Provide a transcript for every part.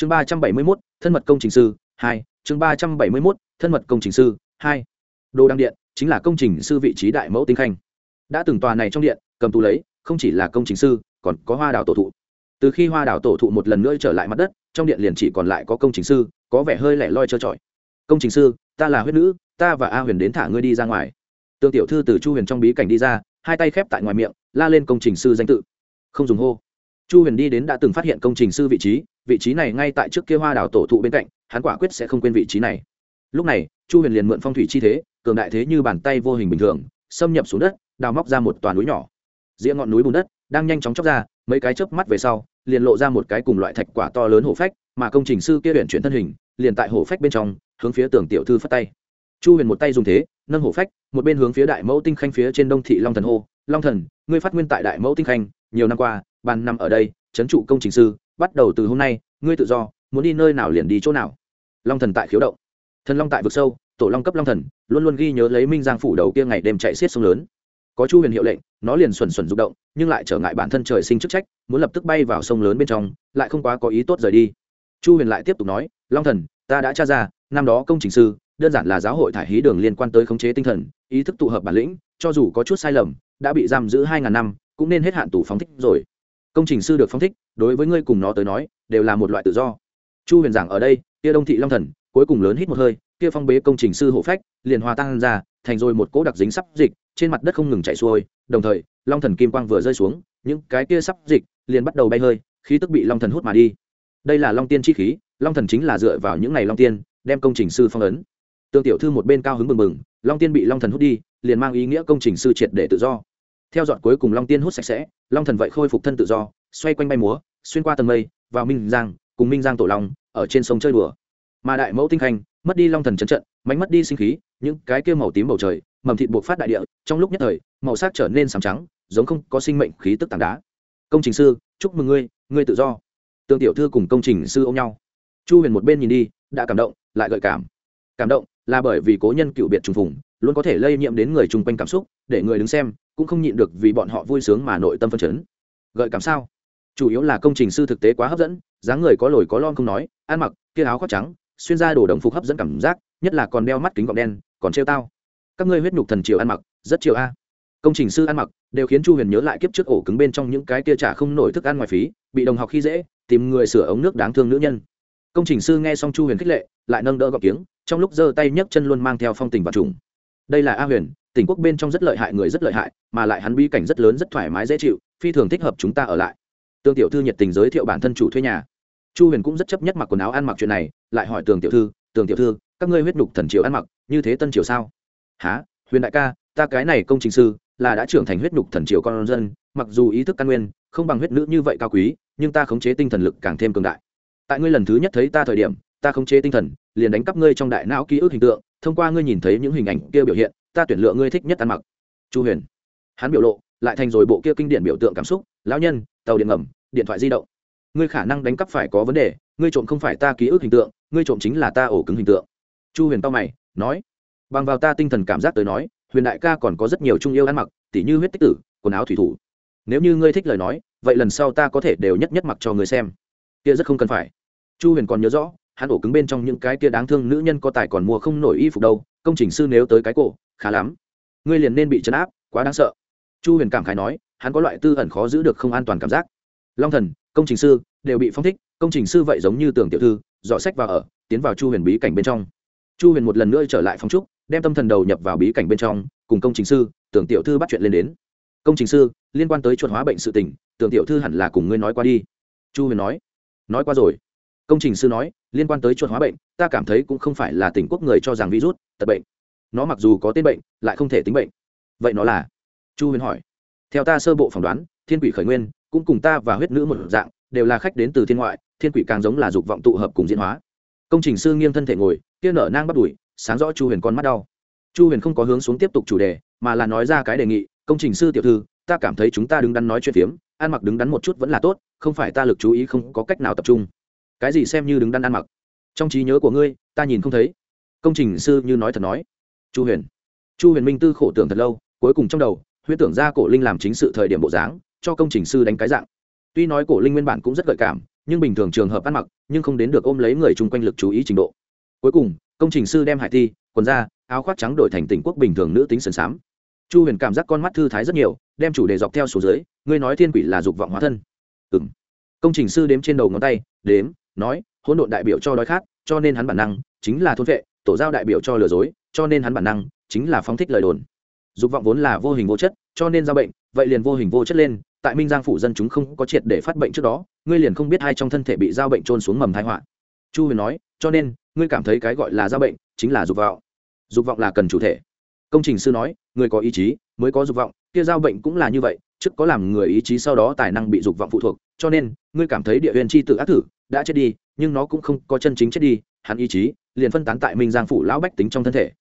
chương ba trăm bảy mươi mốt, thân mật công trình sư, hai. Chương ba trăm bảy mươi mốt, thân mật công trình sư, hai. Đồ đăng điện chính là công trình sư vị trí đại mẫu tinh khanh. Đã từng tòa này trong điện, cầm tù lấy, không chỉ là công trình sư, còn có hoa đào tổ thụ. Từ khi hoa đào tổ thụ một lần nữa trở lại mặt đất, trong điện liền chỉ còn lại có công trình sư, có vẻ hơi lẻ loi trơ trọi. Công trình sư, ta là huyết nữ, ta và a huyền đến thả ngươi đi ra ngoài. Tương tiểu thư từ chu huyền trong bí cảnh đi ra, hai tay khép tại ngoài miệng, la lên công trình sư danh tự. Không dùng hô chu huyền đi đến đã từng phát hiện công trình sư vị trí vị trí này ngay tại trước kia hoa đảo tổ thụ bên cạnh, hắn quả quyết sẽ không quên vị trí này. Lúc này, chu huyền liền mượn phong thủy chi thế, cường đại thế như bàn tay vô hình bình thường, xâm nhập xuống đất, đào móc ra một toàn núi nhỏ. Giữa ngọn núi bùn đất đang nhanh chóng chóc ra, mấy cái chớp mắt về sau, liền lộ ra một cái cùng loại thạch quả to lớn hổ phách, mà công trình sư kia huyện chuyển thân hình, liền tại hổ phách bên trong, hướng phía tường tiểu thư phất tay. Chu huyền một tay dùng thế, nâng hổ phách, một bên hướng phía đại mẫu tinh khanh phía trên đông thị long thần hô, long thần, ngươi phát nguyên tại đại mẫu tinh khanh, nhiều năm qua bàn nằm ở đây trấn trụ công trình sư, bắt đầu từ hôm nay, ngươi tự do, muốn đi nơi nào liền đi chỗ nào. Long thần tại khiếu động. Thần long tại vực sâu, tổ long cấp long thần, luôn luôn ghi nhớ lấy minh giang phủ đầu kia ngày đêm chạy xiết sông lớn. Có chu huyền hiệu lệnh, nó liền xuẩn xuẩn rụng động, nhưng lại trở ngại bản thân trời sinh chức trách, muốn lập tức bay vào sông lớn bên trong, lại không quá có ý tốt rời đi. Chu huyền lại tiếp tục nói, long thần, ta đã tra ra, năm đó công trình sư, đơn giản là giáo hội thải hí đường liên quan tới khống chế tinh thần, ý thức tụ hợp bản lĩnh, cho dù có chút sai lầm, đã bị giam giữ hai ngàn năm, cũng nên hết hạn tù phóng thích rồi công trình sư được phong thích, đối với ngươi cùng nó tới nói, đều là một loại tự do. Chu huyền giảng ở đây, kia đông thị long thần, cuối cùng lớn hít một hơi, kia phong bế công trình sư hộ phách, liền hòa tan ra, thành rồi một cỗ đặc dính sắp dịch, trên mặt đất không ngừng chạy xuôi, đồng thời, long thần kim quang vừa rơi xuống, những cái kia sắp dịch liền bắt đầu bay hơi, khí tức bị long thần hút mà đi. Đây là long tiên chi khí, long thần chính là dựa vào những ngày long tiên, đem công trình sư phong ấn. Tương tiểu thư một bên cao hứng mừng mừng long tiên bị long thần hút đi, liền mang ý nghĩa công trình sư triệt để tự do theo dọn cuối cùng long tiên hút sạch sẽ, long thần vậy khôi phục thân tự do, xoay quanh bay múa, xuyên qua tầng mây, vào minh giang, cùng minh giang tổ long, ở trên sông chơi đùa. Mà đại mẫu tinh khanh, mất đi long thần trấn trận mánh mất đi sinh khí, những cái kia màu tím bầu trời, mầm thịt buộc phát đại địa, trong lúc nhất thời, màu sắc trở nên sàm trắng, giống không có sinh mệnh khí tức tảng đá. Công trình sư, chúc mừng ngươi ngươi tự do. Tương tiểu thư cùng công trình sư ôm nhau. Chu huyền một bên nhìn đi, đã cảm động, lại gợi cảm. Cảm động là bởi vì cố nhân cựu biệt trùng phùng, luôn có thể lây nhiễm đến người chung quanh cảm xúc, để người đứng xem cũng không nhịn được vì bọn họ vui sướng mà nội tâm phân chấn. Gợi cảm sao? Chủ yếu là công trình sư thực tế quá hấp dẫn, dáng người có lồi có lon không nói, ăn mặc, kia áo khoác trắng, xuyên ra đồ đồng phục hấp dẫn cảm giác, nhất là còn đeo mắt kính gọng đen, còn trêu tao. Các ngươi huyết nhục thần triều ăn mặc, rất chiều a. Công trình sư ăn mặc đều khiến chu huyền nhớ lại kiếp trước ổ cứng bên trong những cái kia trả không nổi thức ăn ngoài phí, bị đồng học khi dễ, tìm người sửa ống nước đáng thương nữ nhân. Công trình sư nghe xong chu huyền khích lệ, lại nâng đỡ gọc kiếng, trong lúc giơ tay nhấc chân luôn mang theo phong tình và trùng đây là a huyền tỉnh quốc bên trong rất lợi hại người rất lợi hại, mà lại hắn bi cảnh rất lớn rất thoải mái dễ chịu, phi thường thích hợp chúng ta ở lại. Tương tiểu thư nhiệt tình giới thiệu bản thân chủ thuê nhà. Chu huyền cũng rất chấp nhất mặc quần áo ăn mặc chuyện này, lại hỏi tường tiểu thư, tường tiểu thư, các ngươi huyết đục thần triều ăn mặc, như thế tân triều sao? Há huyền đại ca, ta cái này công trình sư, là đã trưởng thành huyết đục thần triều con dân, mặc dù ý thức căn nguyên, không bằng huyết nữ như vậy cao quý, nhưng ta khống chế tinh thần lực càng thêm cường đại. Tại ngươi lần thứ nhất thấy ta thời điểm, ta khống chế tinh thần, liền đánh cắp ngươi trong đại não ký ức hình tượng thông qua ngươi nhìn thấy những hình ảnh kia biểu hiện, ta tuyển lựa ngươi thích nhất ăn mặc. Chu huyền. Hắn biểu lộ lại thành rồi bộ kia kinh điển biểu tượng cảm xúc, lão nhân, tàu điện ngầm, điện thoại di động. Ngươi khả năng đánh cắp phải có vấn đề, ngươi trộm không phải ta ký ức hình tượng, ngươi trộm chính là ta ổ cứng hình tượng. Chu huyền tao mày, nói, bằng vào ta tinh thần cảm giác tới nói, huyền đại ca còn có rất nhiều trung yêu ăn mặc, tỉ như huyết tích tử, quần áo thủy thủ. Nếu như ngươi thích lời nói, vậy lần sau ta có thể đều nhất nhất mặc cho ngươi xem. Kia rất không cần phải. Chu huyền còn nhớ rõ hắn ổ cứng bên trong những cái kia đáng thương nữ nhân có tài còn mua không nổi y phục đâu, công trình sư nếu tới cái cổ, khá lắm. Ngươi liền nên bị chấn áp, quá đáng sợ. Chu huyền cảm khái nói, hắn có loại tư ẩn khó giữ được không an toàn cảm giác. Long thần, công trình sư, đều bị phong thích, công trình sư vậy giống như tưởng tiểu thư dọ sách vào ở, tiến vào chu huyền bí cảnh bên trong. Chu huyền một lần nữa trở lại phong trúc, đem tâm thần đầu nhập vào bí cảnh bên trong, cùng công trình sư tưởng tiểu thư bắt chuyện lên đến. Công trình sư, liên quan tới chuột hóa bệnh sự tình tưởng tiểu thư hẳn là cùng ngươi nói qua đi. Chu huyền nói nói qua rồi. Công trình sư nói liên quan tới chuột hóa bệnh, ta cảm thấy cũng không phải là tỉnh quốc người cho rằng virus, tật bệnh. Nó mặc dù có tên bệnh, lại không thể tính bệnh. Vậy nó là? Chu huyền hỏi. Theo ta sơ bộ phỏng đoán, thiên quỷ khởi nguyên cũng cùng ta và huyết nữ một dạng, đều là khách đến từ thiên ngoại, thiên quỷ càng giống là dục vọng tụ hợp cùng diễn hóa. Công trình sư nghiêng thân thể ngồi, kia nở nang bắt đùi sáng rõ chu huyền con mắt đau. Chu huyền không có hướng xuống tiếp tục chủ đề, mà là nói ra cái đề nghị, công trình sư tiểu thư, ta cảm thấy chúng ta đứng đắn nói chuyện phiếm, ăn mặc đứng đắn một chút vẫn là tốt, không phải ta lực chú ý không có cách nào tập trung cái gì xem như đứng đắn ăn mặc. Trong trí nhớ của ngươi, ta nhìn không thấy. Công trình sư như nói thật nói. Chu huyền. Chu huyền minh tư khổ tưởng thật lâu, cuối cùng trong đầu huyễn tưởng ra cổ linh làm chính sự thời điểm bộ dáng, cho công trình sư đánh cái dạng. Tuy nói cổ linh nguyên bản cũng rất gợi cảm, nhưng bình thường trường hợp ăn mặc, nhưng không đến được ôm lấy người chung quanh lực chú ý trình độ. Cuối cùng, công trình sư đem hải thi quần da, áo khoác trắng đổi thành tỉnh quốc bình thường nữ tính sần sám. Chu huyền cảm giác con mắt thư thái rất nhiều, đem chủ đề dọc theo số dưới, ngươi nói thiên quỷ là dục vọng hóa thân. Ừ m công trình sư đếm trên đầu ngón tay, đếm nói, hỗn độn đại biểu cho đói khát, cho nên hắn bản năng chính là thôn vệ, tổ giao đại biểu cho lừa dối, cho nên hắn bản năng chính là phóng thích lời đồn. Dục vọng vốn là vô hình vô chất, cho nên giao bệnh, vậy liền vô hình vô chất lên, tại minh giang phủ dân chúng không có triệt để phát bệnh trước đó, ngươi liền không biết hai trong thân thể bị giao bệnh trôn xuống mầm thái họa. Chu huyền nói, cho nên, ngươi cảm thấy cái gọi là giao bệnh chính là dục vọng. Dục vọng là cần chủ thể. Công trình sư nói người có ý chí mới có dục vọng, kia giao bệnh cũng là như vậy trước có làm người ý chí sau đó tài năng bị dục vọng phụ thuộc, cho nên, ngươi cảm thấy địa huyền chi tự ác thử, đã chết đi, nhưng nó cũng không có chân chính chết đi, hắn ý chí, liền phân tán tại minh giang phủ lão bách tính trong thân thể.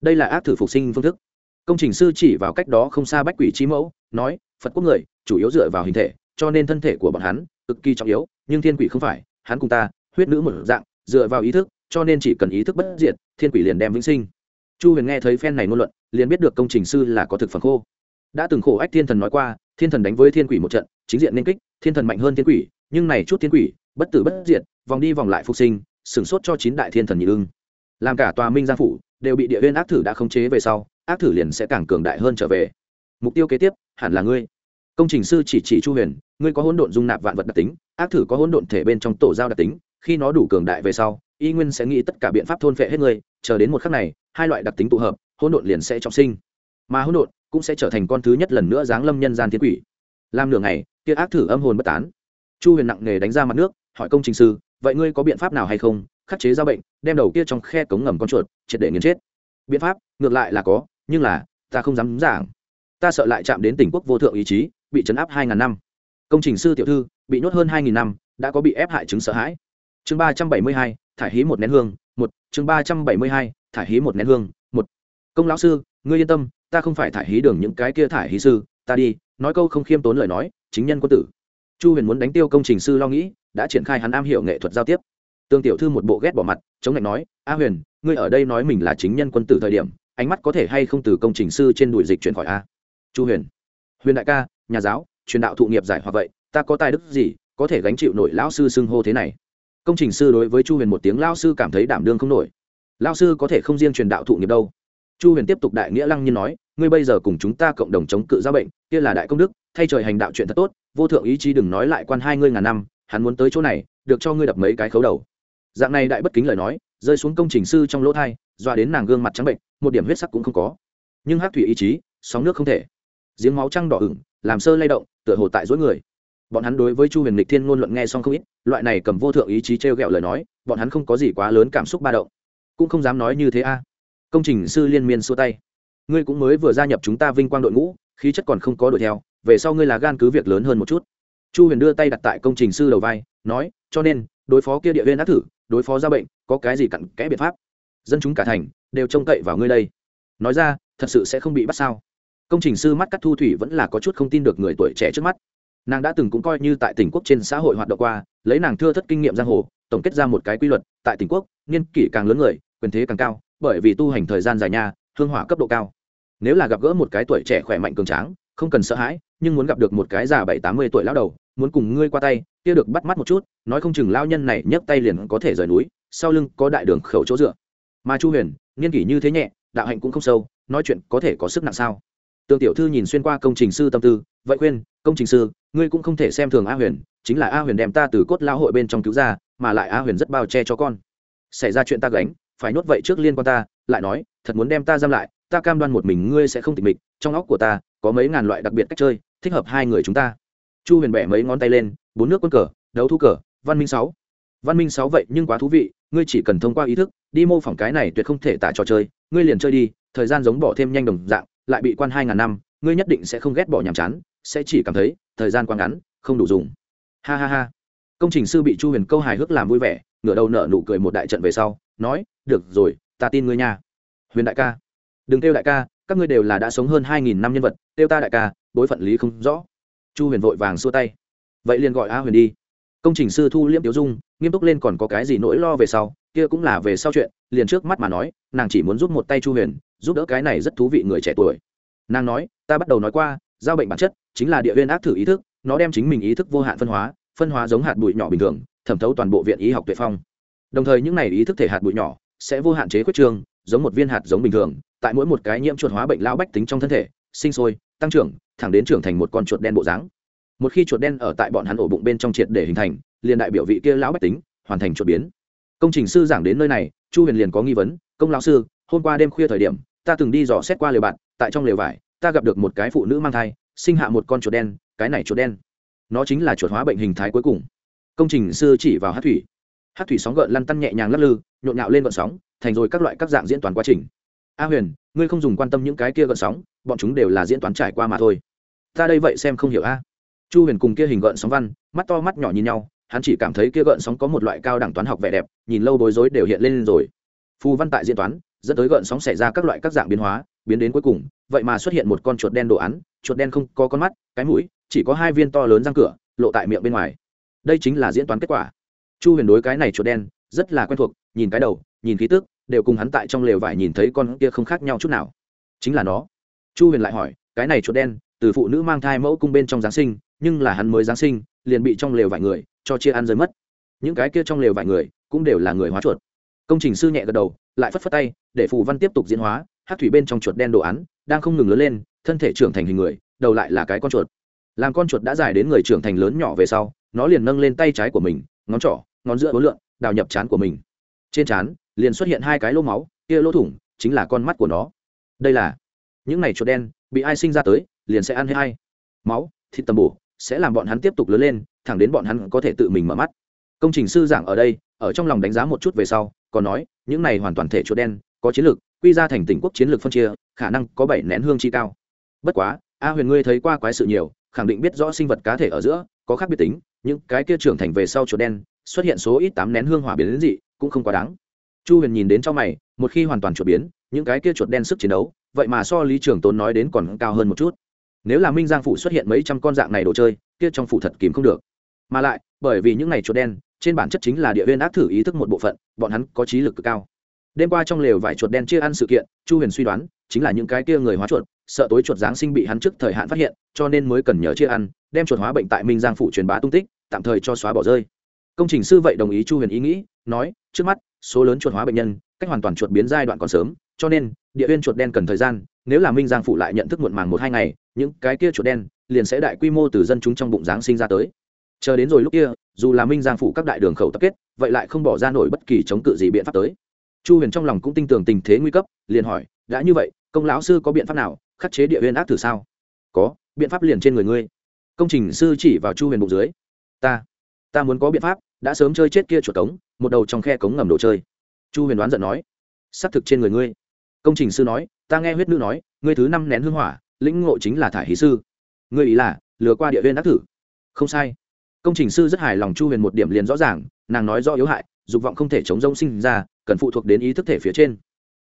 Đây là ác thử phục sinh phương thức. Công trình sư chỉ vào cách đó không xa bách quỷ trí mẫu, nói, phật quốc người, chủ yếu dựa vào hình thể, cho nên thân thể của bọn hắn cực kỳ trọng yếu, nhưng thiên quỷ không phải, hắn cùng ta, huyết nữ một dạng, dựa vào ý thức, cho nên chỉ cần ý thức bất diệt, thiên quỷ liền đem vĩnh sinh. Chu huyền nghe thấy phen này ngôn luận, liền biết được công trình sư là có thực phẩm khô. Đã từng khổ ách thiên thần nói qua thiên thần đánh với thiên quỷ một trận, chính diện nên kích, thiên thần mạnh hơn thiên quỷ, nhưng này chút thiên quỷ, bất tử bất diệt, vòng đi vòng lại phục sinh, sửng sốt cho chín đại thiên thần nhị ưng. Làm cả tòa minh gia phủ, đều bị địa viên ác thử đã khống chế về sau, ác thử liền sẽ càng cường đại hơn trở về. Mục tiêu kế tiếp, hẳn là ngươi. Công trình sư chỉ chỉ chu huyền, ngươi có hỗn độn dung nạp vạn vật đặc tính, ác thử có hỗn độn thể bên trong tổ giao đặc tính, khi nó đủ cường đại về sau, y nguyên sẽ nghĩ tất cả biện pháp thôn phệ hết ngươi, chờ đến một khắc này, hai loại đặc tính tụ hợp, hỗn độn liền sẽ trọng sinh. Mà hỗn độn cũng sẽ trở thành con thứ nhất lần nữa giáng lâm nhân gian thiên quỷ. Làm nửa ngày, kia ác thử âm hồn bất tán. Chu huyền nặng nề đánh ra mặt nước, hỏi công trình sư, vậy ngươi có biện pháp nào hay không, khắc chế giao bệnh, đem đầu kia trong khe cống ngầm con chuột, triệt để nghiền chết? Biện pháp, ngược lại là có, nhưng là, ta không dám giảng. Ta sợ lại chạm đến tỉnh quốc vô thượng ý chí, bị chấn áp hai ngàn năm. Công trình sư tiểu thư, bị nhốt hơn hai nghìn năm, đã có bị ép hại chứng sợ hãi. Chương ba trăm bảy mươi hai, thải hí một nén hương, một. Chương ba trăm bảy mươi hai, thải hí một nén hương, một. Công lão sư, ngươi yên tâm ta không phải thải hí đường những cái kia thải hí sư, ta đi, nói câu không khiêm tốn lời nói, chính nhân quân tử. Chu huyền muốn đánh tiêu công trình sư lo nghĩ, đã triển khai hắn am hiểu nghệ thuật giao tiếp. Tương tiểu thư một bộ ghét bỏ mặt, chống lạnh nói, a huyền, ngươi ở đây nói mình là chính nhân quân tử thời điểm, ánh mắt có thể hay không từ công trình sư trên đùi dịch chuyển khỏi a? Chu huyền huyền đại ca, nhà giáo, truyền đạo thụ nghiệp giải hoặc vậy, ta có tài đức gì, có thể gánh chịu nổi lão sư xưng hô thế này? Công trình sư đối với chu huyền một tiếng lao sư cảm thấy đảm đương không nổi. Lao sư có thể không riêng truyền đạo thụ nghiệp đâu. Chu huyền tiếp tục đại nghĩa lăng nhiên nói ngươi bây giờ cùng chúng ta cộng đồng chống cự ra bệnh, kia là đại công đức, thay trời hành đạo chuyện thật tốt, vô thượng ý chí đừng nói lại quan hai ngươi ngàn năm, hắn muốn tới chỗ này, được cho ngươi đập mấy cái khấu đầu. Dạng này đại bất kính lời nói, rơi xuống công trình sư trong lỗ thai, dọa đến nàng gương mặt trắng bệnh, một điểm huyết sắc cũng không có. Nhưng hát thủy ý chí, sóng nước không thể. Giếng máu trăng đỏ ửng, làm sơ lay động, tựa hồ tại dối người. Bọn hắn đối với chu huyền lịch thiên ngôn luận nghe xong không ít, loại này cầm vô thượng ý chí t r e o g ẹ o lời nói, bọn hắn không có gì quá lớn cảm xúc ba động. Cũng không dám nói như thế a. Công trình sư liên miên xua tay ngươi cũng mới vừa gia nhập chúng ta vinh quang đội ngũ, khí chất còn không có đuổi theo, về sau ngươi là gan cứ việc lớn hơn một chút. Chu huyền đưa tay đặt tại công trình sư đầu vai, nói, cho nên, đối phó kia địa viên ác thử, đối phó ra bệnh, có cái gì cặn kẽ biện pháp? Dân chúng cả thành, đều trông cậy vào ngươi đây. Nói ra, thật sự sẽ không bị bắt sao? Công trình sư mắt cắt thu thủy vẫn là có chút không tin được người tuổi trẻ trước mắt. Nàng đã từng cũng coi như tại tỉnh quốc trên xã hội hoạt động qua, lấy nàng thưa thất kinh nghiệm giang hồ, tổng kết ra một cái quy luật, tại tỉnh quốc, niên kỷ càng lớn người, quyền thế càng cao, bởi vì tu hành thời gian dài nha, hương hỏa cấp độ cao nếu là gặp gỡ một cái tuổi trẻ khỏe mạnh cường tráng, không cần sợ hãi, nhưng muốn gặp được một cái già bảy tám mươi tuổi lão đầu, muốn cùng ngươi qua tay, kia được bắt mắt một chút, nói không chừng lao nhân này nhấc tay liền có thể rời núi, sau lưng có đại đường khẩu chỗ dựa. Mà chu huyền, niên kỷ như thế nhẹ, đạo hạnh cũng không sâu, nói chuyện có thể có sức nặng sao? Tương tiểu thư nhìn xuyên qua công trình sư tâm tư, vậy khuyên, công trình sư, ngươi cũng không thể xem thường a huyền, chính là a huyền đem ta từ cốt lao hội bên trong cứu ra, mà lại a huyền rất bao che cho con. Xảy ra chuyện ta gánh, phải nhốt vậy trước liên quan ta, lại nói, thật muốn đem ta giam lại ta cam đoan một mình ngươi sẽ không tịch mịch, trong óc của ta có mấy ngàn loại đặc biệt cách chơi, thích hợp hai người chúng ta. Chu huyền bẻ mấy ngón tay lên, bốn nước quân cờ, đấu thu cờ, văn minh sáu. Văn minh sáu vậy nhưng quá thú vị, ngươi chỉ cần thông qua ý thức, đi mô phỏng cái này tuyệt không thể tả trò chơi, ngươi liền chơi đi, thời gian giống bỏ thêm nhanh đồng dạng, lại bị quan hai ngàn năm, ngươi nhất định sẽ không ghét bỏ nhàm chán, sẽ chỉ cảm thấy, thời gian quá ngắn, không đủ dùng. Ha ha ha. Công trình sư bị chu huyền câu hài hước làm vui vẻ, ngửa đầu nở nụ cười một đại trận về sau, nói, được rồi, ta tin ngươi nha. Huyền đại ca đừng kêu đại ca, các ngươi đều là đã sống hơn hai nghìn năm nhân vật, kêu ta đại ca, bối phận lý không rõ. Chu huyền vội vàng xua tay. Vậy liền gọi a huyền đi. Công trình sư thu liễm tiểu dung, nghiêm túc lên còn có cái gì nỗi lo về sau, kia cũng là về sau chuyện, liền trước mắt mà nói, nàng chỉ muốn giúp một tay chu huyền, giúp đỡ cái này rất thú vị người trẻ tuổi. Nàng nói, ta bắt đầu nói qua, giao bệnh bản chất chính là địa huyên ác thử ý thức, nó đem chính mình ý thức vô hạn phân hóa phân hóa giống hạt bụi nhỏ bình thường, thẩm thấu toàn bộ viện y học tuệ phong. Đồng thời những này ý thức thể hạt bụi nhỏ sẽ vô hạn chế quyết trương giống một viên hạt giống bình thường, tại mỗi một cái nhiễm chuột hóa bệnh lão bách tính trong thân thể, sinh sôi, tăng trưởng, thẳng đến trưởng thành một con chuột đen bộ dáng. Một khi chuột đen ở tại bọn hắn ổ bụng bên trong triệt để hình thành, liền đại biểu vị kia lão bách tính hoàn thành chuột biến. Công trình sư giảng đến nơi này, chu huyền liền có nghi vấn, công lão sư, hôm qua đêm khuya thời điểm, ta từng đi dò xét qua lều bạn, tại trong lều vải, ta gặp được một cái phụ nữ mang thai, sinh hạ một con chuột đen, cái này chuột đen, nó chính là chuột hóa bệnh hình thái cuối cùng. Công trình sư chỉ vào hát thủy hát thủy sóng gợn lăn tăn nhẹ nhàng lắc lư, nhộn nhạo lên gợn sóng, thành rồi các loại các dạng diễn toán quá trình. A huyền, ngươi không dùng quan tâm những cái kia gợn sóng, bọn chúng đều là diễn toán trải qua mà thôi. Ta đây vậy xem không hiểu a. Chu huyền cùng kia hình gợn sóng văn, mắt to mắt nhỏ nhìn nhau, hắn chỉ cảm thấy kia gợn sóng có một loại cao đẳng toán học vẻ đẹp, nhìn lâu bối rối đều hiện lên rồi. Phù văn tại diễn toán, dẫn tới gợn sóng xảy ra các loại các dạng biến hóa, biến đến cuối cùng, vậy mà xuất hiện một con chuột đen đồ án, chuột đen không có con mắt, cái mũi, chỉ có hai viên to lớn răng cửa, lộ tại miệng bên ngoài. Đây chính là diễn toán kết quả chu huyền đối cái này chuột đen rất là quen thuộc, nhìn cái đầu, nhìn khí tức, đều cùng hắn tại trong lều vải nhìn thấy con kia không khác nhau chút nào. Chính là nó. Chu huyền lại hỏi, cái này chuột đen, từ phụ nữ mang thai mẫu cung bên trong giáng sinh, nhưng là hắn mới giáng sinh, liền bị trong lều vải người cho chia ăn rơi mất. Những cái kia trong lều vải người cũng đều là người hóa chuột. Công trình sư nhẹ gật đầu, lại phất phất tay, để phù văn tiếp tục diễn hóa, hát thủy bên trong chuột đen đồ án đang không ngừng lớn lên, thân thể trưởng thành hình người, đầu lại là cái con chuột. Làm con chuột đã dài đến người trưởng thành lớn nhỏ về sau, nó liền nâng lên tay trái của mình, ngón trỏ ngón giữa bối lượng đào nhập chán của mình. Trên chán liền xuất hiện hai cái lỗ máu, kia lỗ thủng chính là con mắt của nó. Đây là, những này chuột đen, bị ai sinh ra tới, liền sẽ ăn hết hay máu, thịt tầm bổ, sẽ làm bọn hắn tiếp tục lớn lên, thẳng đến bọn hắn có thể tự mình mở mắt. Công trình sư giảng ở đây, ở trong lòng đánh giá một chút về sau, còn nói, những này hoàn toàn thể chuột đen, có chiến lược, quy ra thành tỉnh quốc chiến lược phân chia, khả năng có bảy nén hương chi cao. Bất quá, a huyền ngươi thấy qua quái sự nhiều, khẳng định biết rõ sinh vật cá thể ở giữa, có khác biệt tính, những cái kia trưởng thành về sau chuột đen xuất hiện số ít tám nén hương hỏa biến đến dị, cũng không quá đáng. Chu huyền nhìn đến trong mày, một khi hoàn toàn chuột biến, những cái kia chuột đen sức chiến đấu, vậy mà so lý trường tốn nói đến còn cao hơn một chút. Nếu là minh giang phủ xuất hiện mấy trăm con dạng này đồ chơi, kia trong phủ thật kìm không được. Mà lại, bởi vì những ngày chuột đen, trên bản chất chính là địa viên ác thử ý thức một bộ phận, bọn hắn có trí lực cực cao. Đêm qua trong lều vải chuột đen chia ăn sự kiện, chu huyền suy đoán, chính là những cái kia người hóa chuột, sợ tối chuột giáng sinh bị hắn trước thời hạn phát hiện, cho nên mới cần nhớ chia ăn, đem chuột hóa bệnh tại minh giang phủ truyền bá tung tích, tạm thời cho xóa bỏ rơi công trình sư vậy đồng ý chu huyền ý nghĩ, nói, trước mắt, số lớn chuột hóa bệnh nhân, cách hoàn toàn chuột biến giai đoạn còn sớm, cho nên, địa viên chuột đen cần thời gian, nếu là minh giang phụ lại nhận thức muộn màng một hai ngày, những cái kia chuột đen liền sẽ đại quy mô từ dân chúng trong bụng giáng sinh ra tới. Chờ đến rồi lúc kia, dù là minh giang phụ các đại đường khẩu tập kết, vậy lại không bỏ ra nổi bất kỳ chống cự gì biện pháp tới. Chu huyền trong lòng cũng tin tưởng tình thế nguy cấp, liền hỏi, đã như vậy, công lão sư có biện pháp nào, khắc chế địa huyên ác thử sao? Có, biện pháp liền trên người ngươi. Công trình sư chỉ vào chu huyền bụng dưới, ta ta muốn có biện pháp đã sớm chơi chết kia chuột cống, một đầu trong khe cống ngầm đồ chơi. Chu huyền đoán giận nói xác thực trên người ngươi. Công trình sư nói, ta nghe huyết nữ nói, ngươi thứ năm nén hương hỏa, lĩnh ngộ chính là thải hí sư. Ngươi ý là, lừa qua địa huyên đắc thử. Không sai. Công trình sư rất hài lòng chu huyền một điểm liền rõ ràng, nàng nói do yếu hại, dục vọng không thể chống rông sinh ra, cần phụ thuộc đến ý thức thể phía trên.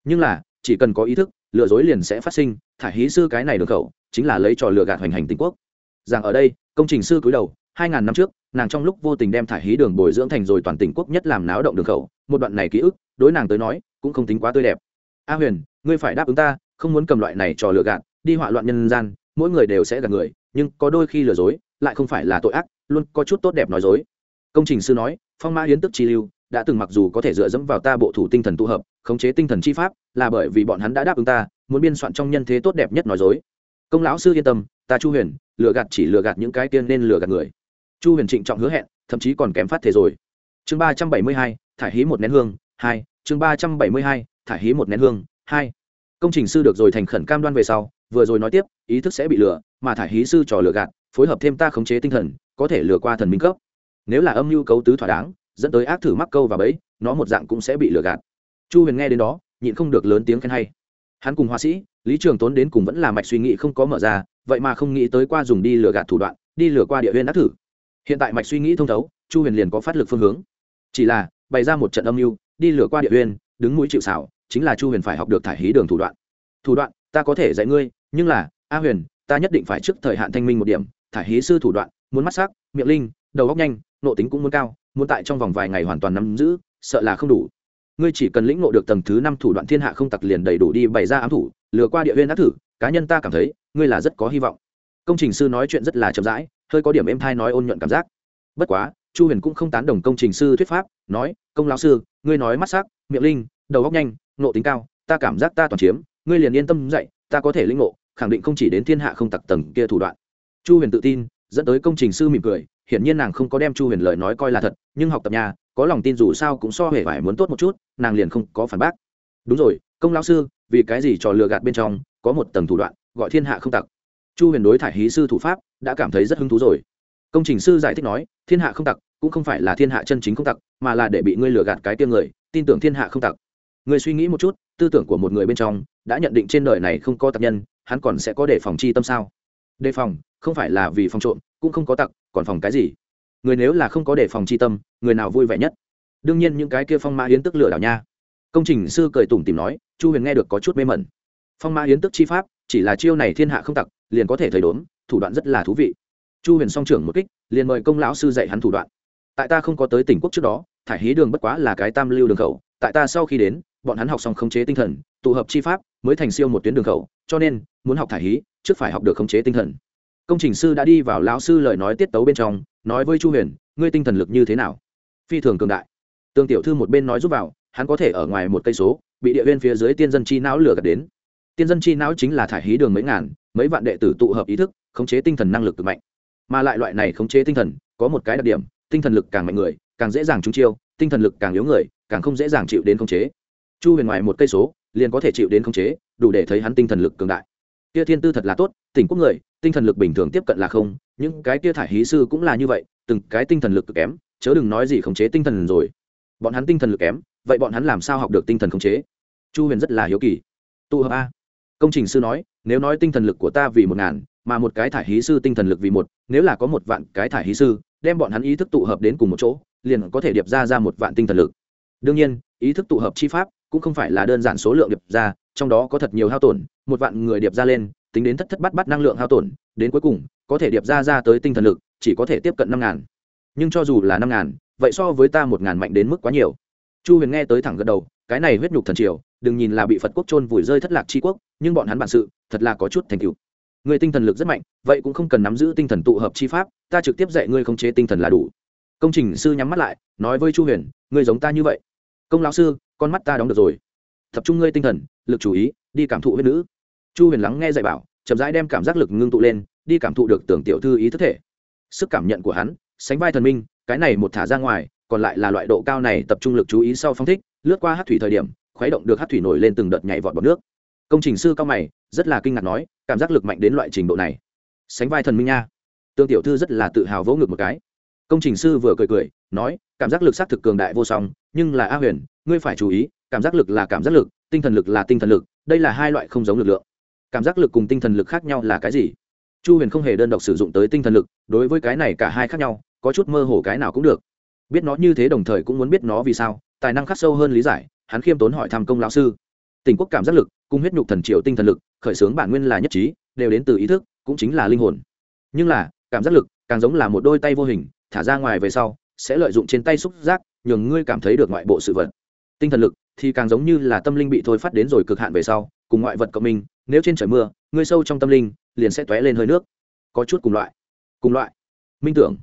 Nhưng là, chỉ cần có ý thức, lừa dối liền sẽ phát sinh, thải hí sư cái này được khẩu, chính là lấy trò lừa gạt hoành hành tình quốc. Rằng ở đây, công trình sư cúi đầu hai ngàn năm trước, nàng trong lúc vô tình đem thải hí đường bồi dưỡng thành rồi toàn tỉnh quốc nhất làm náo động đường khẩu, một đoạn này ký ức, đối nàng tới nói, cũng không tính quá tươi đẹp. A huyền, ngươi phải đáp ứng ta, không muốn cầm loại này trò lừa gạt, đi họa loạn nhân gian, mỗi người đều sẽ gạt người, nhưng có đôi khi lừa dối, lại không phải là tội ác, luôn có chút tốt đẹp nói dối. Công trình sư nói, phong ma hiến tức chi lưu, đã từng mặc dù có thể dựa dẫm vào ta bộ thủ tinh thần tụ hợp, khống chế tinh thần chi pháp, là bởi vì bọn hắn đã đáp ứng ta, muốn biên soạn trong nhân thế tốt đẹp nhất nói dối. Công lão sư yên tâm, ta chu huyền, lừa gạt chỉ lừa gạt những cái tiên nên lừa gạt người chu huyền trịnh trọng hứa hẹn, thậm chí còn kém phát thể rồi. Chương ba trăm bảy mươi hai, thải hí một nén hương, hai, chương ba trăm bảy mươi hai, thải hí một nén hương, hai. Công trình sư được rồi thành khẩn cam đoan về sau, vừa rồi nói tiếp, ý thức sẽ bị lừa, mà thải hí sư trò lừa gạt, phối hợp thêm ta khống chế tinh thần, có thể lừa qua thần minh cấp. Nếu là âm mưu cấu tứ thỏa đáng, dẫn tới ác thử mắc câu và bẫy, nó một dạng cũng sẽ bị lừa gạt. Chu huyền nghe đến đó, nhịn không được lớn tiếng khen hay. Hắn cùng họa sĩ, lý trường tốn đến cùng vẫn là mạch suy nghĩ không có mở ra, vậy mà không nghĩ tới qua dùng đi lừa gạt thủ đoạn, đi lừa qua địa huyên ác thử hiện tại mạch suy nghĩ thông thấu, chu huyền liền có phát lực phương hướng. Chỉ là, bày ra một trận âm mưu, đi lừa qua địa huyên đứng mũi chịu xảo chính là chu huyền phải học được thải hí đường thủ đoạn. Thủ đoạn, ta có thể dạy ngươi, nhưng là, a huyền, ta nhất định phải trước thời hạn thanh minh một điểm, thải hí sư thủ đoạn, muốn mắt sắc, miệng linh, đầu góc nhanh nộ tính cũng muốn cao, muốn tại trong vòng vài ngày hoàn toàn nắm giữ, sợ là không đủ. Ngươi chỉ cần lĩnh ngộ được tầng thứ năm thủ đoạn thiên hạ không tặc liền đầy đủ đi bày ra ám thủ, lừa qua địa huyên ác thử, cá nhân ta cảm thấy, ngươi là rất có hy vọng. Công trình sư nói chuyện rất là chậm rãi hơi có điểm êm thai nói ôn nhuận cảm giác. Bất quá, chu huyền cũng không tán đồng công trình sư thuyết pháp, nói, công lão sư, ngươi nói mắt sắc, miệng linh, đầu góc nhanh nộ tính cao, ta cảm giác ta toàn chiếm, ngươi liền yên tâm dạy ta có thể linh ngộ, khẳng định không chỉ đến thiên hạ không tặc tầng kia thủ đoạn. Chu huyền tự tin, dẫn tới công trình sư mỉm cười, hiển nhiên nàng không có đem chu huyền lời nói coi là thật, nhưng học tập nhà, có lòng tin dù sao cũng so hề phải muốn tốt một chút, nàng liền không có phản bác. Đúng rồi, công lão sư, vì cái gì trò lừa gạt bên trong, có một tầng thủ đoạn, gọi thiên hạ không tặc? Chu huyền đối thải hí sư thủ pháp, đã cảm thấy rất hứng thú rồi. Công trình sư giải thích nói, thiên hạ không tặc, cũng không phải là thiên hạ chân chính không tặc, mà là để bị ngươi lừa gạt cái tiêu người, tin tưởng thiên hạ không tặc. Ngươi suy nghĩ một chút, tư tưởng của một người bên trong, đã nhận định trên đời này không có tặc nhân, hắn còn sẽ có đề phòng chi tâm sao? Đề phòng, không phải là vì phòng trộm, cũng không có tặc, còn phòng cái gì? Người nếu là không có đề phòng chi tâm, người nào vui vẻ nhất? Đương nhiên những cái kia phong mã hiến tức lừa đảo nha. Công trình sư cười tủm tìm nói, chu huyền nghe được có chút mê mẩn. Phong mã hiến tức chi pháp, chỉ là chiêu này thiên hạ không tặc liền có thể thấy đốn thủ đoạn rất là thú vị. Chu huyền song trưởng một kích, liền mời công lão sư dạy hắn thủ đoạn. Tại ta không có tới tỉnh quốc trước đó, thải hí đường bất quá là cái tam lưu đường khẩu, tại ta sau khi đến, bọn hắn học xong khống chế tinh thần, tụ hợp chi pháp, mới thành siêu một tuyến đường khẩu, cho nên, muốn học thải hí, trước phải học được khống chế tinh thần. Công trình sư đã đi vào lão sư lời nói tiết tấu bên trong, nói với chu huyền, ngươi tinh thần lực như thế nào? Phi thường cường đại. Tương tiểu thư một bên nói giúp vào, hắn có thể ở ngoài một cây số, bị địa viên phía dưới tiên dân chi não lừa gạt đến. Tiên dân chi não chính là thải hí đường mấy ngàn mấy vạn đệ tử tụ hợp ý thức, khống chế tinh thần năng lực cực mạnh. Mà lại loại này khống chế tinh thần, có một cái đặc điểm, tinh thần lực càng mạnh người, càng dễ dàng trúng chiêu, tinh thần lực càng yếu người, càng không dễ dàng chịu đến khống chế. Chu huyền ngoài một cây số, liền có thể chịu đến khống chế, đủ để thấy hắn tinh thần lực cường đại. Kia thiên tư thật là tốt, tỉnh quốc người, tinh thần lực bình thường tiếp cận là không, những cái kia thải hí sư cũng là như vậy, từng cái tinh thần lực cực kém, chớ đừng nói gì khống chế tinh thần rồi. Bọn hắn tinh thần lực kém, vậy bọn hắn làm sao học được tinh thần khống chế? Chu huyền rất là hiếu kỳ. Tụ hợp a công trình sư nói, nếu nói tinh thần lực của ta vì một ngàn, mà một cái thải hí sư tinh thần lực vì một, nếu là có một vạn cái thải hí sư, đem bọn hắn ý thức tụ hợp đến cùng một chỗ, liền có thể điệp ra ra một vạn tinh thần lực. Đương nhiên, ý thức tụ hợp chi pháp cũng không phải là đơn giản số lượng điệp ra, trong đó có thật nhiều hao tổn, một vạn người điệp ra lên, tính đến thất thất bắt bắt năng lượng hao tổn, đến cuối cùng, có thể điệp ra ra tới tinh thần lực, chỉ có thể tiếp cận năm ngàn. Nhưng cho dù là năm ngàn, vậy so với ta một ngàn mạnh đến mức quá nhiều. Chu huyền nghe tới thẳng gật đầu, cái này huyết nhục thần triều đừng nhìn là bị phật quốc trôn vùi rơi thất lạc tri quốc, nhưng bọn hắn bản sự, thật là có chút thành cựu người tinh thần lực rất mạnh, vậy cũng không cần nắm giữ tinh thần tụ hợp chi pháp, ta trực tiếp dạy ngươi khống chế tinh thần là đủ. Công trình sư nhắm mắt lại, nói với chu huyền, ngươi giống ta như vậy. Công lão sư, con mắt ta đóng được rồi. Tập trung ngươi tinh thần, lực chú ý, đi cảm thụ huyết nữ. Chu huyền lắng nghe dạy bảo, chậm rãi đem cảm giác lực ngưng tụ lên, đi cảm thụ được tưởng tiểu thư ý thức thể. Sức cảm nhận của hắn, sánh vai thần minh, cái này một thả ra ngoài, còn lại là loại độ cao này tập trung lực chú ý sau phong thích, lướt qua hát thủy thời điểm khuấy động được hát thủy nổi lên từng đợt nhảy vọt bọt nước. Công trình sư cao mày, rất là kinh ngạc nói, cảm giác lực mạnh đến loại trình độ này. Sánh vai thần minh nha. Tương tiểu thư rất là tự hào vỗ ngực một cái. Công trình sư vừa cười cười, nói, cảm giác lực xác thực cường đại vô song, nhưng là a huyền, ngươi phải chú ý, cảm giác lực là cảm giác lực, tinh thần lực là tinh thần lực, đây là hai loại không giống lực lượng. Cảm giác lực cùng tinh thần lực khác nhau là cái gì? Chu huyền không hề đơn độc sử dụng tới tinh thần lực, đối với cái này cả hai khác nhau, có chút mơ hồ cái nào cũng được. Biết nó như thế đồng thời cũng muốn biết nó vì sao, tài năng khắc sâu hơn lý giải hắn khiêm tốn hỏi thăm công lão sư. Tình quốc cảm giác lực, cung huyết nhục thần triệu tinh thần lực, khởi xướng bản nguyên là nhất trí, đều đến từ ý thức, cũng chính là linh hồn. Nhưng là, cảm giác lực, càng giống là một đôi tay vô hình, thả ra ngoài về sau, sẽ lợi dụng trên tay xúc giác, nhường ngươi cảm thấy được ngoại bộ sự vật. Tinh thần lực thì càng giống như là tâm linh bị thôi phát đến rồi cực hạn về sau, cùng ngoại vật cộng minh, nếu trên trời mưa, ngươi sâu trong tâm linh, liền sẽ t lên hơi nước. Có chút cùng loại. Cùng loại. Minh tưởng.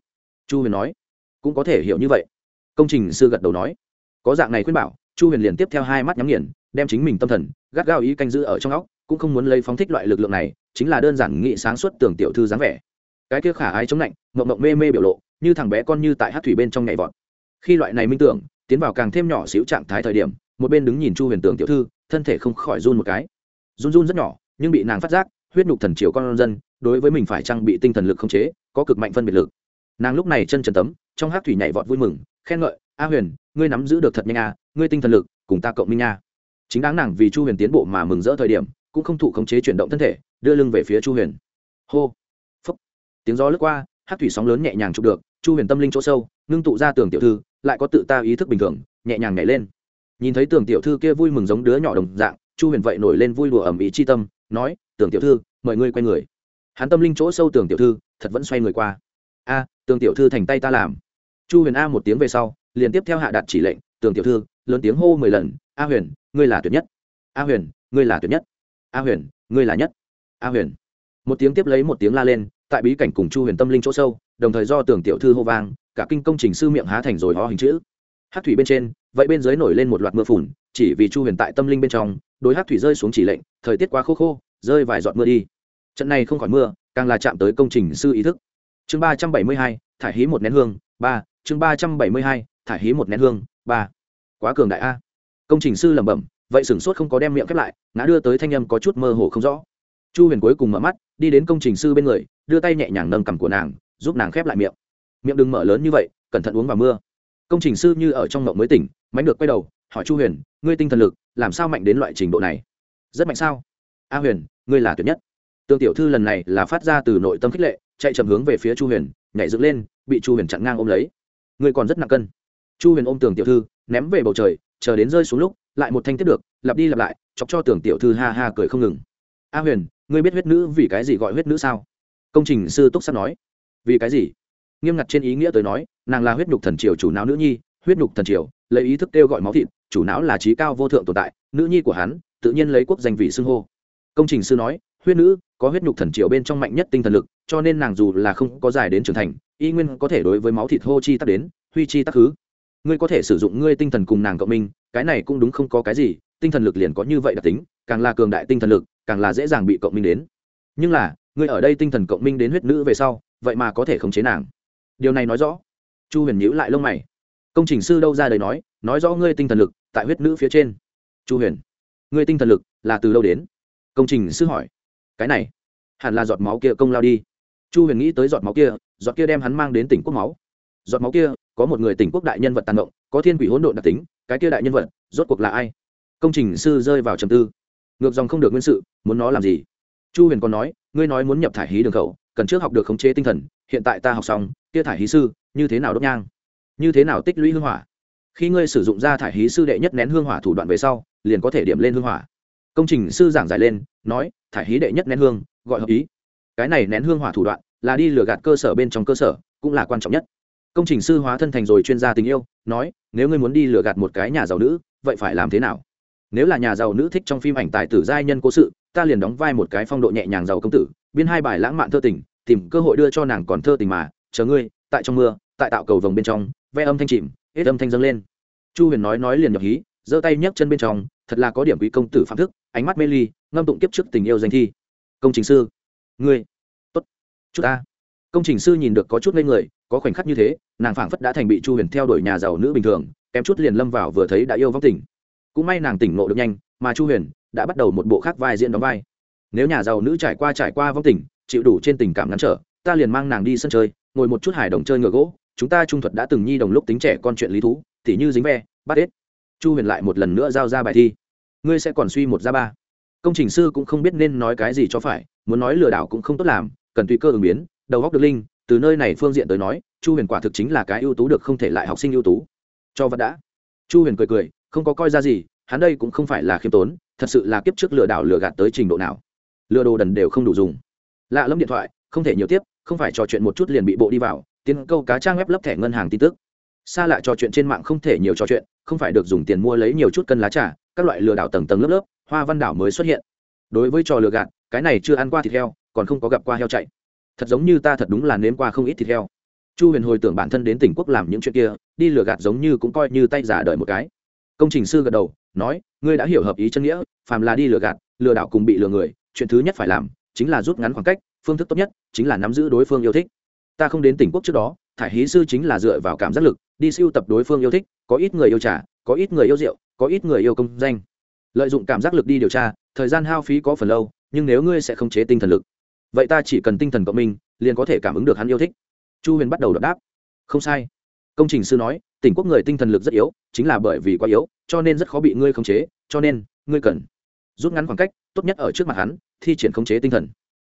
Chu huyền nói. Cũng có thể hiểu như vậy. Công trình sư gật đầu nói. Có dạng này khuyên bảo chu huyền liền tiếp theo hai mắt nhắm nghiền, đem chính mình tâm thần, gắt gao ý canh giữ ở trong óc, cũng không muốn lấy phóng thích loại lực lượng này, chính là đơn giản nghị sáng suốt tưởng tiểu thư dáng vẻ. Cái kia khả ái chống lạnh, mộng mộng mê mê biểu lộ, như thằng bé con như tại hát thủy bên trong nhảy vọt. Khi loại này minh tưởng, tiến vào càng thêm nhỏ xíu trạng thái thời điểm, một bên đứng nhìn chu huyền tưởng tiểu thư, thân thể không khỏi run một cái. Run run rất nhỏ, nhưng bị nàng phát giác, huyết nhục thần chiều con dân, đối với mình phải trang bị tinh thần lực không chế, có cực mạnh phân biệt lực. Nàng lúc này chân trần tấm, trong hát thủy nhảy vọt vui mừng, khen ngợi, a huyền ngươi nắm giữ được thật nhanh a ngươi tinh thần lực, cùng ta cộng minh nha. Chính đáng nàng vì chu huyền tiến bộ mà mừng rỡ thời điểm, cũng không thụ khống chế chuyển động thân thể, đưa lưng về phía chu huyền. Hô Phốc. tiếng gió lướt qua, hát thủy sóng lớn nhẹ nhàng chụp được, chu huyền tâm linh chỗ sâu, ngưng tụ ra tường tiểu thư, lại có tự ta ý thức bình thường, nhẹ nhàng nhảy lên. Nhìn thấy tường tiểu thư kia vui mừng giống đứa nhỏ đồng dạng, chu huyền vậy nổi lên vui đùa ẩm ý chi tâm, nói, tường tiểu thư, mời ngươi quay người. Hắn tâm linh chỗ sâu tường tiểu thư, thật vẫn xoay người qua. A, tường tiểu thư thành tay ta làm. Chu huyền a một tiếng về sau liền tiếp theo hạ đạt chỉ lệnh, tường tiểu thư, lớn tiếng hô mười lần, a huyền, ngươi là tuyệt nhất! A huyền, ngươi là tuyệt nhất! A huyền, ngươi là nhất! A huyền! Một tiếng tiếp lấy một tiếng la lên, tại bí cảnh cùng chu huyền tâm linh chỗ sâu, đồng thời do tường tiểu thư hô vang, cả kinh công trình sư miệng há thành rồi ho hình chữ. Hát thủy bên trên, vậy bên dưới nổi lên một loạt mưa phùn, chỉ vì chu huyền tại tâm linh bên trong, đối hát thủy rơi xuống chỉ lệnh, thời tiết quá khô khô, rơi vài giọt mưa đi. Trận này không khỏi mưa, càng là chạm tới công trình sư ý thức. Chương ba trăm bảy mươi hai, thải hí một nén hương, ba, chương ba trăm bảy mươi hai thải hí một nén hương, ba. Quá cường đại a. Công trình sư lẩm bẩm, vậy sửng sốt không có đem miệng khép lại, ngã đưa tới thanh âm có chút mơ hồ không rõ. Chu huyền cuối cùng mở mắt, đi đến công trình sư bên người, đưa tay nhẹ nhàng nâng cằm của nàng, giúp nàng khép lại miệng. Miệng đừng mở lớn như vậy, cẩn thận uống vào mưa. Công trình sư như ở trong mộng mới tỉnh, mánh được quay đầu, hỏi chu huyền, ngươi tinh thần lực, làm sao mạnh đến loại trình độ này? Rất mạnh sao? A huyền, ngươi là tuyệt nhất. Tương tiểu thư lần này là phát ra từ nội tâm khích lệ, chạy chậm hướng về phía chu huyền, nhảy dựng lên, bị chu huyền chặn ngang ôm lấy. Ngươi còn rất nặng cân chu huyền ôm tường tiểu thư, ném về bầu trời, chờ đến rơi xuống lúc, lại một thanh tiếp được, lặp đi lặp lại, chọc cho tường tiểu thư ha ha cười không ngừng. A huyền, ngươi biết huyết nữ vì cái gì gọi huyết nữ sao? Công trình sư túc sắp nói. Vì cái gì? Nghiêm ngặt trên ý nghĩa tới nói, nàng là huyết nhục thần triều chủ não nữ nhi, huyết nhục thần triều, lấy ý thức kêu gọi máu thịt, chủ não là trí cao vô thượng tồn tại, nữ nhi của hắn, tự nhiên lấy quốc danh vị xưng hô. Công trình sư nói, huyết nữ có huyết nhục thần triều bên trong mạnh nhất tinh thần lực, cho nên nàng dù là không có dài đến trưởng thành, y nguyên có thể đối với máu thịt hô chi tắc đến, huy chi tắc hứ ngươi có thể sử dụng ngươi tinh thần cùng nàng cộng minh, cái này cũng đúng không có cái gì, tinh thần lực liền có như vậy đặc tính, càng là cường đại tinh thần lực, càng là dễ dàng bị cộng minh đến. Nhưng là, ngươi ở đây tinh thần cộng minh đến huyết nữ về sau, vậy mà có thể khống chế nàng. Điều này nói rõ. Chu huyền nhữ lại lông mày. Công trình sư đâu ra đời nói nói rõ ngươi tinh thần lực tại huyết nữ phía trên. Chu huyền, ngươi tinh thần lực là từ đâu đến? Công trình sư hỏi. Cái này, hẳn là giọt máu kia công lao đi. Chu huyền nghĩ tới giọt máu kia, giọt kia đem hắn mang đến tỉnh quốc máu giọt máu kia, có một người tỉnh quốc đại nhân vật tàn động có thiên quỷ hỗn độn đặc tính, cái kia đại nhân vật, rốt cuộc là ai? Công trình sư rơi vào trầm tư. Ngược dòng không được nguyên sự, muốn nó làm gì? Chu huyền còn nói, ngươi nói muốn nhập thải hí đường khẩu, cần trước học được khống chế tinh thần, hiện tại ta học xong, kia thải hí sư, như thế nào đốt nhang? Như thế nào tích lũy hương hỏa? Khi ngươi sử dụng ra thải hí sư đệ nhất nén hương hỏa thủ đoạn về sau, liền có thể điểm lên hương hỏa. Công trình sư giảng giải lên, nói, thải hí đệ nhất nén hương, gọi hợp ý. Cái này nén hương hỏa thủ đoạn là đi lừa gạt cơ sở bên trong cơ sở, cũng là quan trọng nhất công trình sư hóa thân thành rồi chuyên gia tình yêu, nói, nếu ngươi muốn đi lừa gạt một cái nhà giàu nữ, vậy phải làm thế nào? Nếu là nhà giàu nữ thích trong phim ảnh tài tử giai nhân cố sự, ta liền đóng vai một cái phong độ nhẹ nhàng giàu công tử, biên hai bài lãng mạn thơ tình, tìm cơ hội đưa cho nàng còn thơ tình mà, chờ ngươi, tại trong mưa, tại tạo cầu vồng bên trong, ve âm thanh chìm, hết âm thanh dâng lên. Chu huyền nói nói liền nhập hí, giơ tay nhấc chân bên trong, thật là có điểm quý công tử phạm thức, ánh mắt mê ly, ngâm tụng kiếp trước tình yêu danh thi. Công trình sư, ngươi, tốt, chút ta. Công trình sư nhìn được có chút ngây người, có khoảnh khắc như thế nàng phảng phất đã thành bị chu huyền theo đuổi nhà giàu nữ bình thường, kém chút liền lâm vào vừa thấy đã yêu vong tỉnh cũng may nàng tỉnh ngộ được nhanh, mà chu huyền đã bắt đầu một bộ khác vai diễn đóng vai. Nếu nhà giàu nữ trải qua trải qua vong tỉnh chịu đủ trên tình cảm ngắn trở, ta liền mang nàng đi sân chơi, ngồi một chút hài đồng chơi ngựa gỗ, chúng ta trung thuật đã từng nhi đồng lúc tính trẻ con chuyện lý thú, tỉ như dính ve, bắt hết. chu huyền lại một lần nữa giao ra bài thi. Ngươi sẽ còn suy một ra ba. Công trình sư cũng không biết nên nói cái gì cho phải, muốn nói lừa đảo cũng không tốt làm, cần tùy cơ ứng biến, đầu góc được linh từ nơi này phương diện tới nói, chu huyền quả thực chính là cái ưu tú được không thể lại học sinh ưu tú. Cho vật đã. Chu huyền cười cười, không có coi ra gì, hắn đây cũng không phải là khiêm tốn, thật sự là kiếp trước lừa đảo lừa gạt tới trình độ nào. Lừa đồ đần đều không đủ dùng. Lạ lẫm điện thoại, không thể nhiều tiếp, không phải trò chuyện một chút liền bị bộ đi vào, tiến câu cá trang web lấp thẻ ngân hàng tin tức. Xa lạ trò chuyện trên mạng không thể nhiều trò chuyện, không phải được dùng tiền mua lấy nhiều chút cân lá trà, các loại lừa đảo tầng tầng lớp lớp, hoa văn đảo mới xuất hiện. Đối với trò lừa gạt, cái này chưa ăn qua thịt heo, còn không có gặp qua heo chạy thật giống như ta thật đúng là nếm qua không ít thịt heo. Chu huyền hồi tưởng bản thân đến tỉnh quốc làm những chuyện kia, đi lừa gạt giống như cũng coi như tay giả đợi một cái. Công trình sư gật đầu, nói, ngươi đã hiểu hợp ý chân nghĩa, phàm là đi lừa gạt, lừa đảo cùng bị lừa người, chuyện thứ nhất phải làm chính là rút ngắn khoảng cách, phương thức tốt nhất chính là nắm giữ đối phương yêu thích. Ta không đến tỉnh quốc trước đó, thải hí sư chính là dựa vào cảm giác lực, đi siêu tập đối phương yêu thích, có ít người yêu trà, có ít người yêu rượu, có ít người yêu công danh. Lợi dụng cảm giác lực đi điều tra, thời gian hao phí có phần lâu, nhưng nếu ngươi sẽ không chế tinh thần lực vậy ta chỉ cần tinh thần cộng minh, liền có thể cảm ứng được hắn yêu thích. Chu huyền bắt đầu đọc đáp. Không sai. Công trình sư nói, tỉnh quốc người tinh thần lực rất yếu, chính là bởi vì quá yếu, cho nên rất khó bị ngươi khống chế, cho nên, ngươi cần rút ngắn khoảng cách, tốt nhất ở trước mặt hắn, thi triển khống chế tinh thần.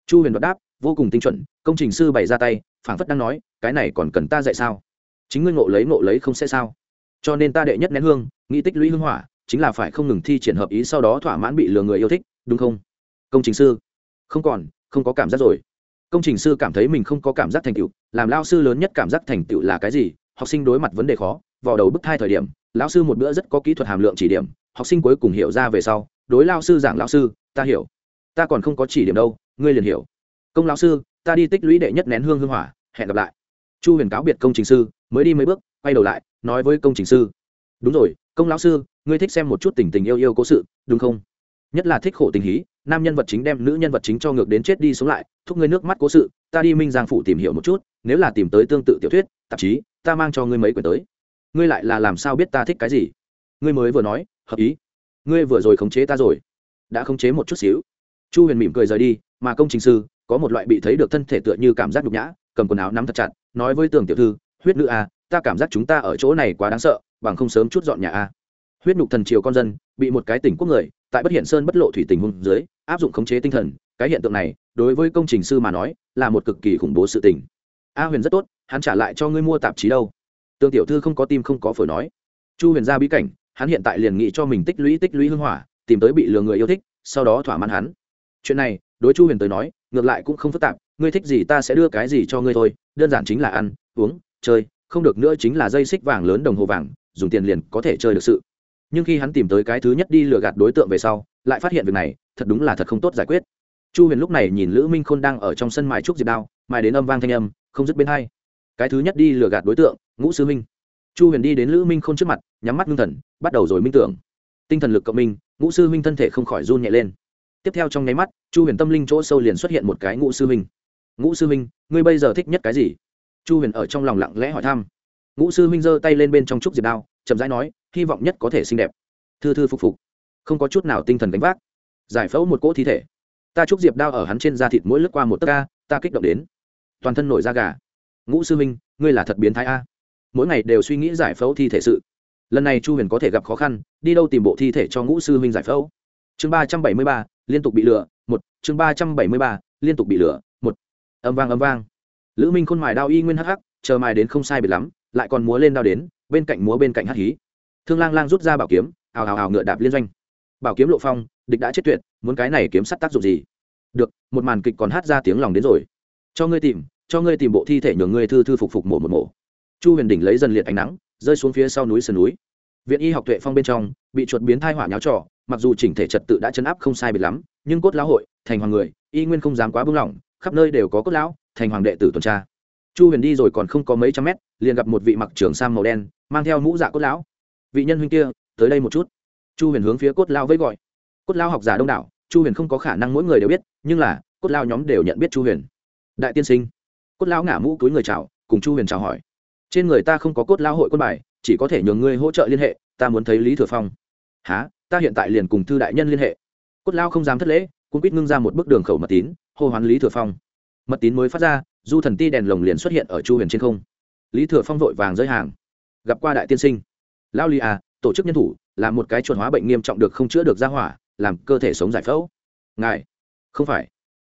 Chu huyền đọc đáp, vô cùng tinh chuẩn, công trình sư bày ra tay, phảng phất đang nói, cái này còn cần ta dạy sao? Chính ngươi ngộ lấy ngộ lấy không sẽ sao? Cho nên ta đệ nhất nén hương, nghĩ tích lũy hương hỏa, chính là phải không ngừng thi triển hợp ý sau đó thỏa mãn bị lừa người yêu thích, đúng không? Công trình sư. Không còn không có cảm giác rồi. Công trình sư cảm thấy mình không có cảm giác thành tựu, làm lao sư lớn nhất cảm giác thành tựu là cái gì? Học sinh đối mặt vấn đề khó, vào đầu bức thai thời điểm, lão sư một bữa rất có kỹ thuật hàm lượng chỉ điểm, học sinh cuối cùng hiểu ra về sau, đối lao sư giảng lao sư, ta hiểu. Ta còn không có chỉ điểm đâu, ngươi liền hiểu. Công lao sư, ta đi tích lũy đệ nhất nén hương hương hỏa, hẹn gặp lại. Chu huyền cáo biệt công trình sư, mới đi mấy bước, quay đầu lại, nói với công trình sư, đúng rồi, công lão sư, ngươi thích xem một chút tình tình yêu yêu cố sự, đúng không? Nhất là thích khổ tình hí nam nhân vật chính đem nữ nhân vật chính cho ngược đến chết đi sống lại, thúc ngươi nước mắt cố sự, ta đi minh giang phủ tìm hiểu một chút, nếu là tìm tới tương tự tiểu thuyết, tạp chí, ta mang cho ngươi mấy quyển tới. Ngươi lại là làm sao biết ta thích cái gì? Ngươi mới vừa nói, hợp ý. Ngươi vừa rồi khống chế ta rồi. Đã khống chế một chút xíu. Chu huyền mỉm cười rời đi, mà công trình sư, có một loại bị thấy được thân thể tựa như cảm giác nhục nhã, cầm quần áo nắm thật chặt, nói với tường tiểu thư, huyết nữ a ta cảm giác chúng ta ở chỗ này quá đáng sợ, bằng không sớm chút dọn nhà a huyết nhục thần triều con dân, bị một cái tỉnh quốc người tại bất hiện sơn bất lộ thủy tình hung dưới, áp dụng khống chế tinh thần, cái hiện tượng này, đối với công trình sư mà nói, là một cực kỳ khủng bố sự tình. A huyền rất tốt, hắn trả lại cho ngươi mua tạp chí đâu. Tương tiểu thư không có tim không có phổi nói. Chu huyền ra bí cảnh, hắn hiện tại liền nghĩ cho mình tích lũy tích lũy hưng hỏa, tìm tới bị lừa người yêu thích, sau đó thỏa mãn hắn. Chuyện này, đối chu huyền tới nói, ngược lại cũng không phức tạp, ngươi thích gì ta sẽ đưa cái gì cho ngươi thôi, đơn giản chính là ăn, uống, chơi, không được nữa chính là dây xích vàng lớn đồng hồ vàng, dùng tiền liền có thể chơi được sự nhưng khi hắn tìm tới cái thứ nhất đi lừa gạt đối tượng về sau, lại phát hiện việc này, thật đúng là thật không tốt giải quyết. Chu huyền lúc này nhìn lữ minh khôn đang ở trong sân mài trúc diệp đao, mài đến âm vang thanh âm, không dứt bên hai. Cái thứ nhất đi lừa gạt đối tượng, ngũ sư minh. Chu huyền đi đến lữ minh khôn trước mặt, nhắm mắt ngưng thần, bắt đầu rồi minh tưởng. Tinh thần lực cộng minh, ngũ sư minh thân thể không khỏi run nhẹ lên. Tiếp theo trong nháy mắt, chu huyền tâm linh chỗ sâu liền xuất hiện một cái ngũ sư minh. Ngũ sư minh, ngươi bây giờ thích nhất cái gì? Chu huyền ở trong lòng lặng lẽ hỏi thăm ngũ sư minh giơ tay lên bên trong trúc diệp đao, chậm rãi nói, hy vọng nhất có thể xinh đẹp. Thư thư phục phục. Không có chút nào tinh thần đánh vác. Giải phẫu một cỗ thi thể. Ta trúc diệp đao ở hắn trên da thịt mỗi lướt qua một tấc ca ta kích động đến. Toàn thân nổi da gà. Ngũ sư minh ngươi là thật biến thái a. Mỗi ngày đều suy nghĩ giải phẫu thi thể sự. Lần này chu huyền có thể gặp khó khăn, đi đâu tìm bộ thi thể cho ngũ sư minh giải phẫu. Chương ba trăm bảy mươi ba, liên tục bị lừa, một. Chương ba trăm bảy mươi ba, liên tục bị lừa, một. Âm vang âm vang. Lữ minh khôn mài đao y nguyên hắc hắc, chờ mài đến không sai biệt lắm lại còn múa lên đao đến, bên cạnh múa bên cạnh hắc hí. Thương lang lang rút ra bảo kiếm, ào ào ào ngựa đạp liên doanh. Bảo kiếm lộ phong, địch đã chết tuyệt, muốn cái này kiếm sắt tác dụng gì? Được, một màn kịch còn hát ra tiếng lòng đến rồi. Cho ngươi tìm, cho ngươi tìm bộ thi thể nhường ngươi thư thư phục phục mổ một mổ. Chu huyền đỉnh lấy dần liệt ánh nắng, rơi xuống phía sau núi sườn núi. Viện y học tuệ phong bên trong, bị chuột biến thai hỏa nháo trò, mặc dù chỉnh thể trật tự đã chấn áp không sai biệt lắm, nhưng cốt lão hội, thành hoàng người, y nguyên không dám quá bưng lỏng, khắp nơi đều có cốt lão, thành hoàng đệ tử tuần tra chu huyền đi rồi còn không có mấy trăm mét, liền gặp một vị mặc trưởng sam màu đen, mang theo mũ dạ cốt lão. Vị nhân huynh kia, tới đây một chút. Chu huyền hướng phía cốt lao với gọi. Cốt lao học giả đông đảo, chu huyền không có khả năng mỗi người đều biết, nhưng là, cốt lao nhóm đều nhận biết chu huyền. Đại tiên sinh. Cốt lao ngả mũ túi người chào, cùng chu huyền chào hỏi. Trên người ta không có cốt lao hội quân bài, chỉ có thể nhường ngươi hỗ trợ liên hệ, ta muốn thấy lý thừa phong. Há ta hiện tại liền cùng thư đại nhân liên hệ. Cốt lao không dám thất lễ cũng quýt ngưng ra một bức đường khẩu mật tín, hô hoán lý thừa phong. Mật tín mới phát ra du thần ti đèn lồng liền xuất hiện ở chu huyền trên không. Lý thừa phong vội vàng rơi hàng. Gặp qua đại tiên sinh. Lao li à tổ chức nhân thủ, là một cái chuẩn hóa bệnh nghiêm trọng được không chữa được ra hỏa, làm cơ thể sống giải phẫu. Ngài, không phải.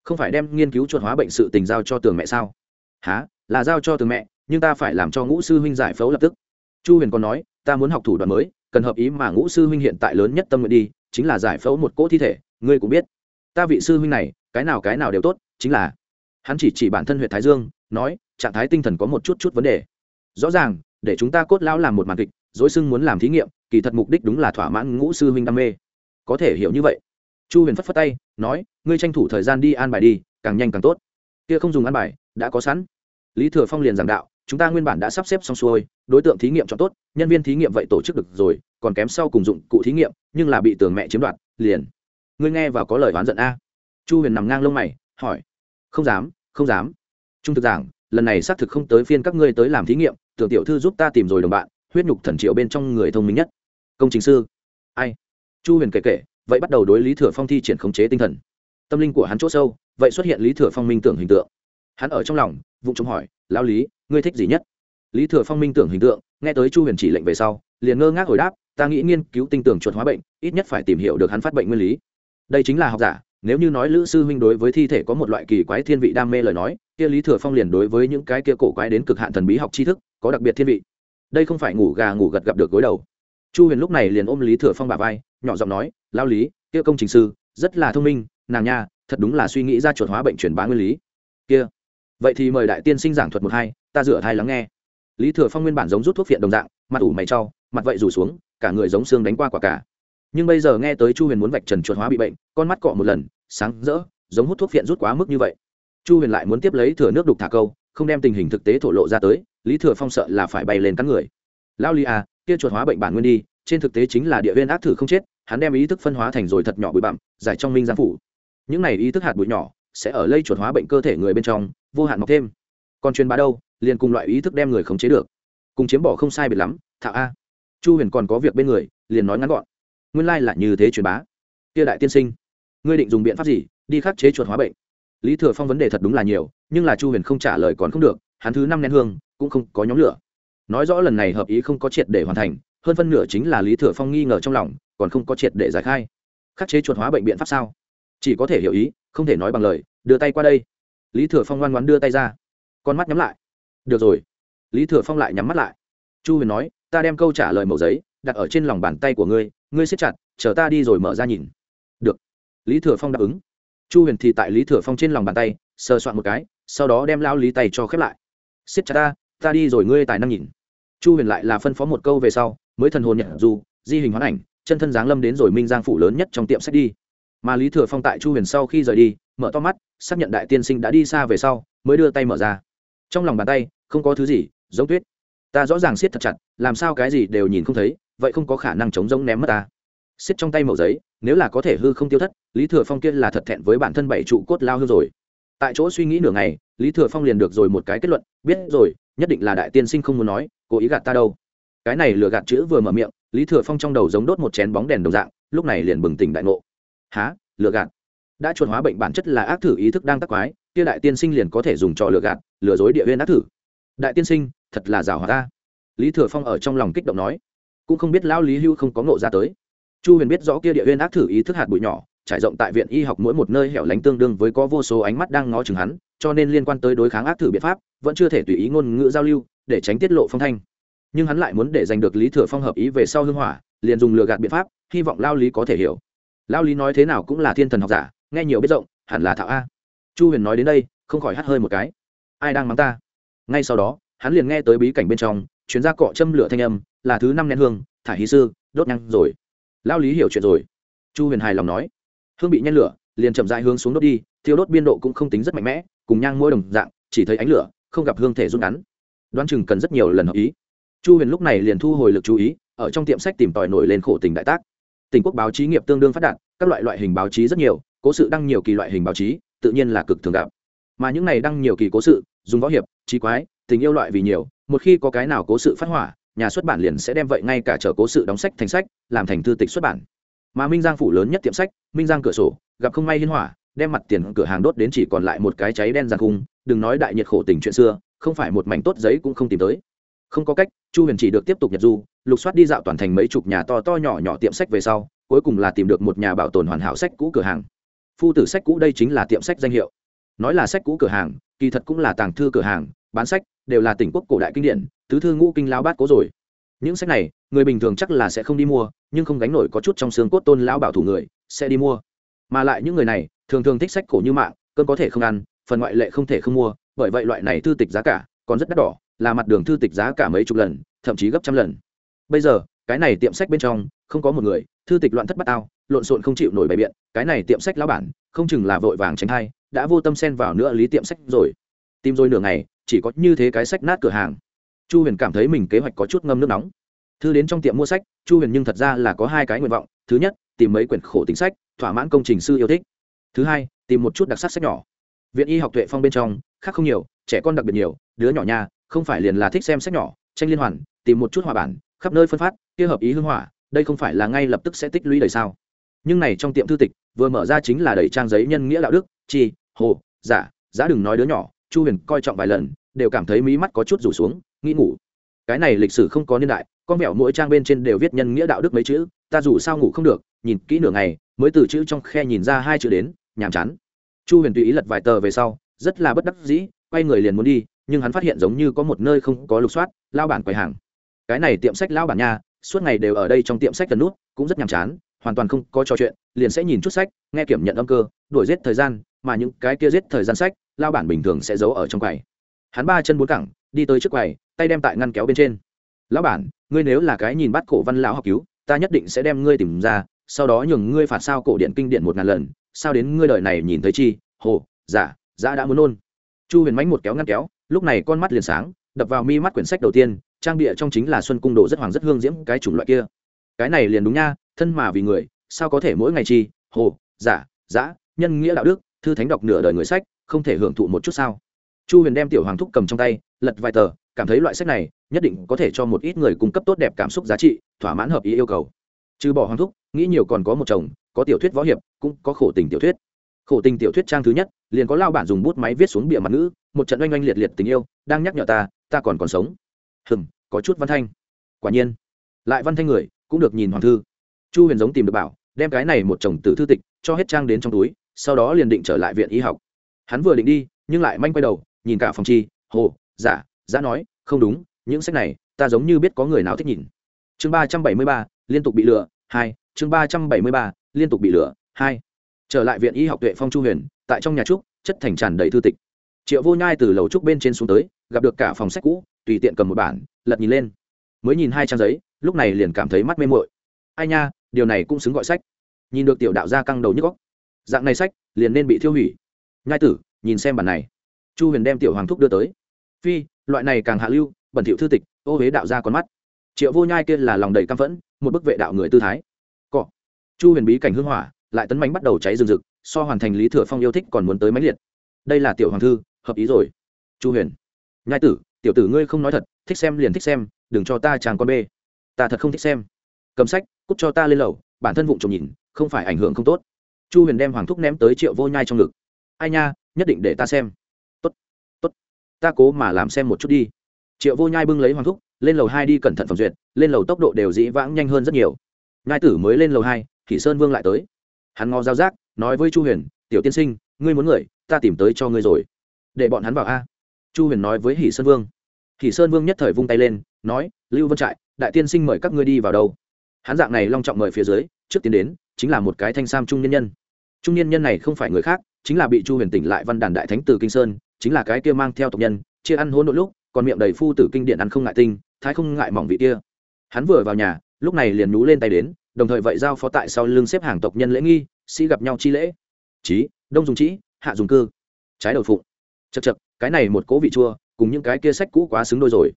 Không phải đem nghiên cứu chuẩn hóa bệnh sự tình giao cho tường mẹ sao? Há là giao cho tường mẹ, nhưng ta phải làm cho ngũ sư huynh giải phẫu lập tức. Chu huyền còn nói, ta muốn học thủ đoạn mới, cần hợp ý mà ngũ sư huynh hiện tại lớn nhất tâm nguyện đi, chính là giải phẫu một cỗ thi thể, ngươi cũng biết. Ta vị sư huynh này, cái nào cái nào đều tốt, chính là hắn chỉ chỉ bản thân huyện thái dương, nói, trạng thái tinh thần có một chút chút vấn đề. Rõ ràng, để chúng ta cốt lão làm một màn kịch, dối xưng muốn làm thí nghiệm, kỳ thật mục đích đúng là thỏa mãn ngũ sư huynh đam mê. Có thể hiểu như vậy. Chu huyền phất phất tay, nói, ngươi tranh thủ thời gian đi an bài đi, càng nhanh càng tốt. Kia không dùng an bài, đã có sẵn. Lý thừa phong liền giảng đạo, chúng ta nguyên bản đã sắp xếp xong xuôi, đối tượng thí nghiệm cho tốt, nhân viên thí nghiệm vậy tổ chức được rồi, còn kém sau cùng dụng cụ thí nghiệm, nhưng là bị tường mẹ chiếm đoạt, liền. Ngươi nghe và có lời oán giận a? Chu huyền nằm ngang lông mày, hỏi. Không dám không dám. Trung thực giảng, lần này xác thực không tới phiên các ngươi tới làm thí nghiệm, tưởng tiểu thư giúp ta tìm rồi đồng bạn, huyết nhục thần triệu bên trong người thông minh nhất. Công trình sư. Ai? Chu huyền kể kể, vậy bắt đầu đối lý thừa phong thi triển khống chế tinh thần. Tâm linh của hắn c h ỗ sâu, vậy xuất hiện lý thừa phong minh tưởng hình tượng. Hắn ở trong lòng vụ chống hỏi lao lý, ngươi thích gì nhất? Lý thừa phong minh tưởng hình tượng, nghe tới chu huyền chỉ lệnh về sau, liền ngơ ngác hồi đáp, ta nghĩ nghiên cứu tinh tưởng chuột hóa bệnh, ít nhất phải tìm hiểu được hắn phát bệnh nguyên lý. Đây chính là học giả nếu như nói lữ sư huynh đối với thi thể có một loại kỳ quái thiên vị đam mê lời nói, kia lý thừa phong liền đối với những cái kia cổ quái đến cực hạn thần bí học tri thức, có đặc biệt thiên vị. Đây không phải ngủ gà ngủ gật gặp được gối đầu. Chu huyền lúc này liền ôm lý thừa phong bà vai, nhỏ giọng nói lao lý, kia công trình sư, rất là thông minh, nàng nha, thật đúng là suy nghĩ ra chuột hóa bệnh truyền bá nguyên lý. Kia. Vậy thì mời đại tiên sinh giảng thuật một hai, ta rửa thai lắng nghe. Lý thừa phong nguyên bản giống rút thuốc phiện đồng dạng, mặt ủ mày trau, mặt vậy rủ xuống, cả người giống xương đánh qua quả cả nhưng bây giờ nghe tới chu huyền muốn vạch trần chuột hóa bị bệnh, con mắt cọ một lần, sáng rỡ, giống hút thuốc phiện rút quá mức như vậy. Chu huyền lại muốn tiếp lấy thừa nước đục thả câu, không đem tình hình thực tế thổ lộ ra tới, lý thừa phong sợ là phải bay lên cắn người. Lao lý à kia chuột hóa bệnh bản nguyên đi, trên thực tế chính là địa viên ác thử không chết, hắn đem ý thức phân hóa thành rồi thật nhỏ bụi bặm, giải trong minh giang phủ. Những này ý thức hạt bụi nhỏ, sẽ ở lây chuột hóa bệnh cơ thể người bên trong, vô hạn mọc thêm. Còn truyền bá đâu, liền cùng loại ý thức đem người khống chế được. Cùng chiếm bỏ không sai biệt lắm thạo a. Chu huyền còn có việc bên người, liền nói ngắn gọn nguyên lai là như thế truyền bá. Kia đại tiên sinh, ngươi định dùng biện pháp gì, đi khắc chế chuột hóa bệnh? Lý thừa phong vấn đề thật đúng là nhiều, nhưng là chu huyền không trả lời còn không được, hắn thứ năm nén hương, cũng không có nhóm lửa. Nói rõ lần này hợp ý không có triệt để hoàn thành, hơn phân nửa chính là lý thừa phong nghi ngờ trong lòng, còn không có triệt để giải khai. Khắc chế chuột hóa bệnh biện pháp sao? Chỉ có thể hiểu ý, không thể nói bằng lời, đưa tay qua đây. Lý thừa phong ngoan ngoan đưa tay ra. Con mắt nhắm lại. Được rồi. Lý thừa phong lại nhắm mắt lại. Chu huyền nói, ta đem câu trả lời mẫu giấy, đặt ở trên lòng bàn tay của ngươi ngươi siết chặt, chờ ta đi rồi mở ra nhìn. Được. Lý thừa phong đáp ứng. Chu huyền thì tại lý thừa phong trên lòng bàn tay, sờ soạn một cái, sau đó đem lao lý tay cho khép lại. Siết chặt ta ta đi rồi ngươi tài năng nhìn. Chu huyền lại là phân phó một câu về sau, mới thần hồn nhận dù, di hình hoán ảnh, chân thân giáng lâm đến rồi minh giang phủ lớn nhất trong tiệm sách đi. Mà lý thừa phong tại chu huyền sau khi rời đi, mở to mắt, xác nhận đại tiên sinh đã đi xa về sau, mới đưa tay mở ra. Trong lòng bàn tay, không có thứ gì, giống tuyết. Ta rõ ràng siết thật chặt, làm sao cái gì đều nhìn không thấy vậy không có khả năng chống giống ném mất ta. Siết trong tay mẩu giấy, nếu là có thể hư không tiêu thất, lý thừa phong kia là thật thẹn với bản thân bảy trụ cốt lao hư rồi. Tại chỗ suy nghĩ nửa ngày, lý thừa phong liền được rồi một cái kết luận, biết rồi, nhất định là đại tiên sinh không muốn nói, cố ý gạt ta đâu. Cái này lừa gạt chữ vừa mở miệng, lý thừa phong trong đầu giống đốt một chén bóng đèn đồng dạng, lúc này liền bừng tỉnh đại ngộ. Há lừa gạt? Đã chuẩn hóa bệnh bản chất là ác thử ý thức đang tắc quái, kia đại tiên sinh liền có thể dùng trò lừa gạt, lừa dối địa huyên ác thử. Đại tiên sinh, thật là rào hòa ta. Lý thừa phong ở trong lòng kích động nói cũng không biết lão lý hưu không có ngộ ra tới. Chu huyền biết rõ kia địa huyên ác thử ý thức hạt bụi nhỏ, trải rộng tại viện y học mỗi một nơi hẻo lánh tương đương với có vô số ánh mắt đang ngó chừng hắn, cho nên liên quan tới đối kháng ác thử biện pháp, vẫn chưa thể tùy ý ngôn ngữ giao lưu, để tránh tiết lộ phong thanh. Nhưng hắn lại muốn để giành được lý thừa phong hợp ý về sau hưng hỏa, liền dùng lừa gạt biện pháp, hy vọng lao lý có thể hiểu. Lao lý nói thế nào cũng là thiên thần học giả, nghe nhiều biết rộng, hẳn là thạo a. Chu huyền nói đến đây, không khỏi hắt hơi một cái. Ai đang mắng ta? Ngay sau đó, hắn liền nghe tới bí cảnh bên trong chuyến ra cọ châm lửa thanh âm là thứ năm nén hương thải hí sư, đốt nhang rồi. Lao lý hiểu chuyện rồi. Chu huyền hài lòng nói. Hương bị nhen lửa, liền chậm dại hướng xuống đốt đi, thiêu đốt biên độ cũng không tính rất mạnh mẽ, cùng nhang mỗi đồng dạng, chỉ thấy ánh lửa, không gặp hương thể rút ngắn. Đoán chừng cần rất nhiều lần hợp ý. Chu huyền lúc này liền thu hồi lực chú ý, ở trong tiệm sách tìm tòi nổi lên khổ tình đại tác. Tỉnh quốc báo chí nghiệp tương đương phát đạt, các loại loại hình báo chí rất nhiều, cố sự đăng nhiều kỳ loại hình báo chí, tự nhiên là cực thường gặp. Mà những này đăng nhiều kỳ cố sự, dùng võ hiệp, trí quái, tình yêu loại vì nhiều, một khi có cái nào cố sự phát hỏa nhà xuất bản liền sẽ đem vậy ngay cả chở cố sự đóng sách thành sách, làm thành thư tịch xuất bản. Mà minh giang phủ lớn nhất tiệm sách, minh giang cửa sổ, gặp không may liên hỏa đem mặt tiền cửa hàng đốt đến chỉ còn lại một cái cháy đen giang khung, đừng nói đại nhiệt khổ tình chuyện xưa, không phải một mảnh tốt giấy cũng không tìm tới. Không có cách, chu huyền chỉ được tiếp tục nhật du, lục soát đi dạo toàn thành mấy chục nhà to to nhỏ nhỏ tiệm sách về sau, cuối cùng là tìm được một nhà bảo tồn hoàn hảo sách cũ cửa hàng. Phu tử sách cũ đây chính là tiệm sách danh hiệu. Nói là sách cũ cửa hàng, kỳ thật cũng là tàng thư cửa hàng, bán sách, đều là tỉnh quốc cổ đại kinh điển tứ thư ngũ kinh lao bát cố rồi. Những sách này, người bình thường chắc là sẽ không đi mua, nhưng không gánh nổi có chút trong xương cốt tôn lão bảo thủ người, sẽ đi mua. Mà lại những người này, thường thường thích sách cổ như mạng cơn có thể không ăn, phần ngoại lệ không thể không mua, bởi vậy loại này thư tịch giá cả, còn rất đắt đỏ, là mặt đường thư tịch giá cả mấy chục lần, thậm chí gấp trăm lần. Bây giờ, cái này tiệm sách bên trong, không có một người, thư tịch loạn thất bát ao lộn xộn không chịu nổi bày biện, cái này tiệm sách lão bản, không chừng là vội vàng tránh hay đã vô tâm xen vào nữa lý tiệm sách rồi. Tìm rồi nửa ngày, chỉ có như thế cái sách nát cửa hàng chu huyền cảm thấy mình kế hoạch có chút ngâm nước nóng. Thư đến trong tiệm mua sách, chu huyền nhưng thật ra là có hai cái nguyện vọng. Thứ nhất, tìm mấy quyển khổ tính sách, thỏa mãn công trình sư yêu thích. Thứ hai, tìm một chút đặc sắc sách nhỏ. Viện y học tuệ phong bên trong, khác không nhiều, trẻ con đặc biệt nhiều, đứa nhỏ nha không phải liền là thích xem sách nhỏ, tranh liên hoàn, tìm một chút hòa bản, khắp nơi phân phát, kia hợp ý hưng hỏa, đây không phải là ngay lập tức sẽ tích lũy đầy sao. Nhưng này trong tiệm thư tịch, vừa mở ra chính là đầy trang giấy nhân nghĩa đạo đức, chi, hồ, giả, giá đừng nói đứa nhỏ, chu huyền coi trọng vài lần đều cảm thấy mí mắt có chút rủ xuống, nghĩ ngủ. Cái này lịch sử không có niên đại con mẹo mỗi trang bên trên đều viết nhân nghĩa đạo đức mấy chữ, ta dù sao ngủ không được, nhìn kỹ nửa ngày, mới từ chữ trong khe nhìn ra hai chữ đến, nhàm chán. Chu huyền tùy ý lật vài tờ về sau, rất là bất đắc dĩ, quay người liền muốn đi, nhưng hắn phát hiện giống như có một nơi không có lục soát, lao bản quầy hàng. Cái này tiệm sách lao bản nha, suốt ngày đều ở đây trong tiệm sách cần nút, cũng rất nhàm chán, hoàn toàn không có trò chuyện, liền sẽ nhìn chút sách, nghe kiểm nhận âm cơ đuổi giết thời gian, mà những cái kia giết thời gian sách, lao bản bình thường sẽ giấu ở trong quầy hắn ba chân bốn cẳng đi tới trước quầy tay đem tại ngăn kéo bên trên. Lão bản ngươi nếu là cái nhìn bắt cổ văn lão học cứu ta nhất định sẽ đem ngươi tìm ra sau đó nhường ngươi phạt sao cổ điện kinh điện một ngàn lần sao đến ngươi đời này nhìn thấy chi? Hồ giả dạ, giả đã muốn nôn chu huyền mánh một kéo ngăn kéo lúc này con mắt liền sáng đập vào mi mắt quyển sách đầu tiên trang bịa trong chính là xuân cung đồ rất hoàng rất hương diễm cái chủng loại kia. Cái này liền đúng nha thân mà vì người sao có thể mỗi ngày chi? Hồ giả giã nhân nghĩa đạo đức thư thánh đọc nửa đời người sách không thể hưởng thụ một chút sao? Chu huyền đem tiểu hoàng thúc cầm trong tay, lật vài tờ, cảm thấy loại sách này nhất định có thể cho một ít người cung cấp tốt đẹp cảm xúc giá trị, thỏa mãn hợp ý yêu cầu. Trừ bỏ hoàng thúc, nghĩ nhiều còn có một chồng, có tiểu thuyết võ hiệp, cũng có khổ tình tiểu thuyết. Khổ tình tiểu thuyết trang thứ nhất, liền có lao bản dùng bút máy viết xuống bìa mặt ngữ, một trận oanh oanh liệt liệt tình yêu, đang nhắc nhở ta ta còn còn sống. Hừng có chút văn thanh. Quả nhiên, lại văn thanh người, cũng được nhìn hoàng thư. Chu huyền giống tìm được bảo, đem cái này một chồng từ thư tịch cho hết trang đến trong túi, sau đó liền định trở lại viện y học. Hắn vừa định đi, nhưng lại manh quay đầu nhìn cả phòng chi, hồ giả giả nói, không đúng, những sách này, ta giống như biết có người nào thích nhìn. Chương ba trăm bảy mươi ba, liên tục bị lừa, hai, chương ba trăm bảy mươi ba, liên tục bị lừa, hai. Trở lại viện y học tuệ phong chu huyền, tại trong nhà trúc, chất thành tràn đầy thư tịch. Triệu vô nhai từ lầu trúc bên trên xuống tới, gặp được cả phòng sách cũ, tùy tiện cầm một bản, lật nhìn lên. Mới nhìn hai trang giấy, lúc này liền cảm thấy mắt mê mội ai nha, điều này cũng xứng gọi sách. Nhìn được tiểu đạo gia căng đầu nhức góc dạng này sách, liền nên bị thiêu hủy. Nhai tử, nhìn xem bản này chu huyền đem tiểu hoàng thúc đưa tới. Phi, loại này càng hạ lưu, bẩn thiệu thư tịch, ô huế đạo ra con mắt. Triệu vô nhai kia là lòng đầy căm phẫn, một bức vệ đạo người tư thái. Cọ. Chu huyền bí cảnh hưng hỏa, lại tấn bánh bắt đầu cháy rừng rực, so hoàn thành lý thừa phong yêu thích còn muốn tới máy liệt. Đây là tiểu hoàng thư, hợp ý rồi. Chu huyền. Nhai tử, tiểu tử ngươi không nói thật, thích xem liền thích xem, đừng cho ta chàng con bê. Ta thật không thích xem. Cầm sách, cút cho ta lên lầu, bản thân vụng trộm nhìn, không phải ảnh hưởng không tốt. Chu huyền đem hoàng thúc ném tới triệu vô nhai trong ngực. Ai nha, nhất định để ta xem ta cố mà làm xem một chút đi. Triệu vô nhai bưng lấy hoàng thúc, lên lầu hai đi cẩn thận phẩm duyệt, lên lầu tốc độ đều dĩ vãng nhanh hơn rất nhiều. Nhai tử mới lên lầu hai thì sơn vương lại tới. Hắn ngó giao giác, nói với chu huyền, tiểu tiên sinh, ngươi muốn người, ta tìm tới cho ngươi rồi. Để bọn hắn vào a. Chu huyền nói với hỷ sơn vương. Hỷ sơn vương nhất thời vung tay lên, nói, lưu vân trại, đại tiên sinh mời các ngươi đi vào đâu. Hắn dạng này long trọng mời phía dưới, trước tiến đến, chính là một cái thanh sam trung nhân nhân. Trung nhân nhân này không phải người khác, chính là bị chu huyền tỉnh lại văn đàn đại thánh từ kinh sơn chính là cái kia mang theo tộc nhân chia ăn hôn nội lúc còn miệng đầy phu tử kinh điện ăn không ngại tinh thái không ngại mỏng vị kia. Hắn vừa vào nhà lúc này liền nhú lên tay đến đồng thời vậy giao phó tại sau lưng xếp hàng tộc nhân lễ nghi sĩ gặp nhau chi lễ. Chí đông dùng trí hạ dùng cư. Trái đầu phụng. Chật chật cái này một cố vị chua cùng những cái kia sách cũ quá xứng đôi rồi.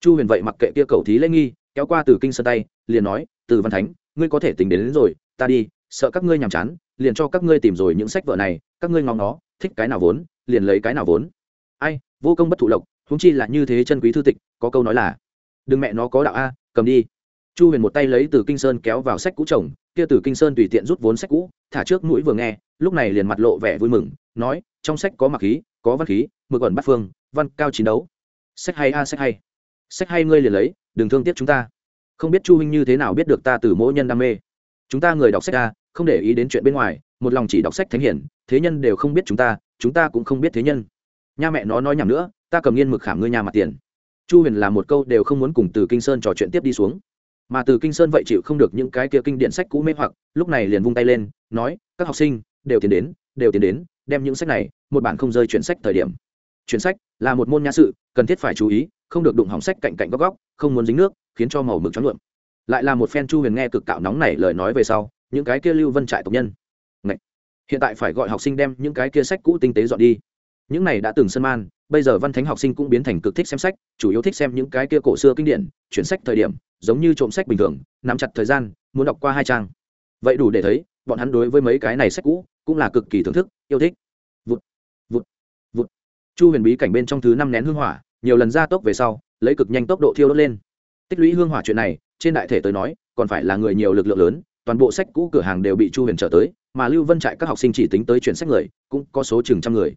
Chu huyền vậy mặc kệ kia cầu thí lễ nghi kéo qua từ kinh sơn tay liền nói từ văn thánh ngươi có thể tính đến, đến rồi ta đi sợ các ngươi nhàm chán liền cho các ngươi tìm rồi những sách vợ này các ngươi ngóng nó thích cái nào vốn, liền lấy cái nào vốn. Ai, vô công bất thụ lộc húng chi là như thế chân quý thư tịch, có câu nói là, đừng mẹ nó có đạo a, cầm đi. Chu huyền một tay lấy từ kinh sơn kéo vào sách cũ chồng, kia từ kinh sơn tùy tiện rút vốn sách cũ, thả trước mũi vừa nghe, lúc này liền mặt lộ vẻ vui mừng, nói, trong sách có mặc khí, có văn khí, mực ẩn bắt phương, văn cao chiến đấu. Sách hay a, sách hay. Sách hay ngươi liền lấy, đừng thương tiếc chúng ta. Không biết chu huynh như thế nào biết được ta từ mỗi nhân đam mê. Chúng ta người đọc sách a, không để ý đến chuyện bên ngoài một lòng chỉ đọc sách thánh hiển, thế nhân đều không biết chúng ta chúng ta cũng không biết thế nhân. Nha mẹ nó nói nhầm nữa, ta cầm nghiên mực khảm ngươi nhà mặt tiền. Chu huyền làm một câu đều không muốn cùng từ kinh sơn trò chuyện tiếp đi xuống. Mà từ kinh sơn vậy chịu không được những cái kia kinh điện sách cũ mê hoặc, lúc này liền vung tay lên, nói, các học sinh, đều tiến đến, đều tiến đến, đem những sách này, một bản không rơi chuyển sách thời điểm. Chuyển sách là một môn nhã sự, cần thiết phải chú ý, không được đụng hỏng sách cạnh cạnh góc góc, không muốn dính nước, khiến cho màu mực trắng luộm. Lại là một phen chu huyền nghe cực cạo nóng này lời nói về sau, những cái kia lưu vân trại tộc nhân hiện tại phải gọi học sinh đem những cái kia sách cũ tinh tế dọn đi. Những này đã từng sân man, bây giờ văn thánh học sinh cũng biến thành cực thích xem sách, chủ yếu thích xem những cái kia cổ xưa kinh điển, chuyển sách thời điểm, giống như trộm sách bình thường, nắm chặt thời gian, muốn đọc qua hai trang. Vậy đủ để thấy, bọn hắn đối với mấy cái này sách cũ, cũng là cực kỳ thưởng thức, yêu thích. Vụt vụt vụt. Chu huyền bí cảnh bên trong thứ năm nén hương hỏa, nhiều lần ra tốc về sau, lấy cực nhanh tốc độ thiêu đốt lên. Tích lũy hương hỏa chuyện này, trên đại thể tới nói, còn phải là người nhiều lực lượng lớn toàn bộ sách cũ cửa hàng đều bị chu huyền trở tới, mà lưu vân trại các học sinh chỉ tính tới chuyển sách người, cũng có số chừng trăm người.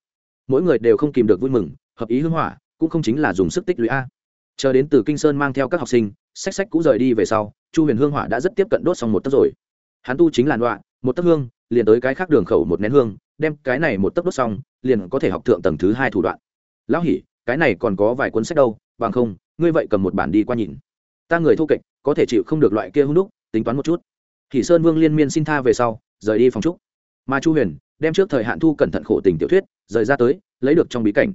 Mỗi người đều không kìm được vui mừng, hợp ý hưng hỏa, cũng không chính là dùng sức tích lũy a. Chờ đến từ kinh sơn mang theo các học sinh, sách sách cũ rời đi về sau, chu huyền hương hỏa đã rất tiếp cận đốt xong một tấc rồi. Hắn tu chính là đoạn, một tấc hương, liền tới cái khác đường khẩu một nén hương, đem cái này một tấc đốt xong, liền có thể học thượng tầng thứ hai thủ đoạn. Lão hỉ, cái này còn có vài cuốn sách đâu, bằng không, ngươi vậy cầm một bản đi qua nhìn. Ta người thô kệch, có thể chịu không được loại kia hung đúc, tính toán một chút thì sơn vương liên miên xin tha về sau, rời đi phòng trúc. Mà chu huyền đem trước thời hạn thu cẩn thận khổ tình tiểu thuyết, rời ra tới, lấy được trong bí cảnh.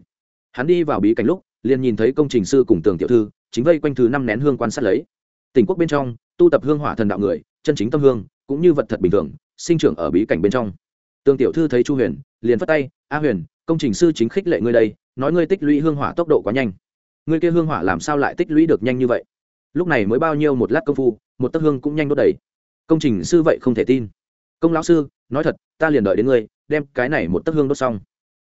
Hắn đi vào bí cảnh lúc, liền nhìn thấy công trình sư cùng tường tiểu thư, chính vây quanh thứ năm nén hương quan sát lấy. Tỉnh quốc bên trong, tu tập hương hỏa thần đạo người, chân chính tâm hương, cũng như vật thật bình thường, sinh trưởng ở bí cảnh bên trong. Tường tiểu thư thấy chu huyền, liền phất tay, a huyền, công trình sư chính khích lệ ngươi đây, nói ngươi tích lũy hương hỏa tốc độ quá nhanh. Ngươi kia hương hỏa làm sao lại tích lũy được nhanh như vậy? Lúc này mới bao nhiêu một lát công phu, một tấc hương cũng nhanh đốt đầy công trình sư vậy không thể tin. Công lão sư nói thật ta liền đợi đến ngươi đem cái này một tấc hương đốt xong.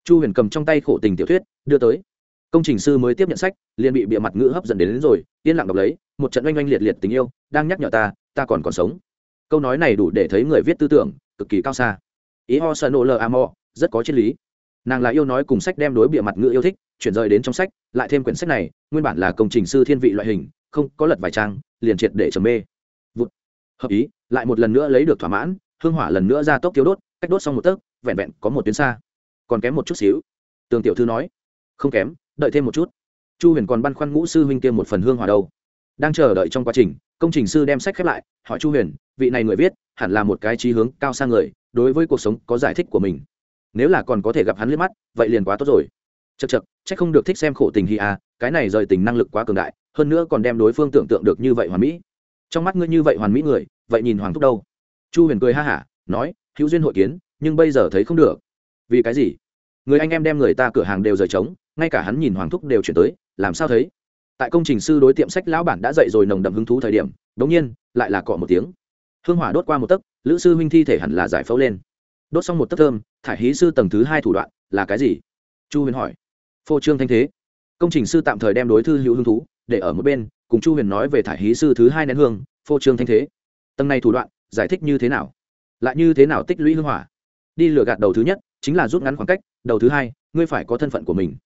Chu huyền cầm trong tay khổ tình tiểu thuyết đưa tới. Công trình sư mới tiếp nhận sách liền bị bịa mặt ngữ hấp dẫn đến, đến rồi yên lặng đọc lấy một trận oanh oanh liệt liệt tình yêu đang nhắc nhở ta ta còn còn sống. Câu nói này đủ để thấy người viết tư tưởng cực kỳ cao xa. Ý ho sợ nộ lờ amo rất có triết lý. Nàng là yêu nói cùng sách đem đối bịa mặt ngữ yêu thích chuyển rời đến trong sách lại thêm quyển sách này nguyên bản là công trình sư thiên vị loại hình không có lật vài trang liền triệt để trầm mê. Vụt. hợp ý lại một lần nữa lấy được thỏa mãn, hương hỏa lần nữa ra tốc thiếu đốt, cách đốt xong một tấc, vẹn vẹn có một tuyến xa. Còn kém một chút xíu. Tường tiểu thư nói. Không kém, đợi thêm một chút. Chu huyền còn băn khoăn ngũ sư huynh kia một phần hương hỏa đâu. Đang chờ đợi trong quá trình, công trình sư đem sách khép lại, hỏi chu huyền, vị này người viết, hẳn là một cái trí hướng cao sang người, đối với cuộc sống có giải thích của mình. Nếu là còn có thể gặp hắn liếc mắt, vậy liền quá tốt rồi. Chật chật c h ắ c không được thích xem khổ tình hy à cái này rời tình năng lực quá cường đại, hơn nữa còn đem đối phương tưởng tượng được như vậy hoàn mỹ. Trong mắt ngươi như vậy hoàn mỹ người vậy nhìn hoàng thúc đâu? Chu huyền cười ha hả, nói, hữu duyên hội kiến, nhưng bây giờ thấy không được. Vì cái gì? Người anh em đem người ta cửa hàng đều rời trống, ngay cả hắn nhìn hoàng thúc đều chuyển tới, làm sao thấy? Tại công trình sư đối tiệm sách lão bản đã dậy rồi nồng đậm hứng thú thời điểm, đống nhiên, lại là cọ một tiếng. Hương hỏa đốt qua một tấc, lữ sư huynh thi thể hẳn là giải phẫu lên. Đốt xong một tấc thơm, thải hí sư tầng thứ hai thủ đoạn, là cái gì? Chu huyền hỏi. Phô trương thanh thế. Công trình sư tạm thời đem đối thư hữu hứng thú, để ở một bên, cùng chu huyền nói về thải hí sư thứ hai nén hương, phô trương thanh thế tầng này thủ đoạn, giải thích như thế nào? Lại như thế nào tích lũy hưng hỏa? Đi lừa gạt đầu thứ nhất, chính là rút ngắn khoảng cách, đầu thứ hai, ngươi phải có thân phận của mình.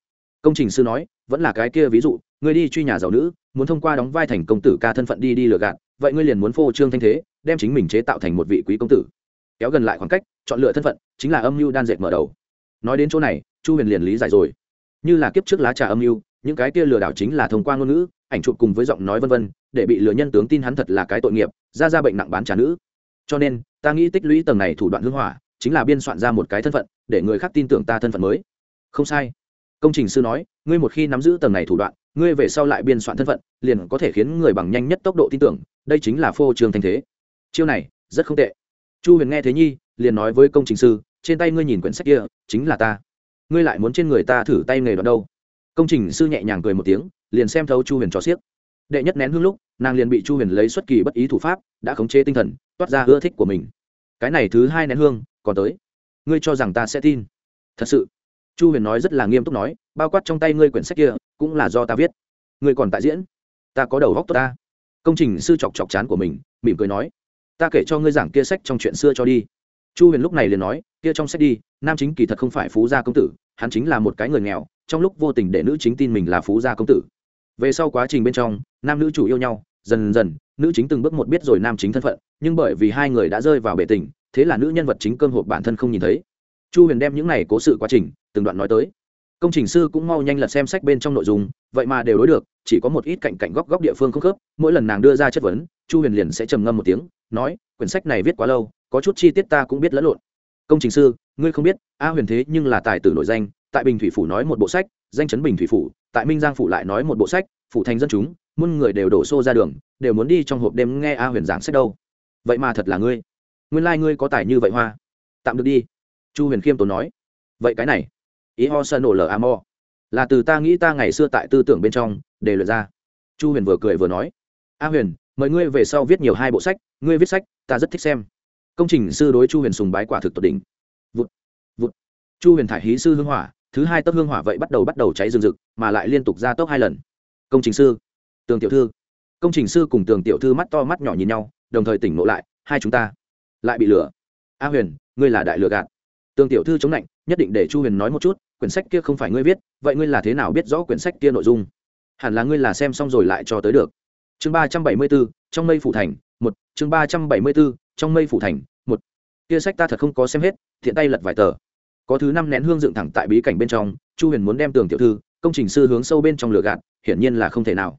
Công trình sư nói, vẫn là cái kia ví dụ, ngươi đi truy nhà giàu nữ, muốn thông qua đóng vai thành công tử ca thân phận đi đi lừa gạt, vậy ngươi liền muốn phô trương thanh thế, đem chính mình chế tạo thành một vị quý công tử. Kéo gần lại khoảng cách, chọn lựa thân phận, chính là âm mưu đan dệt mở đầu. Nói đến chỗ này, chu huyền liền lý giải rồi. Như là kiếp trước lá trà âm mưu, những cái kia lừa đảo chính là thông qua ngôn ngữ, ảnh chụp cùng với giọng nói vân vân để bị lừa nhân tướng tin hắn thật là cái tội nghiệp, ra ra bệnh nặng bán trả nữ. Cho nên, ta nghĩ tích lũy tầng này thủ đoạn hưng hỏa, chính là biên soạn ra một cái thân phận, để người khác tin tưởng ta thân phận mới. Không sai. Công trình sư nói, ngươi một khi nắm giữ tầng này thủ đoạn, ngươi về sau lại biên soạn thân phận, liền có thể khiến người bằng nhanh nhất tốc độ tin tưởng, đây chính là phô trường thanh thế. Chiêu này, rất không tệ. Chu huyền nghe thế nhi, liền nói với công trình sư, trên tay ngươi nhìn quyển sách kia, chính là ta. Ngươi lại muốn trên người ta thử tay nghề đoạn đâu? Công trình sư nhẹ nhàng cười một tiếng, liền xem thấu chu huyền cho xiếc đệ nhất nén hương lúc, nàng liền bị chu huyền lấy xuất kỳ bất ý thủ pháp, đã khống chế tinh thần, toát ra ưa thích của mình. Cái này thứ hai nén hương, còn tới. Ngươi cho rằng ta sẽ tin. Thật sự. Chu huyền nói rất là nghiêm túc nói, bao quát trong tay ngươi quyển sách kia, cũng là do ta viết. Ngươi còn tại diễn. Ta có đầu góc tốt ta. Công trình sư chọc chọc chán của mình, mỉm cười nói. Ta kể cho ngươi giảng kia sách trong chuyện xưa cho đi. Chu huyền lúc này liền nói, kia trong sách đi, nam chính kỳ thật không phải phú gia công tử, hắn chính là một cái người nghèo, trong lúc vô tình để nữ chính tin mình là phú gia công tử về sau quá trình bên trong, nam nữ chủ yêu nhau, dần dần, nữ chính từng bước một biết rồi nam chính thân phận, nhưng bởi vì hai người đã rơi vào bể tình, thế là nữ nhân vật chính cơm hộp bản thân không nhìn thấy. Chu huyền đem những này cố sự quá trình, từng đoạn nói tới. Công trình sư cũng mau nhanh lật xem sách bên trong nội dung, vậy mà đều đối được, chỉ có một ít cạnh cạnh góc góc địa phương không khớp, mỗi lần nàng đưa ra chất vấn, chu huyền liền sẽ trầm ngâm một tiếng, nói, quyển sách này viết quá lâu, có chút chi tiết ta cũng biết lẫn lộn. Công trình sư, ngươi không biết, a huyền thế nhưng là tài tử nổi danh, tại bình thủy phủ nói một bộ sách, danh chấn bình thủy phủ tại minh giang phủ lại nói một bộ sách, phủ thành dân chúng, muôn người đều đổ xô ra đường, đều muốn đi trong hộp đêm nghe a huyền giảng sách đâu. Vậy mà thật là ngươi. Nguyên lai、like、ngươi có tài như vậy hoa. Tạm được đi. Chu huyền khiêm tốn nói. Vậy cái này. Ý ho sơ nổ lờ a mo. Là từ ta nghĩ ta ngày xưa tại tư tưởng bên trong, để lượt ra. Chu huyền vừa cười vừa nói. A huyền, mời ngươi về sau viết nhiều hai bộ sách, ngươi viết sách, ta rất thích xem. Công trình sư đối chu huyền sùng bái quả thực tột đỉnh. Vụt vụt. Chu huyền thải hí sư hương hỏa thứ hai tấc hương hỏa vậy bắt đầu bắt đầu cháy rừng rực, mà lại liên tục ra tốc hai lần. Công trình sư, tường tiểu thư. Công trình sư cùng tường tiểu thư mắt to mắt nhỏ nhìn nhau, đồng thời tỉnh ngộ lại, hai chúng ta lại bị lừa a huyền, ngươi là đại lừa gạt. Tường tiểu thư chống lạnh, nhất định để chu huyền nói một chút, quyển sách kia không phải ngươi viết, vậy ngươi là thế nào biết rõ quyển sách kia nội dung? Hẳn là ngươi là xem xong rồi lại cho tới được. Chương ba trăm bảy mươi bốn, trong mây phủ thành, một, chương ba trăm bảy mươi bốn, trong mây phủ thành, một. Kia sách ta thật không có xem hết thiện tay lật vài tờ có thứ năm nén hương dựng thẳng tại bí cảnh bên trong, chu huyền muốn đem tường tiểu thư, công trình sư hướng sâu bên trong lửa gạt, hiển nhiên là không thể nào.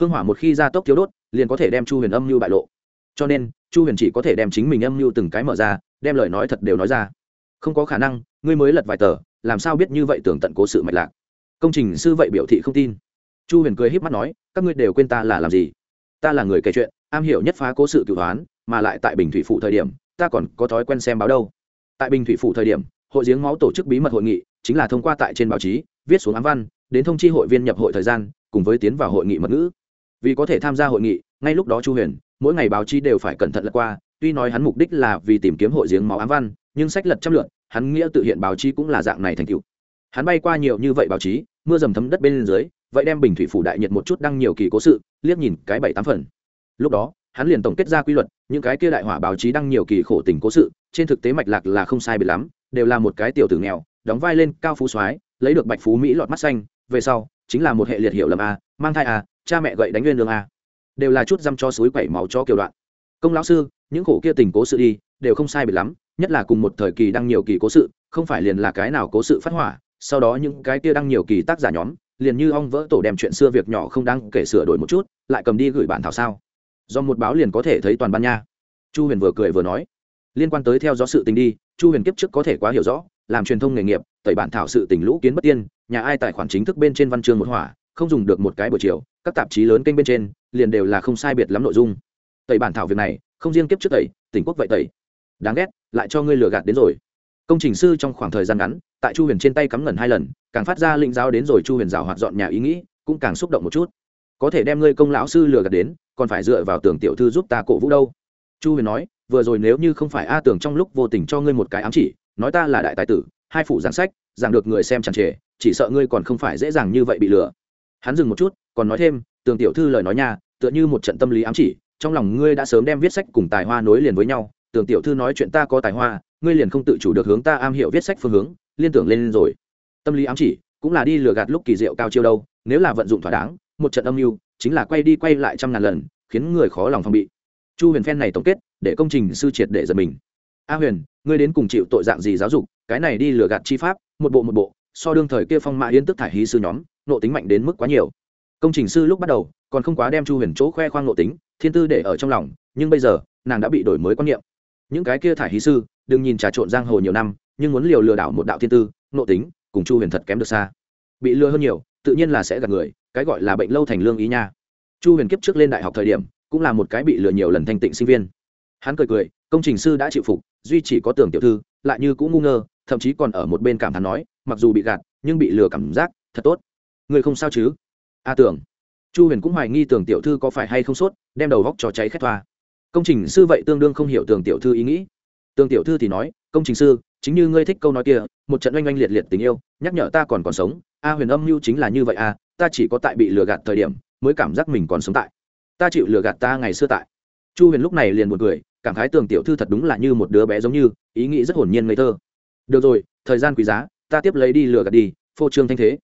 Hương hỏa một khi ra tốc thiếu đốt, liền có thể đem chu huyền âm mưu bại lộ. Cho nên, chu huyền chỉ có thể đem chính mình âm mưu từng cái mở ra, đem lời nói thật đều nói ra. Không có khả năng, ngươi mới lật vài tờ, làm sao biết như vậy tưởng tận cố sự mạch lạc? Công trình sư vậy biểu thị không tin. Chu huyền cười h í p mắt nói, các ngươi đều quên ta là làm gì? Ta là người kể chuyện, am hiểu nhất phá cố sự cựu toán mà lại tại bình thủy phụ thời điểm, ta còn có thói quen xem báo đâu. Tại bình thủy phụ thời điểm hội giếng máu tổ chức bí mật hội nghị chính là thông qua tại trên báo chí viết xuống ám văn đến thông chi hội viên nhập hội thời gian cùng với tiến vào hội nghị mật ngữ. Vì có thể tham gia hội nghị ngay lúc đó chu huyền mỗi ngày báo chí đều phải cẩn thận lật qua tuy nói hắn mục đích là vì tìm kiếm hội giếng máu ám văn nhưng sách lật trăm lượt, hắn nghĩa tự hiện báo chí cũng là dạng này thành tựu. Hắn bay qua nhiều như vậy báo chí mưa dầm thấm đất bên dưới vậy đem bình thủy phủ đại nhiệt một chút đăng nhiều kỳ cố sự liếc nhìn cái bảy tám phần. Lúc đó hắn liền tổng kết ra quy luật những cái kia đại hỏa báo chí đăng nhiều kỳ khổ tình cố sự trên thực tế mạch lạc là không sai biệt lắm đều là một cái tiểu tử nghèo, đóng vai lên cao phú soái, lấy được bạch phú mỹ lọt mắt xanh, về sau, chính là một hệ liệt hiệu lầm a, mang thai a, cha mẹ gậy đánh nguyên lương a. Đều là chút dăm cho suối quẩy máu cho kiểu đoạn. Công lão sư, những khổ kia tình cố sự đi, đều không sai biệt lắm, nhất là cùng một thời kỳ đăng nhiều kỳ cố sự, không phải liền là cái nào cố sự phát hỏa, sau đó những cái kia đăng nhiều kỳ tác giả nhóm, liền như ong vỡ tổ đem chuyện xưa việc nhỏ không đáng kể sửa đổi một chút, lại cầm đi gửi bản thảo sao? Do một báo liền có thể thấy toàn ban nha. Chu huyền vừa cười vừa nói liên quan tới theo dõi sự tình đi, chu huyền kiếp trước có thể quá hiểu rõ, làm truyền thông nghề nghiệp, tẩy bản thảo sự tình lũ kiến bất tiên, nhà ai tài khoản chính thức bên trên văn chương một hỏa, không dùng được một cái buổi chiều, các tạp chí lớn kênh bên trên, liền đều là không sai biệt lắm nội dung. Tẩy bản thảo việc này, không riêng kiếp trước tẩy, tỉnh quốc vậy tẩy. Đáng ghét, lại cho ngươi lừa gạt đến rồi. Công trình sư trong khoảng thời gian ngắn, tại chu huyền trên tay cắm ngẩn hai lần, càng phát ra linh giáo đến rồi chu huyền rào hoạt dọn nhà ý nghĩ, cũng càng xúc động một chút. Có thể đem ngươi công lão sư lừa gạt đến, còn phải dựa vào tưởng tiểu thư giúp ta cổ vũ đâu. Chu huyền nói vừa rồi nếu như không phải a tưởng trong lúc vô tình cho ngươi một cái ám chỉ, nói ta là đại tài tử, hai phụ giảng sách, giảng được người xem tràn trề chỉ sợ ngươi còn không phải dễ dàng như vậy bị lừa. Hắn dừng một chút, còn nói thêm, tường tiểu thư lời nói nha, tựa như một trận tâm lý ám chỉ, trong lòng ngươi đã sớm đem viết sách cùng tài hoa nối liền với nhau, tường tiểu thư nói chuyện ta có tài hoa, ngươi liền không tự chủ được hướng ta am hiểu viết sách phương hướng, liên tưởng lên rồi. Tâm lý ám chỉ, cũng là đi lừa gạt lúc kỳ diệu cao chiêu đâu, nếu là vận dụng thỏa đáng, một trận âm mưu, chính là quay đi quay lại trăm ngàn lần, khiến người khó lòng phòng bị. Chu huyền phen này tổng kết để công trình sư triệt để giật mình. A huyền, ngươi đến cùng chịu tội dạng gì giáo dục, cái này đi lừa gạt chi pháp, một bộ một bộ, so đương thời kia phong mã yên tức thải hí sư nhóm, nộ tính mạnh đến mức quá nhiều. Công trình sư lúc bắt đầu, còn không quá đem chu huyền chỗ khoe khoang nộ tính, thiên tư để ở trong lòng, nhưng bây giờ, nàng đã bị đổi mới quan niệm. Những cái kia thải hí sư, đừng nhìn trà trộn giang hồ nhiều năm, nhưng muốn liều lừa đảo một đạo thiên tư, nộ tính, cùng chu huyền thật kém được xa. Bị lừa hơn nhiều, tự nhiên là sẽ gạt người, cái gọi là bệnh lâu thành lương ý nha. Chu huyền kiếp trước lên đại học thời điểm, cũng là một cái bị lừa nhiều lần thanh tịnh sinh viên hắn cười cười, công trình sư đã chịu phục, duy chỉ có tưởng tiểu thư, lại như cũng ngu ngơ, thậm chí còn ở một bên cảm thán nói, mặc dù bị gạt, nhưng bị lừa cảm giác, thật tốt. Người không sao chứ? A tưởng. Chu huyền cũng hoài nghi tưởng tiểu thư có phải hay không sốt, đem đầu góc cho cháy khét thoa công trình sư vậy tương đương không hiểu tưởng tiểu thư ý nghĩ. Tưởng tiểu thư thì nói, công trình sư, chính như ngươi thích câu nói kia, một trận oanh oanh liệt liệt tình yêu, nhắc nhở ta còn còn sống. A huyền âm mưu chính là như vậy a ta chỉ có tại bị lừa gạt thời điểm, mới cảm giác mình còn sống tại. Ta chịu lừa gạt ta ngày xưa tại chu huyền lúc này liền một người cảm khái tường tiểu thư thật đúng là như một đứa bé giống như, ý nghĩ rất hồn nhiên ngây thơ. Được rồi, thời gian quý giá, ta tiếp lấy đi lừa gạt đi, phô trương thanh thế.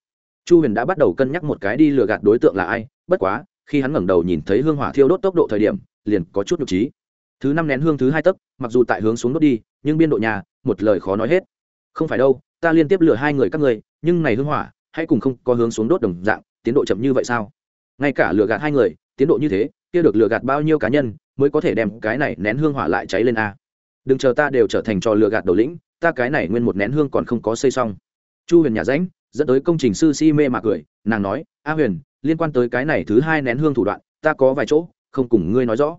Chu huyền đã bắt đầu cân nhắc một cái đi lừa gạt đối tượng là ai, bất quá, khi hắn ngẩng đầu nhìn thấy hương hỏa thiêu đốt tốc độ thời điểm, liền có chút nhục trí thứ năm nén hương thứ hai tấc, mặc dù tại hướng xuống đốt đi, nhưng biên độ nhà, một lời khó nói hết. Không phải đâu, ta liên tiếp lừa hai người các người nhưng này hương hỏa, hãy cùng không có hướng xuống đốt đồng dạng, tiến độ chậm như vậy sao? Ngay cả lừa gạt hai người, tiến độ như thế kia được lừa gạt bao nhiêu cá nhân mới có thể đem cái này nén hương hỏa lại cháy lên a? Đừng chờ ta đều trở thành trò lừa gạt đầu lĩnh, ta cái này nguyên một nén hương còn không có xây xong. Chu huyền nhà ránh dẫn tới công trình sư si mê mà cười, nàng nói, a huyền, liên quan tới cái này thứ hai nén hương thủ đoạn, ta có vài chỗ, không cùng ngươi nói rõ.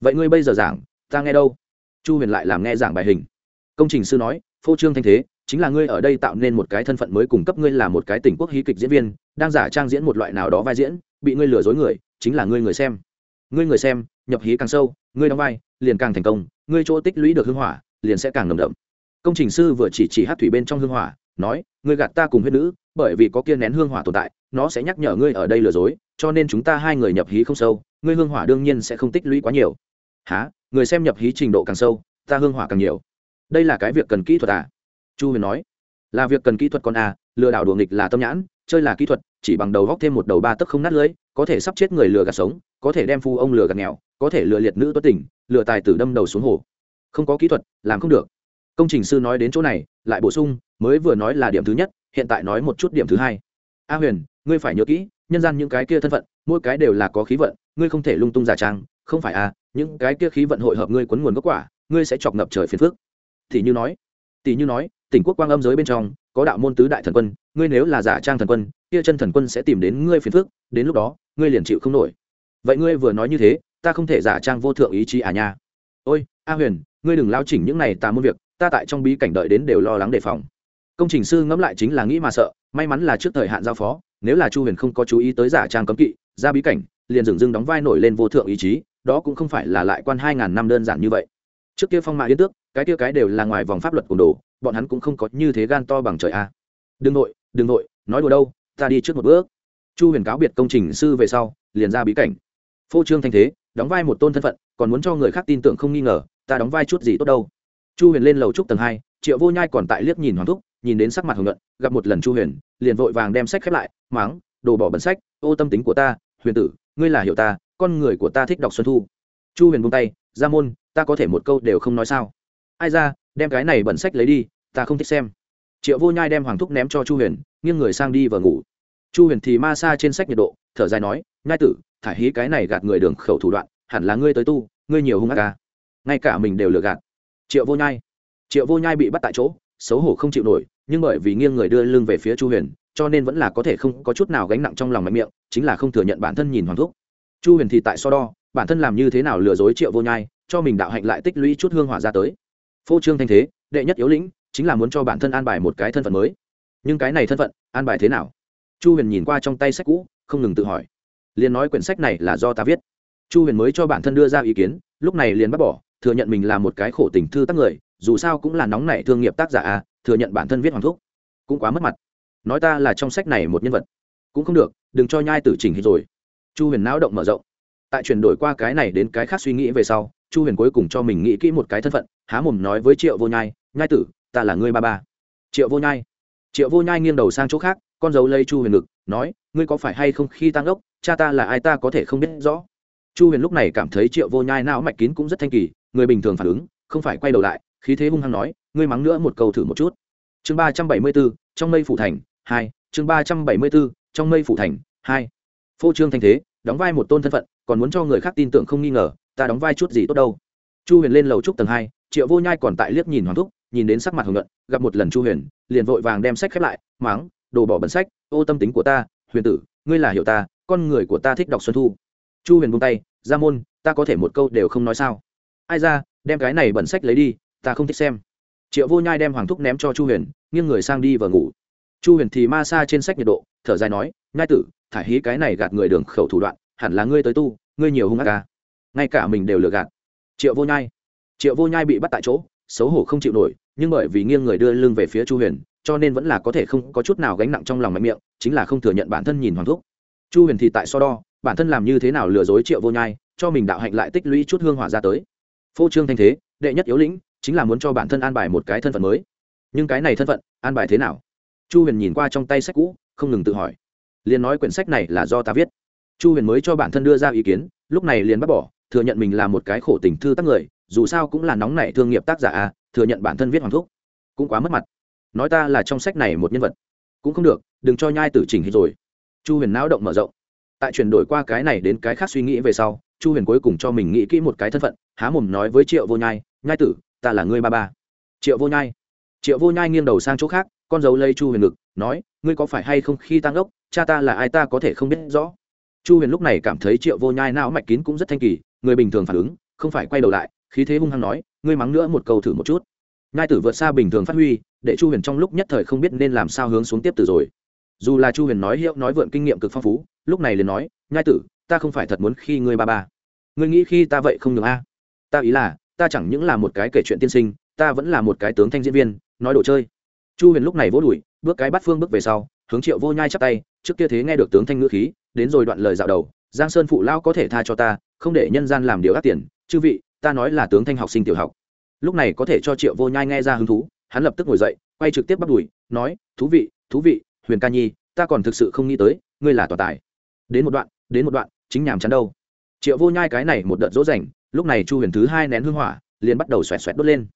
Vậy ngươi bây giờ giảng, ta nghe đâu? Chu huyền lại làm nghe giảng bài hình. Công trình sư nói, phô trương thanh thế, chính là ngươi ở đây tạo nên một cái thân phận mới cung cấp ngươi là một cái tỉnh quốc hí kịch diễn viên, đang giả trang diễn một loại nào đó vai diễn, bị ngươi lừa dối người, chính là ngươi người xem ngươi người xem, nhập hí càng sâu, ngươi đóng vai, liền càng thành công, ngươi chỗ tích lũy được hưng hỏa, liền sẽ càng nồng đậm. Công trình sư vừa chỉ chỉ hát thủy bên trong hương hỏa, nói, ngươi gạt ta cùng huyết nữ, bởi vì có kia nén hương hỏa tồn tại, nó sẽ nhắc nhở ngươi ở đây lừa dối, cho nên chúng ta hai người nhập hí không sâu, ngươi hương hỏa đương nhiên sẽ không tích lũy quá nhiều. Há người xem nhập hí trình độ càng sâu, ta hương hỏa càng nhiều. Đây là cái việc cần kỹ thuật à? Chu huyền nói. Là việc cần kỹ thuật con à lừa đảo đùa nghịch là tâm nhãn, chơi là kỹ thuật, chỉ bằng đầu góc thêm một đầu ba tấc không nát lưới có thể sắp chết người lừa gạt sống, có thể đem phu ông lừa gạt nghèo, có thể lừa liệt nữ tuất tỉnh lừa tài tử đâm đầu xuống hồ. Không có kỹ thuật, làm không được. Công trình sư nói đến chỗ này, lại bổ sung, mới vừa nói là điểm thứ nhất, hiện tại nói một chút điểm thứ hai. A huyền, ngươi phải nhớ kỹ, nhân gian những cái kia thân phận, mỗi cái đều là có khí vận, ngươi không thể lung tung giả trang, không phải à những cái kia khí vận hội hợp ngươi quấn nguồn gốc quả, ngươi sẽ chọc ngập trời phiền phước thì như nói, tỷ như nói, tỉnh quốc quang âm giới bên trong, có đạo môn tứ đại thần quân, ngươi nếu là giả trang thần quân, kia chân thần quân sẽ tìm đến ngươi phiền phước đến lúc đó ngươi liền chịu không nổi. Vậy ngươi vừa nói như thế, ta không thể giả trang vô thượng ý chí à nha. Ôi, a huyền, ngươi đừng lao chỉnh những này ta muốn việc, ta tại trong bí cảnh đợi đến đều lo lắng đề phòng. Công trình sư ngẫm lại chính là nghĩ mà sợ, may mắn là trước thời hạn giao phó, nếu là chu huyền không có chú ý tới giả trang cấm kỵ, ra bí cảnh, liền dừng dưng đóng vai nổi lên vô thượng ý chí, đó cũng không phải là lại quan hai ngàn năm đơn giản như vậy. Trước kia phong mạ yên tước, cái kia cái đều là ngoài vòng pháp luật của đồ, bọn hắn cũng không có như thế gan to bằng trời a. Đừng nội đừng nội, nói đùa đâu, ta đi trước một bước chu huyền cáo biệt công trình sư về sau, liền ra bí cảnh. Phô trương thanh thế, đóng vai một tôn thân phận, còn muốn cho người khác tin tưởng không nghi ngờ, ta đóng vai chút gì tốt đâu. Chu huyền lên lầu trúc tầng hai, triệu vô nhai còn tại liếc nhìn hoàng thúc, nhìn đến sắc mặt hồng nhuận, gặp một lần chu huyền, liền vội vàng đem sách khép lại máng đồ bỏ bẩn sách, ô tâm tính của ta, huyền tử, ngươi là hiểu ta, con người của ta thích đọc xuân thu. Chu huyền buông tay, ra môn, ta có thể một câu đều không nói sao. Ai ra, đem cái này bẩn sách lấy đi, ta không thích xem. Triệu vô nhai đem hoàng thúc ném cho chu huyền, nghiêng người sang đi và ngủ chu huyền thì ma xa trên sách nhiệt độ, thở dài nói ngai tử, thả hí cái này gạt người đường khẩu thủ đoạn, hẳn là ngươi tới tu, ngươi nhiều hung ác ca ngay cả mình đều lừa gạt. Triệu vô nhai. Triệu vô nhai bị bắt tại chỗ, xấu hổ không chịu nổi, nhưng bởi vì nghiêng người đưa lưng về phía chu huyền, cho nên vẫn là có thể không có chút nào gánh nặng trong lòng mạnh miệng, chính là không thừa nhận bản thân nhìn hoàng thúc. Chu huyền thì tại so đo, bản thân làm như thế nào lừa dối triệu vô nhai, cho mình đạo hạnh lại tích lũy chút hương hỏa ra tới. Phô trương thanh thế, đệ nhất yếu lĩnh, chính là muốn cho bản thân an bài một cái thân phận mới. Nhưng cái này thân phận, an bài thế nào? Chu huyền nhìn qua trong tay sách cũ, không ngừng tự hỏi. Liền nói quyển sách này là do ta viết. Chu huyền mới cho bản thân đưa ra ý kiến, lúc này liền bác bỏ, thừa nhận mình là một cái khổ tình thư tác người, dù sao cũng là nóng nảy thương nghiệp tác giả à thừa nhận bản thân viết hoàng thúc. Cũng quá mất mặt. Nói ta là trong sách này một nhân vật. Cũng không được, đừng cho nhai tử chỉnh hết rồi. Chu huyền não động mở rộng. Tại chuyển đổi qua cái này đến cái khác suy nghĩ về sau, chu huyền cuối cùng cho mình nghĩ kỹ một cái thân phận, há mồm nói với triệu vô nhai nhai tử, ta là ngươi ba ba. Triệu vô nhai. Triệu vô nhai nghiêng đầu sang chỗ khác con dấu lây chu huyền ngực, nói, ngươi có phải hay không khi tăng ốc cha ta là ai ta có thể không biết rõ? Chu huyền lúc này cảm thấy triệu vô nhai não mạch kín cũng rất thanh kỳ, người bình thường phản ứng, không phải quay đầu lại, khí thế hung hăng nói, ngươi mắng nữa một câu thử một chút. Chương ba trăm bảy mươi bốn, trong mây phủ thành, hai, chương ba trăm bảy mươi bốn, trong mây phủ thành, hai. Phô trương thanh thế, đóng vai một tôn thân phận, còn muốn cho người khác tin tưởng không nghi ngờ, ta đóng vai chút gì tốt đâu. Chu huyền lên lầu trúc tầng hai, triệu vô nhai còn tại liếc nhìn hoàng thúc, nhìn đến sắc mặt hồng nhuận, gặp một lần chu huyền, liền vội vàng đem sách khép lại máng đồ bỏ bẩn sách, ô tâm tính của ta, huyền tử, ngươi là hiểu ta, con người của ta thích đọc xuân thu. Chu huyền buông tay, ra môn, ta có thể một câu đều không nói sao? Ai ra, đem cái này bẩn sách lấy đi, ta không thích xem. Triệu vô nhai đem hoàng thúc ném cho chu huyền, nghiêng người sang đi và ngủ. Chu huyền thì ma xa trên sách nhiệt độ, thở dài nói, nhai tử, thả hí cái này gạt người đường khẩu thủ đoạn, hẳn là ngươi tới tu, ngươi nhiều hung ác ca ngay cả mình đều lừa gạt. Triệu vô nhai. Triệu vô nhai bị bắt tại chỗ, xấu hổ không chịu nổi, nhưng bởi vì nghiêng người đưa lưng về phía chu huyền cho nên vẫn là có thể không có chút nào gánh nặng trong lòng mạnh miệng, chính là không thừa nhận bản thân nhìn hoàng thúc. Chu huyền thì tại so đo, bản thân làm như thế nào lừa dối triệu vô nhai, cho mình đạo hạnh lại tích lũy chút hương hỏa ra tới. Phô trương thanh thế, đệ nhất yếu lĩnh, chính là muốn cho bản thân an bài một cái thân phận mới. Nhưng cái này thân phận, an bài thế nào? Chu huyền nhìn qua trong tay sách cũ, không ngừng tự hỏi. Liền nói quyển sách này là do ta viết. Chu huyền mới cho bản thân đưa ra ý kiến, lúc này liền bác bỏ, thừa nhận mình là một cái khổ tình thư tác người, dù sao cũng là nóng nảy thương nghiệp tác giả à thừa nhận bản thân viết hoàng thúc. Cũng quá mất mặt nói ta là trong sách này một nhân vật. Cũng không được, đừng cho nhai tử chỉnh hết rồi. Chu huyền não động mở rộng. Tại chuyển đổi qua cái này đến cái khác suy nghĩ về sau, chu huyền cuối cùng cho mình nghĩ kỹ một cái thân phận, há mồm nói với triệu vô nhai nhai tử, ta là ngươi ba ba. Triệu vô nhai. Triệu vô nhai nghiêng đầu sang chỗ khác, con dấu lây chu huyền ngực, nói, ngươi có phải hay không khi tăng ốc cha ta là ai ta có thể không biết rõ. Chu huyền lúc này cảm thấy triệu vô nhai não mạch kín cũng rất thanh kỳ, người bình thường phản ứng, không phải quay đầu lại, khí thế hung hăng nói, ngươi mắng nữa một câu thử một chút. Ngai tử vượt xa bình thường phát huy, để chu huyền trong lúc nhất thời không biết nên làm sao hướng xuống tiếp từ rồi. Dù là chu huyền nói hiệu nói vượn kinh nghiệm cực phong phú, lúc này liền nói Ngai tử, ta không phải thật muốn khi ngươi ba ba. Ngươi nghĩ khi ta vậy không được a? Ta ý là, ta chẳng những là một cái kể chuyện tiên sinh, ta vẫn là một cái tướng thanh diễn viên, nói đồ chơi. Chu huyền lúc này vỗ đùi, bước cái bắt phương bước về sau, hướng triệu vô nhai chắp tay, trước kia thế nghe được tướng thanh ngữ khí, đến rồi đoạn lời dạo đầu, giang sơn phụ lao có thể tha cho ta, không để nhân gian làm điều ác tiền, chư vị, ta nói là tướng thanh học sinh tiểu học lúc này có thể cho triệu vô nhai nghe ra hứng thú, hắn lập tức ngồi dậy, quay trực tiếp bắt đùi, nói, thú vị thú vị, huyền ca nhi, ta còn thực sự không nghĩ tới, ngươi là toàn tài. Đến một đoạn, đến một đoạn, chính nhàm chắn đâu. Triệu vô nhai cái này một đợt dỗ dành, lúc này chu huyền thứ hai nén hương hỏa, liền bắt đầu xoẹt xoẹt đốt lên.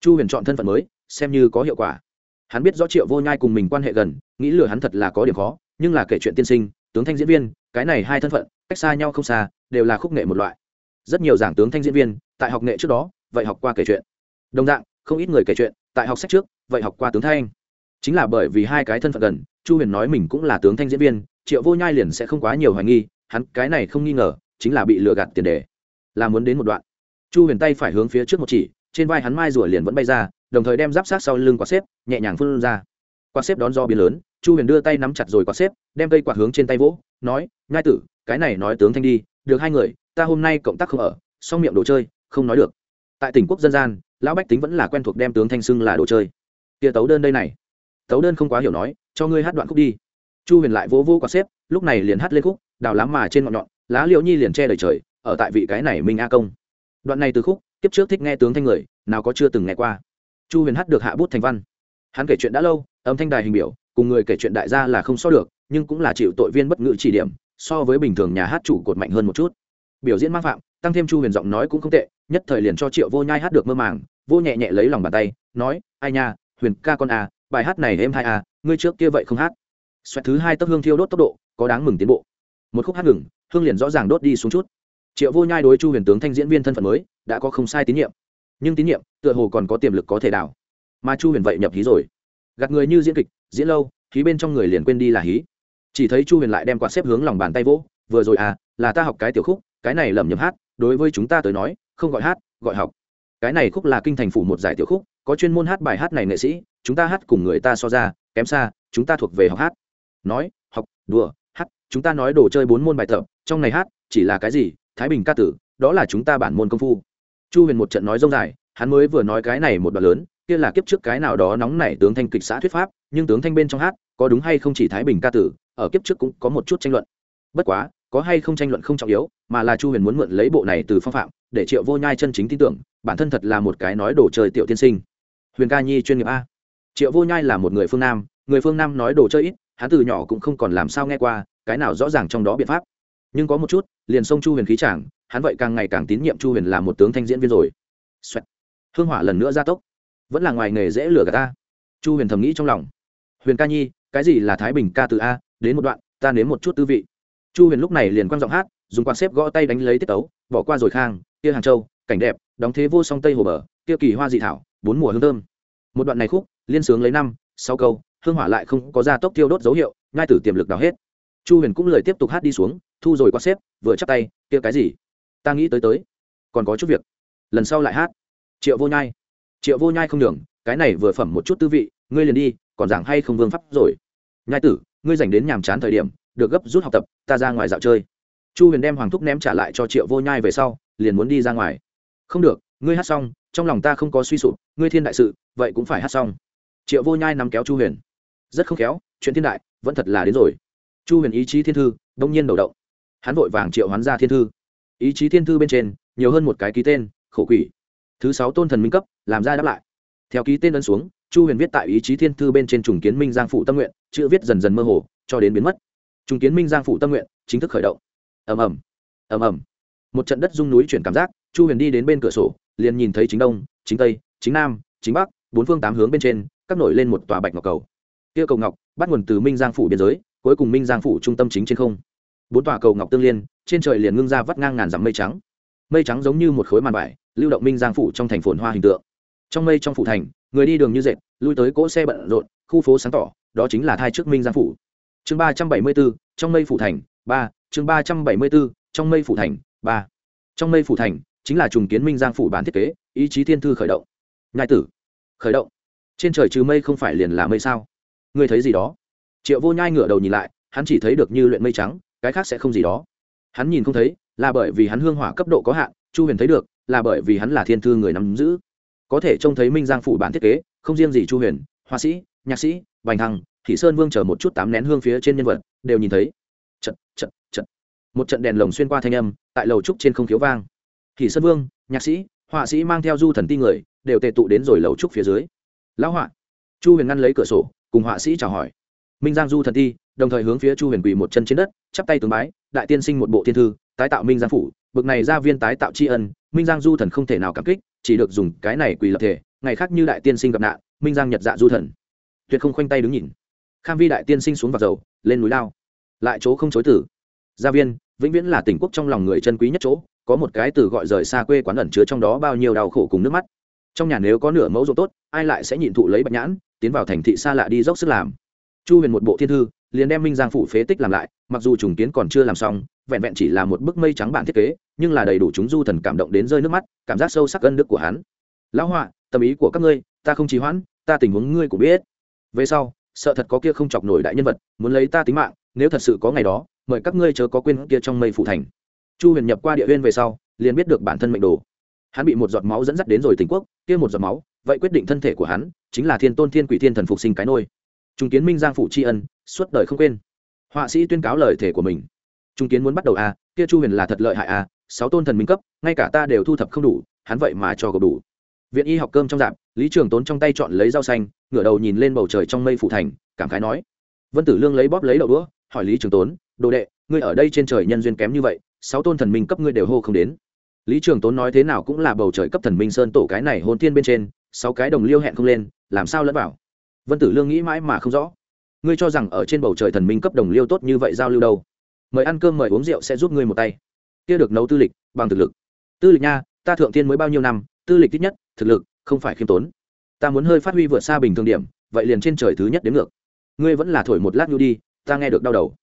Chu huyền chọn thân phận mới, xem như có hiệu quả. Hắn biết rõ triệu vô nhai cùng mình quan hệ gần, nghĩ lừa hắn thật là có điểm khó, nhưng là kể chuyện tiên sinh, tướng thanh diễn viên, cái này hai thân phận, cách xa nhau không xa, đều là khúc nghệ một loại. Rất nhiều giảng tướng thanh diễn viên, tại học nghệ trước đó, vậy học qua kể chuyện đồng dạng, không ít người kể chuyện, tại học sách trước, vậy học qua tướng thanh. Chính là bởi vì hai cái thân phận gần, chu huyền nói mình cũng là tướng thanh diễn viên, triệu vô nhai liền sẽ không quá nhiều hoài nghi, hắn cái này không nghi ngờ, chính là bị lừa gạt tiền đề. Là muốn đến một đoạn. Chu huyền tay phải hướng phía trước một chỉ, trên vai hắn mai rủa liền vẫn bay ra, đồng thời đem giáp sát sau lưng quả xếp, nhẹ nhàng phun ra. Quạt xếp đón do biến lớn, chu huyền đưa tay nắm chặt rồi quạt xếp, đem cây quạt hướng trên tay vỗ, nói ngai tử, cái này nói tướng thanh đi, được hai người, ta hôm nay cộng tác không ở, xong miệng đồ chơi, không nói được. Tại tỉnh quốc dân gian lão bách tính vẫn là quen thuộc đem tướng thanh xưng là đồ chơi. Tia tấu đơn đây này. Tấu đơn không quá hiểu nói, cho ngươi hát đoạn khúc đi. Chu huyền lại vỗ vỗ quạt xếp, lúc này liền hát lên khúc, đào lắm mà trên ngọn nhọn, lá liệu nhi liền che đời trời, ở tại vị cái này minh a công. Đoạn này từ khúc, kiếp trước thích nghe tướng thanh người, nào có chưa từng nghe qua. Chu huyền hát được hạ bút thành văn. Hắn kể chuyện đã lâu, âm thanh đài hình biểu, cùng người kể chuyện đại gia là không so được, nhưng cũng là chịu tội viên bất ngữ chỉ điểm, so với bình thường nhà hát chủ cột mạnh hơn một chút. Biểu diễn mang phạm, tăng thêm chu huyền giọng nói cũng không tệ nhất thời liền cho triệu vô nhai hát được mơ màng, vô nhẹ nhẹ lấy lòng bàn tay, nói, ai nha, huyền ca con à bài hát này em hai à ngươi trước kia vậy không hát. Xoẹt thứ hai tấc hương thiêu đốt tốc độ, có đáng mừng tiến bộ. Một khúc hát ngừng, hương liền rõ ràng đốt đi xuống chút. Triệu vô nhai đối chu huyền tướng thanh diễn viên thân phận mới, đã có không sai tín nhiệm. Nhưng tín nhiệm, tựa hồ còn có tiềm lực có thể đảo. Mà chu huyền vậy nhập hí rồi. Gạt người như diễn kịch, diễn lâu khí bên trong người liền quên đi là hí. Chỉ thấy chu huyền lại đem quạt xếp hướng lòng bàn tay vỗ, vừa rồi à là ta học cái tiểu khúc, cái này lầm nhầm hát, đối với chúng ta tới nói không gọi hát, gọi học. Cái này khúc là kinh thành phủ một giải tiểu khúc, có chuyên môn hát bài hát này nghệ sĩ, chúng ta hát cùng người ta so ra, kém xa, chúng ta thuộc về học hát. Nói, học, đùa, hát, chúng ta nói đồ chơi bốn môn bài tập, trong này hát, chỉ là cái gì, thái bình ca tử, đó là chúng ta bản môn công phu. Chu huyền một trận nói rông dài, hắn mới vừa nói cái này một đoạn lớn, kia là kiếp trước cái nào đó nóng nảy tướng thanh kịch xã thuyết pháp, nhưng tướng thanh bên trong hát, có đúng hay không chỉ thái bình ca tử, ở kiếp trước cũng có một chút tranh luận. Bất quá có hay không tranh luận không trọng yếu, mà là chu huyền muốn mượn lấy bộ này từ phong phạm để triệu vô nhai chân chính tin tưởng, bản thân thật là một cái nói đồ chơi tiểu tiên sinh. Huyền ca nhi chuyên nghiệp a. Triệu vô nhai là một người phương nam, người phương nam nói đồ chơi ít, hắn từ nhỏ cũng không còn làm sao nghe qua, cái nào rõ ràng trong đó biện pháp. Nhưng có một chút, liền xông chu huyền khí chàng, hắn vậy càng ngày càng tín nhiệm chu huyền là một tướng thanh diễn viên rồi. Xoẹt. hương hỏa lần nữa gia tốc. Vẫn là ngoài nghề dễ lừa cả ta. Chu huyền thầm nghĩ trong lòng. Huyền ca nhi, cái gì là thái bình ca từ a, đến một đoạn, ta nếm một chút tư vị chu huyền lúc này liền quang giọng hát, dùng quạt xếp gõ tay đánh lấy tiết tấu, bỏ qua rồi khang, kia hàng châu, cảnh đẹp, đóng thế vô song tây hồ bờ, kia kỳ hoa dị thảo, bốn mùa hương thơm. Một đoạn này khúc, liên sướng lấy năm, sáu câu, hương hỏa lại không có ra tốc tiêu đốt dấu hiệu ngay tử tiềm lực đào hết. Chu huyền cũng lời tiếp tục hát đi xuống, thu rồi quạt xếp, vừa chắp tay, kia cái gì? Ta nghĩ tới tới. Còn có chút việc. Lần sau lại hát. Triệu vô nhai. Triệu vô nhai không đường cái này vừa phẩm một chút tư vị, ngươi liền đi, còn giảng hay không vương pháp rồi. Nhai tử, ngươi dành đến nhàm chán thời điểm được gấp rút học tập, ta ra ngoài dạo chơi. Chu huyền đem hoàng thúc ném trả lại cho triệu vô nhai về sau, liền muốn đi ra ngoài. Không được, ngươi hát xong, trong lòng ta không có suy sụp, ngươi thiên đại sự, vậy cũng phải hát xong. Triệu vô nhai nắm kéo chu huyền. Rất không khéo, chuyện thiên đại, vẫn thật là đến rồi. Chu huyền ý chí thiên thư, đông nhiên đầu động. Hắn vội vàng triệu hoán ra thiên thư. Ý chí thiên thư bên trên, nhiều hơn một cái ký tên, khổ quỷ. Thứ sáu tôn thần minh cấp, làm ra đáp lại. Theo ký tên ấn xuống, chu huyền viết tại ý chí thiên thư bên trên trùng kiến minh giang phụ tâm nguyện, chữ viết dần dần mơ hồ, cho đến biến mất trùng kiến minh giang phủ tâm nguyện, chính thức khởi động. Ầm ầm ầm ầm. Một trận đất rung núi chuyển cảm giác, chu huyền đi đến bên cửa sổ, liền nhìn thấy chính đông, chính tây, chính nam, chính bắc, bốn phương tám hướng bên trên, các nổi lên một tòa bạch ngọc cầu. Kia cầu ngọc, bắt nguồn từ minh giang phủ biên giới, cuối cùng minh giang phủ trung tâm chính trên không. Bốn tòa cầu ngọc tương liên, trên trời liền ngưng ra vắt ngang ngàn dặm mây trắng. Mây trắng giống như một khối màn vải, lưu động minh giang phủ trong thành phồn hoa hình tượng. Trong mây trong phủ thành, người đi đường như dệt, lui tới cỗ xe bận rộn, khu phố sáng tỏ, đó chính là thai trước minh giang phủ chương ba trăm bảy mươi bốn, trong mây phủ thành, ba, chương ba trăm bảy mươi bốn, trong mây phủ thành, ba. Trong mây phủ thành chính là trùng kiến minh giang phủ bản thiết kế, ý chí thiên thư khởi động. Nhai tử, khởi động. Trên trời trừ mây không phải liền là mây sao? Ngươi thấy gì đó? Triệu vô nhai ngửa đầu nhìn lại, hắn chỉ thấy được như luyện mây trắng, cái khác sẽ không gì đó. Hắn nhìn không thấy, là bởi vì hắn hương hỏa cấp độ có hạn, chu huyền thấy được, là bởi vì hắn là thiên thư người nắm giữ. Có thể trông thấy minh giang phủ bản thiết kế, không riêng gì chu huyền, họa sĩ, nhạc sĩ, bành thăng thị sơn vương chờ một chút tám nén hương phía trên nhân vật, đều nhìn thấy. Trận trận trận một trận đèn lồng xuyên qua thanh âm, tại lầu trúc trên không khiếu vang. Thị sơn vương, nhạc sĩ, họa sĩ mang theo du thần ti người, đều tề tụ đến rồi lầu trúc phía dưới. Lão họa, chu huyền ngăn lấy cửa sổ, cùng họa sĩ chào hỏi. Minh giang du thần ti, đồng thời hướng phía chu huyền quỳ một chân trên đất, chắp tay tướng bái, đại tiên sinh một bộ thiên thư, tái tạo minh giang phủ, bực này ra viên tái tạo tri ân, minh giang du thần không thể nào cảm kích, chỉ được dùng cái này quỳ lập thể, ngày khác như đại tiên sinh gặp nạn, minh giang nhật dạ du thần. Tuyệt không khoanh tay đứng nhìn kham vi đại tiên sinh xuống vào dầu, lên núi lao. Lại chỗ không chối tử. Gia viên, vĩnh viễn là tỉnh quốc trong lòng người chân quý nhất chỗ, có một cái từ gọi rời xa quê quán ẩn chứa trong đó bao nhiêu đau khổ cùng nước mắt. Trong nhà nếu có nửa mẫu ruộng tốt, ai lại sẽ nhịn thụ lấy bạch nhãn, tiến vào thành thị xa lạ đi dốc sức làm. Chu huyền một bộ thiên thư, liền đem minh giang phủ phế tích làm lại, mặc dù trùng kiến còn chưa làm xong, vẹn vẹn chỉ là một bức mây trắng bản thiết kế, nhưng là đầy đủ chúng du thần cảm động đến rơi nước mắt, cảm giác sâu sắc ân đức của hắn. Lão họa, tâm ý của các ngươi, ta không trì hoãn, ta tình huống ngươi cũng biết. Về sau sợ thật có kia không chọc nổi đại nhân vật muốn lấy ta tính mạng nếu thật sự có ngày đó mời các ngươi chớ có quên kia trong mây phủ thành. Chu huyền nhập qua địa huyên về sau liền biết được bản thân mệnh đồ. Hắn bị một giọt máu dẫn dắt đến rồi tỉnh quốc kia một giọt máu vậy quyết định thân thể của hắn chính là thiên tôn thiên quỷ thiên thần phục sinh cái nôi. Trung kiến minh giang phủ tri ân suốt đời không quên. Họa sĩ tuyên cáo lời thể của mình. Trung kiến muốn bắt đầu a à, kia chu huyền là thật lợi hại a à, sáu tôn thần minh cấp ngay cả ta đều thu thập không đủ hắn vậy mà cho gộp đủ viện y học cơm trong dạp, lý trường tốn trong tay chọn lấy rau xanh, ngửa đầu nhìn lên bầu trời trong mây phủ thành, cảm khái nói. Vân tử lương lấy bóp lấy đậu đũa, hỏi lý trường tốn, đồ đệ, ngươi ở đây trên trời nhân duyên kém như vậy, sáu tôn thần minh cấp ngươi đều hô không đến. Lý trường tốn nói thế nào cũng là bầu trời cấp thần minh sơn tổ cái này hôn thiên bên trên, sáu cái đồng liêu hẹn không lên, làm sao lẫn vào? Vân tử lương nghĩ mãi mà không rõ. Ngươi cho rằng ở trên bầu trời thần minh cấp đồng liêu tốt như vậy giao lưu đâu? Mời ăn cơm, mời uống rượu sẽ giúp ngươi một tay. Kia được nấu tư lịch, bằng thực lực. Tư lịch nha, ta thượng tiên mới bao nhiêu năm tư lịch ít nhất, thực lực, không phải khiêm tốn. Ta muốn hơi phát huy vượt xa bình thường điểm, vậy liền trên trời thứ nhất đến ngược. Ngươi vẫn là thổi một lát nhu đi, ta nghe được đau đầu.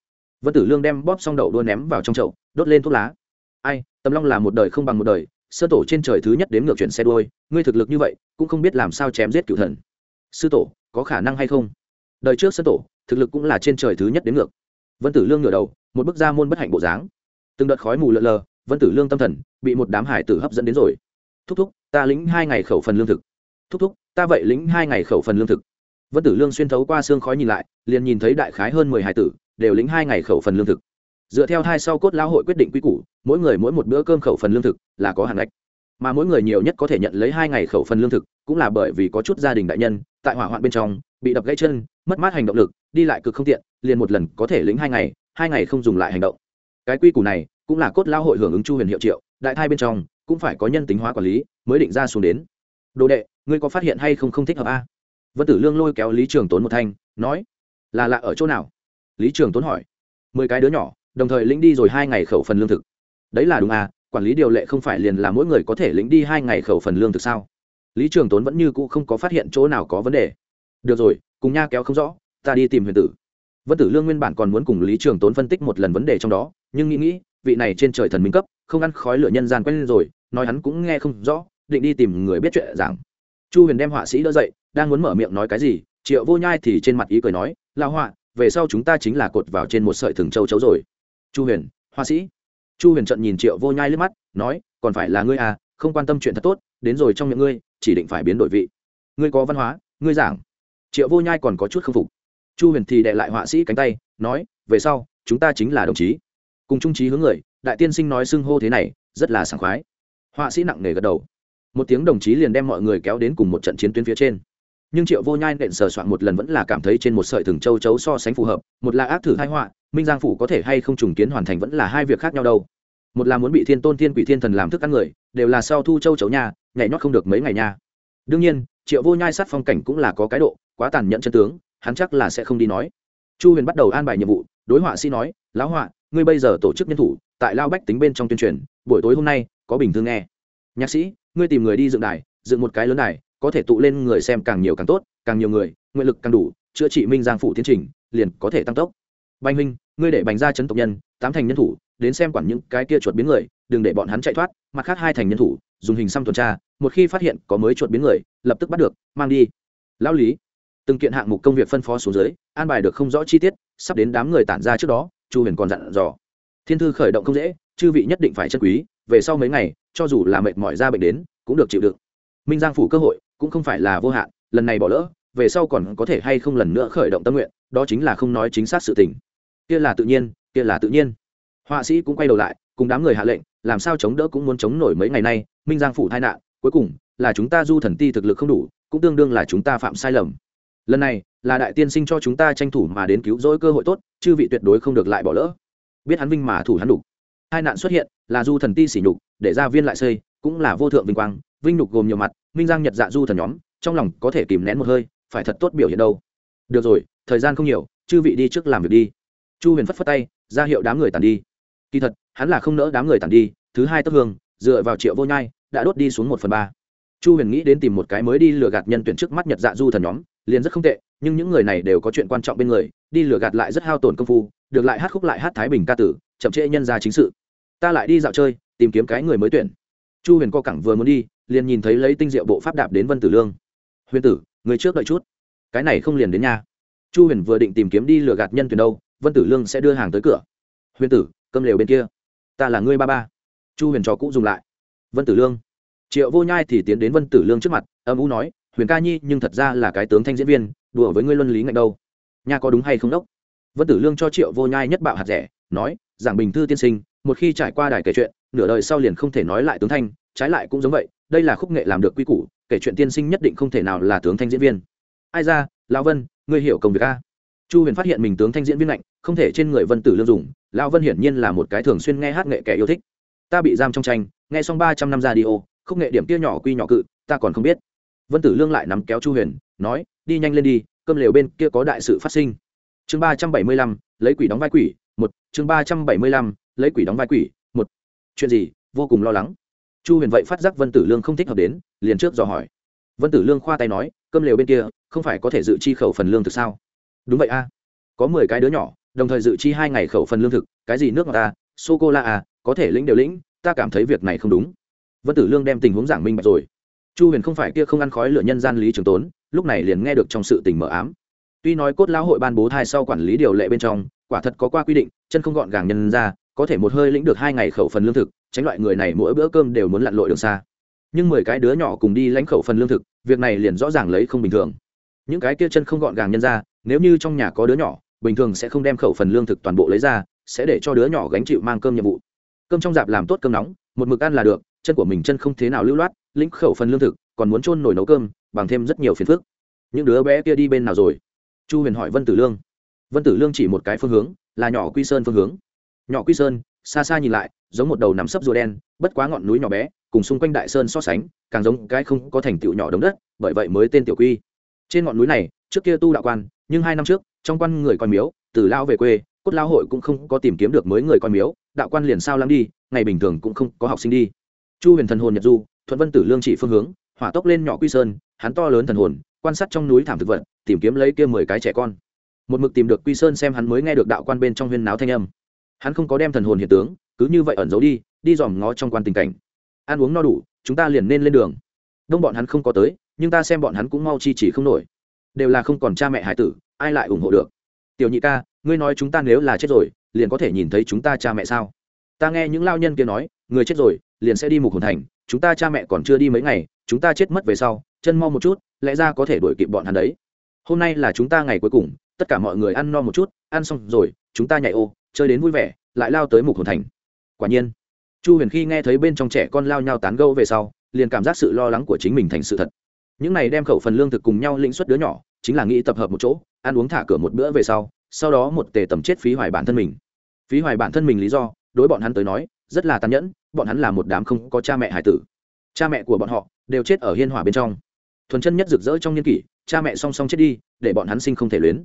Vân tử lương đem bóp xong đậu đua ném vào trong chậu, đốt lên thuốc lá. Ai, tầm long là một đời không bằng một đời sơ tổ trên trời thứ nhất đến ngược chuyển xe đôi ngươi thực lực như vậy, cũng không biết làm sao chém giết cựu thần. Sư tổ, có khả năng hay không? Đời trước sơ tổ, thực lực cũng là trên trời thứ nhất đến ngược. Vân tử lương ngửa đầu, một bức ra môn bất hạnh bộ dáng. Từng đợt khói mù lợn lờ, vân tử lương tâm thần, bị một đám hải tử hấp dẫn đến rồi thúc thúc, ta lĩnh hai ngày khẩu phần lương thực. Thúc thúc, ta vậy lĩnh hai ngày khẩu phần lương thực. Vân tử lương xuyên thấu qua xương khói nhìn lại, liền nhìn thấy đại khái hơn mười hải tử, đều lĩnh hai ngày khẩu phần lương thực. Dựa theo hai sau cốt lao hội quyết định quy củ, mỗi người mỗi một bữa cơm khẩu phần lương thực là có hàng ngạch. Mà mỗi người nhiều nhất có thể nhận lấy hai ngày khẩu phần lương thực, cũng là bởi vì có chút gia đình đại nhân, tại hỏa hoạn bên trong, bị đập gãy chân, mất mát hành động lực, đi lại cực không tiện, liền một lần có thể lĩnh hai ngày hai ngày không dùng lại hành động. Cái quy củ này, cũng là cốt lao hội hưởng ứng chu huyền hiệu triệu, đại thai bên trong cũng phải có nhân tính hóa quản lý mới định ra xuống đến. Đồ đệ, ngươi có phát hiện hay không không thích hợp a? Vân tử lương lôi kéo lý trường tốn một thanh, nói, là lạ ở chỗ nào? Lý trường tốn hỏi, mười cái đứa nhỏ, đồng thời lĩnh đi rồi hai ngày khẩu phần lương thực. Đấy là đúng à quản lý điều lệ không phải liền là mỗi người có thể lĩnh đi hai ngày khẩu phần lương thực sao? Lý trường tốn vẫn như cũ không có phát hiện chỗ nào có vấn đề. Được rồi, cùng nha kéo không rõ, ta đi tìm huyền tử. Vân tử lương nguyên bản còn muốn cùng lý trường tốn phân tích một lần vấn đề trong đó, nhưng nghĩ nghĩ, vị này trên trời thần minh cấp, không ăn khói lửa nhân gian quen lên rồi nói hắn cũng nghe không rõ định đi tìm người biết chuyện rằng, chu huyền đem họa sĩ đỡ dậy đang muốn mở miệng nói cái gì triệu vô nhai thì trên mặt ý cười nói lao họa về sau chúng ta chính là cột vào trên một sợi thừng châu chấu rồi. Chu huyền họa sĩ. Chu huyền trận nhìn triệu vô nhai lướt mắt nói còn phải là ngươi à không quan tâm chuyện thật tốt đến rồi trong miệng ngươi chỉ định phải biến đổi vị. Ngươi có văn hóa ngươi giảng. Triệu vô nhai còn có chút k phục. Chu huyền thì đệ lại họa sĩ cánh tay nói về sau chúng ta chính là đồng chí. Cùng trung trí hướng người đại tiên sinh nói xưng hô thế này rất là sảng khoái họa sĩ nặng nề gật đầu. Một tiếng đồng chí liền đem mọi người kéo đến cùng một trận chiến tuyến phía trên. Nhưng triệu vô nhai nện sờ soạn một lần vẫn là cảm thấy trên một sợi thừng châu chấu so sánh phù hợp, một là ác thử thái họa, minh giang phủ có thể hay không trùng kiến hoàn thành vẫn là hai việc khác nhau đâu. Một là muốn bị thiên tôn thiên quỷ thiên thần làm thức ăn người, đều là sau thu châu chấu nha, nhảy nhót không được mấy ngày nha. Đương nhiên, triệu vô nhai sát phong cảnh cũng là có cái độ, quá tàn nhẫn chân tướng, hắn chắc là sẽ không đi nói. Chu huyền bắt đầu an bài nhiệm vụ, đối họa sĩ nói, lão họa, ngươi bây giờ tổ chức nhân thủ, tại lao bách tính bên trong tuyên truyền buổi tối hôm nay, có bình thường nghe. Nhạc sĩ, ngươi tìm người đi dựng đài, dựng một cái lớn đài, có thể tụ lên người xem càng nhiều càng tốt, càng nhiều người, nguyện lực càng đủ, chữa trị minh giang phủ tiến trình, liền có thể tăng tốc. Banh huynh, ngươi để bành ra chấn tộc nhân, tám thành nhân thủ, đến xem quản những cái kia chuột biến người, đừng để bọn hắn chạy thoát, mặt khác hai thành nhân thủ, dùng hình xăm tuần tra, một khi phát hiện có mới chuột biến người, lập tức bắt được, mang đi. Lão lý, từng kiện hạng mục công việc phân phó xuống dưới, an bài được không rõ chi tiết, sắp đến đám người tản ra trước đó, chu huyền còn dặn dò. Thiên thư khởi động không dễ chư vị nhất định phải chân quý, về sau mấy ngày, cho dù là mệt mỏi ra bệnh đến, cũng được chịu đựng. Minh giang phủ cơ hội, cũng không phải là vô hạn, lần này bỏ lỡ, về sau còn có thể hay không lần nữa khởi động tâm nguyện, đó chính là không nói chính xác sự tình. Kia là tự nhiên, kia là tự nhiên. Họa sĩ cũng quay đầu lại, cùng đám người hạ lệnh, làm sao chống đỡ cũng muốn chống nổi mấy ngày nay, minh giang phủ tai nạn, cuối cùng, là chúng ta du thần ti thực lực không đủ, cũng tương đương là chúng ta phạm sai lầm. Lần này, là đại tiên sinh cho chúng ta tranh thủ mà đến cứu rỗi cơ hội tốt, chư vị tuyệt đối không được lại bỏ lỡ. Biết hắn vinh mà thủ hắn đủ hai nạn xuất hiện, là du thần ti sỉ nhục, để ra viên lại xây, cũng là vô thượng vinh quang, vinh nhục gồm nhiều mặt, minh giang nhật dạ du thần nhóm, trong lòng có thể kìm nén một hơi, phải thật tốt biểu hiện đâu. Được rồi, thời gian không nhiều, chư vị đi trước làm việc đi. Chu huyền phất phất tay, ra hiệu đám người tàn đi. Kỳ thật, hắn là không nỡ đám người tàn đi, thứ hai tất hương, dựa vào triệu vô nhai, đã đốt đi xuống một phần ba. Chu huyền nghĩ đến tìm một cái mới đi lừa gạt nhân tuyển trước mắt nhật dạ du thần nhóm, liền rất không tệ, nhưng những người này đều có chuyện quan trọng bên người đi lừa gạt lại rất hao tổn công phu, được lại hát khúc lại hát thái bình ca tử, chậm trễ nhân ra chính sự. Ta lại đi dạo chơi, tìm kiếm cái người mới tuyển. Chu huyền co cẳng vừa muốn đi, liền nhìn thấy lấy tinh diệu bộ pháp đạp đến vân tử lương. Huyền tử, người trước đợi chút. Cái này không liền đến nhà. Chu huyền vừa định tìm kiếm đi lừa gạt nhân tuyển đâu, vân tử lương sẽ đưa hàng tới cửa. Huyền tử, cơm lều bên kia. Ta là ngươi ba ba. Chu huyền trò cũ dùng lại. Vân tử lương. Triệu vô nhai thì tiến đến vân tử lương trước mặt, âm u nói, huyền ca nhi, nhưng thật ra là cái tướng thanh diễn viên, đùa với ngươi luân lý ngạch đâu nha có đúng hay không đốc? Vân tử lương cho triệu vô nhai nhất bạo hạt rẻ, nói, giảng bình thư tiên sinh, một khi trải qua đài kể chuyện, nửa đời sau liền không thể nói lại tướng thanh, trái lại cũng giống vậy, đây là khúc nghệ làm được quy củ, kể chuyện tiên sinh nhất định không thể nào là tướng thanh diễn viên. Ai ra, lão vân, ngươi hiểu công việc a? Chu huyền phát hiện mình tướng thanh diễn viên lạnh, không thể trên người vân tử lương dùng, lão vân hiển nhiên là một cái thường xuyên nghe hát nghệ kẻ yêu thích. Ta bị giam trong tranh, nghe xong ba trăm năm ra đi ô, khúc nghệ điểm kia nhỏ quy nhỏ cự, ta còn không biết. Vân tử lương lại nắm kéo chu huyền, nói, đi nhanh lên đi cơm lều bên kia có đại sự phát sinh. Chương ba trăm bảy mươi lăm, lấy quỷ đóng vai quỷ, một. Chương ba trăm bảy mươi lăm, lấy quỷ đóng vai quỷ, một. Chuyện gì? Vô cùng lo lắng. Chu huyền vậy phát giác vân tử lương không thích hợp đến, liền trước dò hỏi. Vân tử lương khoa tay nói, cơm lều bên kia, không phải có thể dự chi khẩu phần lương thực sao? Đúng vậy a. Có mười cái đứa nhỏ, đồng thời dự chi hai ngày khẩu phần lương thực, cái gì nước ngọt ta sô cô la à có thể lĩnh đều lĩnh, ta cảm thấy việc này không đúng. Vân tử lương đem tình huống giảng minh bạch rồi. Chu huyền không phải kia không ăn khói lửa nhân gian lý trường tốn lúc này liền nghe được trong sự tình mờ ám. Tuy nói cốt lão hội ban bố thai sau quản lý điều lệ bên trong, quả thật có qua quy định, chân không gọn gàng nhân ra, có thể một hơi lĩnh được hai ngày khẩu phần lương thực, tránh loại người này mỗi bữa cơm đều muốn lặn lội đường xa. Nhưng mười cái đứa nhỏ cùng đi lãnh khẩu phần lương thực, việc này liền rõ ràng lấy không bình thường. Những cái kia chân không gọn gàng nhân ra, nếu như trong nhà có đứa nhỏ, bình thường sẽ không đem khẩu phần lương thực toàn bộ lấy ra, sẽ để cho đứa nhỏ gánh chịu mang cơm nhiệm vụ. Cơm trong dạp làm tốt cơm nóng, một mực ăn là được, chân của mình chân không thế nào lưu loát, lĩnh khẩu phần lương thực, còn muốn trôn nổi nấu cơm bằng thêm rất nhiều phiền phức. Những đứa bé kia đi bên nào rồi? Chu huyền hỏi vân tử lương. Vân tử lương chỉ một cái phương hướng, là nhỏ quy sơn phương hướng. Nhỏ quy sơn, xa xa nhìn lại, giống một đầu nằm sấp rùa đen, bất quá ngọn núi nhỏ bé, cùng xung quanh đại sơn so sánh, càng giống cái không có thành tựu nhỏ đống đất, bởi vậy mới tên tiểu quy. Trên ngọn núi này, trước kia tu đạo quan, nhưng hai năm trước, trong quan người coi miếu, từ lao về quê, cốt lao hội cũng không có tìm kiếm được mới người coi miếu, đạo quan liền sao lắm đi, ngày bình thường cũng không có học sinh đi. Chu huyền thần hồn nhật du, thuận vân tử lương chỉ phương hướng, hỏa tốc lên nhỏ quy sơn hắn to lớn thần hồn, quan sát trong núi thảm thực vật, tìm kiếm lấy kia mười cái trẻ con. Một mực tìm được quy sơn xem hắn mới nghe được đạo quan bên trong huyên náo thanh âm. Hắn không có đem thần hồn hiện tướng, cứ như vậy ẩn giấu đi đi dòm ngó trong quan tình cảnh. Ăn uống no đủ, chúng ta liền nên lên đường. Đông bọn hắn không có tới, nhưng ta xem bọn hắn cũng mau chi chỉ không nổi. Đều là không còn cha mẹ hải tử, ai lại ủng hộ được? Tiểu nhị ca, ngươi nói chúng ta nếu là chết rồi, liền có thể nhìn thấy chúng ta cha mẹ sao? Ta nghe những lao nhân kia nói, người chết rồi, liền sẽ đi mục hồn thành, chúng ta cha mẹ còn chưa đi mấy ngày, chúng ta chết mất về sau chân mau một chút, lẽ ra có thể đuổi kịp bọn hắn đấy. Hôm nay là chúng ta ngày cuối cùng, tất cả mọi người ăn no một chút, ăn xong rồi, chúng ta nhảy ô, chơi đến vui vẻ, lại lao tới mục hồn thành. Quả nhiên, chu huyền khi nghe thấy bên trong trẻ con lao nhau tán gâu về sau, liền cảm giác sự lo lắng của chính mình thành sự thật. Những này đem khẩu phần lương thực cùng nhau lĩnh suất đứa nhỏ, chính là nghĩ tập hợp một chỗ, ăn uống thả cửa một bữa về sau sau đó một tề tầm chết phí hoài bản thân mình. Phí hoài bản thân mình lý do, đối bọn hắn tới nói, rất là tàn nhẫn, bọn hắn là một đám không có cha mẹ hải tử. Cha mẹ của bọn họ đều chết ở hiên hỏa bên trong thuần chân nhất rực rỡ trong niên kỷ, cha mẹ song song chết đi, để bọn hắn sinh không thể luyến.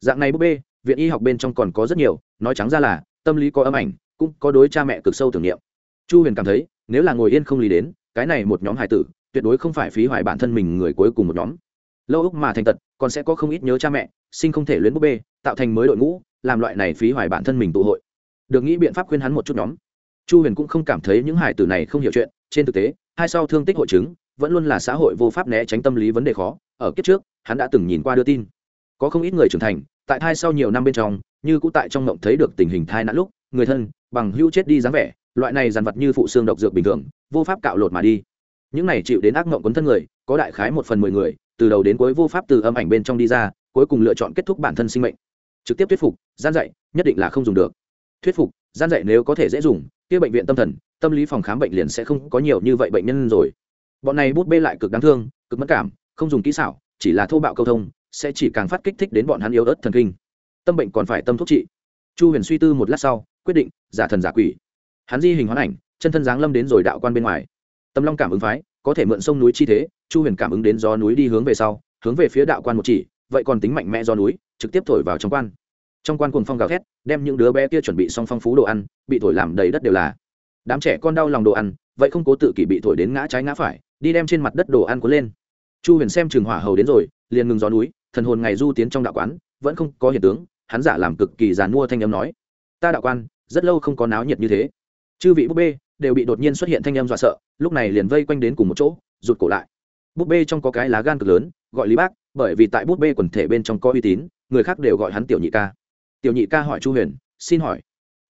Dạng này búp bê, viện y học bên trong còn có rất nhiều, nói trắng ra là, tâm lý có âm ảnh, cũng có đối cha mẹ cực sâu tưởng niệm. Chu huyền cảm thấy, nếu là ngồi yên không lý đến, cái này một nhóm hải tử, tuyệt đối không phải phí hoài bản thân mình người cuối cùng một nhóm. Lâu úc mà thành tật, còn sẽ có không ít nhớ cha mẹ, sinh không thể luyến búp bê, tạo thành mới đội ngũ, làm loại này phí hoài bản thân mình tụ hội. Được nghĩ biện pháp khuyên hắn một chút nhóm. Chu huyền cũng không cảm thấy những hải tử này không hiểu chuyện, trên thực tế, hai sau thương tích hội chứng vẫn luôn là xã hội vô pháp né tránh tâm lý vấn đề khó. Ở kiếp trước, hắn đã từng nhìn qua đưa tin. Có không ít người trưởng thành, tại thai sau nhiều năm bên trong, như cũ tại trong ngộng thấy được tình hình thai nạn lúc, người thân, bằng hữu chết đi dáng vẻ, loại này dàn vật như phụ xương độc dược bình thường, vô pháp cạo lột mà đi. Những này chịu đến ác mộng quấn thân người, có đại khái một phần mười người, từ đầu đến cuối vô pháp từ âm ảnh bên trong đi ra, cuối cùng lựa chọn kết thúc bản thân sinh mệnh. Trực tiếp thuyết phục, gian dạy, nhất định là không dùng được. Thuyết phục, gian dạy nếu có thể dễ dùng, kia bệnh viện tâm thần, tâm lý phòng khám bệnh liền sẽ không có nhiều như vậy bệnh nhân rồi bọn này bút bê lại cực đáng thương, cực mất cảm, không dùng kỹ xảo, chỉ là thô bạo câu thông, sẽ chỉ càng phát kích thích đến bọn hắn yếu ớt thần kinh. Tâm bệnh còn phải tâm thuốc trị. Chu huyền suy tư một lát sau, quyết định, giả thần giả quỷ. Hắn di hình hoán ảnh, chân thân giáng lâm đến rồi đạo quan bên ngoài. Tâm long cảm ứng phái, có thể mượn sông núi chi thế, chu huyền cảm ứng đến gió núi đi hướng về sau, hướng về phía đạo quan một chỉ, vậy còn tính mạnh mẽ gió núi, trực tiếp thổi vào trong quan. Trong quan cùng phong gào thét, đem những đứa bé kia chuẩn bị xong phong phú đồ ăn, bị thổi làm đầy đất đều là. Đám trẻ con đau lòng đồ ăn vậy không cố tự kỷ bị thổi đến ngã trái ngã phải, đi đem trên mặt đất đồ ăn cuốn lên. Chu huyền xem trường hỏa hầu đến rồi, liền ngừng gió núi, thần hồn ngày du tiến trong đạo quán, vẫn không có hiện tướng, hắn giả làm cực kỳ giàn mua thanh âm nói. Ta đạo quan, rất lâu không có náo nhiệt như thế. Chư vị búp bê đều bị đột nhiên xuất hiện thanh âm dọa sợ, lúc này liền vây quanh đến cùng một chỗ, rụt cổ lại. Búp bê trong có cái lá gan cực lớn, gọi lý bác, bởi vì tại búp bê quần thể bên trong có uy tín, người khác đều gọi hắn tiểu nhị ca. Tiểu nhị ca hỏi chu huyền, xin hỏi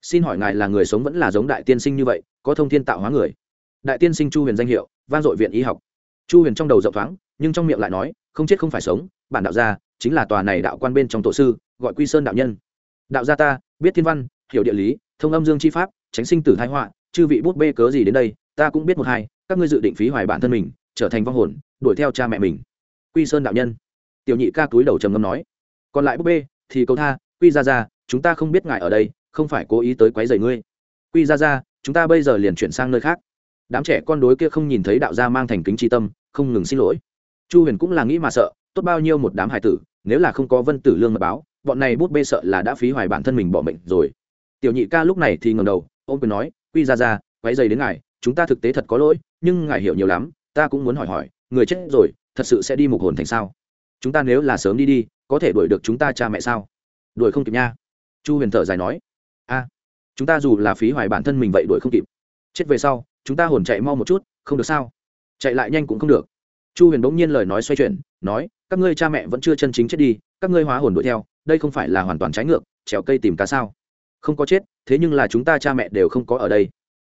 xin hỏi ngài là người sống vẫn là giống đại tiên sinh như vậy, có thông thiên tạo hóa người? Đại tiên sinh chu huyền danh hiệu, vang dội viện y học. Chu huyền trong đầu rộng thoáng, nhưng trong miệng lại nói, không chết không phải sống, bản đạo gia chính là tòa này đạo quan bên trong tổ sư, gọi quy sơn đạo nhân. Đạo gia ta, biết thiên văn, hiểu địa lý, thông âm dương chi pháp, tránh sinh tử thái họa, chư vị bút bê cớ gì đến đây, ta cũng biết một hai, các ngươi dự định phí hoài bản thân mình, trở thành vong hồn, đuổi theo cha mẹ mình. Quy sơn đạo nhân. Tiểu nhị ca túi đầu trầm ngâm nói. Còn lại bút bê, thì cầu tha, quy ra ra chúng ta không biết ngài ở đây, không phải cố ý tới quấy rầy ngươi. Quy ra ra chúng ta bây giờ liền chuyển sang nơi khác đám trẻ con đối kia không nhìn thấy đạo gia mang thành kính tri tâm, không ngừng xin lỗi. Chu huyền cũng là nghĩ mà sợ, tốt bao nhiêu một đám hải tử, nếu là không có vân tử lương mật báo, bọn này bút bê sợ là đã phí hoài bản thân mình bỏ mệnh rồi. Tiểu nhị ca lúc này thì ngầm đầu ông quyền nói, quy ra ra quấy dày đến ngài, chúng ta thực tế thật có lỗi, nhưng ngài hiểu nhiều lắm, ta cũng muốn hỏi hỏi, người chết rồi, thật sự sẽ đi mục hồn thành sao? Chúng ta nếu là sớm đi đi, có thể đuổi được chúng ta cha mẹ sao? Đuổi không kịp nha. Chu huyền thở dài nói. A, chúng ta dù là phí hoài bản thân mình vậy đuổi không kịp. Chết về sau chúng ta hồn chạy mau một chút, không được sao? Chạy lại nhanh cũng không được. Chu huyền bỗng nhiên lời nói xoay chuyển, nói, các ngươi cha mẹ vẫn chưa chân chính chết đi, các ngươi hóa hồn đuổi theo, đây không phải là hoàn toàn trái ngược, trèo cây tìm cá sao? Không có chết, thế nhưng là chúng ta cha mẹ đều không có ở đây.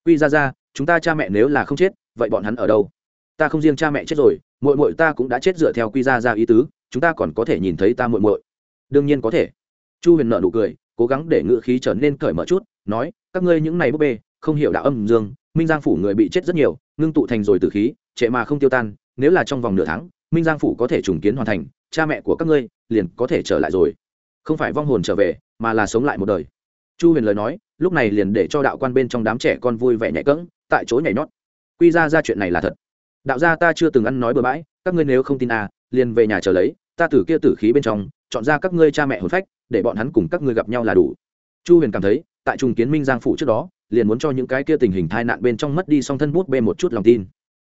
Quy ra ra, chúng ta cha mẹ nếu là không chết, vậy bọn hắn ở đâu? Ta không riêng cha mẹ chết rồi mội mội ta cũng đã chết dựa theo quy ra ra ý tứ, chúng ta còn có thể nhìn thấy ta mội mội đương nhiên có thể. Chu huyền nợ nụ cười, cố gắng để ngự khí trở nên cởi mở chút, nói, các ngươi những này búp bê, không hiểu đạo âm dương minh giang phủ người bị chết rất nhiều, ngưng tụ thành rồi từ khí, trệ mà không tiêu tan, nếu là trong vòng nửa tháng, minh giang phủ có thể trùng kiến hoàn thành, cha mẹ của các ngươi liền có thể trở lại rồi. Không phải vong hồn trở về, mà là sống lại một đời. Chu huyền lời nói, lúc này liền để cho đạo quan bên trong đám trẻ con vui vẻ nhảy cẫng, tại chỗ nhảy nhót. Quy ra ra chuyện này là thật. Đạo gia ta chưa từng ăn nói bừa bãi, các ngươi nếu không tin à liền về nhà chờ lấy, ta tử kia tử khí bên trong, chọn ra các ngươi cha mẹ hồn phách, để bọn hắn cùng các ngươi gặp nhau là đủ. Chu huyền cảm thấy, tại trùng kiến minh giang phủ trước đó liền muốn cho những cái kia tình hình tai nạn bên trong mất đi song thân bút bê một chút lòng tin.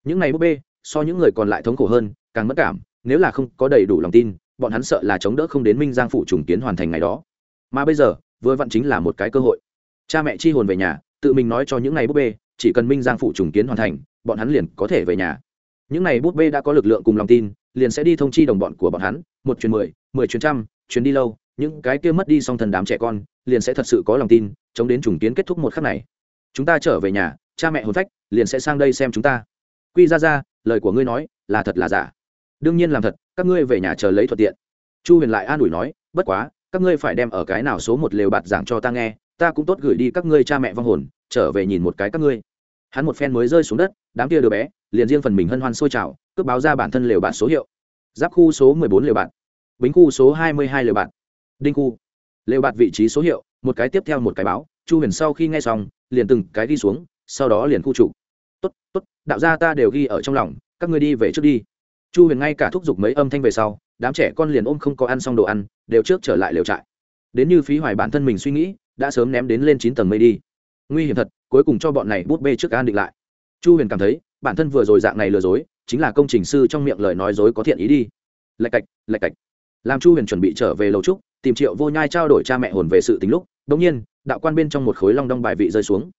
Những này bút bê, so những người còn lại thống khổ hơn, càng mất cảm, nếu là không có đầy đủ lòng tin, bọn hắn sợ là chống đỡ không đến minh giang phủ trùng kiến hoàn thành ngày đó. Mà bây giờ, vừa vặn chính là một cái cơ hội. Cha mẹ chi hồn về nhà, tự mình nói cho những này bút bê, chỉ cần minh giang phủ trùng kiến hoàn thành, bọn hắn liền có thể về nhà. Những này bút bê đã có lực lượng cùng lòng tin, liền sẽ đi thông chi đồng bọn của bọn hắn. Một chuyến mười mười chuyến trăm, chuyến đi lâu những cái kia mất đi song thần đám trẻ con, liền sẽ thật sự có lòng tin, chống đến trùng kiến kết thúc một khắc này. Chúng ta trở về nhà, cha mẹ hồn phách, liền sẽ sang đây xem chúng ta. Quy ra ra lời của ngươi nói, là thật là giả. Đương nhiên làm thật, các ngươi về nhà chờ lấy thuận tiện. Chu huyền lại an ủi nói, bất quá, các ngươi phải đem ở cái nào số một lều bạt giảng cho ta nghe, ta cũng tốt gửi đi các ngươi cha mẹ vong hồn, trở về nhìn một cái các ngươi. Hắn một phen mới rơi xuống đất, đám kia đứa bé, liền riêng phần mình hân hoan sôi trào, cướp báo ra bản thân lều bạt số hiệu. Giáp khu số mười bốn lều bạt. Bính khu số hai mươi hai lều bạt đinh khu. Lều bạt vị trí số hiệu, một cái tiếp theo một cái báo, chu huyền sau khi nghe xong, liền từng cái ghi xuống, sau đó liền khu chủ tốt tốt, đạo gia ta đều ghi ở trong lòng, các ngươi đi về trước đi. Chu huyền ngay cả thúc giục mấy âm thanh về sau, đám trẻ con liền ôm không có ăn xong đồ ăn, đều trước trở lại lều trại. Đến như phí hoài bản thân mình suy nghĩ, đã sớm ném đến lên chín tầng mây đi. Nguy hiểm thật, cuối cùng cho bọn này bút bê trước an định lại. Chu huyền cảm thấy, bản thân vừa rồi dạng này lừa dối, chính là công trình sư trong miệng lời nói dối có thiện ý đi. Lạch cạch lạch cạch làm chu huyền chuẩn bị trở về lầu trúc, tìm triệu vô nhai trao đổi cha mẹ hồn về sự tính lúc đ ỗ n g nhiên, đạo quan bên trong một khối long đong bài vị rơi xuống.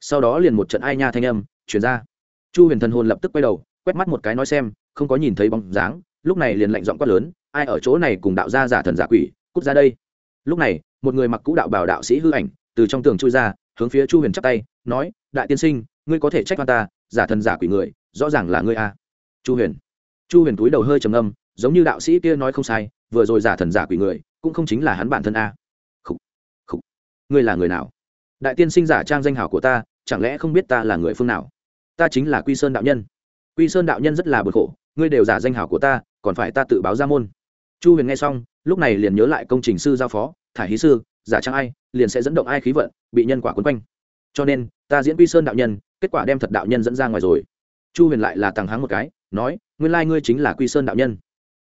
Sau đó liền một trận ai nha thanh âm chuyển ra. Chu huyền thần hồn lập tức quay đầu, quét mắt một cái nói xem, không có nhìn thấy bóng dáng, lúc này liền lạnh giọng quát lớn, ai ở chỗ này cùng đạo gia giả thần giả quỷ, cút ra đây. Lúc này, một người mặc cũ đạo bảo đạo sĩ hư ảnh, từ trong tường chui ra, hướng phía chu huyền chắp tay, nói, đại tiên sinh, ngươi có thể trách oan ta, giả thần giả quỷ người, rõ ràng là ngươi a. Chu huyền. Chu huyền túi đầu hơi trầm âm giống như đạo sĩ kia nói không sai vừa rồi giả thần giả quỷ người, cũng không chính là hắn bản thân a. Khúc khúc ngươi là người nào? Đại tiên sinh giả trang danh hảo của ta, chẳng lẽ không biết ta là người phương nào? Ta chính là quy sơn đạo nhân. Quy sơn đạo nhân rất là bực khổ, ngươi đều giả danh hảo của ta, còn phải ta tự báo ra môn. Chu huyền nghe xong, lúc này liền nhớ lại công trình sư giao phó thả hí sư, giả trang ai, liền sẽ dẫn động ai khí vận, bị nhân quả quấn quanh. Cho nên, ta diễn quy sơn đạo nhân, kết quả đem thật đạo nhân dẫn ra ngoài rồi. Chu huyền lại là tàng háng một cái, nói, nguyên lai ngươi chính là quy sơn đạo nhân.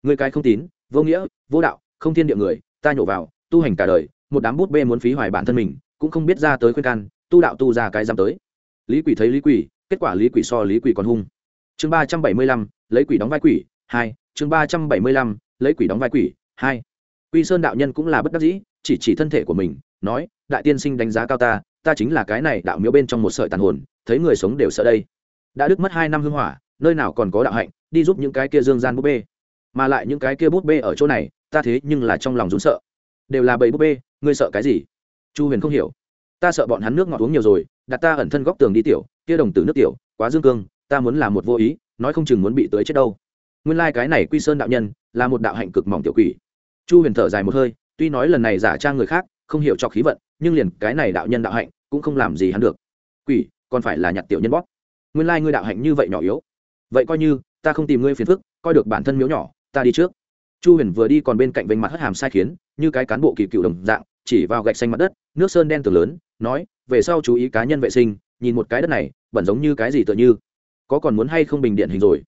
Ngươi cái không tín vô nghĩa, vô đạo, không thiên địa người, ta nhổ vào, tu hành cả đời, một đám bút bê muốn phí hoài bản thân mình, cũng không biết ra tới khuyên can, tu đạo tu ra cái dám tới. Lý quỷ thấy lý quỷ, kết quả lý quỷ so lý quỷ còn hung. Chương ba trăm bảy mươi lăm, lấy quỷ đóng vai quỷ, hai, chương ba trăm bảy mươi lăm, lấy quỷ đóng vai quỷ, hai. Quy sơn đạo nhân cũng là bất đắc dĩ, chỉ chỉ thân thể của mình, nói, đại tiên sinh đánh giá cao ta ta chính là cái này đạo miếu bên trong một sợi tàn hồn, thấy người sống đều sợ đây. Đã đứt mất hai năm hưng hỏa, nơi nào còn có đạo hạnh, đi giúp những cái kia dương gian bút bê mà lại những cái kia bút bê ở chỗ này, ta thế nhưng là trong lòng rún sợ. Đều là bầy búp bê, ngươi sợ cái gì? Chu huyền không hiểu. Ta sợ bọn hắn nước ngọt uống nhiều rồi, đặt ta ẩn thân góc tường đi tiểu, kia đồng tử nước tiểu, quá dương cương, ta muốn làm một vô ý, nói không chừng muốn bị tới chết đâu. Nguyên lai、like、cái này quy sơn đạo nhân, là một đạo hạnh cực mỏng tiểu quỷ. Chu huyền thở dài một hơi, tuy nói lần này giả trang người khác, không hiểu cho khí vận, nhưng liền cái này đạo nhân đạo hạnh, cũng không làm gì hắn được. Quỷ, còn phải là nhặt tiểu nhân bóp. Nguyên lai、like、ngươi đạo hạnh như vậy nhỏ yếu. Vậy coi như, ta không tìm ngươi phiền phức, coi được bản thân miếu nhỏ ta đi trước. Chu huyền vừa đi còn bên cạnh vênh mặt hất hàm sai khiến, như cái cán bộ kỳ cựu đồng dạng, chỉ vào gạch xanh mặt đất, nước sơn đen tường lớn, nói, về sau chú ý cá nhân vệ sinh, nhìn một cái đất này, bẩn giống như cái gì tựa như. Có còn muốn hay không bình điện hình rồi?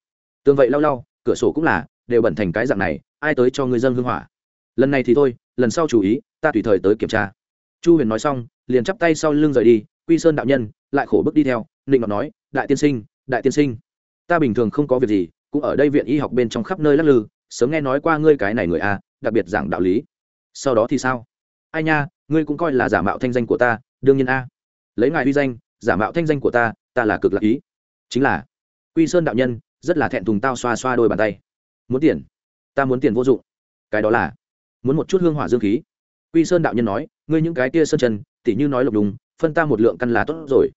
Tương vậy lau lau, cửa sổ cũng là, đều bẩn thành cái dạng này, ai tới cho người dân hưng hỏa? Lần này thì thôi, lần sau chú ý, ta tùy thời tới kiểm tra. Chu huyền nói xong, liền chắp tay sau lưng rời đi, quy sơn đạo nhân, lại khổ bước đi theo định ngọc nói, đại tiên sinh, đại tiên sinh, ta bình thường không có việc gì, cũng ở đây viện y học bên trong khắp nơi lắc lư sớm nghe nói qua ngươi cái này người a, đặc biệt giảng đạo lý. Sau đó thì sao? Ai nha, ngươi cũng coi là giả mạo thanh danh của ta, đương nhiên a. Lấy ngài uy danh, giả mạo thanh danh của ta ta là cực lạc ý. Chính là, quy sơn đạo nhân, rất là thẹn thùng tao xoa xoa đôi bàn tay. Muốn tiền, ta muốn tiền vô dụng. Cái đó là, muốn một chút hương hỏa dương khí. Quy sơn đạo nhân nói, ngươi những cái kia sơn chân tỉ như nói lộc đùng, phân ta một lượng căn là tốt rồi.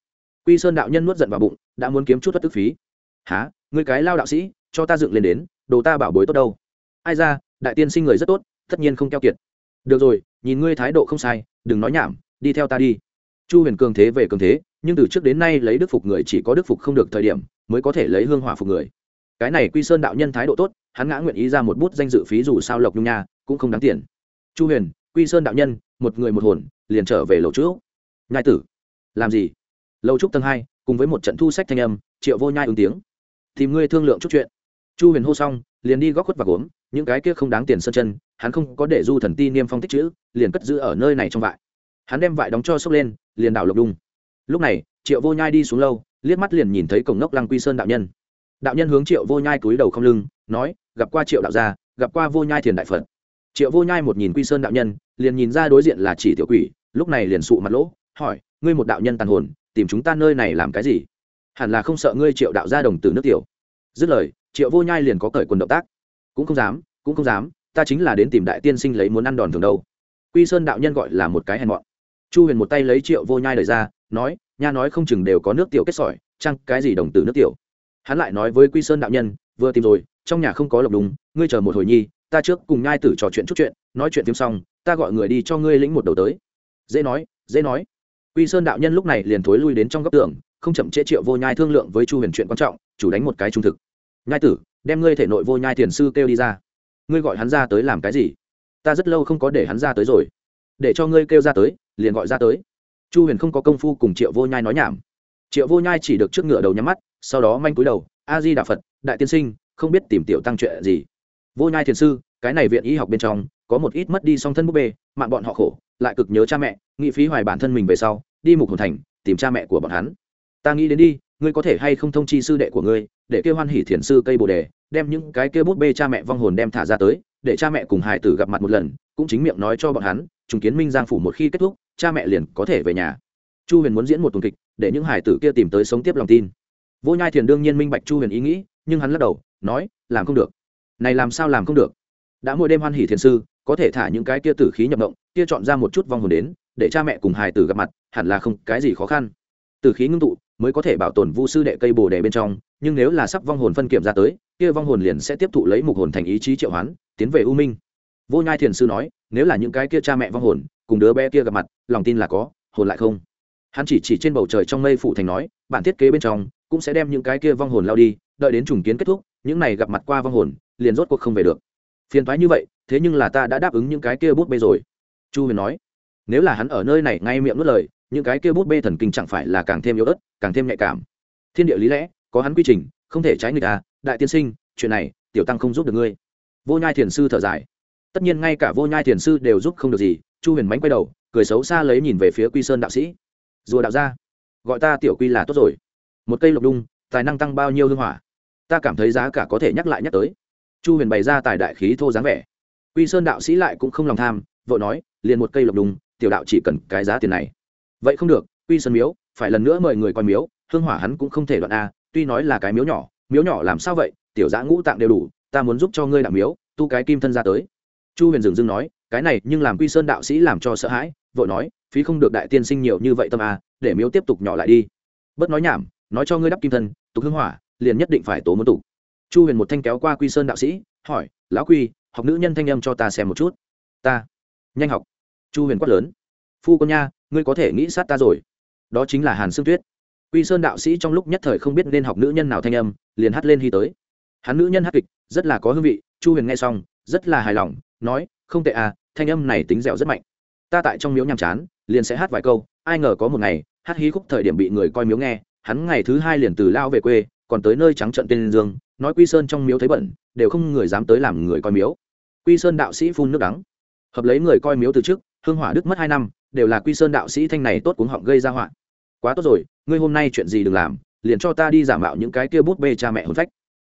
Quy sơn đạo nhân nuốt giận vào bụng, đã muốn kiếm chút thất tức phí. Há ngươi cái lao đạo sĩ cho ta dựng lên đến, đồ ta bảo bối tốt đâu. Ai ra, đại tiên sinh người rất tốt, tất nhiên không keo kiệt. Được rồi, nhìn ngươi thái độ không sai, đừng nói nhảm, đi theo ta đi. Chu huyền cường thế về cường thế, nhưng từ trước đến nay lấy đức phục người chỉ có đức phục không được thời điểm, mới có thể lấy hương hỏa phục người. Cái này quy sơn đạo nhân thái độ tốt, hắn ngã nguyện ý ra một bút danh dự phí dù sao lộc nhung nha, cũng không đáng tiền. Chu huyền, quy sơn đạo nhân, một người một hồn, liền trở về lầu trúc nhai tử, làm gì? Lầu trúc tầng hai, cùng với một trận thu sách thanh âm, triệu vô nhai ứng tiếng. Tìm ngươi thương lượng chút chuyện chu huyền hô xong, liền đi góc khuất và gốm, những cái kia không đáng tiền sơn chân, hắn không có để du thần ti niêm phong tích chữ, liền cất giữ ở nơi này trong vại. Hắn đem vại đóng cho sốc lên, liền đảo lộc đung lúc này, triệu vô nhai đi xuống lâu, liếc mắt liền nhìn thấy cổng ngốc lăng quy sơn đạo nhân. Đạo nhân hướng triệu vô nhai cúi đầu không lưng, nói, gặp qua triệu đạo gia, gặp qua vô nhai thiền đại phật. Triệu vô nhai một nhìn quy sơn đạo nhân, liền nhìn ra đối diện là chỉ tiểu quỷ, lúc này liền sụ mặt lỗ, hỏi, ngươi một đạo nhân tàn hồn, tìm chúng ta nơi này làm cái gì? Hẳn là không sợ ngươi triệu đạo gia đồng từ nước tiểu. Dứt lời triệu vô nhai liền có cởi quần động tác. Cũng không dám, cũng không dám, ta chính là đến tìm đại tiên sinh lấy muốn ăn đòn thường đâu. Quy sơn đạo nhân gọi là một cái hèn mọn. Chu huyền một tay lấy triệu vô nhai đời ra, nói, nha nói không chừng đều có nước tiểu kết sỏi, chăng cái gì đồng từ nước tiểu? Hắn lại nói với quy sơn đạo nhân, vừa tìm rồi, trong nhà không có lộc đúng ngươi chờ một hồi nhi, ta trước cùng nhai tử trò chuyện chút chuyện, nói chuyện phim xong, ta gọi người đi cho ngươi lĩnh một đầu tới. Dễ nói dễ nói. Quy sơn đạo nhân lúc này liền thối lui đến trong góc tường, không chậm trễ triệu vô nhai thương lượng với chu huyền chuyện quan trọng, chủ đánh một cái trung thực nhai tử, đem ngươi thể nội vô nhai thiền sư kêu đi ra. Ngươi gọi hắn ra tới làm cái gì? Ta rất lâu không có để hắn ra tới rồi. Để cho ngươi kêu ra tới, liền gọi ra tới. Chu huyền không có công phu cùng triệu vô nhai nói nhảm. Triệu vô nhai chỉ được trước ngựa đầu nhắm mắt, sau đó manh cúi đầu a di đà phật, đại tiên sinh, không biết tìm tiểu tăng chuyện gì. Vô nhai thiền sư, cái này viện y học bên trong, có một ít mất đi song thân búp bê, mạng bọn họ khổ, lại cực nhớ cha mẹ, nghị phí hoài bản thân mình về sau, đi mục hồn thành, tìm cha mẹ của bọn hắn. Ta nghĩ đến đi ngươi có thể hay không thông chi sư đệ của ngươi, để kêu hoan hỉ thiền sư cây bồ đề, đem những cái kêu bút bê cha mẹ vong hồn đem thả ra tới, để cha mẹ cùng hải tử gặp mặt một lần, cũng chính miệng nói cho bọn hắn, trùng kiến minh giang phủ một khi kết thúc, cha mẹ liền có thể về nhà. Chu huyền muốn diễn một tuần kịch, để những hải tử kia tìm tới sống tiếp lòng tin. Vô nhai thiền đương nhiên minh bạch chu huyền ý nghĩ, nhưng hắn lắc đầu, nói, làm không được. Này làm sao làm không được? Đã mỗi đêm hoan hỉ thiền sư, có thể thả những cái kia tử khí nhập động kia chọn ra một chút vong hồn đến, để cha mẹ cùng hài tử gặp mặt, hẳn là không cái gì khó khăn. Tử khí ngưng tụ mới có thể bảo tồn vu sư đệ cây bồ đề bên trong, nhưng nếu là sắp vong hồn phân kiểm ra tới, kia vong hồn liền sẽ tiếp thụ lấy mục hồn thành ý chí triệu hoán, tiến về u minh. Vô nhai thiền sư nói, nếu là những cái kia cha mẹ vong hồn, cùng đứa bé kia gặp mặt, lòng tin là có, hồn lại không. Hắn chỉ chỉ trên bầu trời trong mây phủ thành nói, bản thiết kế bên trong, cũng sẽ đem những cái kia vong hồn lao đi, đợi đến trùng kiến kết thúc, những này gặp mặt qua vong hồn, liền rốt cuộc không về được. Phiền thoái như vậy, thế nhưng là ta đã đáp ứng những cái kia bút bê rồi. Chu huyền nói, nếu là hắn ở nơi này ngay miệng nuốt lời những cái kia bút bê thần kinh chẳng phải là càng thêm yếu ớt, càng thêm nhạy cảm. Thiên địa lý lẽ, có hắn quy trình, không thể trái người ta à, đại tiên sinh, chuyện này, tiểu tăng không giúp được ngươi. Vô nhai thiền sư thở dài. Tất nhiên ngay cả vô nhai thiền sư đều giúp không được gì, chu huyền mánh quay đầu, cười xấu xa lấy nhìn về phía quy sơn đạo sĩ. Rùa đạo ra gọi ta tiểu quy là tốt rồi. Một cây lộc đung, tài năng tăng bao nhiêu hương hỏa? Ta cảm thấy giá cả có thể nhắc lại nhắc tới. Chu huyền bày ra tài đại khí thô dáng vẻ. Quy sơn đạo sĩ lại cũng không lòng tham, vội nói, liền một cây lộc đung, tiểu đạo chỉ cần cái giá tiền này vậy không được quy sơn miếu phải lần nữa mời người coi miếu hương hỏa hắn cũng không thể đoạn a tuy nói là cái miếu nhỏ miếu nhỏ làm sao vậy tiểu giã ngũ tạng đều đủ ta muốn giúp cho ngươi đạo miếu tu cái kim thân ra tới. Chu huyền dừng dưng nói cái này nhưng làm quy sơn đạo sĩ làm cho sợ hãi vội nói phí không được đại tiên sinh nhiều như vậy tâm a, để miếu tiếp tục nhỏ lại đi. Bớt nói nhảm nói cho ngươi đắp kim thân tục hương hỏa liền nhất định phải tố muốn tục. Chu huyền một thanh kéo qua quy sơn đạo sĩ hỏi lão quy học nữ nhân thanh âm cho ta xem một chút. Ta. Nhanh học. Chu huyền quát lớn. Phu con nha ngươi có thể nghĩ sát ta rồi. Đó chính là hàn sương tuyết. Quy sơn đạo sĩ trong lúc nhất thời không biết nên học nữ nhân nào thanh âm, liền hát lên hy tới. Hắn nữ nhân hát kịch, rất là có hương vị, chu huyền nghe xong, rất là hài lòng, nói, không tệ à thanh âm này tính dẻo rất mạnh. Ta tại trong miếu nhàm chán, liền sẽ hát vài câu, ai ngờ có một ngày, hát hí khúc thời điểm bị người coi miếu nghe, hắn ngày thứ hai liền từ lao về quê, còn tới nơi trắng trận tên dương, nói quy sơn trong miếu thấy bẩn, đều không người dám tới làm người coi miếu. Quy sơn đạo sĩ phun nước đắng. Hợp lấy người coi miếu từ trước, hương hỏa đức mất hai năm đều là quy sơn đạo sĩ thanh này tốt cuống họng gây ra họa. Quá tốt rồi, ngươi hôm nay chuyện gì đừng làm, liền cho ta đi giả mạo những cái kia bút bê cha mẹ hồn phách.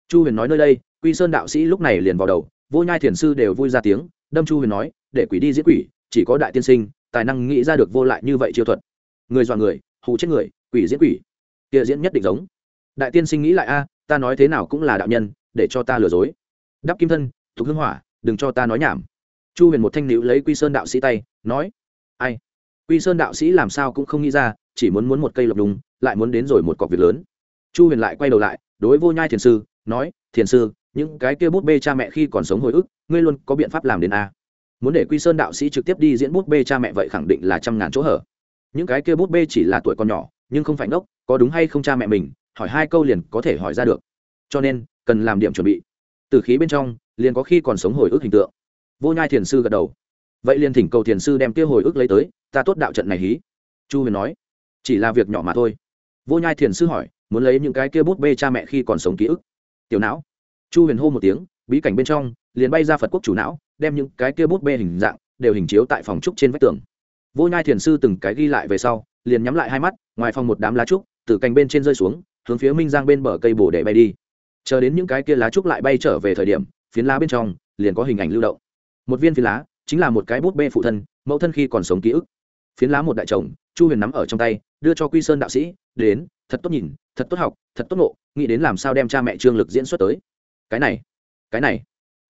Chu huyền nói nơi đây, quy sơn đạo sĩ lúc này liền vào đầu, vô nhai thiền sư đều vui ra tiếng, đâm chu huyền nói, để quỷ đi diễn quỷ, chỉ có đại tiên sinh, tài năng nghĩ ra được vô lại như vậy chiêu thuật. Người dọa người, hù chết người, quỷ diễn quỷ. Kia diễn nhất định giống. Đại tiên sinh nghĩ lại a à, ta nói thế nào cũng là đạo nhân, để cho ta lừa dối. Đắp kim thân, thục hưng hỏa, đừng cho ta nói nhảm. Chu huyền một thanh nữ lấy quy sơn đạo sĩ tay, nói, ai? Quy sơn đạo sĩ làm sao cũng không nghĩ ra, chỉ muốn muốn một cây lộc đùng, lại muốn đến rồi một cọc việc lớn. Chu huyền lại quay đầu lại, đối vô nhai thiền sư, nói, thiền sư, những cái kia bút bê cha mẹ khi còn sống hồi ức, ngươi luôn có biện pháp làm đến a. Muốn để quy sơn đạo sĩ trực tiếp đi diễn bút bê cha mẹ vậy khẳng định là trăm ngàn chỗ hở. Những cái kia bút bê chỉ là tuổi còn nhỏ, nhưng không phải ngốc, có đúng hay không cha mẹ mình, hỏi hai câu liền có thể hỏi ra được. Cho nên, cần làm điểm chuẩn bị. Từ khí bên trong, liền có khi còn sống hồi ức hình tượng. Vô nhai thiền sư gật đầu vậy liền thỉnh cầu thiền sư đem kia hồi ức lấy tới, ta tốt đạo trận này hí. Chu huyền nói. Chỉ là việc nhỏ mà thôi. Vô nhai thiền sư hỏi, muốn lấy những cái kia bút bê cha mẹ khi còn sống ký ức. Tiểu não. Chu huyền hô một tiếng, bí cảnh bên trong, liền bay ra phật quốc chủ não, đem những cái kia bút bê hình dạng, đều hình chiếu tại phòng trúc trên vách tường. Vô nhai thiền sư từng cái ghi lại về sau, liền nhắm lại hai mắt, ngoài phòng một đám lá trúc, từ cành bên trên rơi xuống, hướng phía minh giang bên bờ cây bồ để bay đi. Chờ đến những cái kia lá trúc lại bay trở về thời điểm, phiến lá bên trong, liền có hình ảnh lưu động. Một viên phiến lá chính là một cái bút bê phụ thân, mẫu thân khi còn sống ký ức. Phiến lá một đại chồng, chu huyền nắm ở trong tay, đưa cho quy sơn đạo sĩ, đến, thật tốt nhìn, thật tốt học, thật tốt ngộ, nghĩ đến làm sao đem cha mẹ trương lực diễn xuất tới. Cái này cái này,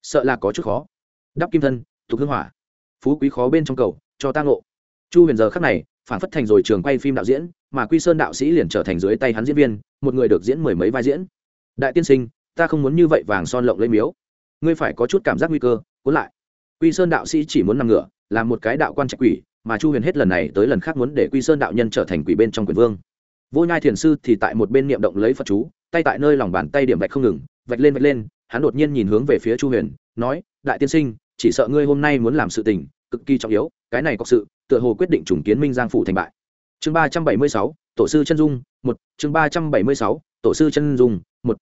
sợ là có chút khó. Đắp kim thân, thuộc hương hỏa. Phú quý khó bên trong cầu, cho ta ngộ. Chu huyền giờ khắc này, phản phất thành rồi trường quay phim đạo diễn, mà quy sơn đạo sĩ liền trở thành dưới tay hắn diễn viên, một người được diễn mười mấy vai diễn. Đại tiên sinh, ta không muốn như vậy vàng son lộng lấy miếu. Ngươi phải có chút cảm giác nguy cơ, cuốn lại quy sơn đạo sĩ chỉ muốn nằm ngửa làm một cái đạo quan trạch quỷ, mà chu huyền hết lần này tới lần khác muốn để quy sơn đạo nhân trở thành quỷ bên trong quyền vương. Vô nhai thiền sư thì tại một bên niệm động lấy phật chú, tay tại nơi lòng bàn tay điểm vạch không ngừng, vạch lên vạch lên, hắn đột nhiên nhìn hướng về phía chu huyền, nói, đại tiên sinh, chỉ sợ ngươi hôm nay muốn làm sự tình, cực kỳ trọng yếu, cái này có sự, tựa hồ quyết định trùng kiến minh giang phủ thành bại. Chương ba trăm bảy mươi sáu, tổ sư chân dung, một, chương ba trăm bảy mươi sáu, tổ sư chân dung, một.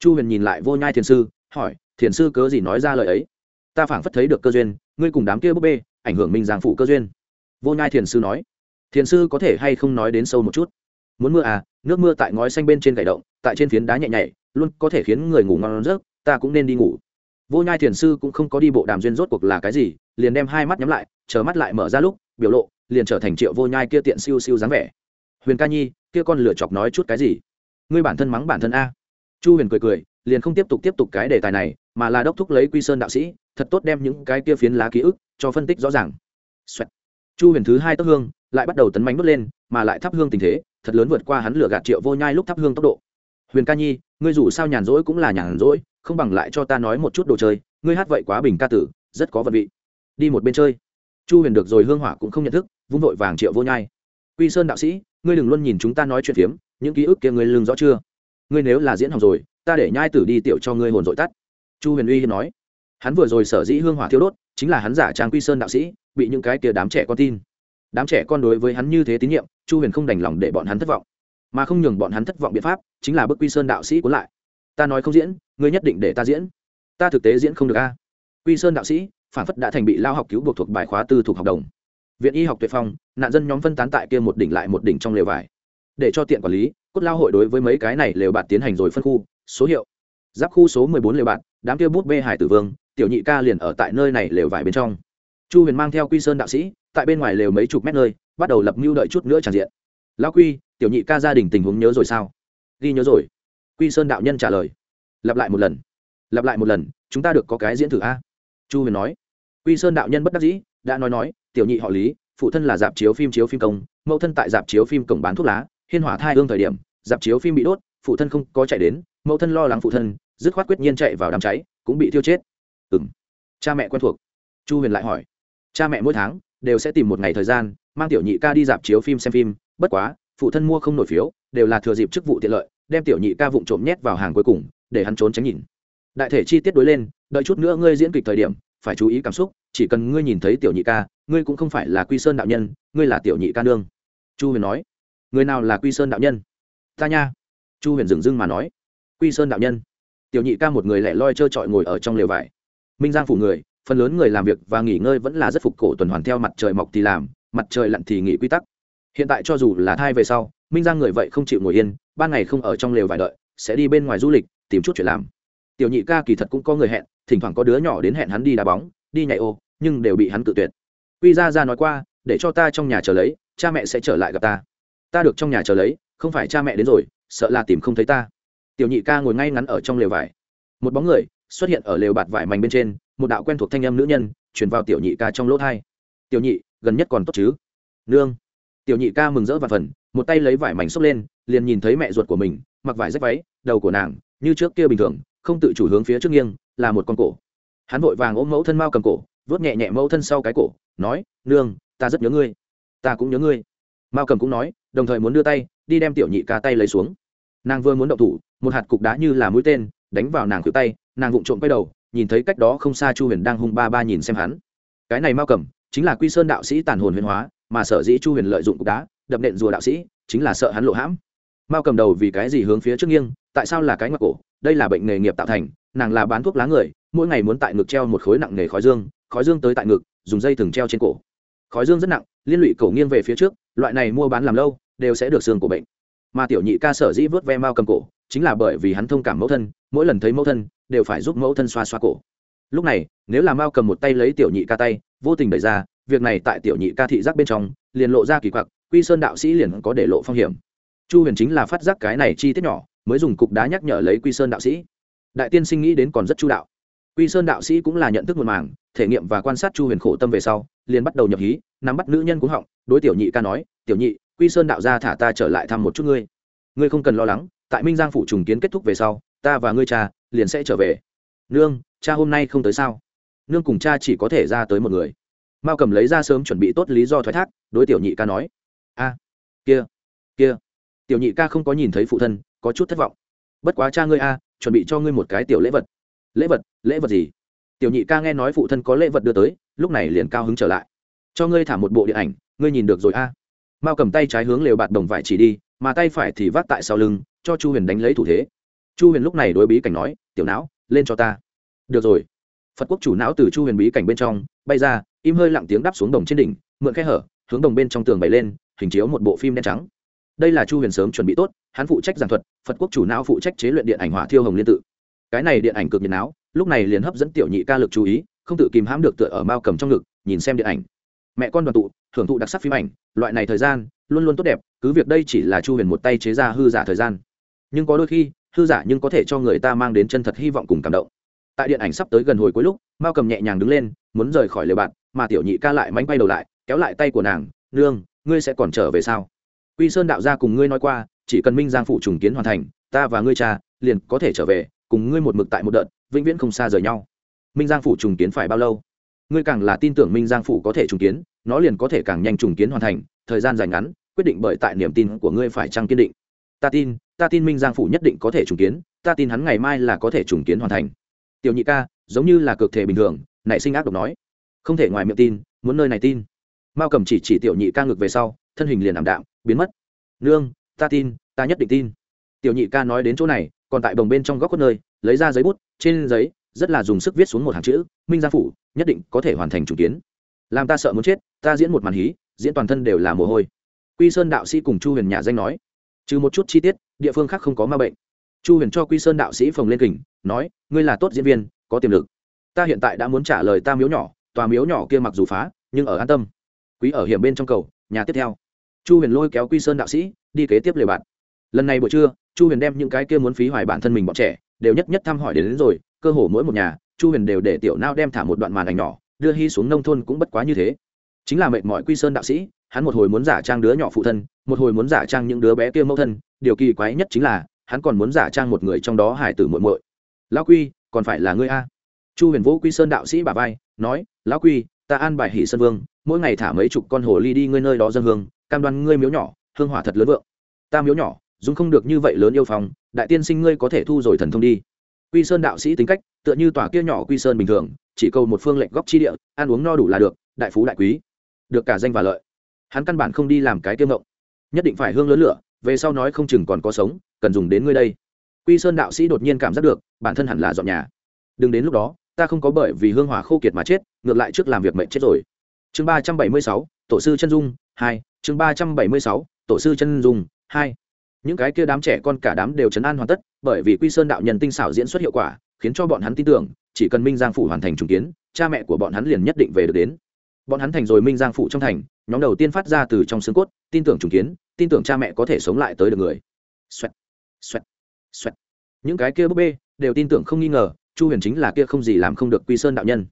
Chu huyền nhìn lại vô nhai thiền sư, hỏi, thiền sư cớ gì nói ra lời ấy? Ta phảng phất thấy được cơ duyên, ngươi cùng đám kia búp bê, ảnh hưởng minh giang phủ cơ duyên. Vô nhai thiền sư nói. Thiền sư có thể hay không nói đến sâu một chút? Muốn mưa à nước mưa tại ngói xanh bên trên gậy động, tại trên phiến đá nhẹ nhảy, luôn có thể khiến người ngủ ngon giấc, ta cũng nên đi ngủ. Vô nhai thiền sư cũng không có đi bộ đàm duyên rốt cuộc là cái gì, liền đem hai mắt nhắm lại, chờ mắt lại mở ra lúc, biểu lộ, liền trở thành triệu vô nhai kia tiện siêu siêu dáng vẻ. Huyền ca nhi, kia con lửa chọc nói chút cái gì? Ngươi bản thân mắng bản thân a. Chu huyền cười cười, liền không tiếp tục tiếp tục cái đề tài này mà là đốc thúc lấy quy sơn đạo sĩ, thật tốt đem những cái kia phiến lá ký ức cho phân tích rõ ràng、Xoẹt. chu huyền thứ hai tấc hương lại bắt đầu tấn mánh đốt lên, mà lại thắp hương tình thế, thật lớn vượt qua hắn lửa gạt triệu vô nhai lúc thắp hương tốc độ. Huyền ca nhi, ngươi dù sao nhàn rỗi cũng là nhàn rỗi, không bằng lại cho ta nói một chút đồ chơi, ngươi hát vậy quá bình ca tử, rất có vật vị. Đi một bên chơi. Chu huyền được rồi hương hỏa cũng không nhận thức, vung vội vàng triệu vô nhai. Quy sơn đạo sĩ, ngươi đừng luôn nhìn chúng ta nói chuyện phiếm, những ký ức kia ngươi lương rõ chưa? Ngươi nếu là diễn học rồi, ta để nhai tử đi tiểu cho ngươi hồn dội tắt chu huyền uy hiên nói, hắn vừa rồi sở dĩ hương hỏa thiêu đốt, chính là hắn giả trang quy sơn đạo sĩ, bị những cái kia đám trẻ con tin. Đám trẻ con đối với hắn như thế tín nhiệm, chu huyền không đành lòng để bọn hắn thất vọng. Mà không nhường bọn hắn thất vọng biện pháp, chính là bức quy sơn đạo sĩ cuốn lại. Ta nói không diễn, ngươi nhất định để ta diễn. Ta thực tế diễn không được a. Quy sơn đạo sĩ, phản phất đã thành bị lao học cứu buộc thuộc bài khóa tư thuộc học đồng. Viện y học tuyệt phong, nạn dân nhóm phân tán tại kia một đỉnh lại một đỉnh trong lều vải. Để cho tiện quản lý, cốt lao hội đối với mấy cái này lều bạt tiến hành rồi phân khu, số hiệu. Giáp khu số mười bốn lều bạt đám kia bút bê hải tử vương, tiểu nhị ca liền ở tại nơi này lều vải bên trong. Chu huyền mang theo quy sơn đạo sĩ, tại bên ngoài lều mấy chục mét nơi, bắt đầu lập mưu đợi chút nữa tràn diện. Lão quy, tiểu nhị ca gia đình tình huống nhớ rồi sao? Ghi nhớ rồi. Quy sơn đạo nhân trả lời. Lặp lại một lần, lặp lại một lần, chúng ta được có cái diễn thử a. Chu huyền nói. Quy sơn đạo nhân bất đắc dĩ, đã nói nói, tiểu nhị họ lý, phụ thân là dạp chiếu phim chiếu phim công, mẫu thân tại dạp chiếu phim cổng bán thuốc lá, hiên hỏa thai hương thời điểm, dạp chiếu phim bị đốt, phụ thân không có chạy đến, mẫu thân lo lắng phụ thân dứt khoát quyết nhiên chạy vào đám cháy, cũng bị thiêu chết. Ừ m cha mẹ quen thuộc. Chu huyền lại hỏi. Cha mẹ mỗi tháng đều sẽ tìm một ngày thời gian, mang tiểu nhị ca đi dạp chiếu phim xem phim, bất quá, phụ thân mua không nổi phiếu, đều là thừa dịp chức vụ tiện lợi, đem tiểu nhị ca vụng trộm nhét vào hàng cuối cùng, để hắn trốn tránh nhìn. Đại thể chi tiết đối lên, đợi chút nữa ngươi diễn kịch thời điểm, phải chú ý cảm xúc, chỉ cần ngươi nhìn thấy tiểu nhị ca, ngươi cũng không phải là quy sơn đạo nhân, ngươi là tiểu nhị ca nương. Chu huyền nói. Người nào là quy sơn đạo nhân? Ta nha. Chu huyền dừng dưng mà nói. Quy sơn đạo nhân tiểu nhị ca một người lẻ loi trơ trọi ngồi ở trong lều vải. Minh giang phủ người, phần lớn người làm việc và nghỉ ngơi vẫn là rất phục cổ tuần hoàn theo mặt trời mọc thì làm, mặt trời lặn thì nghỉ quy tắc. Hiện tại cho dù là thai về sau, minh giang người vậy không chịu ngồi yên, ban ngày không ở trong lều vải đợi, sẽ đi bên ngoài du lịch, tìm chút chuyện làm. Tiểu nhị ca kỳ thật cũng có người hẹn, thỉnh thoảng có đứa nhỏ đến hẹn hắn đi đá bóng, đi nhảy ô, nhưng đều bị hắn cự tuyệt. Quy ra ra nói qua, để cho ta trong nhà chờ lấy, cha mẹ sẽ trở lại gặp ta. Ta được trong nhà chờ lấy, không phải cha mẹ đến rồi, sợ là tìm không thấy ta tiểu nhị ca ngồi ngay ngắn ở trong lều vải. Một bóng người xuất hiện ở lều bạt vải mảnh bên trên, một đạo quen thuộc thanh âm nữ nhân chuyển vào tiểu nhị ca trong lỗ thai. Tiểu nhị, gần nhất còn tốt chứ? Nương. Tiểu nhị ca mừng rỡ và phần, một tay lấy vải mảnh xốc lên, liền nhìn thấy mẹ ruột của mình, mặc vải rách váy, đầu của nàng như trước kia bình thường, không tự chủ hướng phía trước nghiêng, là một con cổ. Hắn vội vàng ôm mẫu thân mao cầm cổ vớt nhẹ nhẹ mẫu thân sau cái cổ, nói, nương, ta rất nhớ ngươi, ta cũng nhớ ngươi. Mao cầm cũng nói, đồng thời muốn đưa tay, đi đem tiểu nhị ca tay lấy xuống nàng vừa muốn động thủ, một hạt cục đá như là mũi tên đánh vào nàng cự tay, nàng vụng trộm quay đầu, nhìn thấy cách đó không xa chu huyền đang hung ba ba nhìn xem hắn. Cái này mao cầm, chính là quy sơn đạo sĩ tàn hồn huyền hóa, mà sở dĩ chu huyền lợi dụng cục đá, đập nện rùa đạo sĩ, chính là sợ hắn lộ hãm. Mao cầm đầu vì cái gì hướng phía trước nghiêng, tại sao là cái ngoặc cổ? Đây là bệnh nghề nghiệp tạo thành, nàng là bán thuốc lá người, mỗi ngày muốn tại ngực treo một khối nặng nghề khói dương khói dương tới tại ngực, dùng dây thừng treo trên cổ. Khói dương rất nặng, liên lụy cổ nghiêng về phía trước, loại này mua bán làm lâu, đều sẽ được xương của bệnh mà tiểu nhị ca sở dĩ vớt ve mao cầm cổ, chính là bởi vì hắn thông cảm mẫu thân, mỗi lần thấy mẫu thân, đều phải giúp mẫu thân xoa xoa cổ. Lúc này, nếu là mao cầm một tay lấy tiểu nhị ca tay, vô tình đẩy ra, việc này tại tiểu nhị ca thị giác bên trong, liền lộ ra kỳ quặc, quy sơn đạo sĩ liền có để lộ phong hiểm. Chu huyền chính là phát giác cái này chi tiết nhỏ, mới dùng cục đá nhắc nhở lấy quy sơn đạo sĩ. Đại tiên sinh nghĩ đến còn rất chu đạo. Quy sơn đạo sĩ cũng là nhận thức một màng thể nghiệm và quan sát chu huyền khổ tâm về sau, liền bắt đầu nhập hí, nắm bắt nữ nhân cúng họng, đối tiểu nhị ca nói, tiểu nhị quy sơn đạo gia thả ta trở lại thăm một chút ngươi. Ngươi không cần lo lắng, tại minh giang phủ trùng kiến kết thúc về sau, ta và ngươi cha liền sẽ trở về. Nương, cha hôm nay không tới sao? Nương cùng cha chỉ có thể ra tới một người. Mao cầm lấy ra sớm chuẩn bị tốt lý do thoái thác, đối tiểu nhị ca nói. A, kia kia. Tiểu nhị ca không có nhìn thấy phụ thân, có chút thất vọng. Bất quá cha ngươi a, chuẩn bị cho ngươi một cái tiểu lễ vật. Lễ vật lễ vật gì? Tiểu nhị ca nghe nói phụ thân có lễ vật đưa tới, lúc này liền cao hứng trở lại. Cho ngươi thả một bộ điện ảnh, ngươi nhìn được rồi a. à mao cầm tay trái hướng lều bạt đồng vải chỉ đi, mà tay phải thì vác tại sau lưng, cho chu huyền đánh lấy thủ thế. Chu huyền lúc này đối bí cảnh nói, tiểu não, lên cho ta. Được rồi. Phật quốc chủ não từ chu huyền bí cảnh bên trong, bay ra, im hơi lặng tiếng đáp xuống đồng trên đỉnh, mượn khe hở, hướng đồng bên trong tường bày lên, hình chiếu một bộ phim đen trắng. Đây là chu huyền sớm chuẩn bị tốt, hắn phụ trách giảng thuật, phật quốc chủ não phụ trách chế luyện điện ảnh hỏa thiêu hồng liên tự. Cái này điện ảnh cực nhiệt não, lúc này liền hấp dẫn tiểu nhị ca lực chú ý, không tự kìm hãm được tựa ở mao cầm trong ngực, nhìn xem điện ảnh. Mẹ con đoàn tụ, thưởng thụ đặc sắc phim ảnh loại này thời gian, luôn luôn tốt đẹp, cứ việc đây chỉ là chu huyền một tay chế ra hư giả thời gian. Nhưng có đôi khi, hư giả nhưng có thể cho người ta mang đến chân thật hy vọng cùng cảm động. Tại điện ảnh sắp tới gần hồi cuối lúc, mao cầm nhẹ nhàng đứng lên, muốn rời khỏi lều bạn, mà tiểu nhị ca lại mánh bay đầu lại, kéo lại tay của nàng, nương, ngươi sẽ còn trở về sao? Quy sơn đạo gia cùng ngươi nói qua, chỉ cần minh giang phụ trùng kiến hoàn thành, ta và ngươi cha liền có thể trở về, cùng ngươi một mực tại một đợt, vĩnh viễn không xa rời nhau. Minh giang phủ trùng kiến phải bao lâu? Ngươi càng là tin tưởng minh giang phủ có thể trùng kiến, nó liền có thể càng nhanh trùng kiến hoàn thành, thời gian dài ngắn, quyết định bởi tại niềm tin của ngươi phải trăng kiên định. Ta tin ta tin minh giang phủ nhất định có thể trùng kiến, ta tin hắn ngày mai là có thể trùng kiến hoàn thành. Tiểu nhị ca, giống như là cực thể bình thường, nảy sinh ác độc nói. Không thể ngoài miệng tin, muốn nơi này tin. Mao cầm chỉ chỉ tiểu nhị ca ngược về sau, thân hình liền ảm đạm, biến mất. Nương, ta tin, ta nhất định tin. Tiểu nhị ca nói đến chỗ này, còn tại bồng bên trong góc khuất nơi, lấy ra giấy bút, trên giấy rất là dùng sức viết xuống một hàng chữ, minh gia phủ, nhất định có thể hoàn thành chủ kiến. Làm ta sợ muốn chết, ta diễn một màn hí, diễn toàn thân đều là mồ hôi. Quy sơn đạo sĩ cùng chu huyền nhà danh nói. Trừ một chút chi tiết, địa phương khác không có ma bệnh. Chu huyền cho quy sơn đạo sĩ phồng lên kình, nói, ngươi là tốt diễn viên, có tiềm lực. Ta hiện tại đã muốn trả lời ta miếu nhỏ, tòa miếu nhỏ kia mặc dù phá, nhưng ở an tâm. Quý ở hiểm bên trong cầu, nhà tiếp theo. Chu huyền lôi kéo quy sơn đạo sĩ, đi kế tiếp lề bạn. Lần này buổi trưa, chu huyền đem những cái kia muốn phí hoài bản thân mình bọn trẻ đều nhất nhất thăm hỏi đến, đến rồi cơ hồ mỗi một nhà chu huyền đều để tiểu nao đem thả một đoạn màn ảnh nhỏ đưa hy xuống nông thôn cũng bất quá như thế. Chính là mệt mỏi quy sơn đạo sĩ hắn một hồi muốn giả trang đứa nhỏ phụ thân một hồi muốn giả trang những đứa bé kia mẫu thân điều kỳ quái nhất chính là hắn còn muốn giả trang một người trong đó hải tử muội muội. Lão quy còn phải là ngươi a? Chu huyền vũ quy sơn đạo sĩ bà vai nói lão quy ta an bài hỷ sơn vương mỗi ngày thả mấy chục con hồ ly đi ngươi nơi đó dân hương cam đoan ngươi miếu nhỏ hương hỏa thật lớn vượng. Ta miếu nhỏ dùng không được như vậy lớn yêu phòng đại tiên sinh ngươi có thể thu rồi thần thông đi. Quy sơn đạo sĩ tính cách, tựa như tòa kia nhỏ quy sơn bình thường, chỉ cầu một phương lệnh góc chi địa, ăn uống no đủ là được, đại phú đại quý. Được cả danh và lợi. Hắn căn bản không đi làm cái kiêm ngộng. Nhất định phải hương lớn lửa, về sau nói không chừng còn có sống, cần dùng đến ngươi đây. Quy sơn đạo sĩ đột nhiên cảm giác được, bản thân hẳn là dọn nhà. Đừng đến lúc đó, ta không có bởi vì hương hỏa khô kiệt mà chết, ngược lại trước làm việc mệnh chết rồi. Chương ba trăm bảy mươi sáu, tổ sư chân dung hai, chương ba trăm bảy mươi sáu, tổ sư chân dung hai những cái kia đám trẻ con cả đám đều chấn an hoàn tất bởi vì quy sơn đạo nhân tinh xảo diễn xuất hiệu quả khiến cho bọn hắn tin tưởng chỉ cần minh giang phủ hoàn thành trùng kiến cha mẹ của bọn hắn liền nhất định về được đến. Bọn hắn thành rồi minh giang phủ trong thành nhóm đầu tiên phát ra từ trong xương cốt tin tưởng trùng kiến tin tưởng cha mẹ có thể sống lại tới được người. Xoẹt, xoẹt, xoẹt. những cái kia búp bê đều tin tưởng không nghi ngờ chu huyền chính là kia không gì làm không được quy sơn đạo nhân.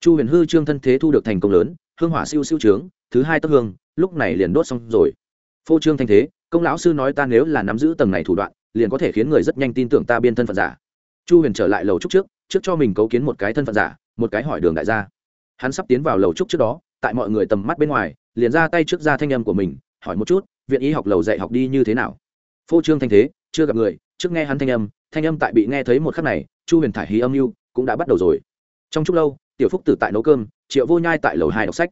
Chu huyền hư trương thân thế thu được thành công lớn hương hỏa siêu siêu trướng thứ hai tấc hương lúc này liền đốt xong rồi. Phô trương thanh thế công lão sư nói ta nếu là nắm giữ tầng này thủ đoạn, liền có thể khiến người rất nhanh tin tưởng ta biên thân phận giả. Chu huyền trở lại lầu trúc trước trước cho mình cấu kiến một cái thân phận giả, một cái hỏi đường đại gia. Hắn sắp tiến vào lầu trúc trước đó, tại mọi người tầm mắt bên ngoài, liền ra tay trước ra thanh âm của mình, hỏi một chút, viện y học lầu dạy học đi như thế nào? Phô trương thanh thế, chưa gặp người, trước nghe hắn thanh âm thanh âm tại bị nghe thấy một khắc này, chu huyền thải hí âm mưu cũng đã bắt đầu rồi. Trong chúc lâu, tiểu phúc tử tại nấu cơm, triệu vô nhai tại lầu hai đọc sách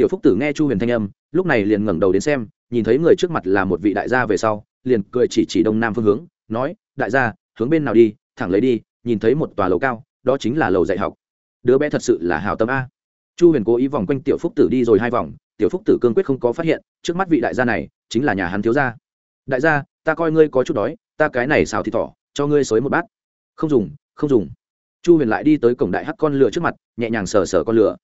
tiểu phúc tử nghe chu huyền thanh âm, lúc này liền ngẩng đầu đến xem, nhìn thấy người trước mặt là một vị đại gia về sau, liền cười chỉ chỉ đông nam phương hướng, nói, đại gia, hướng bên nào đi, thẳng lấy đi, nhìn thấy một tòa lầu cao, đó chính là lầu dạy học. Đứa bé thật sự là hào tâm a. Chu huyền cố ý vòng quanh tiểu phúc tử đi rồi hai vòng, tiểu phúc tử cương quyết không có phát hiện, trước mắt vị đại gia này, chính là nhà hắn thiếu gia. Đại gia, ta coi ngươi có chút đói, ta cái này xào thịt thỏ, cho ngươi xới một bát. Không dùng không dùng. Chu huyền lại đi tới cổng đại hắc con lửa trước mặt, nhẹ nhàng sờ sờ con lửa.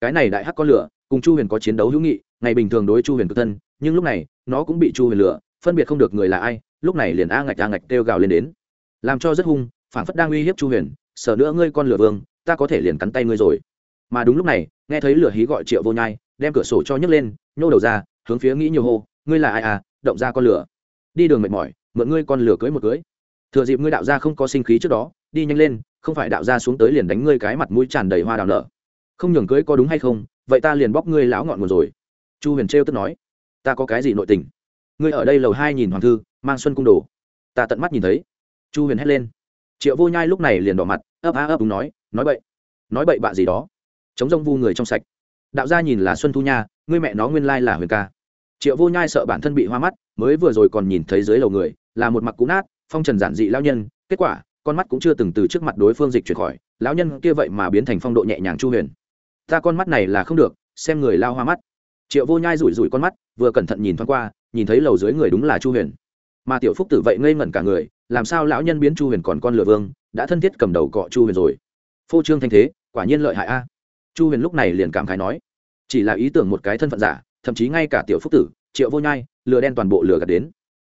Cái này đại hắc con lửa cùng chu huyền có chiến đấu hữu nghị, ngày bình thường đối chu huyền cực thân, nhưng lúc này, nó cũng bị chu huyền lựa phân biệt không được người là ai, lúc này liền a ngạch a ngạch kêu gào lên đến. Làm cho rất hung, phản phất đang uy hiếp chu huyền, sở nữa ngươi con lửa vương, ta có thể liền cắn tay ngươi rồi. Mà đúng lúc này, nghe thấy lửa hí gọi triệu vô nhai, đem cửa sổ cho nhấc lên, nhô đầu ra, hướng phía nghĩ nhiều hô, ngươi là ai à động ra con lửa. Đi đường mệt mỏi, mượn ngươi con lửa cưới một cưới. Thừa dịp ngươi đạo gia không có sinh khí trước đó, đi nhanh lên, không phải đạo gia xuống tới liền đánh ngươi cái mặt mũi tràn đầy hoa đào nở. Không nhường cưới có đúng hay không vậy ta liền bóc ngươi lão ngọn nguồn rồi. Chu huyền trêu tức nói, ta có cái gì nội tình? Ngươi ở đây lầu hai nhìn hoàng thư, mang xuân cung đồ. Ta tận mắt nhìn thấy. Chu huyền hét lên. Triệu vô nhai lúc này liền đỏ mặt, ấp á ấp đúng nói nói bậy nói bậy bạ gì đó. Chống rông vu người trong sạch. Đạo gia nhìn là xuân thu nha, ngươi mẹ nó nguyên lai là huyền ca. Triệu vô nhai sợ bản thân bị hoa mắt, mới vừa rồi còn nhìn thấy dưới lầu người, là một mặc cũ nát, phong trần giản dị lao nhân, kết quả, con mắt cũng chưa từng từ trước mặt đối phương dịch chuyển khỏi, lão nhân kia vậy mà biến thành phong độ nhẹ nhàng chu huyền ta con mắt này là không được, xem người lao hoa mắt. Triệu vô nhai rủi rủi con mắt, vừa cẩn thận nhìn thoáng qua, nhìn thấy lầu dưới người đúng là chu huyền. Mà tiểu phúc tử vậy ngây ngẩn cả người, làm sao lão nhân biến chu huyền còn con lừa vương, đã thân thiết cầm đầu cọ chu huyền rồi. Phô trương thanh thế, quả nhiên lợi hại a. Chu huyền lúc này liền cảm khái nói, chỉ là ý tưởng một cái thân phận giả, thậm chí ngay cả tiểu phúc tử, triệu vô nhai, lừa đen toàn bộ lừa gạt đến.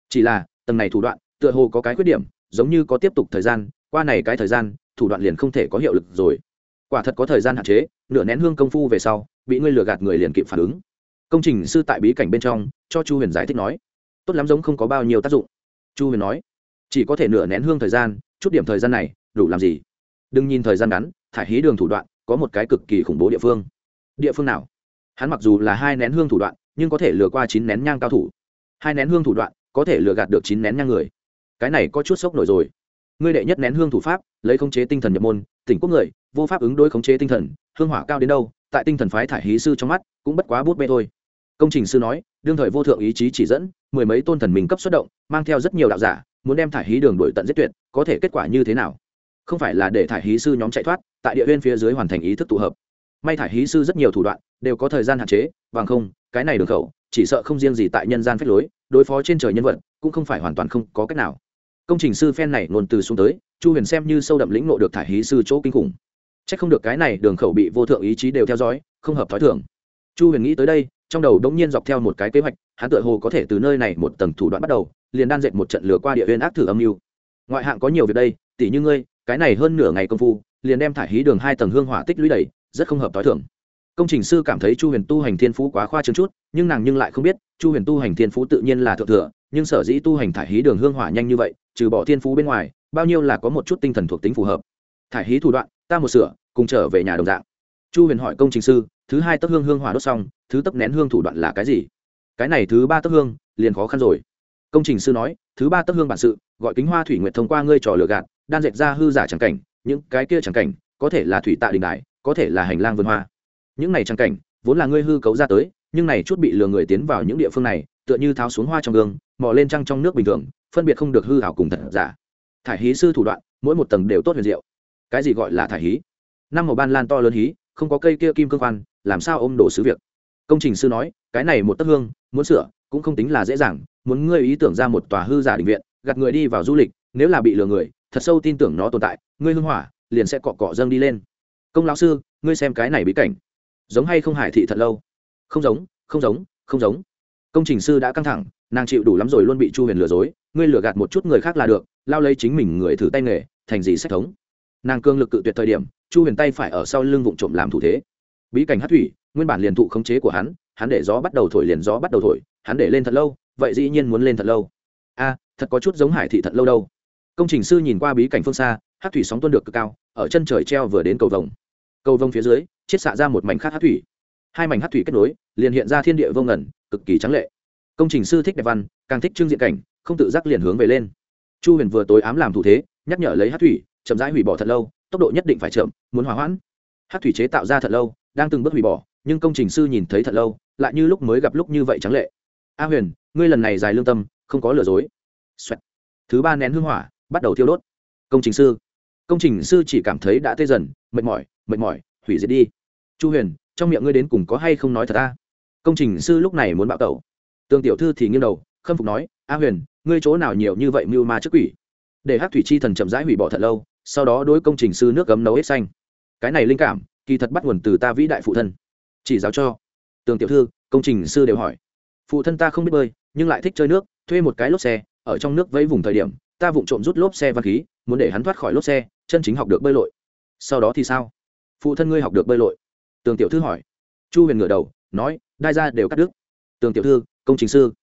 Chỉ là, tầng này thủ đoạn, tựa hồ có cái khuyết điểm, giống như có tiếp tục thời gian, qua này cái thời gian, thủ đoạn liền không thể có hiệu lực rồi quả thật có thời gian hạn chế, nửa nén hương công phu về sau, bị ngươi lừa gạt người liền kịp phản ứng. Công trình sư tại bí cảnh bên trong, cho chu huyền giải thích nói, tốt lắm giống không có bao nhiêu tác dụng. Chu huyền nói, chỉ có thể nửa nén hương thời gian, chút điểm thời gian này, đủ làm gì? Đừng nhìn thời gian ngắn, thải hí đường thủ đoạn, có một cái cực kỳ khủng bố địa phương. Địa phương nào? Hắn mặc dù là hai nén hương thủ đoạn, nhưng có thể lừa qua chín nén nhang cao thủ. Hai nén hương thủ đoạn, có thể lừa gạt được chín nén nhang người. Cái này có chút sốc nổi rồi. Ngươi đệ nhất nén hương thủ pháp, lấy khống chế tinh thần nhập môn, tỉnh quốc người vô pháp ứng đối khống chế tinh thần, hương hỏa cao đến đâu, tại tinh thần phái thải hí sư trong mắt, cũng bất quá bút bê thôi. Công trình sư nói, đương thời vô thượng ý chí chỉ dẫn, mười mấy tôn thần mình cấp xuất động, mang theo rất nhiều đạo giả, muốn đem thải hí đường đổi tận giết tuyệt, có thể kết quả như thế nào? Không phải là để thải hí sư nhóm chạy thoát, tại địa huyên phía dưới hoàn thành ý thức tụ hợp. May thải hí sư rất nhiều thủ đoạn, đều có thời gian hạn chế, bằng không, cái này đường khẩu, chỉ sợ không riêng gì tại nhân gian phép lối, đối phó trên trời nhân vật, cũng không phải hoàn toàn không có cách nào. Công trình sư phen này ngôn từ xuống tới, chu huyền xem như sâu đậm lĩnh nộ được thải hí sư chỗ kinh khủng. Chắc không được cái này đường khẩu bị vô thượng ý chí đều theo dõi, không hợp thói thường. Chu huyền nghĩ tới đây, trong đầu đống nhiên dọc theo một cái kế hoạch, hắn tựa hồ có thể từ nơi này một tầng thủ đoạn bắt đầu, liền đan dệt một trận lửa qua địa nguyên ác thử âm mưu. Ngoại hạng có nhiều việc đây tỷ như ngươi, cái này hơn nửa ngày công phu, liền đem thải hí đường hai tầng hương hỏa tích lũy đầy, rất không hợp thói thường. Công trình sư cảm thấy chu huyền tu hành thiên phú quá khoa trương chút, nhưng nàng nhưng lại không biết, chu huyền tu hành thiên phú tự nhiên là thượng thừa, nhưng sở dĩ tu hành thải hí đường hương hỏa nhanh như vậy, trừ bỏ thiên phú bên ngoài, bao nhiêu là có một chút tinh thần thuộc tính phù hợp. Thải hí thủ đoạn ta một sửa, cùng trở về nhà đồng dạng. Chu huyền hỏi công trình sư, thứ hai tấc hương hương hỏa đốt xong, thứ tấc nén hương thủ đoạn là cái gì? Cái này thứ ba tấc hương, liền khó khăn rồi. Công trình sư nói, thứ ba tấc hương bản sự, gọi kính hoa thủy nguyệt thông qua ngươi trò lừa gạt, đan dệt ra hư giả tràng cảnh, những cái kia tràng cảnh, có thể là thủy tạ đình đại có thể là hành lang vườn hoa. Những này tràng cảnh, vốn là ngươi hư cấu ra tới, nhưng này chút bị lừa người tiến vào những địa phương này, tựa như tháo xuống hoa trong gương, mò lên trăng trong nước bình thường, phân biệt không được hư hảo cùng thật giả. Thải hí sư thủ đoạn, mỗi một tầng đều tốt huyền diệu cái gì gọi là thải hí? Năm màu ban lan to lớn hí, không có cây kia kim cương khoan, làm sao ôm đổ sứ việc? Công trình sư nói, cái này một tấc hương, muốn sửa, cũng không tính là dễ dàng, muốn ngươi ý tưởng ra một tòa hư giả định viện, gạt người đi vào du lịch, nếu là bị lừa người, thật sâu tin tưởng nó tồn tại, ngươi hưng hỏa, liền sẽ cọ cọ dâng đi lên. Công lão sư, ngươi xem cái này bí cảnh, giống hay không hải thị thật lâu? Không giống không giống không giống. Công trình sư đã căng thẳng, nàng chịu đủ lắm rồi luôn bị chu huyền lừa dối, ngươi lừa gạt một chút người khác là được, lao lấy chính mình người thử tay nghề, thành gì sách thống nàng cương lực cự tuyệt thời điểm, chu huyền tay phải ở sau lưng vụn trộm làm thủ thế. Bí cảnh hát thủy, nguyên bản liền thụ khống chế của hắn hắn để gió bắt đầu thổi liền gió bắt đầu thổi, hắn để lên thật lâu, vậy dĩ nhiên muốn lên thật lâu. A, thật có chút giống hải thị thật lâu đâu. Công trình sư nhìn qua bí cảnh phương xa hát thủy sóng tuôn được cực cao, ở chân trời treo vừa đến cầu vồng. Cầu vồng phía dưới, chiết xạ ra một mảnh khác hát thủy. Hai mảnh hát thủy kết nối, liền hiện ra thiên địa vô ngẩn cực kỳ trắng lệ. Công trình sư thích đẹp văn, càng thích trưng diện cảnh, không tự giác liền hướng về lên. Chu huyền vừa tối ám làm thủ thế, nhắc nhở lấy hát thủy chậm rãi hủy bỏ thật lâu, tốc độ nhất định phải chậm, muốn hỏa hoãn. Hát thủy chế tạo ra thật lâu, đang từng bước hủy bỏ, nhưng công trình sư nhìn thấy thật lâu, lại như lúc mới gặp lúc như vậy trắng lệ. A huyền, ngươi lần này dài lương tâm, không có lừa dối. Xoẹt. thứ ba nén hương hỏa, bắt đầu thiêu đốt. Công trình sư. Công trình sư chỉ cảm thấy đã tê dần, mệt mỏi mệt mỏi, hủy diệt đi. Chu huyền, trong miệng ngươi đến cùng có hay không nói thật ta? Công trình sư lúc này muốn bạo tẩu. Tương tiểu thư thì nghiêng đầu, khâm phục nói, a huyền, ngươi chỗ nào nhiều như vậy mưu ma trước quỷ? Để hát thủy chi thần chậm rãi hủy bỏ thật lâu sau đó đối công trình sư nước cấm nấu hết xanh. Cái này linh cảm, kỳ thật bắt nguồn từ ta vĩ đại phụ thân. Chỉ giáo cho. Tường tiểu thư, công trình sư đều hỏi. Phụ thân ta không biết bơi, nhưng lại thích chơi nước, thuê một cái lốp xe, ở trong nước vẫy vùng thời điểm, ta vụng trộm rút lốp xe và khí, muốn để hắn thoát khỏi lốp xe, chân chính học được bơi lội. Sau đó thì sao? Phụ thân ngươi học được bơi lội? Tường tiểu thư hỏi. Chu huyền ngửa đầu, nói, đai ra đều cắt đứt. Tường tiểu thư, công trình sư.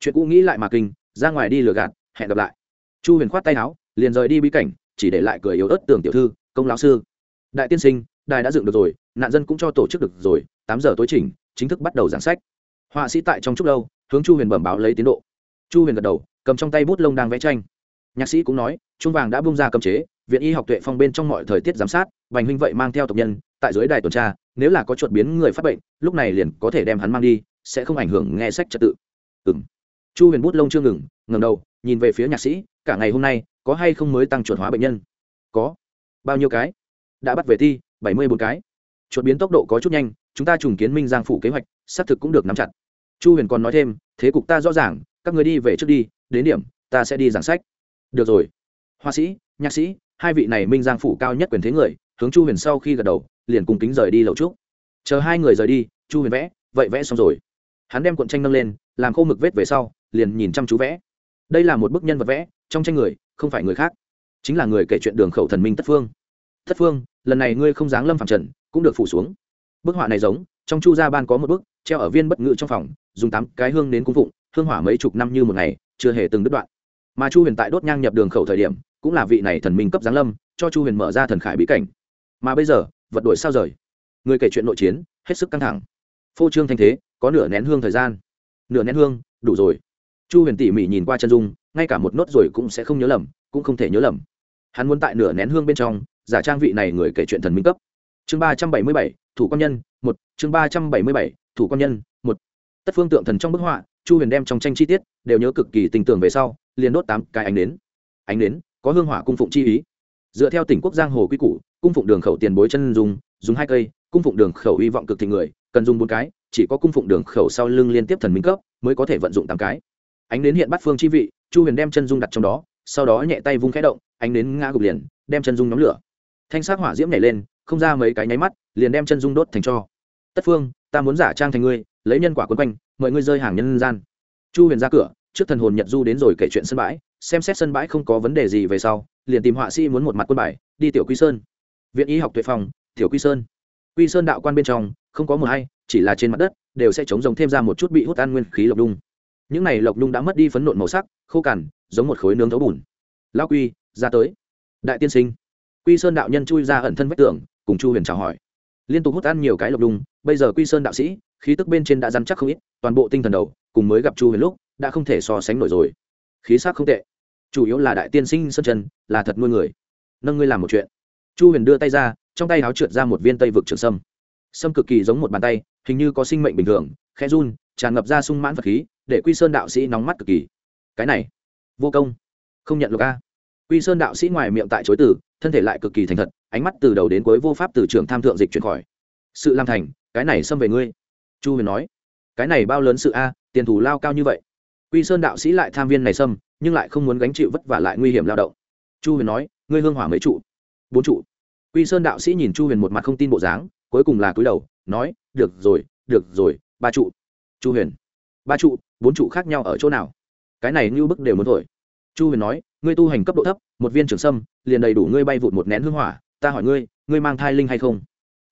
Chuyện cũ nghĩ lại mà kinh, ra ngoài đi lừa gạt, hẹn gặp lại. Chu huyền khoát tay áo, liền rời đi bí cảnh chỉ để lại cười yếu ớt tưởng tiểu thư, công lão sư. Đại tiên sinh, đài đã dựng được rồi, nạn dân cũng cho tổ chức được rồi, tám giờ tối chỉnh, chính thức bắt đầu giảng sách. Họa sĩ tại trong chúc lâu, hướng chu huyền bẩm báo lấy tiến độ. Chu huyền gật đầu, cầm trong tay bút lông đang vẽ tranh. Nhạc sĩ cũng nói trung vàng đã bung ra cấm chế, viện y học tuệ phong bên trong mọi thời tiết giám sát, vành huynh vậy mang theo tộc nhân, tại dưới đài tuần tra, nếu là có chuột biến người phát bệnh, lúc này liền có thể đem hắn mang đi, sẽ không ảnh hưởng nghe sách trật tự. Ừ m chu huyền bút lông chưa ngừng ngầm đầu, nhìn về phía nhạc sĩ, cả ngày hôm nay, có hay không mới tăng chuột hóa bệnh nhân? Có. Bao nhiêu cái? Đã bắt về thi bảy mươi bốn cái. Chuột biến tốc độ có chút nhanh, chúng ta trùng kiến minh giang phủ kế hoạch, xác thực cũng được nắm chặt. Chu huyền còn nói thêm, thế cục ta rõ ràng, các người đi về trước đi, đến điểm, ta sẽ đi giảng sách. Được rồi. Họa sĩ, nhạc sĩ, hai vị này minh giang phủ cao nhất quyền thế người, hướng chu huyền sau khi gật đầu, liền cùng kính rời đi lậu trúc chờ hai người rời đi, chu huyền vẽ, vậy vẽ xong rồi. Hắn đem cuộn tranh nâng lên, làm khô mực vết về sau, liền nhìn chăm chú vẽ đây là một bức nhân vật vẽ, trong tranh người, không phải người khác. Chính là người kể chuyện đường khẩu thần minh tất phương. Tất phương, lần này ngươi không dáng lâm phạm trần, cũng được phủ xuống. Bức họa này giống, trong chu gia ban có một bức, treo ở viên bất ngự trong phòng, dùng tám cái hương đến cung phụng, hương hỏa mấy chục năm như một ngày, chưa hề từng đứt đoạn. Mà chu huyền tại đốt nhang nhập đường khẩu thời điểm, cũng là vị này thần minh cấp giáng lâm, cho chu huyền mở ra thần khải bí cảnh. Mà bây giờ, vật đổi sao rời. Người kể chuyện nội chiến, hết sức căng thẳng. Phô trương thanh thế, có nửa nén hương thời gian. Nửa nén hương, đủ rồi chu huyền tỉ mỉ nhìn qua chân dung, ngay cả một nốt rồi cũng sẽ không nhớ lầm, cũng không thể nhớ lầm. Hắn muốn tại nửa nén hương bên trong, giả trang vị này người kể chuyện thần minh cấp. Chương ba trăm bảy mươi bảy, thủ quan nhân, một. Chương ba trăm bảy mươi bảy, thủ quan nhân, một. Tất phương tượng thần trong bức họa, chu huyền đem trong tranh chi tiết, đều nhớ cực kỳ tình tưởng về sau, liền đốt tám cái ánh nến. Ánh nến, có hương hỏa cung phụng chi ý. Dựa theo tỉnh quốc giang hồ quy củ, cung phụng đường khẩu tiền bối chân dùng dùng hai cây, cung phụng đường khẩu hy vọng cực thị người, cần dùng bốn cái, chỉ có cung phụng đường khẩu sau lưng liên tiếp thần minh cấp, mới có thể vận dụng tám cái ánh đến hiện bắt phương chi vị, chu huyền đem chân dung đặt trong đó, sau đó nhẹ tay vung khẽ động, ánh đến ngã gục liền, đem chân dung nhóm lửa. Thanh sát hỏa diễm nhảy lên, không ra mấy cái nháy mắt, liền đem chân dung đốt thành cho. Tất phương, ta muốn giả trang thành ngươi, lấy nhân quả quân quanh, mời ngươi rơi hàng nhân gian. Chu huyền ra cửa, trước thần hồn nhật du đến rồi kể chuyện sân bãi, xem xét sân bãi không có vấn đề gì về sau, liền tìm họa sĩ muốn một mặt quân bài, đi tiểu quy sơn. Viện y học tuệ phòng, tiểu quy sơn. Quy sơn đạo quan bên trong, không có một hay, chỉ là trên mặt đất, đều sẽ chống giống thêm ra một chút bị hút ăn nguyên khí lộc đung những này lộc đung đã mất đi phấn nộn màu sắc, khô cằn, giống một khối nướng thấu bùn. Lao quy, ra tới. Đại tiên sinh. Quy sơn đạo nhân chui ra ẩn thân vách tường, cùng chu huyền chào hỏi. Liên tục hút ăn nhiều cái lộc đung bây giờ quy sơn đạo sĩ, khí tức bên trên đã dăn chắc không ít, toàn bộ tinh thần đầu, cùng mới gặp chu huyền lúc, đã không thể so sánh nổi rồi. Khí sắc không tệ. Chủ yếu là đại tiên sinh sơn chân là thật nuôi người. Nâng ngươi làm một chuyện. Chu huyền đưa tay ra, trong tay áo trượt ra một viên tây vực trường sâm. Sâm cực kỳ giống một bàn tay, hình như có sinh mệnh bình thường khe run, tràn ngập ra sung mãn vật khí để quy sơn đạo sĩ nóng mắt cực kỳ. Cái này vô công. Không nhận lộc a. Quy sơn đạo sĩ ngoài miệng tại chối từ, thân thể lại cực kỳ thành thật ánh mắt từ đầu đến cuối vô pháp từ trường tham thượng dịch chuyển khỏi. Sự làm thành cái này xâm về ngươi. Chu huyền nói cái này bao lớn sự a tiền thù lao cao như vậy. Quy sơn đạo sĩ lại tham viên này xâm nhưng lại không muốn gánh chịu vất vả lại nguy hiểm lao động. Chu huyền nói ngươi hương hỏa mấy trụ? Bốn trụ. Quy sơn đạo sĩ nhìn chu huyền một mặt không tin bộ dáng cuối cùng là cúi đầu nói được rồi được rồi ba trụ. Chu huyền ba trụ bốn trụ khác nhau ở chỗ nào? Cái này như bức đều muốn thổi. Chu huyền nói, ngươi tu hành cấp độ thấp, một viên trường sâm, liền đầy đủ ngươi bay vụt một nén hương hỏa. Ta hỏi ngươi ngươi mang thai linh hay không?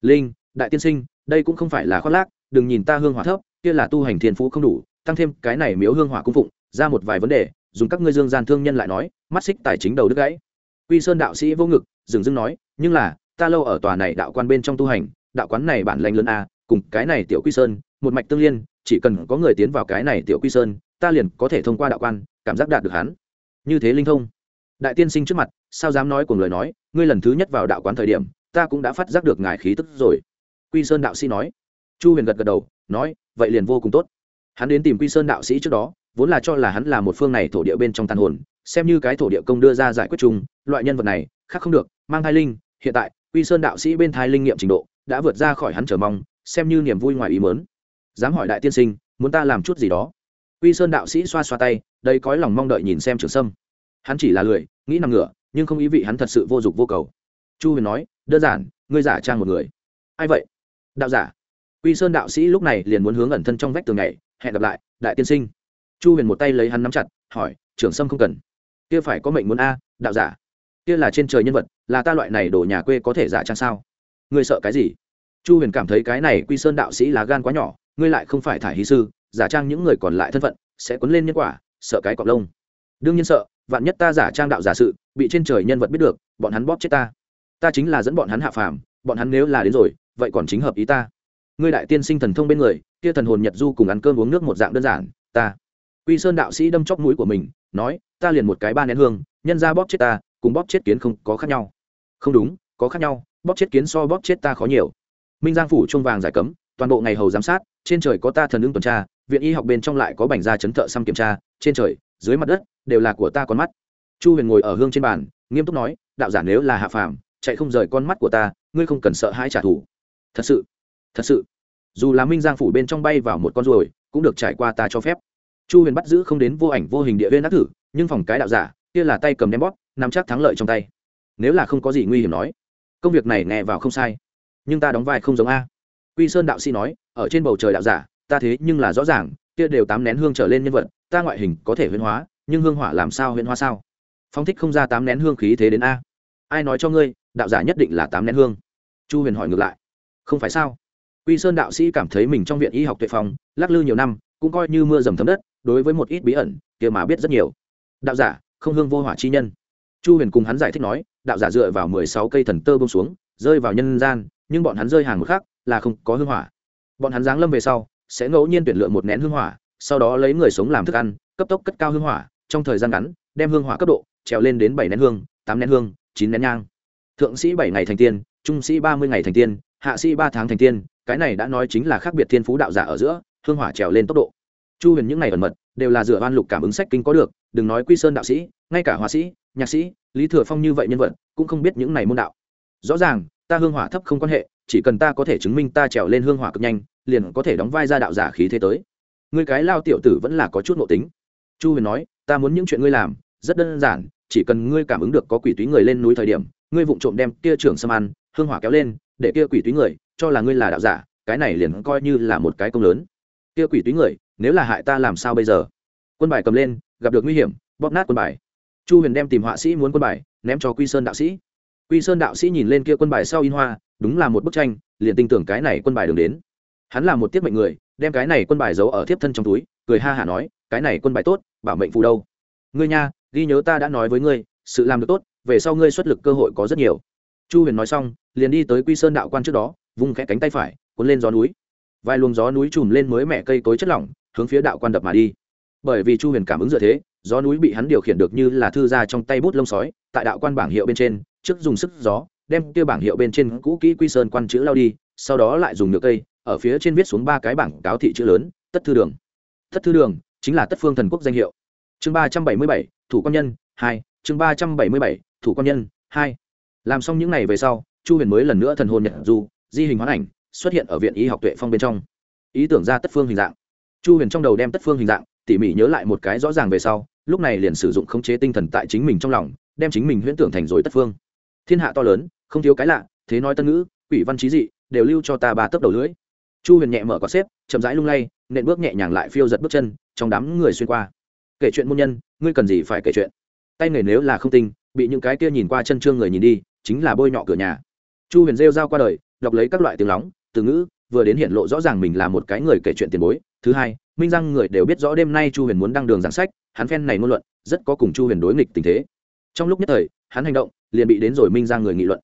Linh, đại tiên sinh, đây cũng không phải là khoác lác, đừng nhìn ta hương hỏa thấp, kia là tu hành thiên phú không đủ, tăng thêm cái này miếu hương hỏa cung phụng, ra một vài vấn đề, dùng các ngươi dương gian thương nhân lại nói, mắt xích tài chính đầu đứt gãy. Quy sơn đạo sĩ vô ngực, dừng dưng nói, nhưng là, ta lâu ở tòa này đạo quan bên trong tu hành, đạo quán này bản lành lớn a, cùng cái này tiểu quy sơn, một mạch tương liên chỉ cần có người tiến vào cái này tiểu quy sơn, ta liền có thể thông qua đạo quan, cảm giác đạt được hắn. Như thế linh thông. Đại tiên sinh trước mặt, sao dám nói cùng lời nói, ngươi lần thứ nhất vào đạo quán thời điểm, ta cũng đã phát giác được ngài khí tức rồi. Quy sơn đạo sĩ nói. Chu huyền gật gật đầu, nói, vậy liền vô cùng tốt. Hắn đến tìm quy sơn đạo sĩ trước đó, vốn là cho là hắn là một phương này thổ địa bên trong tàn hồn, xem như cái thổ địa công đưa ra giải quyết chung, loại nhân vật này, khác không được, mang thai linh, hiện tại, quy sơn đạo sĩ bên thai linh nghiệm trình độ, đã vượt ra khỏi hắn trở mong, xem như niềm vui ngoài ý mớn dám hỏi đại tiên sinh, muốn ta làm chút gì đó. Quy sơn đạo sĩ xoa xoa tay đây cói lòng mong đợi nhìn xem trường sâm. Hắn chỉ là lười, nghĩ nằm ngửa, nhưng không ý vị hắn thật sự vô dụng vô cầu. Chu huyền nói, đơn giản, ngươi giả trang một người. Ai vậy? Đạo giả. Quy sơn đạo sĩ lúc này liền muốn hướng ẩn thân trong vách tường này hẹn gặp lại, đại tiên sinh. Chu huyền một tay lấy hắn nắm chặt, hỏi trưởng sâm không cần. Kia phải có mệnh muốn a, đạo giả. Kia là trên trời nhân vật, là ta loại này đổ nhà quê có thể giả trang sao? Ngươi sợ cái gì? Chu huyền cảm thấy cái này quy sơn đạo sĩ lá gan quá nhỏ ngươi lại không phải thải hí sư, giả trang những người còn lại thân phận, sẽ cuốn lên nhân quả, sợ cái cọp lông. Đương nhiên sợ, vạn nhất ta giả trang đạo giả sự, bị trên trời nhân vật biết được, bọn hắn bóp chết ta. Ta chính là dẫn bọn hắn hạ phàm, bọn hắn nếu là đến rồi, vậy còn chính hợp ý ta. Ngươi đại tiên sinh thần thông bên người, kia thần hồn nhật du cùng ăn cơm uống nước một dạng đơn giản, ta. Quy sơn đạo sĩ đâm chóc mũi của mình, nói, ta liền một cái ba nén hương, nhân ra bóp chết ta, cùng bóp chết kiến không có khác nhau. Không đúng, có khác nhau, bóp chết kiến so bóp chết ta khó nhiều. Minh giang phủ chuông vàng giải cấm, toàn bộ ngày hầu giám sát trên trời có ta thần ứng tuần tra, viện y học bên trong lại có bành gia chấn thợ xăm kiểm tra, trên trời, dưới mặt đất, đều là của ta con mắt. Chu huyền ngồi ở hương trên bàn, nghiêm túc nói, đạo giả nếu là hạ phàm, chạy không rời con mắt của ta, ngươi không cần sợ hãi trả thù. Thật sự thật sự. Dù là minh giang phủ bên trong bay vào một con ruồi, cũng được trải qua ta cho phép. Chu huyền bắt giữ không đến vô ảnh vô hình địa viên đắc thử, nhưng phòng cái đạo giả, kia là tay cầm đem bóp, nắm chắc thắng lợi trong tay. Nếu là không có gì nguy hiểm nói, công việc này nghe vào không sai, nhưng ta đóng vai không giống a quy sơn đạo sĩ nói, ở trên bầu trời đạo giả, ta thế nhưng là rõ ràng, kia đều tám nén hương trở lên nhân vật, ta ngoại hình có thể huyễn hóa, nhưng hương hỏa làm sao huyễn hóa sao? Phong thích không ra tám nén hương khí thế đến a. Ai nói cho ngươi, đạo giả nhất định là tám nén hương. Chu huyền hỏi ngược lại. Không phải sao? Quy sơn đạo sĩ cảm thấy mình trong viện y học tuệ phòng lắc lư nhiều năm, cũng coi như mưa dầm thấm đất, đối với một ít bí ẩn, kia mà biết rất nhiều. Đạo giả, không hương vô hỏa chi nhân. Chu huyền cùng hắn giải thích nói, đạo giả dựa vào mười sáu cây thần tơ bông xuống, rơi vào nhân gian, nhưng bọn hắn rơi hàng một khác là không có hương hỏa. Bọn hắn giáng lâm về sau, sẽ ngẫu nhiên tuyển lựa một nén hương hỏa, sau đó lấy người sống làm thức ăn, cấp tốc cất cao hương hỏa, trong thời gian ngắn, đem hương hỏa cấp độ trèo lên đến bảy nén hương, tám nén hương, chín nén nhang. Thượng sĩ bảy ngày thành tiên, trung sĩ ba mươi ngày thành tiên, hạ sĩ ba tháng thành tiên, cái này đã nói chính là khác biệt thiên phú đạo giả ở giữa, hương hỏa trèo lên tốc độ. Chu huyền những ngày ẩn mật, đều là dựa van lục cảm ứng sách kinh có được, đừng nói quy sơn đạo sĩ, ngay cả họa sĩ, nhạc sĩ, lý thừa phong như vậy nhân vật, cũng không biết những này môn đạo. Rõ ràng, ta hương hỏa thấp không quan hệ chỉ cần ta có thể chứng minh ta trèo lên hương hỏa cực nhanh, liền có thể đóng vai ra đạo giả khí thế tới. Người cái lao tiểu tử vẫn là có chút nội tính. Chu huyền nói, ta muốn những chuyện ngươi làm, rất đơn giản, chỉ cần ngươi cảm ứng được có quỷ túy người lên núi thời điểm, ngươi vụng trộm đem kia trưởng xâm ăn, hương hỏa kéo lên, để kia quỷ túy người, cho là ngươi là đạo giả, cái này liền coi như là một cái công lớn. Kia quỷ túy người, nếu là hại ta làm sao bây giờ? Quân bài cầm lên, gặp được nguy hiểm, bóp nát quân bài. Chu huyền đem tìm họa sĩ muốn quân bài, ném cho quy sơn đạo sĩ quy sơn đạo sĩ nhìn lên kia quân bài sau in hoa, đúng là một bức tranh, liền tin tưởng cái này quân bài đường đến. Hắn là một tiết mệnh người, đem cái này quân bài giấu ở thiếp thân trong túi, cười ha hả nói, cái này quân bài tốt, bảo mệnh phù đâu? Ngươi nha, ghi nhớ ta đã nói với ngươi, sự làm được tốt, về sau ngươi xuất lực cơ hội có rất nhiều. Chu huyền nói xong, liền đi tới quy sơn đạo quan trước đó, vung khẽ cánh tay phải, cuốn lên gió núi. Vài luồng gió núi chùm lên mới mẹ cây cối chất lỏng, hướng phía đạo quan đập mà đi. Bởi vì chu huyền cảm ứng dựa thế, gió núi bị hắn điều khiển được như là thư ra trong tay bút lông sói, tại đạo quan bảng hiệu bên trên trước dùng sức gió, đem kia bảng hiệu bên trên cũ kỹ quy sơn quan chữ lao đi, sau đó lại dùng nhựa cây, ở phía trên viết xuống ba cái bảng cáo thị chữ lớn, tất thư đường. Tất thư đường chính là tất phương thần quốc danh hiệu. Chương ba trăm bảy mươi bảy, thủ quan nhân, hai, chương ba trăm bảy mươi bảy, thủ quan nhân, hai. Làm xong những n à y về sau, chu huyền mới lần nữa thần hồn nhận du, di hình hoán ảnh, xuất hiện ở viện y học tuệ phong bên trong. Ý tưởng ra tất phương hình dạng. Chu huyền trong đầu đem tất phương hình dạng, tỉ mỉ nhớ lại một cái rõ ràng về sau, lúc này liền sử dụng khống chế tinh thần tại chính mình trong lòng, đem chính mình huyễn tưởng thành rồi tất phương thiên hạ to lớn, không thiếu cái lạ, thế nói tân ngữ, quỷ văn trí dị, đều lưu cho ta ba tấc đầu lưỡi. Chu huyền nhẹ mở có xếp, chậm rãi lung lay, nện bước nhẹ nhàng lại phiêu giật bước chân, trong đám người xuyên qua. Kể chuyện môn nhân, ngươi cần gì phải kể chuyện? Tay nghề nếu là không tinh, bị những cái kia nhìn qua chân trương người nhìn đi, chính là bôi nhọ cửa nhà. Chu huyền rêu rao qua đời, đọc lấy các loại tiếng lóng, từ ngữ, vừa đến hiện lộ rõ ràng mình là một cái người kể chuyện tiền bối. Thứ hai, minh răng người đều biết rõ đêm nay chu huyền muốn đăng đường giảng sách, hắn phen này ngôn luận, rất có cùng chu huyền đối nghịch tình thế. Trong lúc nhất thời, hắn hành động liền bị đến rồi minh ra người nghị luận.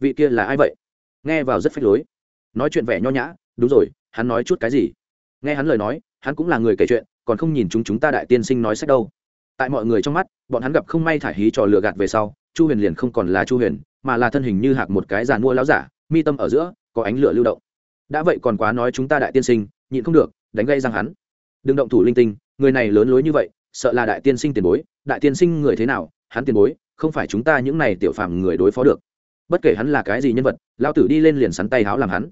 Vị kia là ai vậy? Nghe vào rất phách lối. Nói chuyện vẻ nho nhã, đúng rồi, hắn nói chút cái gì? Nghe hắn lời nói, hắn cũng là người kể chuyện, còn không nhìn chúng chúng ta đại tiên sinh nói sách đâu. Tại mọi người trong mắt, bọn hắn gặp không may thả hí trò lừa gạt về sau, chu huyền liền không còn là chu huyền, mà là thân hình như hạc một cái giàn mua láo giả, mi tâm ở giữa, có ánh lửa lưu động. Đã vậy còn quá nói chúng ta đại tiên sinh, nhịn không được, đánh gây răng hắn. Đừng động thủ linh tinh, người này lớn lối như vậy, sợ là đại tiên sinh tiền bối, đại tiên sinh người thế nào hắn tiền bối, không phải chúng ta những này tiểu phàm người đối phó được. Bất kể hắn là cái gì nhân vật lao tử đi lên liền sắn tay háo làm hắn.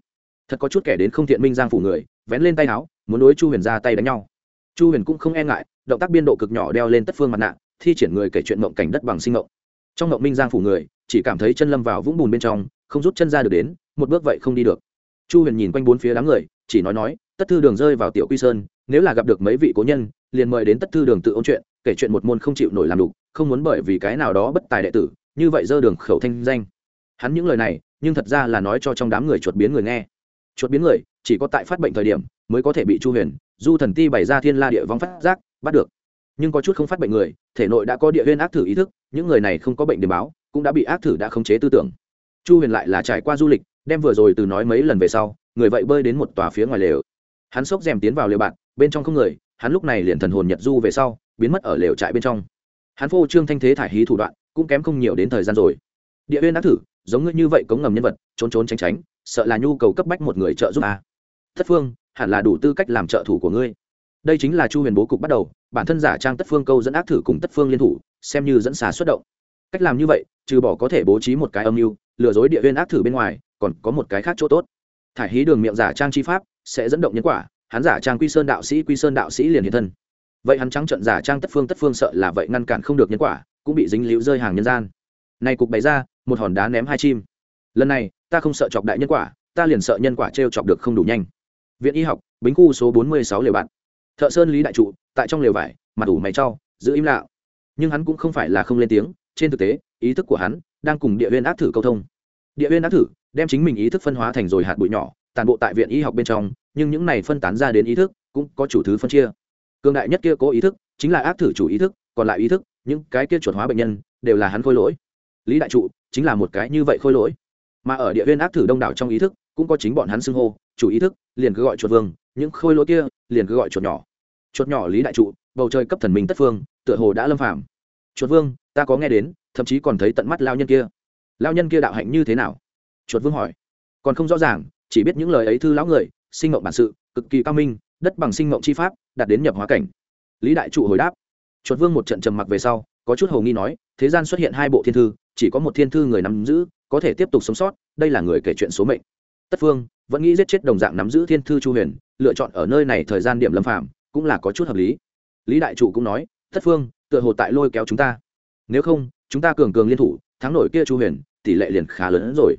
Thật có chút kẻ đến không thiện minh giang phủ người, vén lên tay háo, muốn đối chu huyền ra tay đánh nhau. Chu huyền cũng không e ngại, động tác biên độ cực nhỏ đeo lên tất phương mặt nạ, thi triển người kể chuyện mộng cảnh đất bằng sinh mộng. Trong mộng minh giang phủ người, chỉ cảm thấy chân lâm vào vũng bùn bên trong, không rút chân ra được đến, một bước vậy không đi được. Chu huyền nhìn quanh bốn phía đám người, chỉ nói nói, tất thư đường rơi vào tiểu quy sơn, nếu là gặp được mấy vị cố nhân, liền mời đến tất thư đường tự ôn chuyện kể chuyện một môn không chịu nổi làm đủ không muốn bởi vì cái nào đó bất tài đệ tử, như vậy dơ đường khẩu thanh danh. Hắn những lời này, nhưng thật ra là nói cho trong đám người chuột biến người nghe. Chuột biến người, chỉ có tại phát bệnh thời điểm, mới có thể bị chu huyền, du thần ti bày ra thiên la địa vong phát giác, bắt được. Nhưng có chút không phát bệnh người, thể nội đã có địa huyên ác thử ý thức, những người này không có bệnh điểm báo, cũng đã bị ác thử đã khống chế tư tưởng. Chu huyền lại là trải qua du lịch, đem vừa rồi từ nói mấy lần về sau, người vậy bơi đến một tòa phía ngoài lều. Hắn xốc rèm tiến vào lều bạn, bên trong không người, hắn lúc này liền thần hồn nhật du về sau biến mất ở lều trại bên trong. Hắn phô trương thanh thế thải hí thủ đoạn, cũng kém không nhiều đến thời gian rồi. Địa huyên ác thử, giống ngươi như vậy cống ngầm nhân vật, trốn trốn tránh tránh, sợ là nhu cầu cấp bách một người trợ giúp a à. thất phương, hẳn là đủ tư cách làm trợ thủ của ngươi. Đây chính là chu huyền bố cục bắt đầu, bản thân giả trang tất phương câu dẫn ác thử cùng tất phương liên thủ, xem như dẫn xà xuất động. Cách làm như vậy, trừ bỏ có thể bố trí một cái âm mưu, lừa dối địa huyên ác thử bên ngoài, còn có một cái khác chỗ tốt. Thải hí đường miệng giả trang chi pháp, sẽ dẫn động nhân quả, hắn giả trang quy sơn đạo sĩ, quy sơn đạo sĩ liền hiện thân vậy hắn trắng trận giả trang tất phương tất phương sợ là vậy ngăn cản không được nhân quả, cũng bị dính liễu rơi hàng nhân gian. Này cục bày ra, một hòn đá ném hai chim. Lần này, ta không sợ chọc đại nhân quả, ta liền sợ nhân quả t r e o chọc được không đủ nhanh. Viện y học, bính khu số bốn mươi sáu lều bạn. Thợ sơn lý đại trụ, tại trong lều vải mặt ủ mày trau giữ im lạo nhưng hắn cũng không phải là không lên tiếng, trên thực tế, ý thức của hắn đang cùng địa huyên ác thử câu thông. Địa huyên ác thử đem chính mình ý thức phân hóa thành rồi hạt bụi nhỏ, tàn bộ tại viện y học bên trong, nhưng những này phân tán ra đến ý thức cũng có chủ thứ phân chia cương đại nhất kia cố ý thức chính là ác thử chủ ý thức, còn lại ý thức, những cái kia chuột hóa bệnh nhân, đều là hắn khôi lỗi. Lý đại trụ chính là một cái như vậy khôi lỗi. Mà ở địa viên ác thử đông đảo trong ý thức, cũng có chính bọn hắn xưng hô, chủ ý thức, liền cứ gọi chuột vương, những khôi lỗi kia, liền cứ gọi chuột nhỏ. Chuột nhỏ lý đại trụ, bầu trời cấp thần minh tất phương, tựa hồ đã lâm phạm chuột vương, ta có nghe đến, thậm chí còn thấy tận mắt lao nhân kia. Lao nhân kia đạo hạnh như thế nào? Chuột vương hỏi. Còn không rõ ràng, chỉ biết những lời ấy thư lão người, sinh mộng bản sự, cực kỳ cao minh, đất bằng sinh mộng chi pháp đạt đến nhập hóa cảnh. Lý đại trụ hồi đáp. Chuột vương một trận trầm mặc về sau, có chút hầu nghi nói, thế gian xuất hiện hai bộ thiên thư, chỉ có một thiên thư người nắm giữ, có thể tiếp tục sống sót, đây là người kể chuyện số mệnh. Tất phương vẫn nghĩ giết chết đồng dạng nắm giữ thiên thư chu huyền, lựa chọn ở nơi này thời gian điểm lâm phạm cũng là có chút hợp lý. Lý đại trụ cũng nói, tất phương, tựa hồ tại lôi kéo chúng ta. Nếu không, chúng ta cường cường liên thủ, thắng nổi kia chu huyền, tỷ lệ liền khá lớn hơn rồi.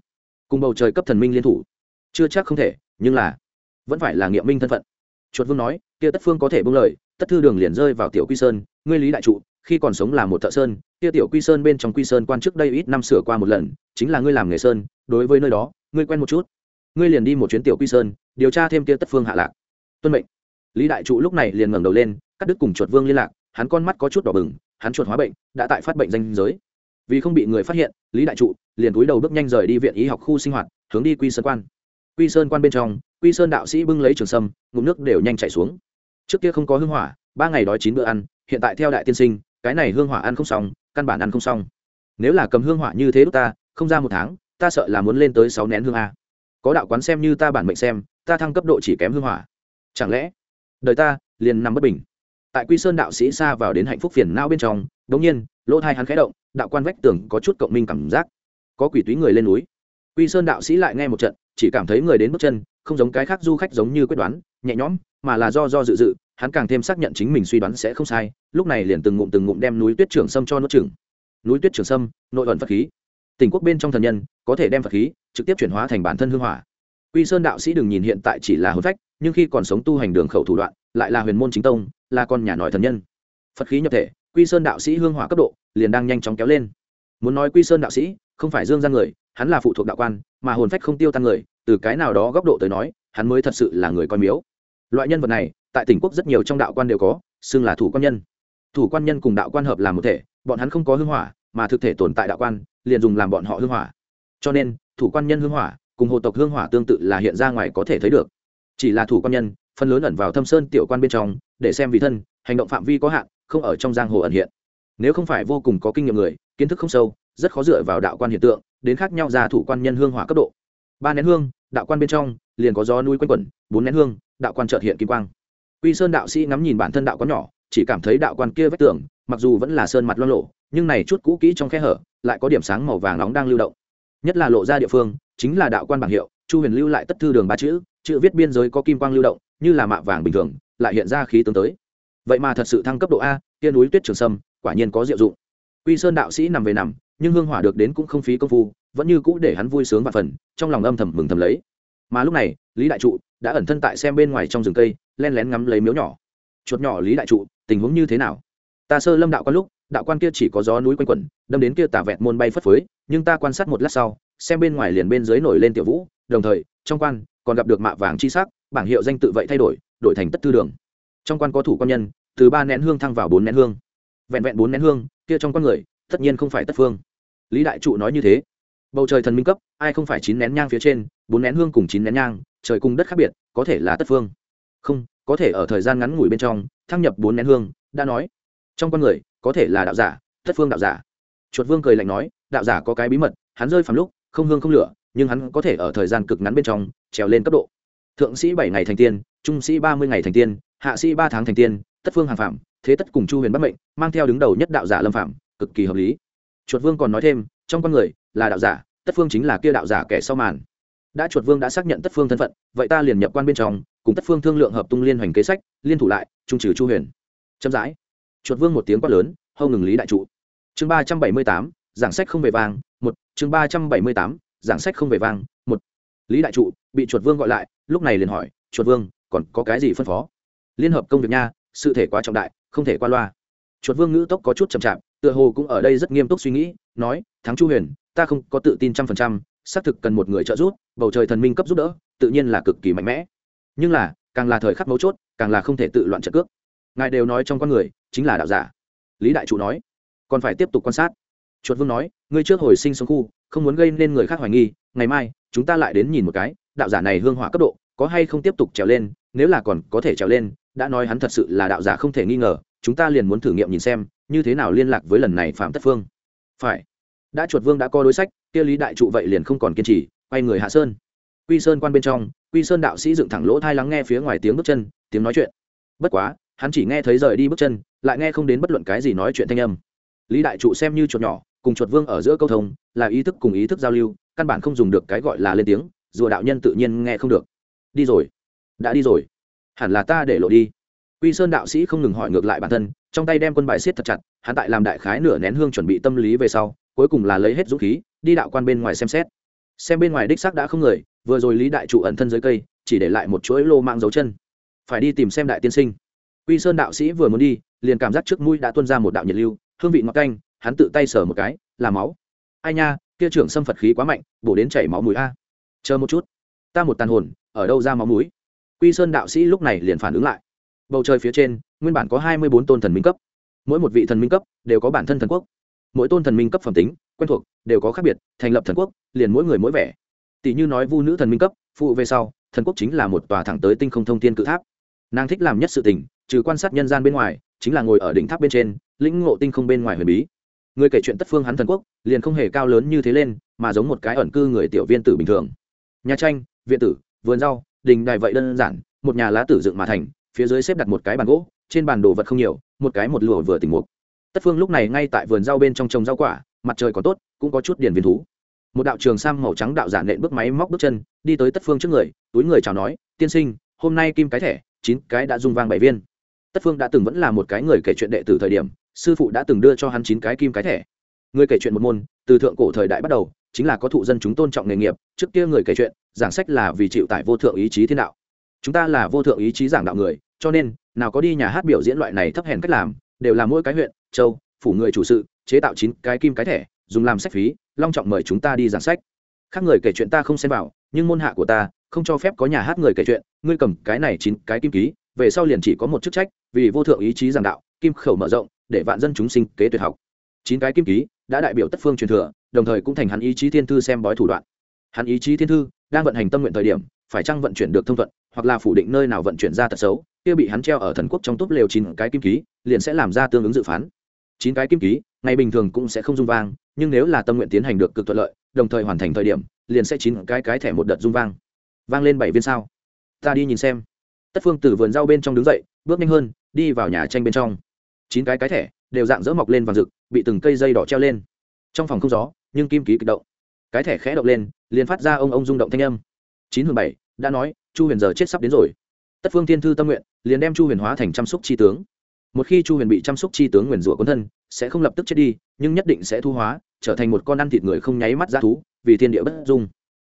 Cùng bầu trời cấp thần minh liên thủ. Chưa chắc không thể, nhưng là, vẫn phải là nghiệm minh thân phận. Chuột vương nói kia tất phương có thể bưng lời, tất thư đường liền rơi vào tiểu quy sơn, ngươi lý đại trụ, khi còn sống là một thợ sơn, kia tiểu quy sơn bên trong quy sơn quan trước đây ít năm sửa qua một lần, chính là ngươi làm nghề sơn, đối với nơi đó, ngươi quen một chút. Ngươi liền đi một chuyến tiểu quy sơn, điều tra thêm kia tất phương hạ lạc. Tuân mệnh. Lý đại trụ lúc này liền ngẩng đầu lên, cắt đứt cùng chuột vương liên lạc, hắn con mắt có chút đỏ bừng, hắn chuột hóa bệnh, đã tại phát bệnh danh giới. Vì không bị người phát hiện, lý đại trụ liền cúi đầu bước nhanh rời đi viện y học khu sinh hoạt, hướng đi quy sơn quan. Quy sơn quan bên trong, quy sơn đạo sĩ bưng lấy trường sâm, ngụm nước đều nhanh chảy xuống trước kia không có hương hỏa, ba ngày đói chín bữa ăn, hiện tại theo đại tiên sinh, cái này hương hỏa ăn không xong, căn bản ăn không xong. Nếu là cầm hương hỏa như thế đúc ta, không ra một tháng, ta sợ là muốn lên tới sáu nén hương a. Có đạo quán xem như ta bản mệnh xem, ta thăng cấp độ chỉ kém hương hỏa. Chẳng lẽ, đời ta liền nằm bất bình? Tại quy sơn đạo sĩ xa vào đến hạnh phúc phiền não bên trong đống nhiên, lỗ thai hắn khẽ động, đạo quan vách tường có chút cộng minh cảm giác. Có quỷ túy người lên núi quy sơn đạo sĩ lại nghe một trận, chỉ cảm thấy người đến bước chân, không giống cái khác du khách giống như quyết đoán, nhẹ nhõm, mà là do do dự dự, hắn càng thêm xác nhận chính mình suy đoán sẽ không sai, lúc này liền từng ngụm từng ngụm đem núi tuyết trưởng sâm cho nuốt chửng. núi tuyết trưởng sâm, nội ẩn phật khí. Tình quốc bên trong thần nhân, có thể đem phật khí trực tiếp chuyển hóa thành bản thân hương hỏa. Quy sơn đạo sĩ đừng nhìn hiện tại chỉ là hôn phách, nhưng khi còn sống tu hành đường khẩu thủ đoạn, lại là huyền môn chính tông, là con nhà nói thần nhân. Phật khí nhập thể, quy sơn đạo sĩ hương hỏa cấp độ liền đang nhanh chóng kéo lên. Muốn nói quy sơn đạo sĩ, không phải dương gian người hắn là phụ thuộc đạo quan, mà hồn phách không tiêu tan người, từ cái nào đó góc độ tới nói, hắn mới thật sự là người coi miếu. Loại nhân vật này, tại tỉnh quốc rất nhiều trong đạo quan đều có, xưng là thủ quan nhân. Thủ quan nhân cùng đạo quan hợp làm một thể, bọn hắn không có hương hỏa, mà thực thể tồn tại đạo quan, liền dùng làm bọn họ hương hỏa. Cho nên, thủ quan nhân hương hỏa, cùng hồ tộc hương hỏa tương tự là hiện ra ngoài có thể thấy được. Chỉ là thủ quan nhân phần lớn ẩn vào thâm sơn tiểu quan bên trong, để xem vì thân, hành động phạm vi có hạn, không ở trong giang hồ ẩn hiện. Nếu không phải vô cùng có kinh nghiệm người, kiến thức không sâu rất khó dựa vào đạo quan hiện tượng, đến khác nhau ra thủ quan nhân hương hỏa cấp độ. Ba nén hương, đạo quan bên trong, liền có gió núi quanh quẩn, bốn nén hương, đạo quan trợt hiện kim quang. Quy sơn đạo sĩ ngắm nhìn bản thân đạo quan nhỏ, chỉ cảm thấy đạo quan kia vách tường, mặc dù vẫn là sơn mặt lo lộ nhưng này chút cũ kỹ trong khe hở, lại có điểm sáng màu vàng nóng đang lưu động. Nhất là lộ ra địa phương, chính là đạo quan bảng hiệu, chu huyền lưu lại tất thư đường ba chữ chữ viết biên giới có kim quang lưu động, như là mạ vàng bình thường, lại hiện ra khí tướng tới. Vậy mà thật sự thăng cấp độ a, kia núi tuyết trường sâm, quả nhiên có diệu dụng. Quy sơn đạo sĩ nằm về nằm nhưng hương hỏa được đến cũng không phí công phu, vẫn như cũ để hắn vui sướng và phần, trong lòng âm thầm mừng thầm lấy. Mà lúc này, lý đại trụ đã ẩn thân tại xem bên ngoài trong rừng cây, len lén ngắm lấy miếu nhỏ. Chuột nhỏ lý đại trụ, tình huống như thế nào? Ta sơ lâm đạo quan lúc, đạo quan kia chỉ có gió núi quanh quẩn, đâm đến kia tả vẹt môn bay phất phới, nhưng ta quan sát một lát sau, xem bên ngoài liền bên dưới nổi lên tiểu vũ, đồng thời, trong quan còn gặp được mạ vàng chi sắc, bảng hiệu danh tự vậy thay đổi đổi thành tất tư đường. Trong quan có thủ quan nhân, từ ba nén hương thăng vào bốn nén hương. Vẹn vẹn bốn nén hương, kia trong con người tất nhiên không phải tất phương. Lý đại trụ nói như thế. Bầu trời thần minh cấp, ai không phải chín nén nhang phía trên, bốn nén hương cùng chín nén nhang, trời cùng đất khác biệt, có thể là tất phương. Không, có thể ở thời gian ngắn ngủi bên trong, thăng nhập bốn nén hương, đã nói. Trong con người, có thể là đạo giả, tất phương đạo giả. Chuột vương cười lạnh nói, đạo giả có cái bí mật, hắn rơi phàm lúc, không hương không lửa, nhưng hắn có thể ở thời gian cực ngắn bên trong, trèo lên cấp độ. Thượng sĩ bảy ngày thành tiên, trung sĩ ba mươi ngày thành tiên, hạ sĩ ba tháng thành tiên, tất phương hàng phạm, thế tất cùng chu huyền bắt mệnh, mang theo đứng đầu nhất đạo giả lâm phạm cực kỳ hợp lý. Chuột vương còn nói thêm, trong con người là đạo giả, tất phương chính là kia đạo giả kẻ sau màn. Đã chuột vương đã xác nhận tất phương thân phận, vậy ta liền nhập quan bên trong, cùng tất phương thương lượng hợp tung liên hoành kế sách, liên thủ lại, trung trừ chu huyền. Chậm rãi, chuột vương một tiếng quát lớn, hâu ngừng lý đại trụ. Chương ba trăm bảy mươi tám, giảng sách không về vàng một, chương ba trăm bảy mươi tám, giảng sách không về vàng một. Lý đại trụ bị chuột vương gọi lại, lúc này liền hỏi, chuột vương, còn có cái gì phân phó? Liên hợp công việc nha, sự thể quá trọng đại, không thể qua loa. Chuột vương ngữ tốc có chút chậm chạp tựa hồ cũng ở đây rất nghiêm túc suy nghĩ, nói, thắng chu huyền, ta không có tự tin trăm phần trăm, xác thực cần một người trợ giúp, bầu trời thần minh cấp giúp đỡ, tự nhiên là cực kỳ mạnh mẽ. Nhưng là, càng là thời khắc mấu chốt, càng là không thể tự loạn trận cước. Ngài đều nói trong con người, chính là đạo giả. Lý đại trụ nói, còn phải tiếp tục quan sát. Chuột vương nói, ngươi trước hồi sinh sống khu, không muốn gây nên người khác hoài nghi, ngày mai, chúng ta lại đến nhìn một cái, đạo giả này hương hỏa cấp độ, có hay không tiếp tục trèo lên, nếu là còn có thể trèo lên, đã nói hắn thật sự là đạo giả không thể nghi ngờ chúng ta liền muốn thử nghiệm nhìn xem, như thế nào liên lạc với lần này phạm tất phương. Phải. Đã chuột vương đã có đối sách, kia lý đại trụ vậy liền không còn kiên trì, quay người hạ sơn. Quy sơn quan bên trong, quy sơn đạo sĩ dựng thẳng lỗ thai lắng nghe phía ngoài tiếng bước chân, tiếng nói chuyện. Bất quá, hắn chỉ nghe thấy rời đi bước chân, lại nghe không đến bất luận cái gì nói chuyện thanh âm. Lý đại trụ xem như chuột nhỏ, cùng chuột vương ở giữa câu thông, là ý thức cùng ý thức giao lưu, căn bản không dùng được cái gọi là lên tiếng, rùa đạo nhân tự nhiên nghe không được. Đi rồi. Đã đi rồi. Hẳn là ta để lộ đi quy sơn đạo sĩ không ngừng hỏi ngược lại bản thân, trong tay đem quân bài siết thật chặt, hắn tại làm đại khái nửa nén hương chuẩn bị tâm lý về sau, cuối cùng là lấy hết dũng khí, đi đạo quan bên ngoài xem xét. Xem bên ngoài đích xác đã không người, vừa rồi lý đại trụ ẩn thân dưới cây, chỉ để lại một chuỗi lô mạng dấu chân. Phải đi tìm xem đại tiên sinh. Quy sơn đạo sĩ vừa muốn đi, liền cảm giác trước mũi đã tuôn ra một đạo nhiệt lưu, hương vị ngọt canh, hắn tự tay sờ một cái, là máu. Ai nha, kia trưởng xâm phật khí quá mạnh, bổ đến chảy máu mũi a. Chờ một chút. Ta một tàn hồn, ở đâu ra máu mũi quy sơn đạo sĩ lúc này liền phản ứng lại bầu trời phía trên, nguyên bản có hai mươi bốn tôn thần minh cấp. Mỗi một vị thần minh cấp đều có bản thân thần quốc. Mỗi tôn thần minh cấp phẩm tính, quen thuộc, đều có khác biệt, thành lập thần quốc, liền mỗi người mỗi vẻ. Tỷ như nói vu nữ thần minh cấp, phụ về sau, thần quốc chính là một tòa thẳng tới tinh không thông thiên cự tháp. Nàng thích làm nhất sự tình, trừ quan sát nhân gian bên ngoài, chính là ngồi ở đỉnh tháp bên trên, lĩnh ngộ tinh không bên ngoài huyền bí. Người kể chuyện tất phương hắn thần quốc, liền không hề cao lớn như thế lên, mà giống một cái ẩn cư người tiểu viên tử bình thường. Nhà tranh, viện tử, vườn rau, đình đài vậy đơn giản, một nhà lá tử dựng mà thành phía dưới xếp đặt một cái bàn gỗ, trên bàn đồ vật không nhiều, một cái một lùa vừa tỉnh mục. Tất phương lúc này ngay tại vườn rau bên trong trồng rau quả, mặt trời còn tốt, cũng có chút điển viên thú. Một đạo trường sam màu trắng đạo giả nện bước máy móc bước chân, đi tới tất phương trước người, túi người chào nói, tiên sinh, hôm nay kim cái thẻ, chín cái đã dung vang bảy viên. Tất phương đã từng vẫn là một cái người kể chuyện đệ tử thời điểm, sư phụ đã từng đưa cho hắn chín cái kim cái thẻ. Người kể chuyện một môn, từ thượng cổ thời đại bắt đầu, chính là có thụ dân chúng tôn trọng nghề nghiệp, trước kia người kể chuyện, giảng sách là vì chịu tại vô thượng ý chí thiên đạo. Chúng ta là vô thượng ý chí giảng đạo người cho nên, nào có đi nhà hát biểu diễn loại này thấp hèn cách làm, đều là mỗi cái huyện, châu, phủ người chủ sự, chế tạo chín cái kim cái thẻ, dùng làm sách phí, long trọng mời chúng ta đi giảng sách. Khác người kể chuyện ta không xem vào, nhưng môn hạ của ta không cho phép có nhà hát người kể chuyện, ngươi cầm cái này chín cái kim ký, về sau liền chỉ có một chức trách, vì vô thượng ý chí giảng đạo, kim khẩu mở rộng, để vạn dân chúng sinh kế tuyệt học. Chín cái kim ký đã đại biểu tất phương truyền thừa, đồng thời cũng thành hắn ý chí thiên thư xem bói thủ đoạn. Hắn ý chí thiên thư đang vận hành tâm nguyện thời điểm, phải chăng vận chuyển được thông thuận, hoặc là phủ định nơi nào vận chuyển ra tật xấu kia bị hắn treo ở thần quốc trong túp lều chín cái kim ký, liền sẽ làm ra tương ứng dự phán. Chín cái kim ký, ngày bình thường cũng sẽ không dung vang, nhưng nếu là tâm nguyện tiến hành được cực thuận lợi, đồng thời hoàn thành thời điểm, liền sẽ chín cái cái thẻ một đợt dung vang. Vang lên bảy viên sao? Ta đi nhìn xem. Tất phương từ vườn rau bên trong đứng dậy, bước nhanh hơn, đi vào nhà tranh bên trong. Chín cái cái thẻ đều dạng dỡ mọc lên vàng rực, bị từng cây dây đỏ treo lên. Trong phòng không gió, nhưng kim ký kịch động. Cái thẻ khẽ động lên, liền phát ra ông ông rung động thanh âm. Chín hưởng bảy, đã nói, chu huyền giờ chết sắp đến rồi tất phương thiên thư tâm nguyện, liền đem chu huyền hóa thành chăm sóc chi tướng. Một khi chu huyền bị chăm sóc chi tướng nguyền rủa quân thân, sẽ không lập tức chết đi, nhưng nhất định sẽ thu hóa, trở thành một con ăn thịt người không nháy mắt ra thú, vì thiên địa bất dung.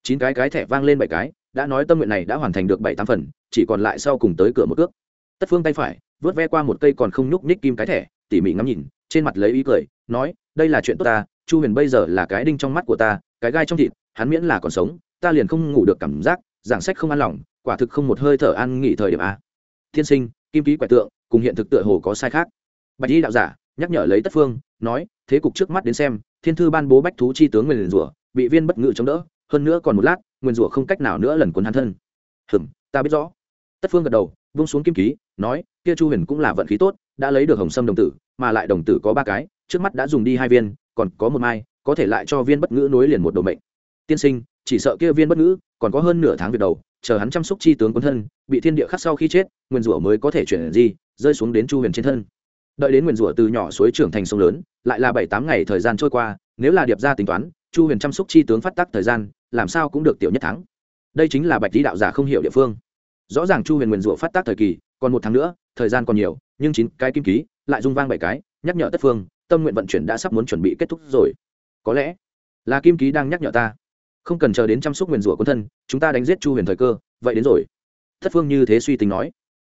Chín cái cái thẻ vang lên bảy cái, đã nói tâm nguyện này đã hoàn thành được bảy tám phần, chỉ còn lại sau cùng tới cửa một cước. Tất phương tay phải, vớt ve qua một cây còn không nhúc nhích kim cái thẻ, tỉ mỉ ngắm nhìn, trên mặt lấy ý cười, nói, đây là chuyện tốt ta, chu huyền bây giờ là cái đinh trong mắt của ta, cái gai trong thịt, hắn miễn là còn sống, ta liền không ngủ được cảm giác, giảng sách không an lòng quả thực không một hơi thở ăn nghỉ thời điểm a. Thiên sinh, kim ký quẻ tượng, cùng hiện thực tựa hồ có sai khác. Bạch y đạo giả, nhắc nhở lấy tất phương, nói, thế cục trước mắt đến xem, thiên thư ban bố bách thú chi tướng nguyền rủa, bị viên bất ngự chống đỡ, hơn nữa còn một lát, nguyên rủa không cách nào nữa lần cuốn hắn thân. Hừm, ta biết rõ. Tất phương gật đầu, vung xuống kim ký, nói, kia chu huyền cũng là vận khí tốt, đã lấy được hồng sâm đồng tử, mà lại đồng tử có ba cái, trước mắt đã dùng đi hai viên, còn có một mai, có thể lại cho viên bất ngữ nối liền một đồ mệnh. Tiên sinh chỉ sợ kia viên bất ngữ, còn có hơn nửa tháng việc đầu, chờ hắn chăm sóc chi tướng quân thân, bị thiên địa khắc sau khi chết, nguyên rủa mới có thể chuyển gì rơi xuống đến chu huyền trên thân. Đợi đến nguyên rủa từ nhỏ suối trưởng thành sông lớn, lại là bảy tám ngày thời gian trôi qua, nếu là điệp ra tính toán, chu huyền chăm sóc chi tướng phát tác thời gian, làm sao cũng được tiểu nhất thắng đây chính là bạch lý đạo giả không hiểu địa phương. Rõ ràng chu huyền nguyên rủa phát tác thời kỳ, còn một tháng nữa, thời gian còn nhiều, nhưng chín cái kim ký, lại rung vang bảy cái, nhắc nhở tất phương, tâm nguyện vận chuyển đã sắp muốn chuẩn bị kết thúc rồi. Có lẽ là kim ký đang nhắc nhở ta không cần chờ đến chăm sóc nguyền rủa quân thân chúng ta đánh giết chu huyền thời cơ vậy đến rồi. Thất phương như thế suy tính nói.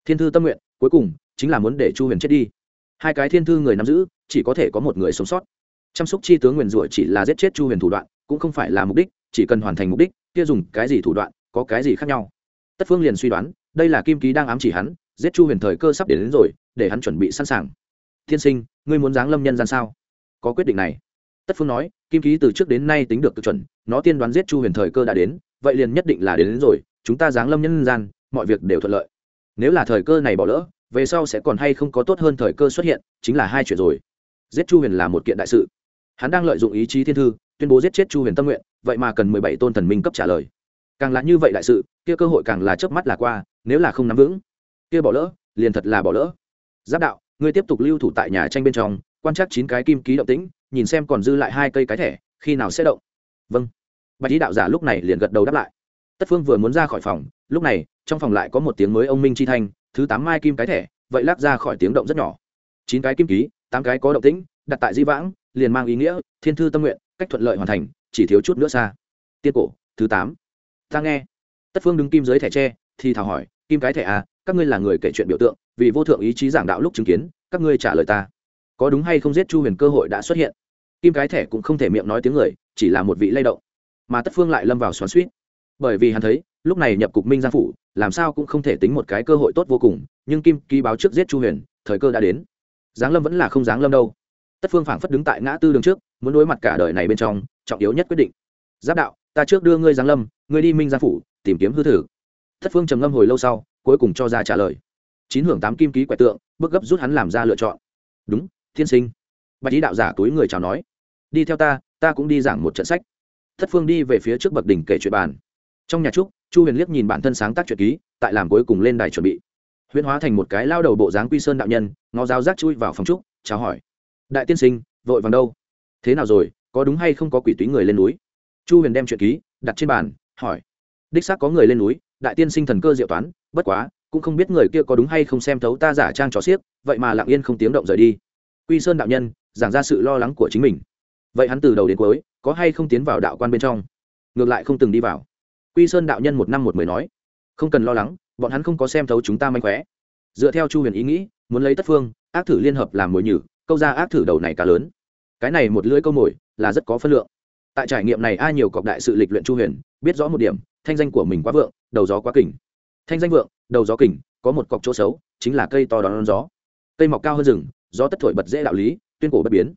Thiên thư tâm nguyện cuối cùng chính là muốn để chu huyền chết đi. Hai cái thiên thư người nắm giữ chỉ có thể có một người sống sót. Chăm sóc chi tướng nguyền rủa chỉ là giết chết chu huyền thủ đoạn cũng không phải là mục đích chỉ cần hoàn thành mục đích kia dùng cái gì thủ đoạn có cái gì khác nhau. Tất phương liền suy đoán đây là kim ký đang ám chỉ hắn giết chu huyền thời cơ sắp đến, đến rồi để hắn chuẩn bị sẵn sàng. Thiên sinh ngươi muốn giáng lâm nhân gian sao? Có quyết định này tất phương nói kim ký từ trước đến nay tính được cực chuẩn nó tiên đoán giết chu huyền thời cơ đã đến vậy liền nhất định là đến, đến rồi chúng ta giáng lâm nhân gian mọi việc đều thuận lợi. Nếu là thời cơ này bỏ lỡ về sau sẽ còn hay không có tốt hơn thời cơ xuất hiện chính là hai chuyện rồi. Giết chu huyền là một kiện đại sự. Hắn đang lợi dụng ý chí thiên thư tuyên bố giết chết chu huyền tâm nguyện vậy mà cần mười bảy tôn thần minh cấp trả lời. Càng là như vậy đại sự kia cơ hội càng là chớp mắt là qua nếu là không nắm vững kia bỏ lỡ liền thật là bỏ lỡ. Giáp đạo ngươi tiếp tục lưu thủ tại nhà tranh bên trong quan trắc chín cái kim ký động tĩnh nhìn xem còn dư lại hai cây cái thẻ, khi nào sẽ động? Vâng. Bạch lý đạo giả lúc này liền gật đầu đáp lại. Tất phương vừa muốn ra khỏi phòng, lúc này, trong phòng lại có một tiếng mới ông minh chi thanh, thứ tám mai kim cái thẻ, vậy lắc ra khỏi tiếng động rất nhỏ. Chín cái kim ký, tám cái có động tĩnh, đặt tại di vãng, liền mang ý nghĩa, thiên thư tâm nguyện, cách thuận lợi hoàn thành, chỉ thiếu chút nữa xa. Tiên cổ, thứ tám. Ta nghe. Tất phương đứng kim dưới thẻ tre, thì thảo hỏi, kim cái thẻ à các ngươi là người kể chuyện biểu tượng, vì vô thượng ý chí giảng đạo lúc chứng kiến, các ngươi trả lời ta có đúng hay không giết chu huyền cơ hội đã xuất hiện. Kim cái thẻ cũng không thể miệng nói tiếng người, chỉ là một vị lay động. Mà tất phương lại lâm vào xoắn suýt bởi vì hắn thấy, lúc này nhập cục minh giang phủ, làm sao cũng không thể tính một cái cơ hội tốt vô cùng, nhưng kim ký báo trước giết chu huyền, thời cơ đã đến. Giáng lâm vẫn là không giáng lâm đâu. Tất phương phảng phất đứng tại ngã tư đường trước, muốn đối mặt cả đời này bên trong, trọng yếu nhất quyết định. Giáp đạo, ta trước đưa ngươi giáng lâm, ngươi đi minh giang phủ, tìm kiếm hư thử. Tất phương trầm ngâm hồi lâu sau, cuối cùng cho ra trả lời. Chín hưởng tám kim ký quẻ tượng bước gấp rút hắn làm ra lựa chọn. Đúng thiên sinh. Bạch lý đạo giả túi người chào nói, đi theo ta ta cũng đi giảng một trận sách. Thất phương đi về phía trước bậc đỉnh kể chuyện bàn. Trong nhà trúc, chu huyền liếc nhìn bản thân sáng tác truyện ký, tại làm cuối cùng lên đài chuẩn bị. Huyễn hóa thành một cái lao đầu bộ dáng quy sơn đạo nhân, ngó dao rác chui vào phòng trúc, chào hỏi, đại tiên sinh, vội vàng đâu? Thế nào rồi, có đúng hay không có quỷ túy người lên núi? Chu huyền đem truyện ký đặt trên bàn, hỏi, đích xác có người lên núi, đại tiên sinh thần cơ diệu toán, bất quá, cũng không biết người kia có đúng hay không xem thấu ta giả trang trò xiếc, vậy mà lặng yên không tiếng động rời đi quy sơn đạo nhân, giảng ra sự lo lắng của chính mình. Vậy hắn từ đầu đến cuối, có hay không tiến vào đạo quan bên trong? Ngược lại không từng đi vào. Quy sơn đạo nhân một năm một mười nói, không cần lo lắng, bọn hắn không có xem thấu chúng ta manh khóe. Dựa theo chu huyền ý nghĩ, muốn lấy tất phương, ác thử liên hợp làm mồi nhử, câu ra ác thử đầu này cá lớn. Cái này một lưỡi câu mồi, là rất có phân lượng. Tại trải nghiệm này, ai nhiều cọc đại sự lịch luyện chu huyền, biết rõ một điểm, thanh danh của mình quá vượng, đầu gió quá kỉnh thanh danh vượng, đầu gió kỉnh có một cọc chỗ xấu, chính là cây to đón gió. Cây mọc cao hơn rừng gió tất thổi bật dễ đạo lý, tuyên cổ bất biến.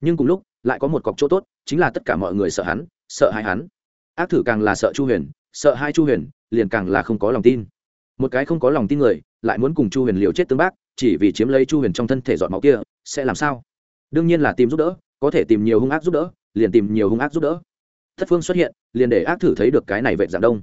Nhưng cùng lúc, lại có một cọc chỗ tốt, chính là tất cả mọi người sợ hắn, sợ hai hắn. Ác thử càng là sợ chu huyền, sợ hai chu huyền, liền càng là không có lòng tin. Một cái không có lòng tin người, lại muốn cùng chu huyền liều chết tương bác, chỉ vì chiếm lấy chu huyền trong thân thể dọn máu kia, sẽ làm sao? Đương nhiên là tìm giúp đỡ, có thể tìm nhiều hung ác giúp đỡ, liền tìm nhiều hung ác giúp đỡ. Thất phương xuất hiện, liền để ác thử thấy được cái này vệ dạng đông.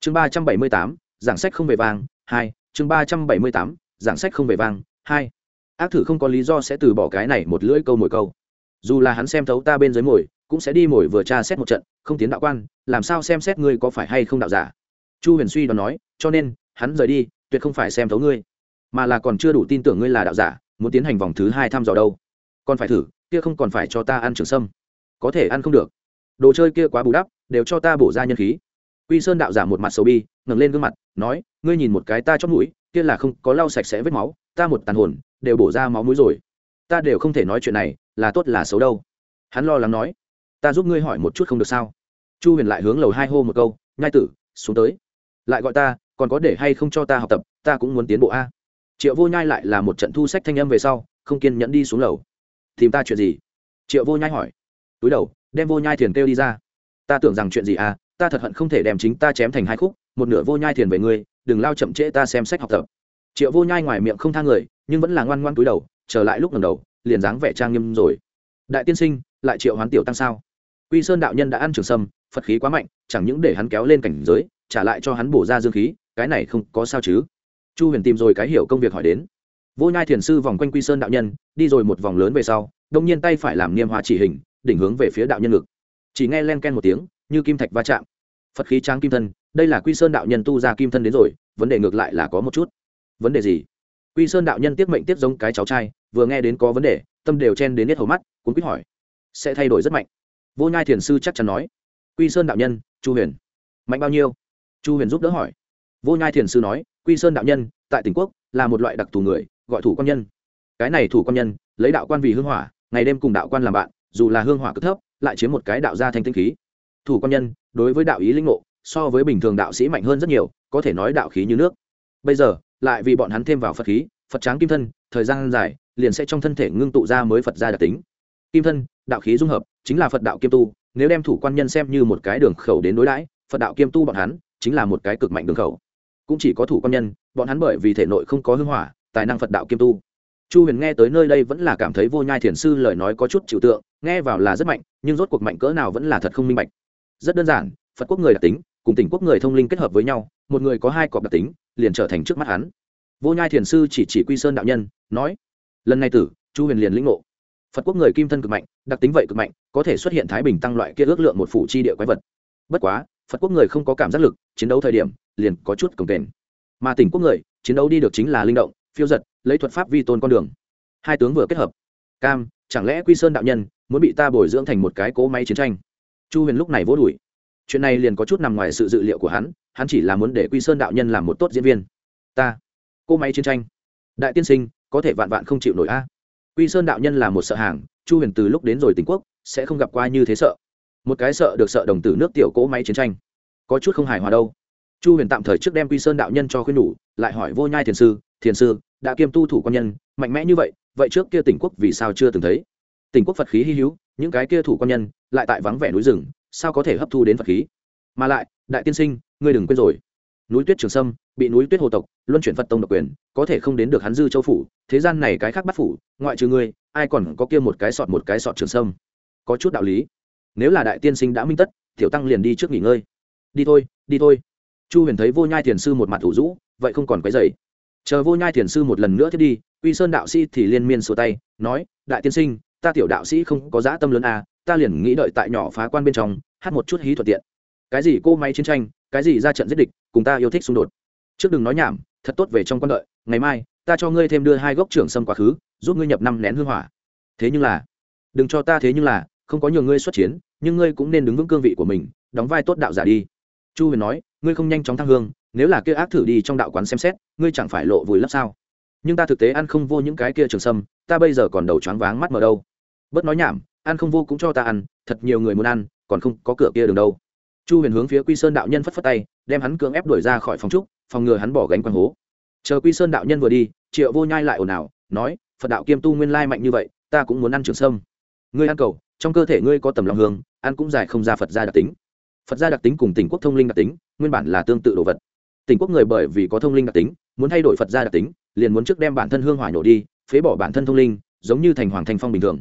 Chương ba trăm bảy mươi tám, giảng sách không về vàng, hai, chương ba trăm bảy mươi tám, giảng sách không về vàng, hai ác thử không có lý do sẽ từ bỏ cái này một lưỡi câu mồi câu. Dù là hắn xem thấu ta bên dưới mồi, cũng sẽ đi mồi vừa tra xét một trận, không tiến đạo quan, làm sao xem xét ngươi có phải hay không đạo giả. Chu huyền suy đoán nói, cho nên, hắn rời đi, tuyệt không phải xem thấu ngươi, mà là còn chưa đủ tin tưởng ngươi là đạo giả, muốn tiến hành vòng thứ hai thăm dò đâu. Còn phải thử, kia không còn phải cho ta ăn trường sâm. Có thể ăn không được. Đồ chơi kia quá bù đắp, đều cho ta bổ ra nhân khí. Quy sơn đạo giả một mặt sầu bi, ngẩng lên gương mặt, nói, ngươi nhìn một cái ta chót mũi, kia là không, có lau sạch sẽ vết máu, ta một tàn hồn đều bổ ra máu mũi rồi. Ta đều không thể nói chuyện này, là tốt là xấu đâu. Hắn lo lắng nói, ta giúp ngươi hỏi một chút không được sao? Chu huyền lại hướng lầu hai hô một câu, nhai tử, xuống tới. Lại gọi ta, còn có để hay không cho ta học tập, ta cũng muốn tiến bộ a. Triệu vô nhai lại là một trận thu sách thanh âm về sau, không kiên nhẫn đi xuống lầu. Tìm ta chuyện gì? Triệu vô nhai hỏi. Túi đầu, đem vô nhai thiền kêu đi ra. Ta tưởng rằng chuyện gì à ta thật hận không thể đem chính ta chém thành hai khúc, một nửa vô nhai thiền về ngươi, đừng lao chậm trễ ta xem sách học tập. Triệu vô nhai ngoài miệng không tha người nhưng vẫn là ngoan ngoan túi đầu trở lại lúc lần đầu, liền dáng vẻ trang nghiêm rồi. Đại tiên sinh, lại triệu hoán tiểu tăng sao? Quy sơn đạo nhân đã ăn trường sâm, phật khí quá mạnh, chẳng những để hắn kéo lên cảnh giới, trả lại cho hắn bổ ra dương khí, cái này không có sao chứ? Chu huyền tìm rồi cái hiểu công việc hỏi đến. Vô nhai thiền sư vòng quanh quy sơn đạo nhân, đi rồi một vòng lớn về sau, đông nhiên tay phải làm niêm hoa chỉ hình, đỉnh hướng về phía đạo nhân ngực. Chỉ nghe len ken một tiếng, như kim thạch va chạm. Phật khí tráng kim thân, đây là quy sơn đạo nhân tu ra kim thân đến rồi, vấn đề ngược lại là có một chút. Vấn đề gì? Quy sơn đạo nhân tiếp mệnh tiếp giống cái cháu trai, vừa nghe đến có vấn đề, tâm đều chen đến hết hầu mắt cũng quyết hỏi, sẽ thay đổi rất mạnh? Vô nhai thiền sư chắc chắn nói, quy sơn đạo nhân, chu huyền. Mạnh bao nhiêu? Chu huyền giúp đỡ hỏi. Vô nhai thiền sư nói, quy sơn đạo nhân, tại tỉnh quốc, là một loại đặc thù người, gọi thủ quan nhân. Cái này thủ quan nhân, lấy đạo quan vì hương hỏa, ngày đêm cùng đạo quan làm bạn, dù là hương hỏa cực thấp, lại chiếm một cái đạo gia thanh tinh khí. Thủ quan nhân, đối với đạo ý linh ngộ, so với bình thường đạo sĩ mạnh hơn rất nhiều, có thể nói đạo khí như nước. Bây giờ lại vì bọn hắn thêm vào phật khí, phật tráng kim thân, thời gian dài, liền sẽ trong thân thể ngưng tụ ra mới phật gia đặc tính. Kim thân, đạo khí dung hợp, chính là phật đạo kiêm tu, nếu đem thủ quan nhân xem như một cái đường khẩu đến đối đãi, phật đạo kiêm tu bọn hắn, chính là một cái cực mạnh đường khẩu. Cũng chỉ có thủ quan nhân, bọn hắn bởi vì thể nội không có hưng hỏa, tài năng phật đạo kiêm tu. Chu huyền nghe tới nơi đây vẫn là cảm thấy vô nhai thiền sư lời nói có chút trừu tượng, nghe vào là rất mạnh, nhưng rốt cuộc mạnh cỡ nào vẫn là thật không minh bạch. Rất đơn giản, phật quốc người đặc tính cùng tỉnh quốc người thông linh kết hợp với nhau, một người có hai cọp đặc tính, liền trở thành trước mắt hắn. Vô nhai thiền sư chỉ chỉ quy sơn đạo nhân, nói, lần này tử, chu huyền liền lĩnh ngộ. Phật quốc người kim thân cực mạnh, đặc tính vậy cực mạnh, có thể xuất hiện thái bình tăng loại kia ước lượng một phủ chi địa quái vật. Bất quá, phật quốc người không có cảm giác lực, chiến đấu thời điểm, liền có chút cồng kềnh. Mà tỉnh quốc người, chiến đấu đi được chính là linh động, phiêu giật, lấy thuật pháp vi tôn con đường. Hai tướng vừa kết hợp. Cam, chẳng lẽ quy sơn đạo nhân, muốn bị ta bồi dưỡng thành một cái cỗ máy chiến tranh? Chu huyền lúc này vỗ đùi chuyện này liền có chút nằm ngoài sự dự liệu của hắn hắn chỉ là muốn để quy sơn đạo nhân làm một tốt diễn viên. Ta, cô máy chiến tranh. Đại tiên sinh, có thể vạn vạn không chịu nổi a. Quy sơn đạo nhân là một sợ hàng, chu huyền từ lúc đến rồi tỉnh quốc, sẽ không gặp qua như thế sợ. Một cái sợ được sợ đồng tử nước tiểu cỗ máy chiến tranh. Có chút không hài hòa đâu. Chu huyền tạm thời trước đem quy sơn đạo nhân cho khuyên nhủ, lại hỏi vô nhai thiền sư thiền sư, đã kiêm tu thủ quan nhân, mạnh mẽ như vậy vậy trước kia tỉnh quốc vì sao chưa từng thấy? Tỉnh quốc phật khí hy hữu, những cái kia thủ quan nhân lại tại vắng vẻ núi rừng sao có thể hấp thu đến phật khí? Mà lại, đại tiên sinh, ngươi đừng quên rồi. Núi tuyết trường sâm, bị núi tuyết hồ tộc, luân chuyển phật tông độc quyền, có thể không đến được hắn dư châu phủ, thế gian này cái khác bắt phủ, ngoại trừ ngươi, ai còn có kia một cái sọt một cái sọt trường sâm? Có chút đạo lý. Nếu là đại tiên sinh đã minh tất, tiểu tăng liền đi trước nghỉ ngơi. Đi thôi đi thôi. Chu huyền thấy vô nhai thiền sư một mặt thủ rũ, vậy không còn cái dày chờ vô nhai thiền sư một lần nữa thiết đi, uy sơn đạo sĩ thì liên miên sửa tay, nói, đại tiên sinh, ta tiểu đạo sĩ không có dã tâm lớn à ta liền nghĩ đợi tại nhỏ phá quan bên trong, hát một chút hí thuận tiện. Cái gì cô máy chiến tranh, cái gì ra trận giết địch, cùng ta yêu thích xung đột. Trước đừng nói nhảm, thật tốt về trong quan đợi, ngày mai, ta cho ngươi thêm đưa hai gốc trưởng sâm quá khứ, giúp ngươi nhập năm nén hương hỏa. Thế nhưng là, đừng cho ta thế nhưng là, không có nhiều ngươi xuất chiến, nhưng ngươi cũng nên đứng vững cương vị của mình, đóng vai tốt đạo giả đi. Chu huyền nói, ngươi không nhanh chóng thăng hương, nếu là kia ác thử đi trong đạo quán xem xét, ngươi chẳng phải lộ vùi lấp sao. Nhưng ta thực tế ăn không vô những cái kia trường sâm, ta bây giờ còn đầu choáng váng mắt mờ đâu. Bớt nói nhảm ăn không vô cũng cho ta ăn, thật nhiều người muốn ăn, còn không có cửa kia đường đâu. Chu huyền hướng phía quy sơn đạo nhân phất phất tay, đem hắn cưỡng ép đuổi ra khỏi phòng trúc, phòng ngừa hắn bỏ gánh quanh hố. Chờ quy sơn đạo nhân vừa đi, triệu vô nhai lại ồn ào, nói, phật đạo kiêm tu nguyên lai mạnh như vậy, ta cũng muốn ăn trường sâm. Ngươi ăn cầu, trong cơ thể ngươi có tầm lòng hương, ăn cũng dài không ra phật gia đặc tính. Phật gia đặc tính cùng tỉnh quốc thông linh đặc tính, nguyên bản là tương tự đồ vật. Tỉnh quốc người bởi vì có thông linh đặc tính, muốn thay đổi phật gia đặc tính, liền muốn trước đem bản thân hương hỏa nhổ đi, phế bỏ bản thân thông linh, giống như thành hoàng thanh phong bình thường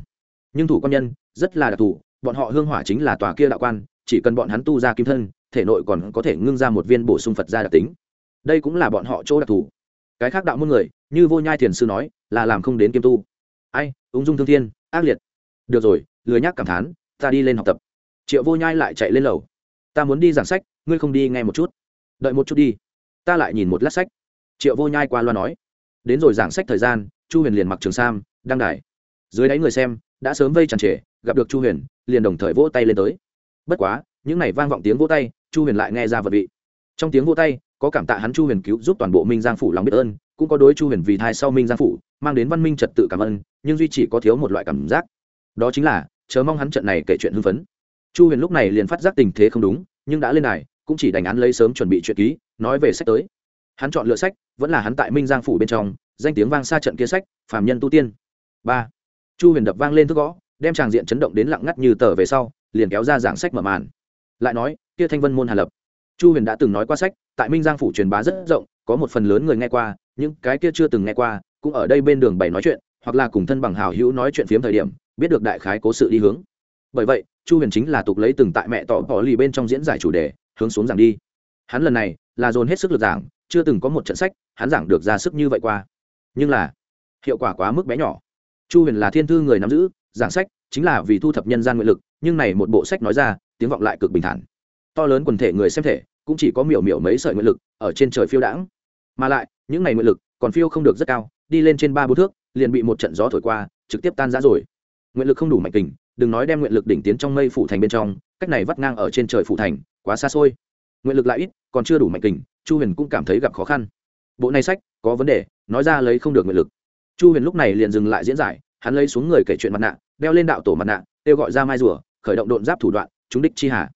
nhưng thủ quan nhân rất là đặc thù, bọn họ hương hỏa chính là tòa kia đạo quan, chỉ cần bọn hắn tu ra kim thân, thể nội còn có thể ngưng ra một viên bổ sung phật gia đặc tính. Đây cũng là bọn họ chỗ đặc thù. Cái khác đạo môn người, như vô nhai thiền sư nói, là làm không đến kim tu. Ai, ung dung thương thiên, ác liệt. Được rồi, lười nhác cảm thán, ta đi lên học tập. Triệu vô nhai lại chạy lên lầu. Ta muốn đi giảng sách, ngươi không đi nghe một chút. Đợi một chút đi. Ta lại nhìn một lát sách. Triệu vô nhai qua loa nói. Đến rồi giảng sách thời gian, chu huyền liền mặc trường sam, đăng đài. Dưới đáy người xem đã sớm vây tràn trề, gặp được chu huyền, liền đồng thời vỗ tay lên tới. Bất quá, những này vang vọng tiếng vỗ tay, chu huyền lại nghe ra vật vị. Trong tiếng vỗ tay, có cảm tạ hắn chu huyền cứu giúp toàn bộ minh giang phủ lòng biết ơn, cũng có đối chu huyền vì thai sau minh giang phủ, mang đến văn minh trật tự cảm ơn, nhưng duy chỉ có thiếu một loại cảm giác. Đó chính là, chờ mong hắn trận này kể chuyện hưng phấn. Chu huyền lúc này liền phát giác tình thế không đúng, nhưng đã lên này cũng chỉ đành án lấy sớm chuẩn bị chuyện ký, nói về sách tới. Hắn chọn lựa sách, vẫn là hắn tại minh giang phủ bên trong, danh tiếng vang xa trận kia sách, phàm nhân tu tiên. Ba chu huyền đập vang lên thức gõ, đem tràng diện chấn động đến lặng ngắt như tờ về sau, liền kéo ra giảng sách mở màn. Lại nói, kia thanh vân môn hà lập. Chu huyền đã từng nói qua sách, tại minh giang phủ truyền bá rất rộng, có một phần lớn người nghe qua, những cái kia chưa từng nghe qua, cũng ở đây bên đường bày nói chuyện, hoặc là cùng thân bằng hảo hữu nói chuyện phiếm thời điểm, biết được đại khái cố sự đi hướng. Bởi vậy, chu huyền chính là tục lấy từng tại mẹ tỏ bỏ lì bên trong diễn giải chủ đề, hướng xuống giảng đi. Hắn lần này là dồn hết sức lực giảng, chưa từng có một trận sách, hắn giảng được ra sức như vậy qua. Nhưng là, hiệu quả quá mức bé nhỏ chu huyền là thiên thư người nắm giữ, giảng sách, chính là vì thu thập nhân gian nguyện lực, nhưng này một bộ sách nói ra, tiếng vọng lại cực bình thản. To lớn quần thể người xem thể, cũng chỉ có miểu miểu mấy sợi nguyện lực ở trên trời phiêu đãng. Mà lại, những này nguyện lực còn phiêu không được rất cao, đi lên trên ba bốn thước, liền bị một trận gió thổi qua, trực tiếp tan ra rồi. Nguyện lực không đủ mạnh tình đừng nói đem nguyện lực đỉnh tiến trong mây phủ thành bên trong, cách này vắt ngang ở trên trời phủ thành, quá xa xôi. Nguyện lực lại ít, còn chưa đủ mạnh tình chu huyền cũng cảm thấy gặp khó khăn. Bộ này sách có vấn đề, nói ra lấy không được nguyện lực chu huyền lúc này liền dừng lại diễn giải, hắn lấy xuống người kể chuyện mặt nạ, đeo lên đạo tổ mặt nạ, kêu gọi ra mai rùa, khởi động độn giáp thủ đoạn chúng đích chi hà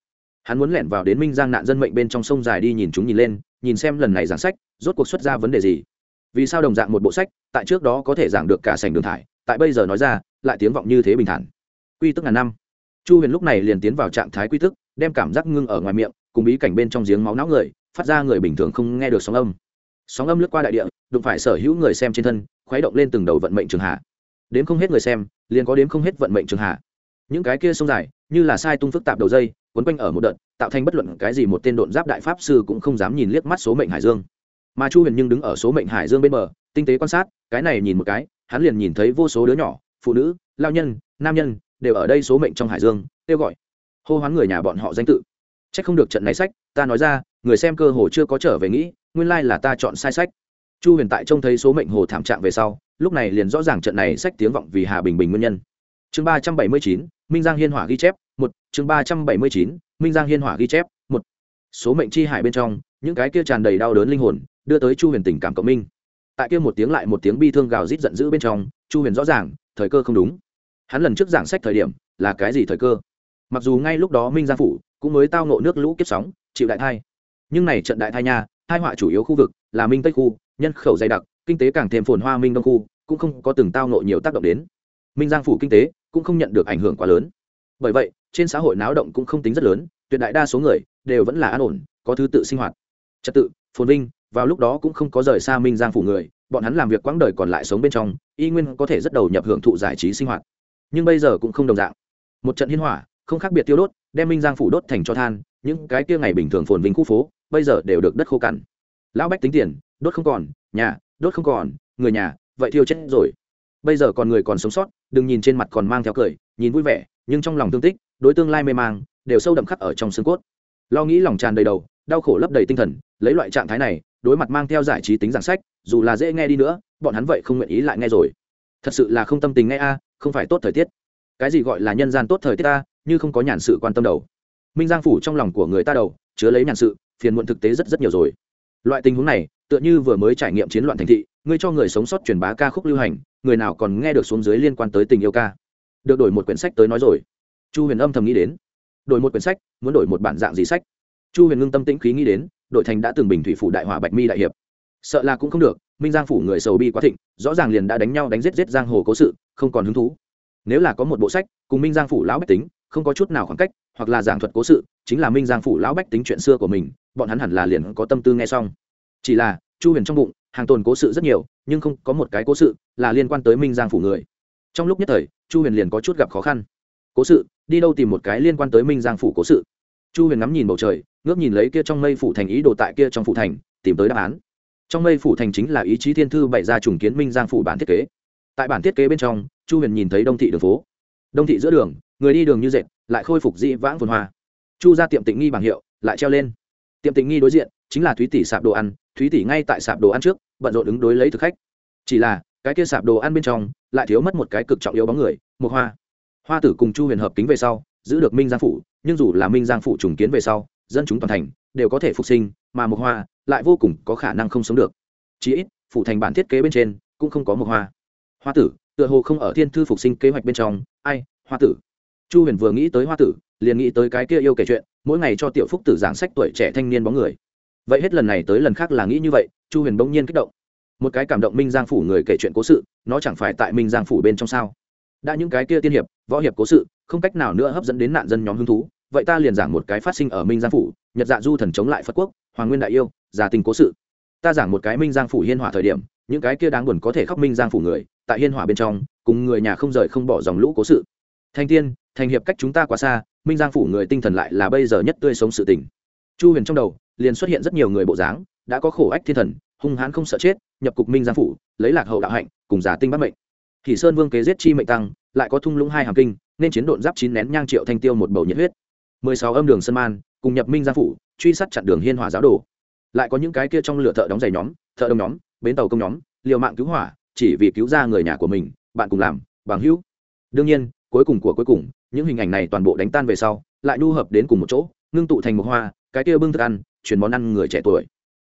hắn muốn lẻn vào đến minh giang nạn dân mệnh bên trong sông dài đi nhìn chúng nhìn lên, nhìn xem lần này giảng sách, rốt cuộc xuất ra vấn đề gì. Vì sao đồng dạng một bộ sách, tại trước đó có thể giảng được cả sành đường thải, tại bây giờ nói ra, lại tiếng vọng như thế bình thản. Quy tức ngàn năm. Chu huyền lúc này liền tiến vào trạng thái quy tức, đem cảm giác ngưng ở ngoài miệng, cùng bí cảnh bên trong giếng máu não người, phát ra người bình thường không nghe được sóng âm. Sóng âm lướt qua đại địa đụng phải sở hữu người xem trên thân, khuấy động lên từng đầu vận mệnh trường hạ. Đếm không hết người xem, liền có đếm không hết vận mệnh trường hạ. Những cái kia sông dài, như là sai tung phức tạp đầu dây, quấn quanh ở một đợt, tạo thành bất luận cái gì một tên độn giáp đại pháp sư cũng không dám nhìn liếc mắt số mệnh hải dương. Mà chu huyền nhưng đứng ở số mệnh hải dương bên bờ, tinh tế quan sát, cái này nhìn một cái, hắn liền nhìn thấy vô số đứa nhỏ, phụ nữ, lao nhân, nam nhân, đều ở đây số mệnh trong hải dương, kêu gọi. Hô hoán người nhà bọn họ danh tự. C h ắ c không được trận này sách, ta nói ra, người xem cơ hồ chưa có trở về nghĩ, nguyên lai là ta chọn sai sách chu huyền tại trông thấy số mệnh hồ thảm trạng về sau, lúc này liền rõ ràng trận này sách tiếng vọng vì hà bình bình nguyên nhân. Chương ba trăm bảy mươi chín, minh giang hiên hỏa ghi chép, một. Chương ba trăm bảy mươi chín, minh giang hiên hỏa ghi chép, một. Số mệnh chi hải bên trong, những cái kia tràn đầy đau đớn linh hồn, đưa tới chu huyền tình cảm cộng minh. Tại kia một tiếng lại một tiếng bi thương gào rít giận dữ bên trong, chu huyền rõ ràng, thời cơ không đúng. Hắn lần trước giảng sách thời điểm, là cái gì thời cơ? Mặc dù ngay lúc đó minh giang phủ cũng mới tao nộ nước lũ kiếp sóng, chịu đại thai. Nhưng này trận đại thai nha hai họa chủ yếu khu vực là minh tây khu nhân khẩu dày đặc, kinh tế càng thêm phồn hoa minh đông khu, cũng không có từng tao nộ nhiều tác động đến. Minh giang phủ kinh tế cũng không nhận được ảnh hưởng quá lớn. Bởi vậy, trên xã hội náo động cũng không tính rất lớn, tuyệt đại đa số người đều vẫn là an ổn, có thứ tự sinh hoạt. Trật tự, phồn vinh, vào lúc đó cũng không có rời xa minh giang phủ người, bọn hắn làm việc quãng đời còn lại sống bên trong, y nguyên có thể rất đầu nhập hưởng thụ giải trí sinh hoạt. Nhưng bây giờ cũng không đồng dạng. Một trận hiên hỏa, không khác biệt tiêu đốt, đem minh giang phủ đốt thành cho than, những cái kia ngày bình thường phồn vinh khu phố, bây giờ đều được đất khô cằn. Lão bách tính tiền đốt không còn, nhà, đốt không còn, người nhà, vậy thiêu chết rồi. Bây giờ còn người còn sống sót, đừng nhìn trên mặt còn mang theo cười, nhìn vui vẻ, nhưng trong lòng thương tích, đối tương lai mê mang, đều sâu đậm khắc ở trong xương cốt. Lo nghĩ lòng tràn đầy đầu, đau khổ lấp đầy tinh thần, lấy loại trạng thái này, đối mặt mang theo giải trí tính giảng sách, dù là dễ nghe đi nữa, bọn hắn vậy không nguyện ý lại nghe rồi. Thật sự là không tâm tình nghe a, không phải tốt thời tiết. Cái gì gọi là nhân gian tốt thời tiết ta như không có nhàn sự quan tâm đầu. Minh giang phủ trong lòng của người ta đầu, chứa lấy nhàn sự, phiền muộn thực tế rất rất nhiều rồi. Loại tình huống này tựa như vừa mới trải nghiệm chiến loạn thành thị, ngươi cho người sống sót truyền bá ca khúc lưu hành, người nào còn nghe được xuống dưới liên quan tới tình yêu ca? Được đổi một quyển sách tới nói rồi. Chu huyền âm thầm nghĩ đến. Đổi một quyển sách, muốn đổi một bản dạng gì sách? Chu huyền ngưng tâm tĩnh khí nghĩ đến, đội thành đã từng bình thủy phủ đại hỏa bạch mi đại hiệp. Sợ là cũng không được, minh giang phủ người sầu bi quá thịnh, rõ ràng liền đã đánh nhau đánh giết giết giang hồ cố sự, không còn hứng thú. Nếu là có một bộ sách, cùng minh giang phủ lão bách tính, không có chút nào khoảng cách, hoặc là giảng thuật cố sự, chính là minh giang phủ lão bách tính chuyện xưa của mình, bọn hắn hẳn là liền có tâm tư nghe xong chỉ là, chu huyền trong bụng, hàng tồn cố sự rất nhiều, nhưng không có một cái cố sự là liên quan tới minh giang phủ người. Trong lúc nhất thời, chu huyền liền có chút gặp khó khăn. Cố sự, đi đâu tìm một cái liên quan tới minh giang phủ cố sự? Chu huyền ngắm nhìn bầu trời, ngước nhìn lấy kia trong mây phủ thành ý đồ tại kia trong phủ thành, tìm tới đáp án. Trong mây phủ thành chính là ý chí thiên thư bày ra trùng kiến minh giang phủ bản thiết kế. Tại bản thiết kế bên trong, chu huyền nhìn thấy đông thị đường phố. Đông thị giữa đường, người đi đường như dệt, lại khôi phục dị vãng phồn hoa. Chu ra tiệm tịnh nghi bảng hiệu, lại treo lên. Tiệm tịnh nghi đối diện, chính là thúy tỷ sạp đồ ăn thúy tỷ ngay tại sạp đồ ăn trước, bận rộn ứng đối lấy thực khách. Chỉ là, cái kia sạp đồ ăn bên trong lại thiếu mất một cái cực trọng yếu bóng người, một hoa. Hoa tử cùng chu huyền hợp kính về sau, giữ được minh giang phủ, nhưng dù là minh giang phủ trùng kiến về sau, dân chúng toàn thành đều có thể phục sinh, mà một hoa lại vô cùng có khả năng không sống được. Chí ít, phủ thành bản thiết kế bên trên cũng không có một hoa. Hoa tử, tựa hồ không ở thiên thư phục sinh kế hoạch bên trong, ai, hoa tử? Chu huyền vừa nghĩ tới hoa tử, liền nghĩ tới cái kia yêu kể chuyện, mỗi ngày cho tiểu phúc tử giảng sách tuổi trẻ thanh niên bóng người vậy hết lần này tới lần khác là nghĩ như vậy, chu huyền bỗng nhiên kích động. Một cái cảm động minh giang phủ người kể chuyện cố sự, nó chẳng phải tại minh giang phủ bên trong sao? Đã những cái kia tiên hiệp, võ hiệp cố sự, không cách nào nữa hấp dẫn đến nạn dân nhóm hứng thú, vậy ta liền giảng một cái phát sinh ở minh giang phủ, nhật dạ du thần chống lại phật quốc, hoàng nguyên đại yêu, già tình cố sự. Ta giảng một cái minh giang phủ hiên hỏa thời điểm, những cái kia đáng buồn có thể khóc minh giang phủ người, tại hiên hỏa bên trong, cùng người nhà không rời không bỏ dòng lũ cố sự. Thanh tiên thành hiệp cách chúng ta quá xa, minh giang phủ người tinh thần lại là bây giờ nhất tươi sống sự tình. Chu huyền trong đầu liền xuất hiện rất nhiều người bộ dáng, đã có khổ ách thiên thần, hung hãn không sợ chết, nhập cục minh giang phủ, lấy lạc hậu đạo hạnh, cùng giả tinh bắt mệnh. Thì sơn vương kế giết chi mệnh tăng, lại có thung lũng hai hàm kinh, nên chiến độn giáp chín nén nhang triệu thanh tiêu một bầu nhiệt huyết. Mười sáu âm đường sơn man, cùng nhập minh giang phủ, truy sát chặn đường hiên hòa giáo đồ. Lại có những cái kia trong lửa thợ đóng giày nhóm, thợ đông nhóm, bến tàu công nhóm, liều mạng cứu hỏa, chỉ vì cứu ra người nhà của mình, bạn cùng làm, bằng hữu. Đương nhiên, cuối cùng của cuối cùng, những hình ảnh này toàn bộ đánh tan về sau, lại nu hợp đến cùng một chỗ, ngưng tụ thành một hoa cái kia bưng thức ăn, chuyển món ăn người trẻ tuổi.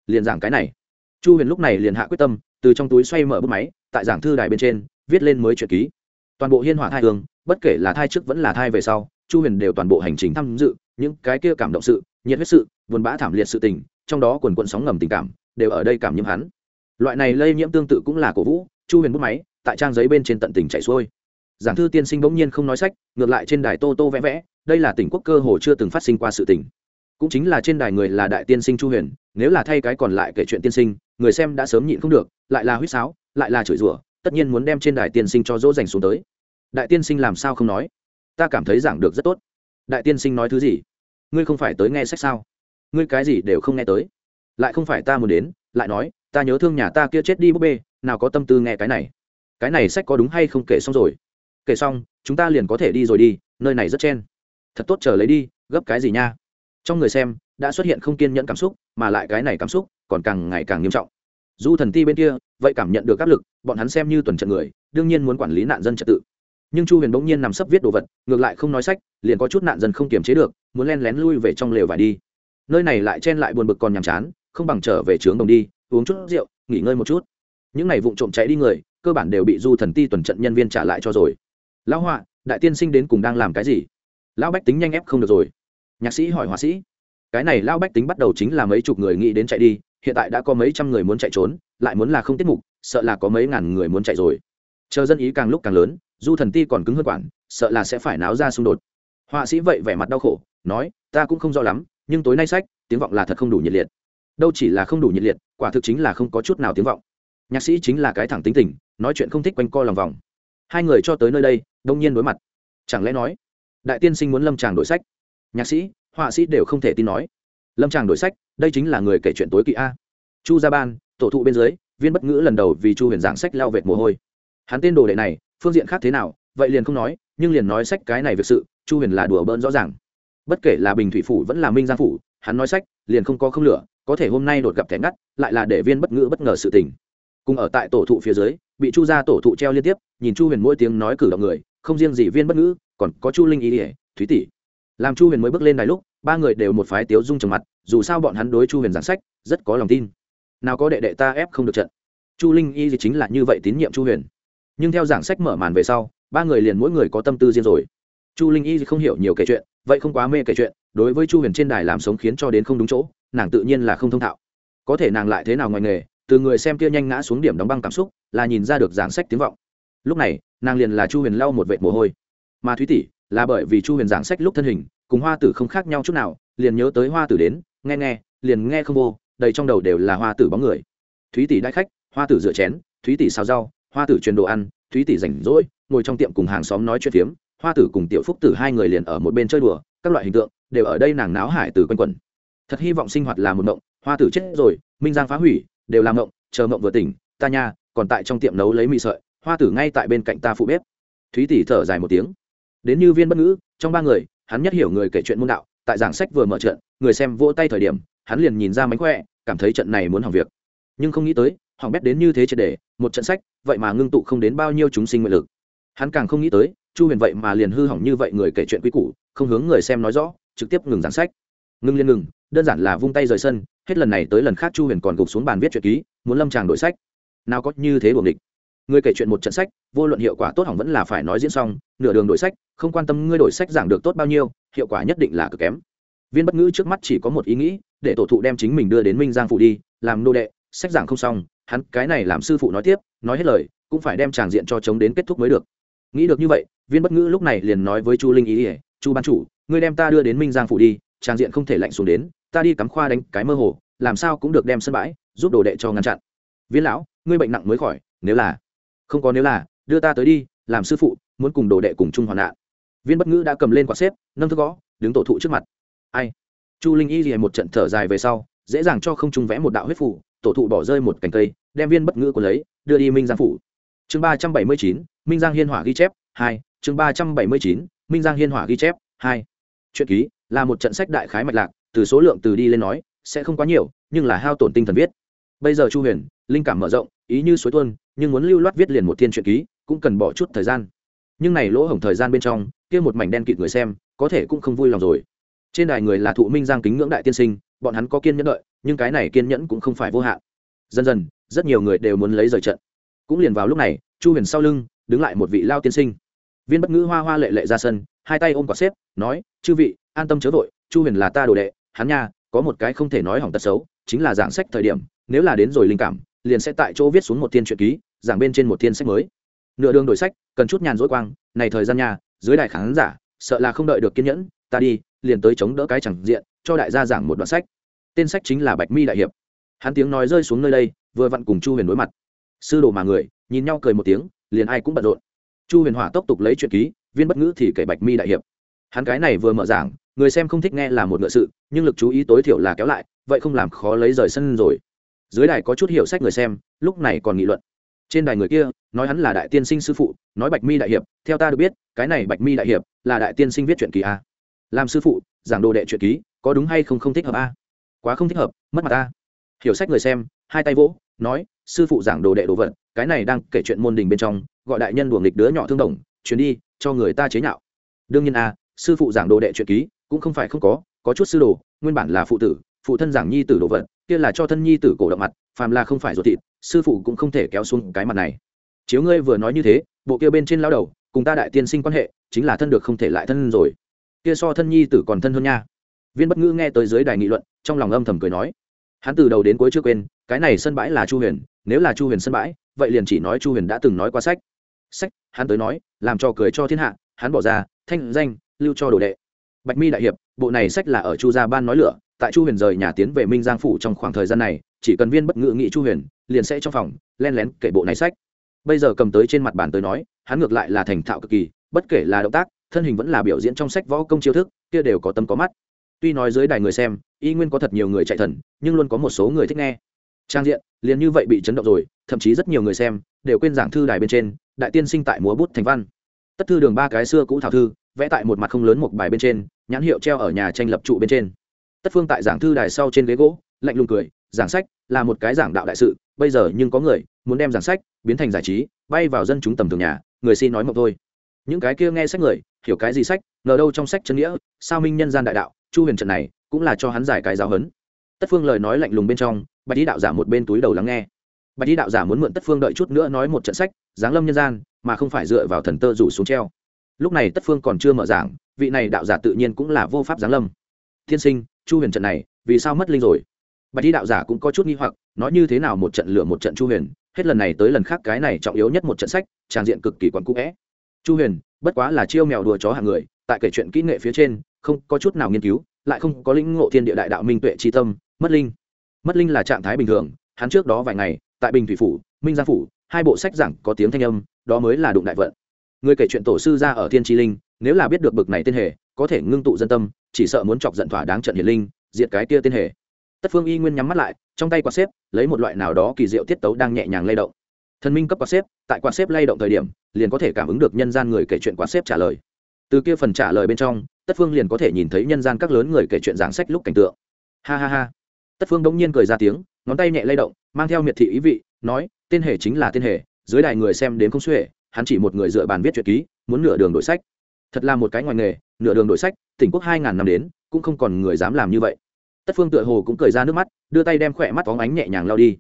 Liền giảng cái này. Chu huyền lúc này liền hạ quyết tâm, từ trong túi xoay mở bút máy, tại giảng thư đài bên trên, viết lên mới chuyện ký. Toàn bộ hiên hỏa thai hương, bất kể là thai trước vẫn là thai về sau, chu huyền đều toàn bộ hành trình tham dự, những cái kia cảm động sự, nhiệt huyết sự, buồn bã thảm liệt sự tình, trong đó quần quận sóng ngầm tình cảm, đều ở đây cảm nhiễm hắn. Loại này lây nhiễm tương tự cũng là cổ vũ, chu huyền bút máy, tại trang giấy bên trên tận tình chạy xuôi. Giảng thư tiên sinh bỗng nhiên không nói sách, ngược lại trên đài tô tô vẽ vẽ, đây là tỉnh quốc cơ hồ chưa từng phát sinh qua sự tình cũng chính là trên đài người là đại tiên sinh chu huyền, nếu là thay cái còn lại kể chuyện tiên sinh, người xem đã sớm nhịn không được, lại là huýt sáo, lại là chửi rủa, tất nhiên muốn đem trên đài tiên sinh cho dỗ dành xuống tới. Đại tiên sinh làm sao không nói? Ta cảm thấy giảng được rất tốt. Đại tiên sinh nói thứ gì? Ngươi không phải tới nghe sách sao? Ngươi cái gì đều không nghe tới. Lại không phải ta muốn đến, lại nói, ta nhớ thương nhà ta kia chết đi búp bê, nào có tâm tư nghe cái này. Cái này sách có đúng hay không kể xong rồi? Kể xong, chúng ta liền có thể đi rồi đi, nơi này rất chen. Thật tốt chờ lấy đi, gấp cái gì nha? Trong người xem, đã xuất hiện không kiên nhẫn cảm xúc, mà lại cái này cảm xúc còn càng ngày càng nghiêm trọng. Du thần ti bên kia, vậy cảm nhận được áp lực, bọn hắn xem như tuần trận người, đương nhiên muốn quản lý nạn dân trật tự. Nhưng chu huyền bỗng nhiên nằm sấp viết đồ vật, ngược lại không nói sách, liền có chút nạn dân không kiềm chế được, muốn len lén lui về trong lều vải đi. Nơi này lại chen lại buồn bực còn nhàm chán, không bằng trở về trướng đồng đi, uống chút rượu, nghỉ ngơi một chút. Những này vụ trộm chạy đi người, cơ bản đều bị du thần ti tuần trận nhân viên trả lại cho rồi. Lão họa, đại tiên sinh đến cùng đang làm cái gì? Lão bách tính nhanh ép không được rồi nhạc sĩ hỏi họa sĩ, cái này lao bách tính bắt đầu chính là mấy chục người nghĩ đến chạy đi, hiện tại đã có mấy trăm người muốn chạy trốn, lại muốn là không tiết mục, sợ là có mấy ngàn người muốn chạy rồi. Chờ dân ý càng lúc càng lớn, du thần ti còn cứng hơn quản, sợ là sẽ phải náo ra xung đột. Họa sĩ vậy vẻ mặt đau khổ, nói, ta cũng không rõ lắm, nhưng tối nay sách, tiếng vọng là thật không đủ nhiệt liệt. Đâu chỉ là không đủ nhiệt liệt, quả thực chính là không có chút nào tiếng vọng. Nhạc sĩ chính là cái thẳng tính tình, nói chuyện không thích quanh co lòng vòng. Hai người cho tới nơi đây, đông nhiên đối mặt. Chẳng lẽ nói, đại tiên sinh muốn lâm tràng đổi sách? Nhạc sĩ, họa sĩ đều không thể tin nói. Lâm tràng đổi sách, đây chính là người kể chuyện tối kỵ a. Chu gia ban, tổ thụ bên dưới, viên bất ngữ lần đầu vì chu huyền giảng sách lao vệt mồ hôi. Hắn tên đồ đệ này, phương diện khác thế nào, vậy liền không nói, nhưng liền nói sách cái này việc sự, chu huyền là đùa bỡn rõ ràng. Bất kể là bình thủy phủ vẫn là minh giang phủ, hắn nói sách, liền không có không lửa, có thể hôm nay đột gặp thẻ ngắt, lại là để viên bất ngữ bất ngờ sự tình. Cùng ở tại tổ thụ phía dưới, bị chu gia tổ thụ treo liên tiếp, nhìn chu huyền mỗi tiếng nói cử động người, không riêng gì viên bất ngữ, còn có chu linh ý ỉa thúy tỷ làm chu huyền mới bước lên đài lúc, ba người đều một phái tiếu dung trầm mặt, dù sao bọn hắn đối chu huyền giảng sách, rất có lòng tin. Nào có đệ đệ ta ép không được trận. Chu linh y thì chính là như vậy tín nhiệm chu huyền. Nhưng theo giảng sách mở màn về sau, ba người liền mỗi người có tâm tư riêng rồi. Chu linh y thì không hiểu nhiều kể chuyện, vậy không quá mê kể chuyện, đối với chu huyền trên đài làm sống khiến cho đến không đúng chỗ, nàng tự nhiên là không thông thạo. Có thể nàng lại thế nào ngoài nghề, từ người xem kia nhanh ngã xuống điểm đóng băng cảm xúc, là nhìn ra được giảng sách tiếng vọng. Lúc này, nàng liền là chu huyền lau một vệt mồ hôi. Mà thúy tỷ, là bởi vì chu huyền giảng sách lúc thân hình cùng hoa tử không khác nhau chút nào, liền nhớ tới hoa tử đến, nghe nghe, liền nghe không vô, đầy trong đầu đều là hoa tử bóng người. Thúy tỷ đãi khách, hoa tử rửa chén, thúy tỷ xào rau, hoa tử truyền đồ ăn, thúy tỷ rảnh rỗi, ngồi trong tiệm cùng hàng xóm nói chuyện phiếm, hoa tử cùng tiểu phúc tử hai người liền ở một bên chơi đùa, các loại hình tượng đều ở đây nàng náo hải từ quanh quẩn. Thật hy vọng sinh hoạt là một mộng, hoa tử chết rồi, minh giang phá hủy, đều làm mộng, chờ mộng vừa tỉnh, ta nha, còn tại trong tiệm nấu lấy mì sợi, hoa tử ngay tại bên cạnh ta phụ bếp. Thúy tỷ thở dài một tiếng. Đến như viên bất ngữ, trong ba người hắn nhất hiểu người kể chuyện môn đạo, tại giảng sách vừa mở trận, người xem vỗ tay thời điểm, hắn liền nhìn ra mánh khỏe, cảm thấy trận này muốn hỏng việc. Nhưng không nghĩ tới, hỏng bét đến như thế triệt để, một trận sách, vậy mà ngưng tụ không đến bao nhiêu chúng sinh nguyện lực. Hắn càng không nghĩ tới, chu huyền vậy mà liền hư hỏng như vậy người kể chuyện quý củ, không hướng người xem nói rõ, trực tiếp ngừng giảng sách. Ngưng liên ngừng, đơn giản là vung tay rời sân, hết lần này tới lần khác chu huyền còn gục xuống bàn viết truyện ký, muốn lâm tràng đổi sách. Nào có như thế buồng địch người kể chuyện một trận sách, vô luận hiệu quả tốt hỏng vẫn là phải nói diễn xong, nửa đường đổi sách, không quan tâm ngươi đổi sách giảng được tốt bao nhiêu, hiệu quả nhất định là cực kém. Viên bất ngữ trước mắt chỉ có một ý nghĩ, để tổ thụ đem chính mình đưa đến minh giang phụ đi, làm nô đệ, sách giảng không xong, hắn cái này làm sư phụ nói tiếp, nói hết lời, cũng phải đem tràng diện cho chống đến kết thúc mới được. Nghĩ được như vậy, viên bất ngữ lúc này liền nói với chu linh ý ỉa chu ban chủ, ngươi đem ta đưa đến minh giang phụ đi, tràng diện không thể lạnh xuống đến, ta đi cắm khoa đánh cái mơ hồ, làm sao cũng được đem sân bãi, giúp đồ đệ cho ngăn chặn. Viên lão, ngươi bệnh nặng mới khỏi, nếu là không có nếu là, đưa ta tới đi, làm sư phụ, muốn cùng đồ đệ cùng chung hoạn nạn. Viên bất ngữ đã cầm lên quạt xếp, nâng thức gõ, đứng tổ thụ trước mặt. Ai? Chu linh y rìa một trận thở dài về sau, dễ dàng cho không trung vẽ một đạo huyết phủ, tổ thụ bỏ rơi một cành cây, đem viên bất ngữ của lấy, đưa đi minh giang phủ. Chương ba trăm bảy mươi chín, minh giang hiên hỏa ghi chép, hai. Chương ba trăm bảy mươi chín, minh giang hiên hỏa ghi chép, hai. Chuyện ký, là một trận sách đại khái mạch lạc, từ số lượng từ đi lên nói, sẽ không quá nhiều, nhưng là hao tổn tinh thần viết. Bây giờ chu huyền, linh cảm mở rộng, ý như suối tuôn nhưng muốn lưu loát viết liền một thiên truyện ký, cũng cần bỏ chút thời gian. Nhưng này lỗ hổng thời gian bên trong, kia một mảnh đen kịt người xem, có thể cũng không vui lòng rồi. Trên đài người là thụ minh giang kính ngưỡng đại tiên sinh, bọn hắn có kiên nhẫn đợi, nhưng cái này kiên nhẫn cũng không phải vô hạn. Dần dần, rất nhiều người đều muốn lấy rời trận. Cũng liền vào lúc này, chu huyền sau lưng, đứng lại một vị lao tiên sinh. Viên bất ngữ hoa hoa lệ lệ ra sân, hai tay ôm quả xếp, nói, chư vị, an tâm chớ vội, chu huyền là ta đồ đệ, hắn nha, có một cái không thể nói hỏng tật xấu, chính là giảng sách thời điểm, nếu là đến rồi linh cảm liền sẽ tại chỗ viết xuống một thiên truyện ký, giảng bên trên một thiên sách mới. Nửa đường đổi sách, cần chút nhàn rỗi quang, này thời gian nhà dưới đại khán giả, sợ là không đợi được kiên nhẫn, ta đi, liền tới chống đỡ cái chẳng diện, cho đại gia giảng một đoạn sách. Tên sách chính là bạch mi đại hiệp. Hắn tiếng nói rơi xuống nơi đây, vừa vặn cùng chu huyền đối mặt. Sư đồ mà người, nhìn nhau cười một tiếng, liền ai cũng bận rộn. Chu huyền hỏa tốc tục lấy chuyện ký, viên bất ngữ thì kể bạch mi đại hiệp. Hắn cái này vừa mở giảng, người xem không thích nghe là một ngựa sự, nhưng lực chú ý tối thiểu là kéo lại, vậy không làm khó lấy rời sân rồi dưới đài có chút hiểu sách người xem, lúc này còn nghị luận. Trên đài người kia, nói hắn là đại tiên sinh sư phụ, nói bạch mi đại hiệp, theo ta được biết, cái này bạch mi đại hiệp là đại tiên sinh viết chuyện kỳ a. Làm sư phụ, giảng đồ đệ chuyện ký, có đúng hay không không thích hợp a? Quá không thích hợp, mất mặt ta. hiểu sách người xem, hai tay vỗ, nói, sư phụ giảng đồ đệ đồ vật, cái này đang kể chuyện môn đình bên trong, gọi đại nhân đùa nghịch đứa nhỏ thương đồng chuyến đi, cho người ta chế nhạo. Đương nhiên a, sư phụ giảng đồ đệ chuyện ký, cũng không phải không có có chút sư đồ, nguyên bản là phụ tử, phụ thân giảng nhi tử đồ vật kia là cho thân nhi tử cổ động mặt, phàm là không phải ruột thịt, sư phụ cũng không thể kéo xuống cái mặt này. Chiếu ngươi vừa nói như thế, bộ kia bên trên lao đầu, cùng ta đại tiên sinh quan hệ, chính là thân được không thể lại thân rồi. Kia so thân nhi tử còn thân hơn nha. Viên bất ngữ nghe tới dưới đài nghị luận, trong lòng âm thầm cười nói. Hắn từ đầu đến cuối chưa quên, cái này sân bãi là chu huyền, nếu là chu huyền sân bãi, vậy liền chỉ nói chu huyền đã từng nói qua sách. Sách, hắn tới nói, làm cho cưới cho thiên hạ, hắn bỏ ra, thanh danh, lưu cho đồ đệ. Bạch mi đại hiệp, bộ này sách là ở chu gia ban nói lửa tại chu huyền rời nhà tiến về minh giang phủ trong khoảng thời gian này, chỉ cần viên bất ngự nghị chu huyền, liền sẽ trong phòng, len lén kể bộ này sách. Bây giờ cầm tới trên mặt bàn tới nói, hắn ngược lại là thành thạo cực kỳ, bất kể là động tác, thân hình vẫn là biểu diễn trong sách võ công chiêu thức, kia đều có tâm có mắt. Tuy nói dưới đài người xem, y nguyên có thật nhiều người chạy thần, nhưng luôn có một số người thích nghe. Trang diện, liền như vậy bị chấn động rồi, thậm chí rất nhiều người xem đều quên giảng thư đài bên trên, đại tiên sinh tại múa bút thành văn. Tất thư đường ba cái xưa cũ thảo thư, vẽ tại một mặt không lớn một bài bên trên, nhãn hiệu treo ở nhà tranh lập trụ bên trên tất phương tại giảng thư đài sau trên ghế gỗ, lạnh lùng cười, giảng sách là một cái giảng đạo đại sự, bây giờ nhưng có người muốn đem giảng sách biến thành giải trí, bay vào dân chúng tầm thường nhà, người xin nói mộng thôi. Những cái kia nghe sách người, hiểu cái gì sách, ngờ đâu trong sách chân nghĩa, sao minh nhân gian đại đạo, chu huyền trận này cũng là cho hắn giải cái giáo hấn tất phương lời nói lạnh lùng bên trong, bạch đi đạo giả một bên túi đầu lắng nghe. Bạch đi đạo giả muốn mượn tất phương đợi chút nữa nói một trận sách, giáng lâm nhân gian, mà không phải dựa vào thần tơ rủ xuống treo. Lúc này tất phương còn chưa mở giảng, vị này đạo giả tự nhiên cũng là vô pháp giáng lâm. Thiên sinh chu huyền trận này, vì sao mất linh rồi? Bạch Đi đạo giả cũng có chút nghi hoặc, nói như thế nào một trận lửa một trận chu huyền, hết lần này tới lần khác cái này trọng yếu nhất một trận sách tràng diện cực kỳ quặn cũ vẽ. Chu huyền, bất quá là chiêu mèo đùa chó hàng người, tại kể chuyện kỹ nghệ phía trên, không có chút nào nghiên cứu, lại không có lĩnh ngộ thiên địa đại đạo minh tuệ tri tâm, mất linh. Mất linh là trạng thái bình thường, hắn trước đó vài ngày, tại bình thủy phủ, minh gia phủ, hai bộ sách giảng có tiếng thanh âm, đó mới là đụng đại vận. Người kể chuyện tổ sư ra ở thiên tri linh, nếu là biết được bực này tên hề có thể ngưng tụ dân tâm, chỉ sợ muốn chọc giận thỏa đáng trận hiền linh, diệt cái kia tên hề. Tất phương y nguyên nhắm mắt lại, trong tay quạt xếp, lấy một loại nào đó kỳ diệu tiết tấu đang nhẹ nhàng lay động. Thần minh cấp quạt xếp, tại quạt xếp lay động thời điểm, liền có thể cảm ứng được nhân gian người kể chuyện quạt xếp trả lời. Từ kia phần trả lời bên trong, tất phương liền có thể nhìn thấy nhân gian các lớn người kể chuyện giảng sách lúc cảnh tượng. Ha ha ha. Tất phương đông nhiên cười ra tiếng, ngón tay nhẹ lay động, mang theo miệt thị ý vị, nói tên hề chính là tên hề, dưới đài người xem đến không xuể, hắn chỉ một người dựa bàn viết truyện ký, muốn nửa đường đổi sách. Thật là một cái ngoài nghề nửa đường đổi sách, tỉnh quốc hai ngàn năm đến, cũng không còn người dám làm như vậy. Tất phương tựa hồ cũng cười ra nước mắt, đưa tay đem khỏe mắt phóng ánh nhẹ nhàng lao đi.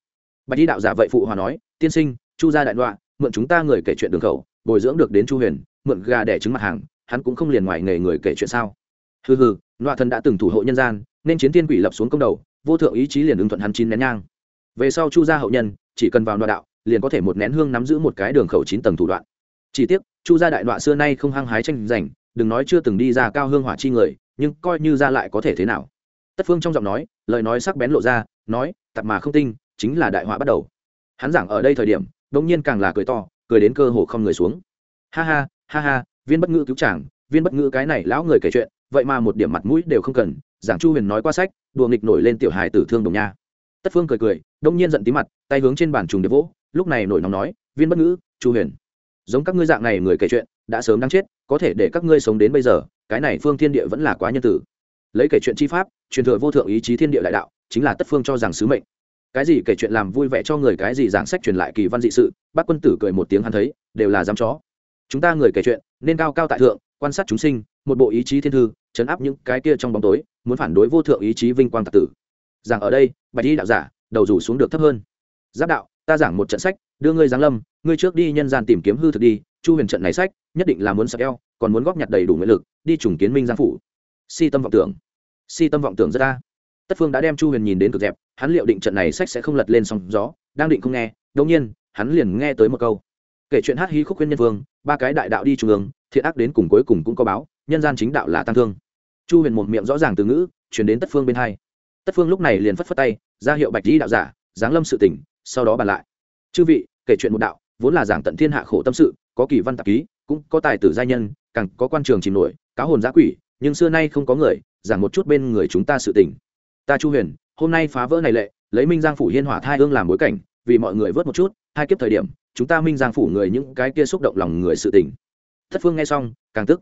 Bạch đi đạo giả vậy phụ hòa nói, tiên sinh, chu gia đại đoạn mượn chúng ta người kể chuyện đường khẩu, bồi dưỡng được đến chu huyền, mượn gà đẻ trứng mặt hàng, hắn cũng không liền ngoài nghề người kể chuyện sao? Hừ hừ loạ thần đã từng thủ hộ nhân gian, nên chiến tiên quỷ lập xuống công đầu, vô thượng ý chí liền ứng thuận hắn chín nén nhang. Về sau chu gia hậu nhân, chỉ cần vào đoạn đạo, liền có thể một nén hương nắm giữ một cái đường khẩu chín tầng thủ đoạn. Chỉ tiếc, chu gia đại đoạn xưa nay không hăng hái tranh giành đừng nói chưa từng đi ra cao hương hỏa chi người, nhưng coi như ra lại có thể thế nào? Tất phương trong giọng nói, lời nói sắc bén lộ ra, nói tập mà không tinh, chính là đại họa bắt đầu. Hắn giảng ở đây thời điểm đông nhiên càng là cười to, cười đến cơ hồ không người xuống. Ha ha ha ha, viên bất ngữ cứu chàng, viên bất ngữ cái này lão người kể chuyện, vậy mà một điểm mặt mũi đều không cần, giảng chu huyền nói qua sách, đùa nghịch nổi lên tiểu hài tử thương đồng nha. Tất phương cười cười đông nhiên giận tí mặt, tay hướng trên bàn trùng để vỗ, lúc này nổi nóng nói, viên bất ngữ, chu huyền giống các ngươi dạng này người kể chuyện, đã sớm đang chết, có thể để các ngươi sống đến bây giờ, cái này phương thiên địa vẫn là quá nhân tử. Lấy kể chuyện chi pháp, truyền thừa vô thượng ý chí thiên địa đại đạo, chính là tất phương cho rằng sứ mệnh. Cái gì kể chuyện làm vui vẻ cho người, cái gì giảng sách truyền lại kỳ văn dị sự, bác quân tử cười một tiếng hắn thấy, đều là dám chó. Chúng ta người kể chuyện, nên cao cao tại thượng, quan sát chúng sinh, một bộ ý chí thiên thư, chấn áp những cái kia trong bóng tối, muốn phản đối vô thượng ý chí vinh quang tạc tử. Giảng ở đây, bạch y đạo giả, đầu rủ xuống được thấp hơn. Giáp đạo, ta giảng một trận sách, đưa ngươi giáng lâm ngươi trước đi nhân gian tìm kiếm hư thực đi, chu huyền trận này sách, nhất định là muốn sạc eo, còn muốn góp nhặt đầy đủ nguyện lực, đi trùng kiến minh giang phủ. Si tâm vọng tưởng. Si tâm vọng tưởng rất ta tất phương đã đem chu huyền nhìn đến cực dẹp, hắn liệu định trận này sách sẽ không lật lên sóng gió, đang định không nghe đông nhiên, hắn liền nghe tới một câu. Kể chuyện hát hí khúc khuyên nhân vương, ba cái đại đạo đi trung ương, thiện ác đến cùng cuối cùng cũng có báo, nhân gian chính đạo là tăng thương. Chu huyền một miệng rõ ràng từ ngữ chuyển đến tất phương bên hai. Tất phương lúc này liền phất phất tay, ra hiệu bạch di đạo giả, giáng lâm sự tỉnh, sau đó bàn lại. Chư vị, kể chuyện một đạo vốn là giảng tận thiên hạ khổ tâm sự, có kỳ văn tạp ký, cũng có tài tử gia nhân, càng có quan trường chìm nổi, cáo hồn giã quỷ, nhưng xưa nay không có người, giảng một chút bên người chúng ta sự tình. ta chu huyền, hôm nay phá vỡ này lệ, lấy minh giang phủ hiên hỏa thai hương làm bối cảnh, vì mọi người vớt một chút, hai kiếp thời điểm, chúng ta minh giang phủ người những cái kia xúc động lòng người sự tình. thất phương nghe xong, càng tức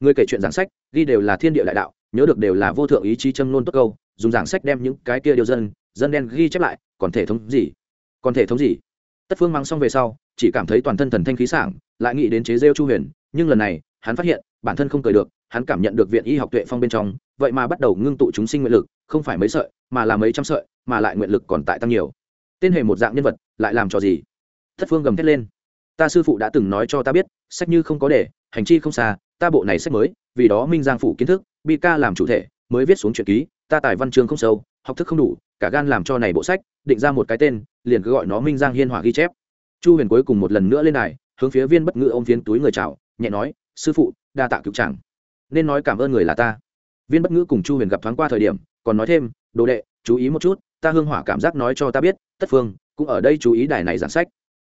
người kể chuyện giảng sách, ghi đều là thiên địa đại đạo, nhớ được đều là vô thượng ý chí châm nôn tốt câu, dùng giảng sách đem những cái kia điều dân dân đen ghi chép lại, còn thể thống gì còn thể thống gì tất phương mang xong về sau, chỉ cảm thấy toàn thân thần thanh khí sảng, lại nghĩ đến chế rêu chu huyền, nhưng lần này, hắn phát hiện, bản thân không cười được, hắn cảm nhận được viện y học tuệ phong bên trong, vậy mà bắt đầu ngưng tụ chúng sinh nguyện lực, không phải mấy sợi, mà là mấy trăm sợi, mà lại nguyện lực còn tại tăng nhiều. Tên hề một dạng nhân vật, lại làm trò gì? Thất phương gầm thét lên. Ta sư phụ đã từng nói cho ta biết, sách như không có để, hành chi không xa, ta bộ này sách mới, vì đó minh giang phủ kiến thức, bi ca làm chủ thể, mới viết xuống truyện ký, ta tài văn chương không sâu, học thức không đủ cả gan làm cho này bộ sách, định ra một cái tên, liền cứ gọi nó minh giang hiên hỏa ghi chép. Chu huyền cuối cùng một lần nữa lên đài, hướng phía viên bất ngữ ôm phiến túi người chào, nhẹ nói, sư phụ, đa tạ cứu chẳng nên nói cảm ơn người là ta. Viên bất ngữ cùng chu huyền gặp thoáng qua thời điểm, còn nói thêm, đồ đệ, chú ý một chút, ta hương hỏa cảm giác nói cho ta biết, tất phương, cũng ở đây chú ý đài này giảng sách.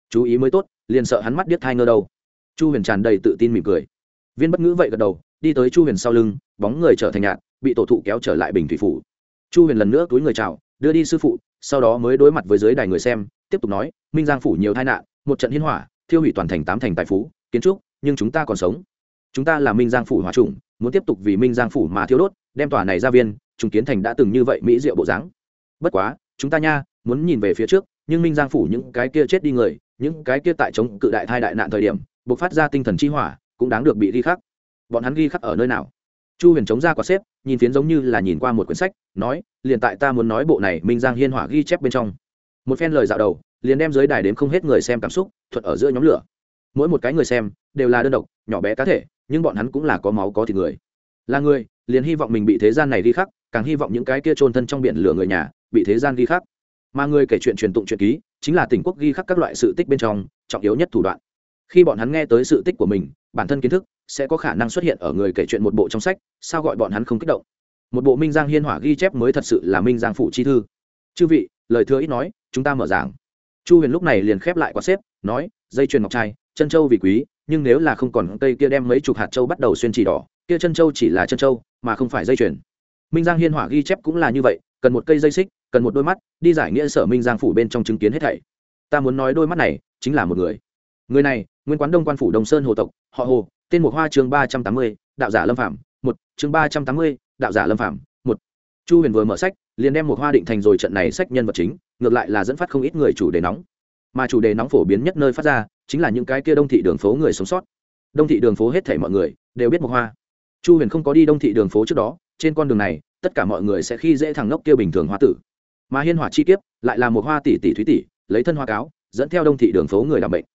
Chú ý mới tốt, liền sợ hắn mắt điếc thai ngơ đâu. Chu huyền tràn đầy tự tin mỉm cười. Viên bất ngữ vậy gật đầu, đi tới chu huyền sau lưng, bóng người trở thành nhạt, bị tổ thụ kéo trở lại bình thủy phủ. Chu huyền lần nữa túi người chào đưa đi sư phụ, sau đó mới đối mặt với giới đài người xem, tiếp tục nói, minh giang phủ nhiều tai nạn, một trận hiến hỏa, thiêu hủy toàn thành tám thành tài phú, kiến trúc, nhưng chúng ta còn sống. Chúng ta là minh giang phủ hòa trùng muốn tiếp tục vì minh giang phủ mà thiêu đốt, đem tòa này ra viên chúng kiến thành đã từng như vậy mỹ diệu bộ dáng. Bất quá, chúng ta nha, muốn nhìn về phía trước, nhưng minh giang phủ những cái kia chết đi người, những cái kia tại chống cự đại thai đại nạn thời điểm buộc phát ra tinh thần chi hỏa, cũng đáng được bị ghi khắc. Bọn hắn ghi khắc ở nơi nào? Chu huyền chống ra quả xếp, nhìn phiến giống như là nhìn qua một quyển sách, nói, liền tại ta muốn nói bộ này, minh giang hiên hỏa ghi chép bên trong. Một phen lời dạo đầu, liền đem giới đài đếm không hết người xem cảm xúc thuận ở giữa nhóm lửa. Mỗi một cái người xem, đều là đơn độc, nhỏ bé cá thể, nhưng bọn hắn cũng là có máu, có thịt người. Là người, liền hy vọng mình bị thế gian này ghi khắc, càng hy vọng những cái kia trôn thân trong biển lửa người nhà, bị thế gian ghi khắc. Mà người kể chuyện truyền tụng truyện ký, chính là tỉnh quốc ghi khắc các loại sự tích bên trong, trọng yếu nhất thủ đoạn. Khi bọn hắn nghe tới sự tích của mình bản thân kiến thức sẽ có khả năng xuất hiện ở người kể chuyện một bộ trong sách, sao gọi bọn hắn không kích động? Một bộ minh giang hiên hỏa ghi chép mới thật sự là minh giang phủ chi thư. Chư vị, lời thưa ít nói, chúng ta mở giảng. Chu huyền lúc này liền khép lại quạt xếp, nói, dây chuyền ngọc trai, chân châu vì quý, nhưng nếu là không còn cây kia đem mấy chục hạt châu bắt đầu xuyên chỉ đỏ, kia chân châu chỉ là chân châu, mà không phải dây chuyền. Minh giang hiên hỏa ghi chép cũng là như vậy, cần một cây dây xích, cần một đôi mắt, đi giải nghĩa sở minh giang phủ bên trong chứng kiến hết thảy. Ta muốn nói đôi mắt này chính là một người. Người này nguyên quán đông quan phủ Đồng sơn hồ tộc họ hồ tên một hoa chương ba trăm tám mươi, đạo giả lâm phạm một, chương ba trăm tám mươi, đạo giả lâm phạm một. Chu huyền vừa mở sách, liền đem một hoa định thành rồi trận này sách nhân vật chính, ngược lại là dẫn phát không ít người chủ đề nóng. Mà chủ đề nóng phổ biến nhất nơi phát ra, chính là những cái kia đông thị đường phố người sống sót. Đông thị đường phố hết thảy mọi người đều biết một hoa. Chu huyền không có đi đông thị đường phố trước đó, trên con đường này, tất cả mọi người sẽ khi dễ thằng ngốc kia bình thường hoa tử. Mà hiên hỏa chi kiếp, lại là một hoa tỷ tỷ thúy tỷ, lấy thân hoa cáo, dẫn theo đông thị đường phố người làm bệnh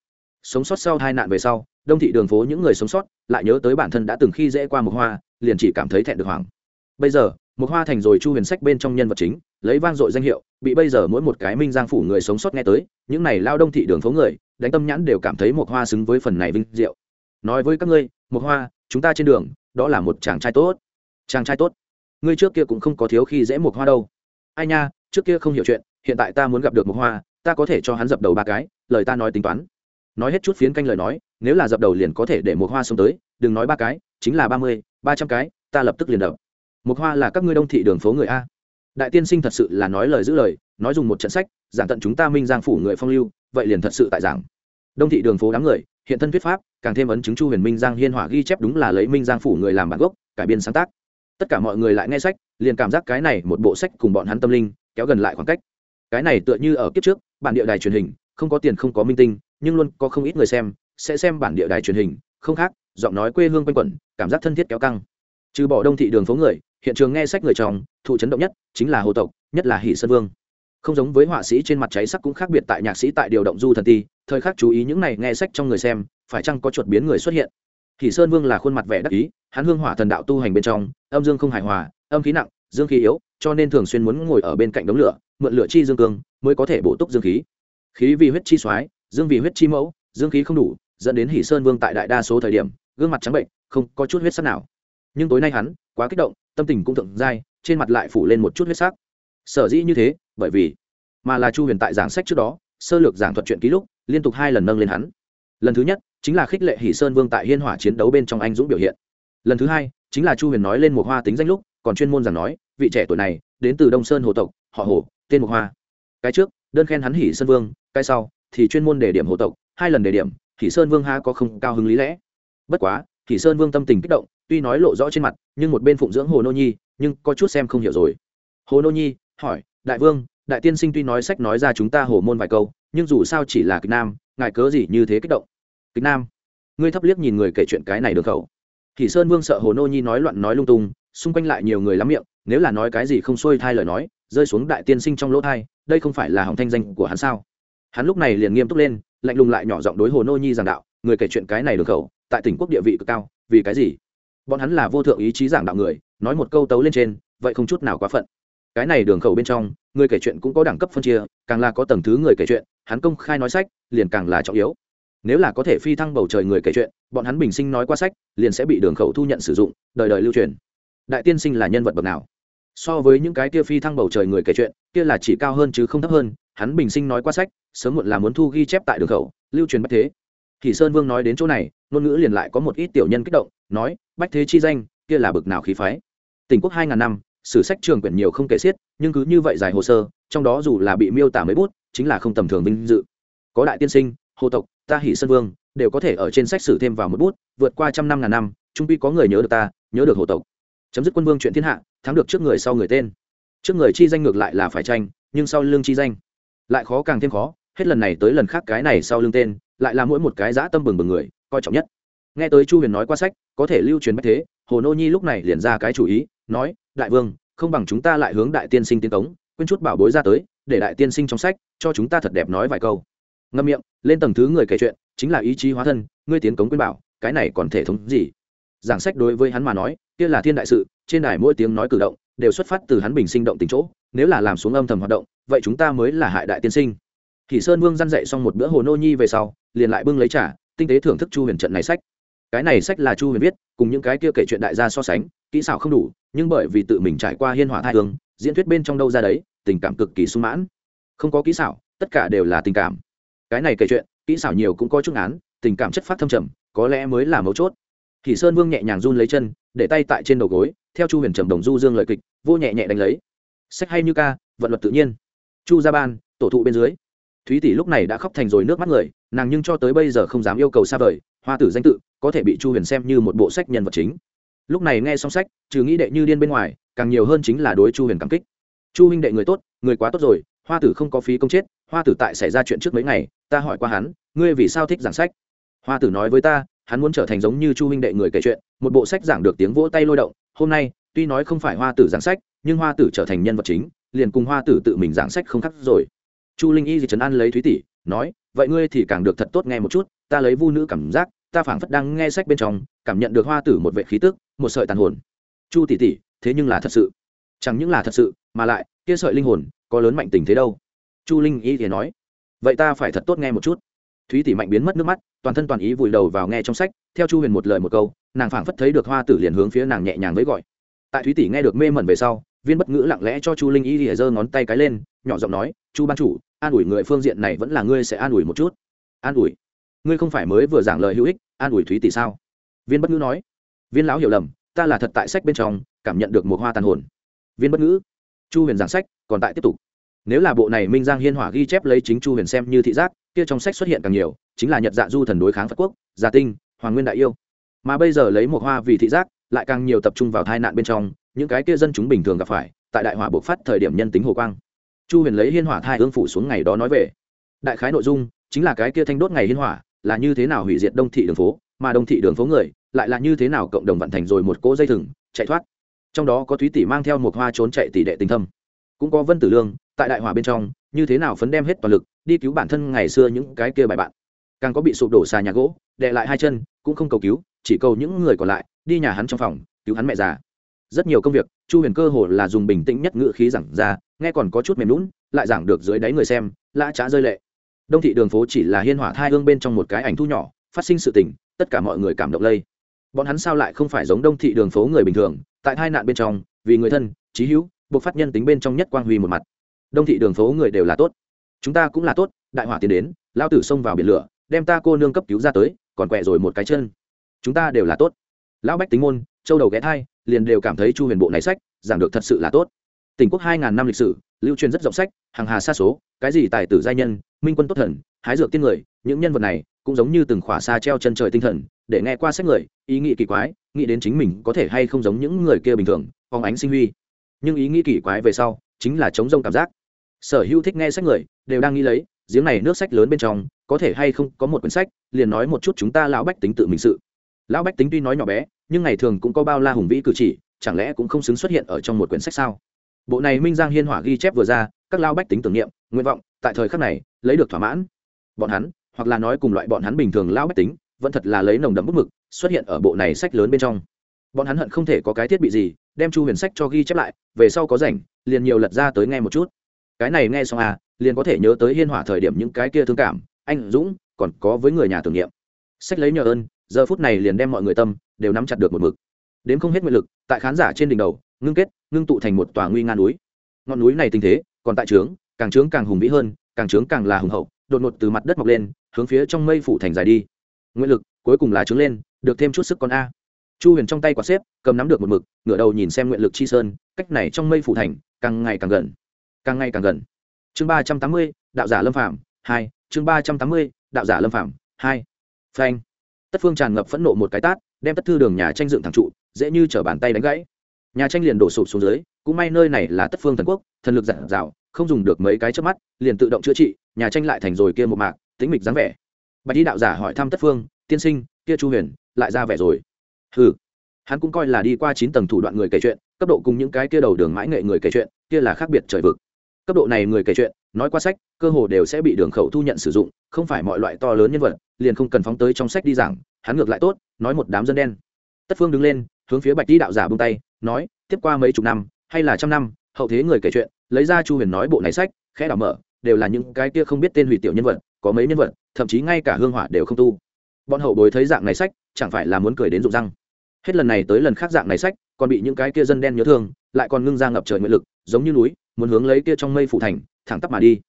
sống sót sau hai nạn về sau, đông thị đường phố những người sống sót lại nhớ tới bản thân đã từng khi dễ qua một hoa, liền chỉ cảm thấy thẹn được hoàng bây giờ một hoa thành rồi chu huyền sách bên trong nhân vật chính, lấy vang dội danh hiệu, bị bây giờ mỗi một cái minh giang phủ người sống sót nghe tới, những này lao đông thị đường phố người, đánh tâm nhãn đều cảm thấy một hoa xứng với phần này vinh diệu. Nói với các ngươi một hoa, chúng ta trên đường, đó là một chàng trai tốt. Chàng trai tốt? Ngươi trước kia cũng không có thiếu khi dễ một hoa đâu. Ai nha, trước kia không hiểu chuyện, hiện tại ta muốn gặp được một hoa, ta có thể cho hắn dập đầu ba cái, lời ta nói tính toán nói hết chút phiến canh lời nói, nếu là dập đầu liền có thể để một hoa sống tới, đừng nói ba cái, chính là ba mươi, ba trăm cái, ta lập tức liền đập. Một hoa là các ngươi đông thị đường phố người a. Đại tiên sinh thật sự là nói lời giữ lời, nói dùng một trận sách, giảng tận chúng ta minh giang phủ người phong lưu, vậy liền thật sự tại giảng. Đông thị đường phố đám người, hiện thân thuyết pháp, càng thêm ấn chứng chu huyền minh giang hiên hỏa ghi chép đúng là lấy minh giang phủ người làm bản gốc, cải biên sáng tác. Tất cả mọi người lại nghe sách, liền cảm giác cái này một bộ sách cùng bọn hắn tâm linh, kéo gần lại khoảng cách. Cái này tựa như ở kiếp trước, bản địa đài truyền hình, không có tiền không có minh tinh nhưng luôn có không ít người xem, sẽ xem bản địa đài truyền hình, không khác, giọng nói quê hương quanh quẩn, cảm giác thân thiết kéo căng. Trừ bỏ đông thị đường phố người, hiện trường nghe sách người chồng thụ chấn động nhất chính là hồ tộc, nhất là hỷ sơn vương. Không giống với họa sĩ trên mặt cháy sắc cũng khác biệt tại nhạc sĩ tại điều động du thần ti, thời khắc chú ý những này nghe sách trong người xem, phải chăng có chuột biến người xuất hiện. Hỷ sơn vương là khuôn mặt vẻ đắc ý, hắn hương hỏa thần đạo tu hành bên trong, âm dương không hài hòa, âm khí nặng, dương khí yếu, cho nên thường xuyên muốn ngồi ở bên cạnh đống lửa, mượn lửa chi dương cương, mới có thể bổ túc dương khí. Khí vì huyết chi soái dương vì huyết chi mẫu, dương khí không đủ, dẫn đến hỷ sơn vương tại đại đa số thời điểm, gương mặt trắng bệnh, không có chút huyết sắc nào. Nhưng tối nay hắn, quá kích động, tâm tình cũng thượng dai trên mặt lại phủ lên một chút huyết sắc. Sở dĩ như thế, bởi vì mà là chu huyền tại giảng sách trước đó, sơ lược giảng thuật chuyện ký lúc, liên tục hai lần nâng lên hắn. Lần thứ nhất, chính là khích lệ hỷ sơn vương tại hiên hỏa chiến đấu bên trong anh dũng biểu hiện. Lần thứ hai, chính là chu huyền nói lên một hoa tính danh lúc, còn chuyên môn giảng nói, vị trẻ tuổi này, đến từ đông sơn hồ tộc, họ hồ, tên một hoa. Cái trước, đơn khen hắn hỷ sơn vương, cái sau thì chuyên môn đề điểm hồ tộc, hai lần đề điểm, hỷ sơn vương ha có không cao hứng lý lẽ. Bất quá, hỷ sơn vương tâm tình kích động, tuy nói lộ rõ trên mặt, nhưng một bên phụng dưỡng hồ nô nhi, nhưng có chút xem không hiểu rồi. Hồ nô nhi, hỏi, đại vương, đại tiên sinh tuy nói sách nói ra chúng ta hồ môn vài câu, nhưng dù sao chỉ là kịch nam, ngài cớ gì như thế kích động? Kịch nam? Ngươi thấp liếc nhìn người kể chuyện cái này được khẩu thì sơn vương sợ hồ nô nhi nói loạn nói lung tung, xung quanh lại nhiều người lắm miệng, nếu là nói cái gì không xuôi thai lời nói, rơi xuống đại tiên sinh trong lỗ thai, đây không phải là hỏng thanh danh của hắn sao? Hắn lúc này liền nghiêm túc lên, lạnh lùng lại nhỏ giọng đối hồ nô nhi giảng đạo, người kể chuyện cái này đường khẩu, tại tỉnh quốc địa vị cực cao, vì cái gì? Bọn hắn là vô thượng ý chí giảng đạo người, nói một câu tấu lên trên, vậy không chút nào quá phận. Cái này đường khẩu bên trong, người kể chuyện cũng có đẳng cấp phân chia, càng là có tầng thứ người kể chuyện, hắn công khai nói sách, liền càng là trọng yếu. Nếu là có thể phi thăng bầu trời người kể chuyện, bọn hắn bình sinh nói qua sách, liền sẽ bị đường khẩu thu nhận sử dụng, đời đời lưu truyền. Đại tiên sinh là nhân vật bậc nào? So với những cái kia phi thăng bầu trời người kể chuyện, kia là chỉ cao hơn chứ không thấp hơn, hắn bình sinh nói qua sách sớm muộn là muốn thu ghi chép tại đường khẩu, lưu truyền bách thế. Thì sơn vương nói đến chỗ này, ngôn ngữ liền lại có một ít tiểu nhân kích động, nói, bách thế chi danh, kia là bực nào khí phái. Tỉnh quốc hai ngàn năm, sử sách trường quyển nhiều không kể xiết, nhưng cứ như vậy dài hồ sơ, trong đó dù là bị miêu tả mấy bút, chính là không tầm thường vinh dự. Có đại tiên sinh, hồ tộc, ta hỷ sơn vương, đều có thể ở trên sách sử thêm vào một bút, vượt qua trăm năm ngàn năm, trung quy có người nhớ được ta, nhớ được hồ tộc. Chấm dứt quân vương chuyện thiên hạ, thắng được trước người sau người tên. Trước người chi danh ngược lại là phải tranh, nhưng sau lương chi danh lại khó càng thêm khó, hết lần này tới lần khác cái này sau lưng tên, lại là mỗi một cái dã tâm bừng bừng người, coi trọng nhất. Nghe tới chu huyền nói qua sách, có thể lưu truyền bách thế, hồ nô nhi lúc này liền ra cái chủ ý, nói, đại vương, không bằng chúng ta lại hướng đại tiên sinh tiến cống quên chút bảo bối ra tới, để đại tiên sinh trong sách, cho chúng ta thật đẹp nói vài câu. Ngâm miệng, lên tầng thứ người kể chuyện, chính là ý chí hóa thân, ngươi tiến cống quyên bảo, cái này còn thể thống gì? Giảng sách đối với hắn mà nói, kia là thiên đại sự, trên đài mỗi tiếng nói cử động, đều xuất phát từ hắn bình sinh động tình chỗ nếu là làm xuống âm thầm hoạt động, vậy chúng ta mới là hại đại tiên sinh. Kỳ sơn vương dăn dậy xong một bữa hồ nô nhi về sau, liền lại bưng lấy trả tinh tế thưởng thức chu huyền trận này sách. Cái này sách là chu huyền viết, cùng những cái kia kể chuyện đại gia so sánh, kỹ xảo không đủ, nhưng bởi vì tự mình trải qua hiên hỏa thai hương, diễn thuyết bên trong đâu ra đấy, tình cảm cực kỳ sung mãn. Không có kỹ xảo, tất cả đều là tình cảm. Cái này kể chuyện, kỹ xảo nhiều cũng có chút án tình cảm chất phát thâm trầm, có lẽ mới là mấu chốt. Thì sơn vương nhẹ nhàng run lấy chân, để tay tại trên đầu gối, theo chu huyền trầm đồng du dương lợi kịch, vô nhẹ nhẹ đánh lấy sách hay như ca, vận luật tự nhiên. Chu gia ban, tổ thụ bên dưới. Thúy tỷ lúc này đã khóc thành rồi nước mắt người, nàng nhưng cho tới bây giờ không dám yêu cầu xa vời, hoa tử danh tự, có thể bị chu huyền xem như một bộ sách nhân vật chính. Lúc này nghe xong sách, trừ nghĩ đệ như điên bên ngoài, càng nhiều hơn chính là đối chu huyền cảm kích. Chu huynh đệ người tốt, người quá tốt rồi, hoa tử không có phí công chết, hoa tử tại xảy ra chuyện trước mấy ngày, ta hỏi qua hắn, ngươi vì sao thích giảng sách? Hoa tử nói với ta, hắn muốn trở thành giống như chu huynh đệ người kể chuyện, một bộ sách giảng được tiếng vỗ tay lôi động, hôm nay tuy nói không phải hoa tử giảng sách, nhưng hoa tử trở thành nhân vật chính, liền cùng hoa tử tự mình giảng sách không khác rồi. Chu linh y di trấn an lấy thúy tỷ, nói, vậy ngươi thì càng được thật tốt nghe một chút, ta lấy vu nữ cảm giác, ta phảng phất đang nghe sách bên trong, cảm nhận được hoa tử một vệ khí tức, một sợi tàn hồn. Chu tỷ tỷ, thế nhưng là thật sự. Chẳng những là thật sự, mà lại, kia sợi linh hồn, có lớn mạnh tình thế đâu. Chu linh y thì nói, vậy ta phải thật tốt nghe một chút. Thúy tỷ mạnh biến mất nước mắt, toàn thân toàn ý vùi đầu vào nghe trong sách, theo chu huyền một lời một câu, nàng phảng phất thấy được hoa tử liền hướng phía nàng nhẹ nhàng với gọi tại thúy tỷ nghe được mê mẩn về sau, viên bất ngữ lặng lẽ cho chu linh y lìa giơ ngón tay cái lên, nhỏ giọng nói, chu ban chủ, an ủi người phương diện này vẫn là ngươi sẽ an ủi một chút. An ủi? Ngươi không phải mới vừa giảng lời hữu ích, an ủi thúy tỷ sao? Viên bất ngữ nói. Viên lão hiểu lầm, ta là thật tại sách bên trong, cảm nhận được một hoa tàn hồn. Viên bất ngữ. Chu huyền giảng sách, còn tại tiếp tục. Nếu là bộ này minh giang hiên hỏa ghi chép lấy chính chu huyền xem như thị giác, kia trong sách xuất hiện càng nhiều, chính là nhật dạ du thần đối kháng phật quốc, gia tinh, hoàng nguyên đại yêu. Mà bây giờ lấy một hoa vì thị giác lại càng nhiều tập trung vào tai nạn bên trong, những cái kia dân chúng bình thường gặp phải, tại đại hỏa bộc phát thời điểm nhân tính hồ quang. Chu huyền lấy hiên hỏa thai ương phủ xuống ngày đó nói về. Đại khái nội dung, chính là cái kia thanh đốt ngày hiên hỏa, là như thế nào hủy diệt đông thị đường phố, mà đông thị đường phố người, lại là như thế nào cộng đồng vận thành rồi một cỗ dây thừng, chạy thoát. Trong đó có thúy tỷ mang theo một hoa trốn chạy tỷ đệ tình thâm. Cũng có vân tử lương, tại đại hỏa bên trong, như thế nào phấn đem hết toàn lực, đi cứu bản thân ngày xưa những cái kia bài bạn. Càng có bị sụp đổ xà nhà gỗ đệ lại hai chân, cũng không cầu cứu, chỉ cầu những người còn lại đi nhà hắn trong phòng, cứu hắn mẹ già. Rất nhiều công việc, chu huyền cơ hồ là dùng bình tĩnh nhất ngữ khí giảng ra, nghe còn có chút mềm lún lại giảng được dưới đáy người xem, lã trá rơi lệ. Đông thị đường phố chỉ là hiên hỏa thai hương bên trong một cái ảnh thu nhỏ, phát sinh sự tình, tất cả mọi người cảm động lây. Bọn hắn sao lại không phải giống đông thị đường phố người bình thường, tại hai nạn bên trong, vì người thân trí hữu, buộc phát nhân tính bên trong nhất quang huy một mặt. Đông thị đường phố người đều là tốt. Chúng ta cũng là tốt, đại hỏa tiến đến, lao tử xông vào biển lửa, đem ta cô nương cấp cứu ra tới, còn quẹ rồi một cái chân. Chúng ta đều là tốt lão bách tính môn, châu đầu ghé thai, liền đều cảm thấy chu huyền bộ này sách, giảng được thật sự là tốt. Tỉnh quốc hai ngàn năm lịch sử, lưu truyền rất rộng sách, hàng hà xa số, cái gì tài tử giai nhân, minh quân tốt thần, hái dược tiên người, những nhân vật này cũng giống như từng khỏa xa treo chân trời tinh thần, để nghe qua sách người, ý nghĩ kỳ quái, nghĩ đến chính mình có thể hay không giống những người kia bình thường phóng ánh sinh huy. Nhưng ý nghĩ kỳ quái về sau, chính là chống rông cảm giác. Sở hữu thích nghe sách người, đều đang nghĩ lấy, giếng này nước sách lớn bên trong, có thể hay không có một quyển sách, liền nói một chút chúng ta lão bách tính tự mình sự lão bách tính tuy nói nhỏ bé, nhưng ngày thường cũng có bao la hùng vĩ cử chỉ, chẳng lẽ cũng không xứng xuất hiện ở trong một quyển sách sao? Bộ này minh giang hiên hỏa ghi chép vừa ra, các lao bách tính tưởng niệm, nguyện vọng, tại thời khắc này, lấy được thỏa mãn. Bọn hắn, hoặc là nói cùng loại bọn hắn bình thường lao bách tính, vẫn thật là lấy nồng đậm bút mực, xuất hiện ở bộ này sách lớn bên trong. Bọn hắn hận không thể có cái thiết bị gì, đem chu huyền sách cho ghi chép lại, về sau có rảnh, liền nhiều lật ra tới nghe một chút. Cái này nghe xong à liền có thể nhớ tới hiên hỏa thời điểm những cái kia thương cảm, anh dũng, còn có với người nhà tưởng niệm. Sách lấy nhờ ơn giờ phút này liền đem mọi người tâm đều nắm chặt được một mực. Đến không hết nguyện lực, tại khán giả trên đỉnh đầu, ngưng kết, ngưng tụ thành một tòa nguy nga núi. Ngọn núi này tình thế, còn tại trướng, càng trướng càng hùng vĩ hơn, càng trướng càng là hùng hậu, đột ngột từ mặt đất mọc lên, hướng phía trong mây phủ thành dài đi. Nguyện lực, cuối cùng là trướng lên, được thêm chút sức con a. Chu huyền trong tay quả xếp, cầm nắm được một mực, ngửa đầu nhìn xem nguyện lực chi sơn, cách này trong mây phủ thành, càng ngày càng gần, càng ngày càng gần. Chương ba trăm tám mươi, đạo giả lâm phạm hai, chương ba trăm tám mươi, đạo giả lâm phạm hai. Phanh tất phương tràn ngập phẫn nộ một cái tát, đem tất thư đường nhà tranh dựng thẳng trụ, dễ như t bàn tay đánh gãy. Nhà tranh liền đổ sụp xuống dưới, cũng may nơi này là tất phương thần quốc, thần lực giản dạo không dùng được mấy cái trước mắt, liền tự động chữa trị, nhà tranh lại thành rồi kia một mạc tính mịch dáng vẻ. Bạch đi đạo giả hỏi thăm tất phương, tiên sinh, kia chu huyền, lại ra vẻ rồi? Ừ hắn cũng coi là đi qua chín tầng thủ đoạn người kể chuyện, cấp độ cùng những cái kia đầu đường mãi nghệ người kể chuyện, kia là khác biệt trời vực cấp độ này người kể chuyện, nói qua sách, cơ hồ đều sẽ bị đường khẩu thu nhận sử dụng, không phải mọi loại to lớn nhân vật, liền không cần phóng tới trong sách đi giảng, hắn ngược lại tốt, nói một đám dân đen. Tất phương đứng lên, hướng phía bạch đi đạo giả bung tay, nói, tiếp qua mấy chục năm, hay là trăm năm, hậu thế người kể chuyện, lấy ra chu huyền nói bộ này sách, khẽ đảo mở, đều là những cái kia không biết tên hủy tiểu nhân vật, có mấy nhân vật, thậm chí ngay cả hương hỏa đều không tu. Bọn hậu bối thấy dạng này sách, chẳng phải là muốn cười đến rụng răng. Hết lần này tới lần khác dạng này sách, còn bị những cái kia dân đen nhớ thương, lại còn ngưng ra ngập trời nguyện lực, giống như núi muốn hướng lấy kia trong mây phủ thành, thẳng tắp mà đi.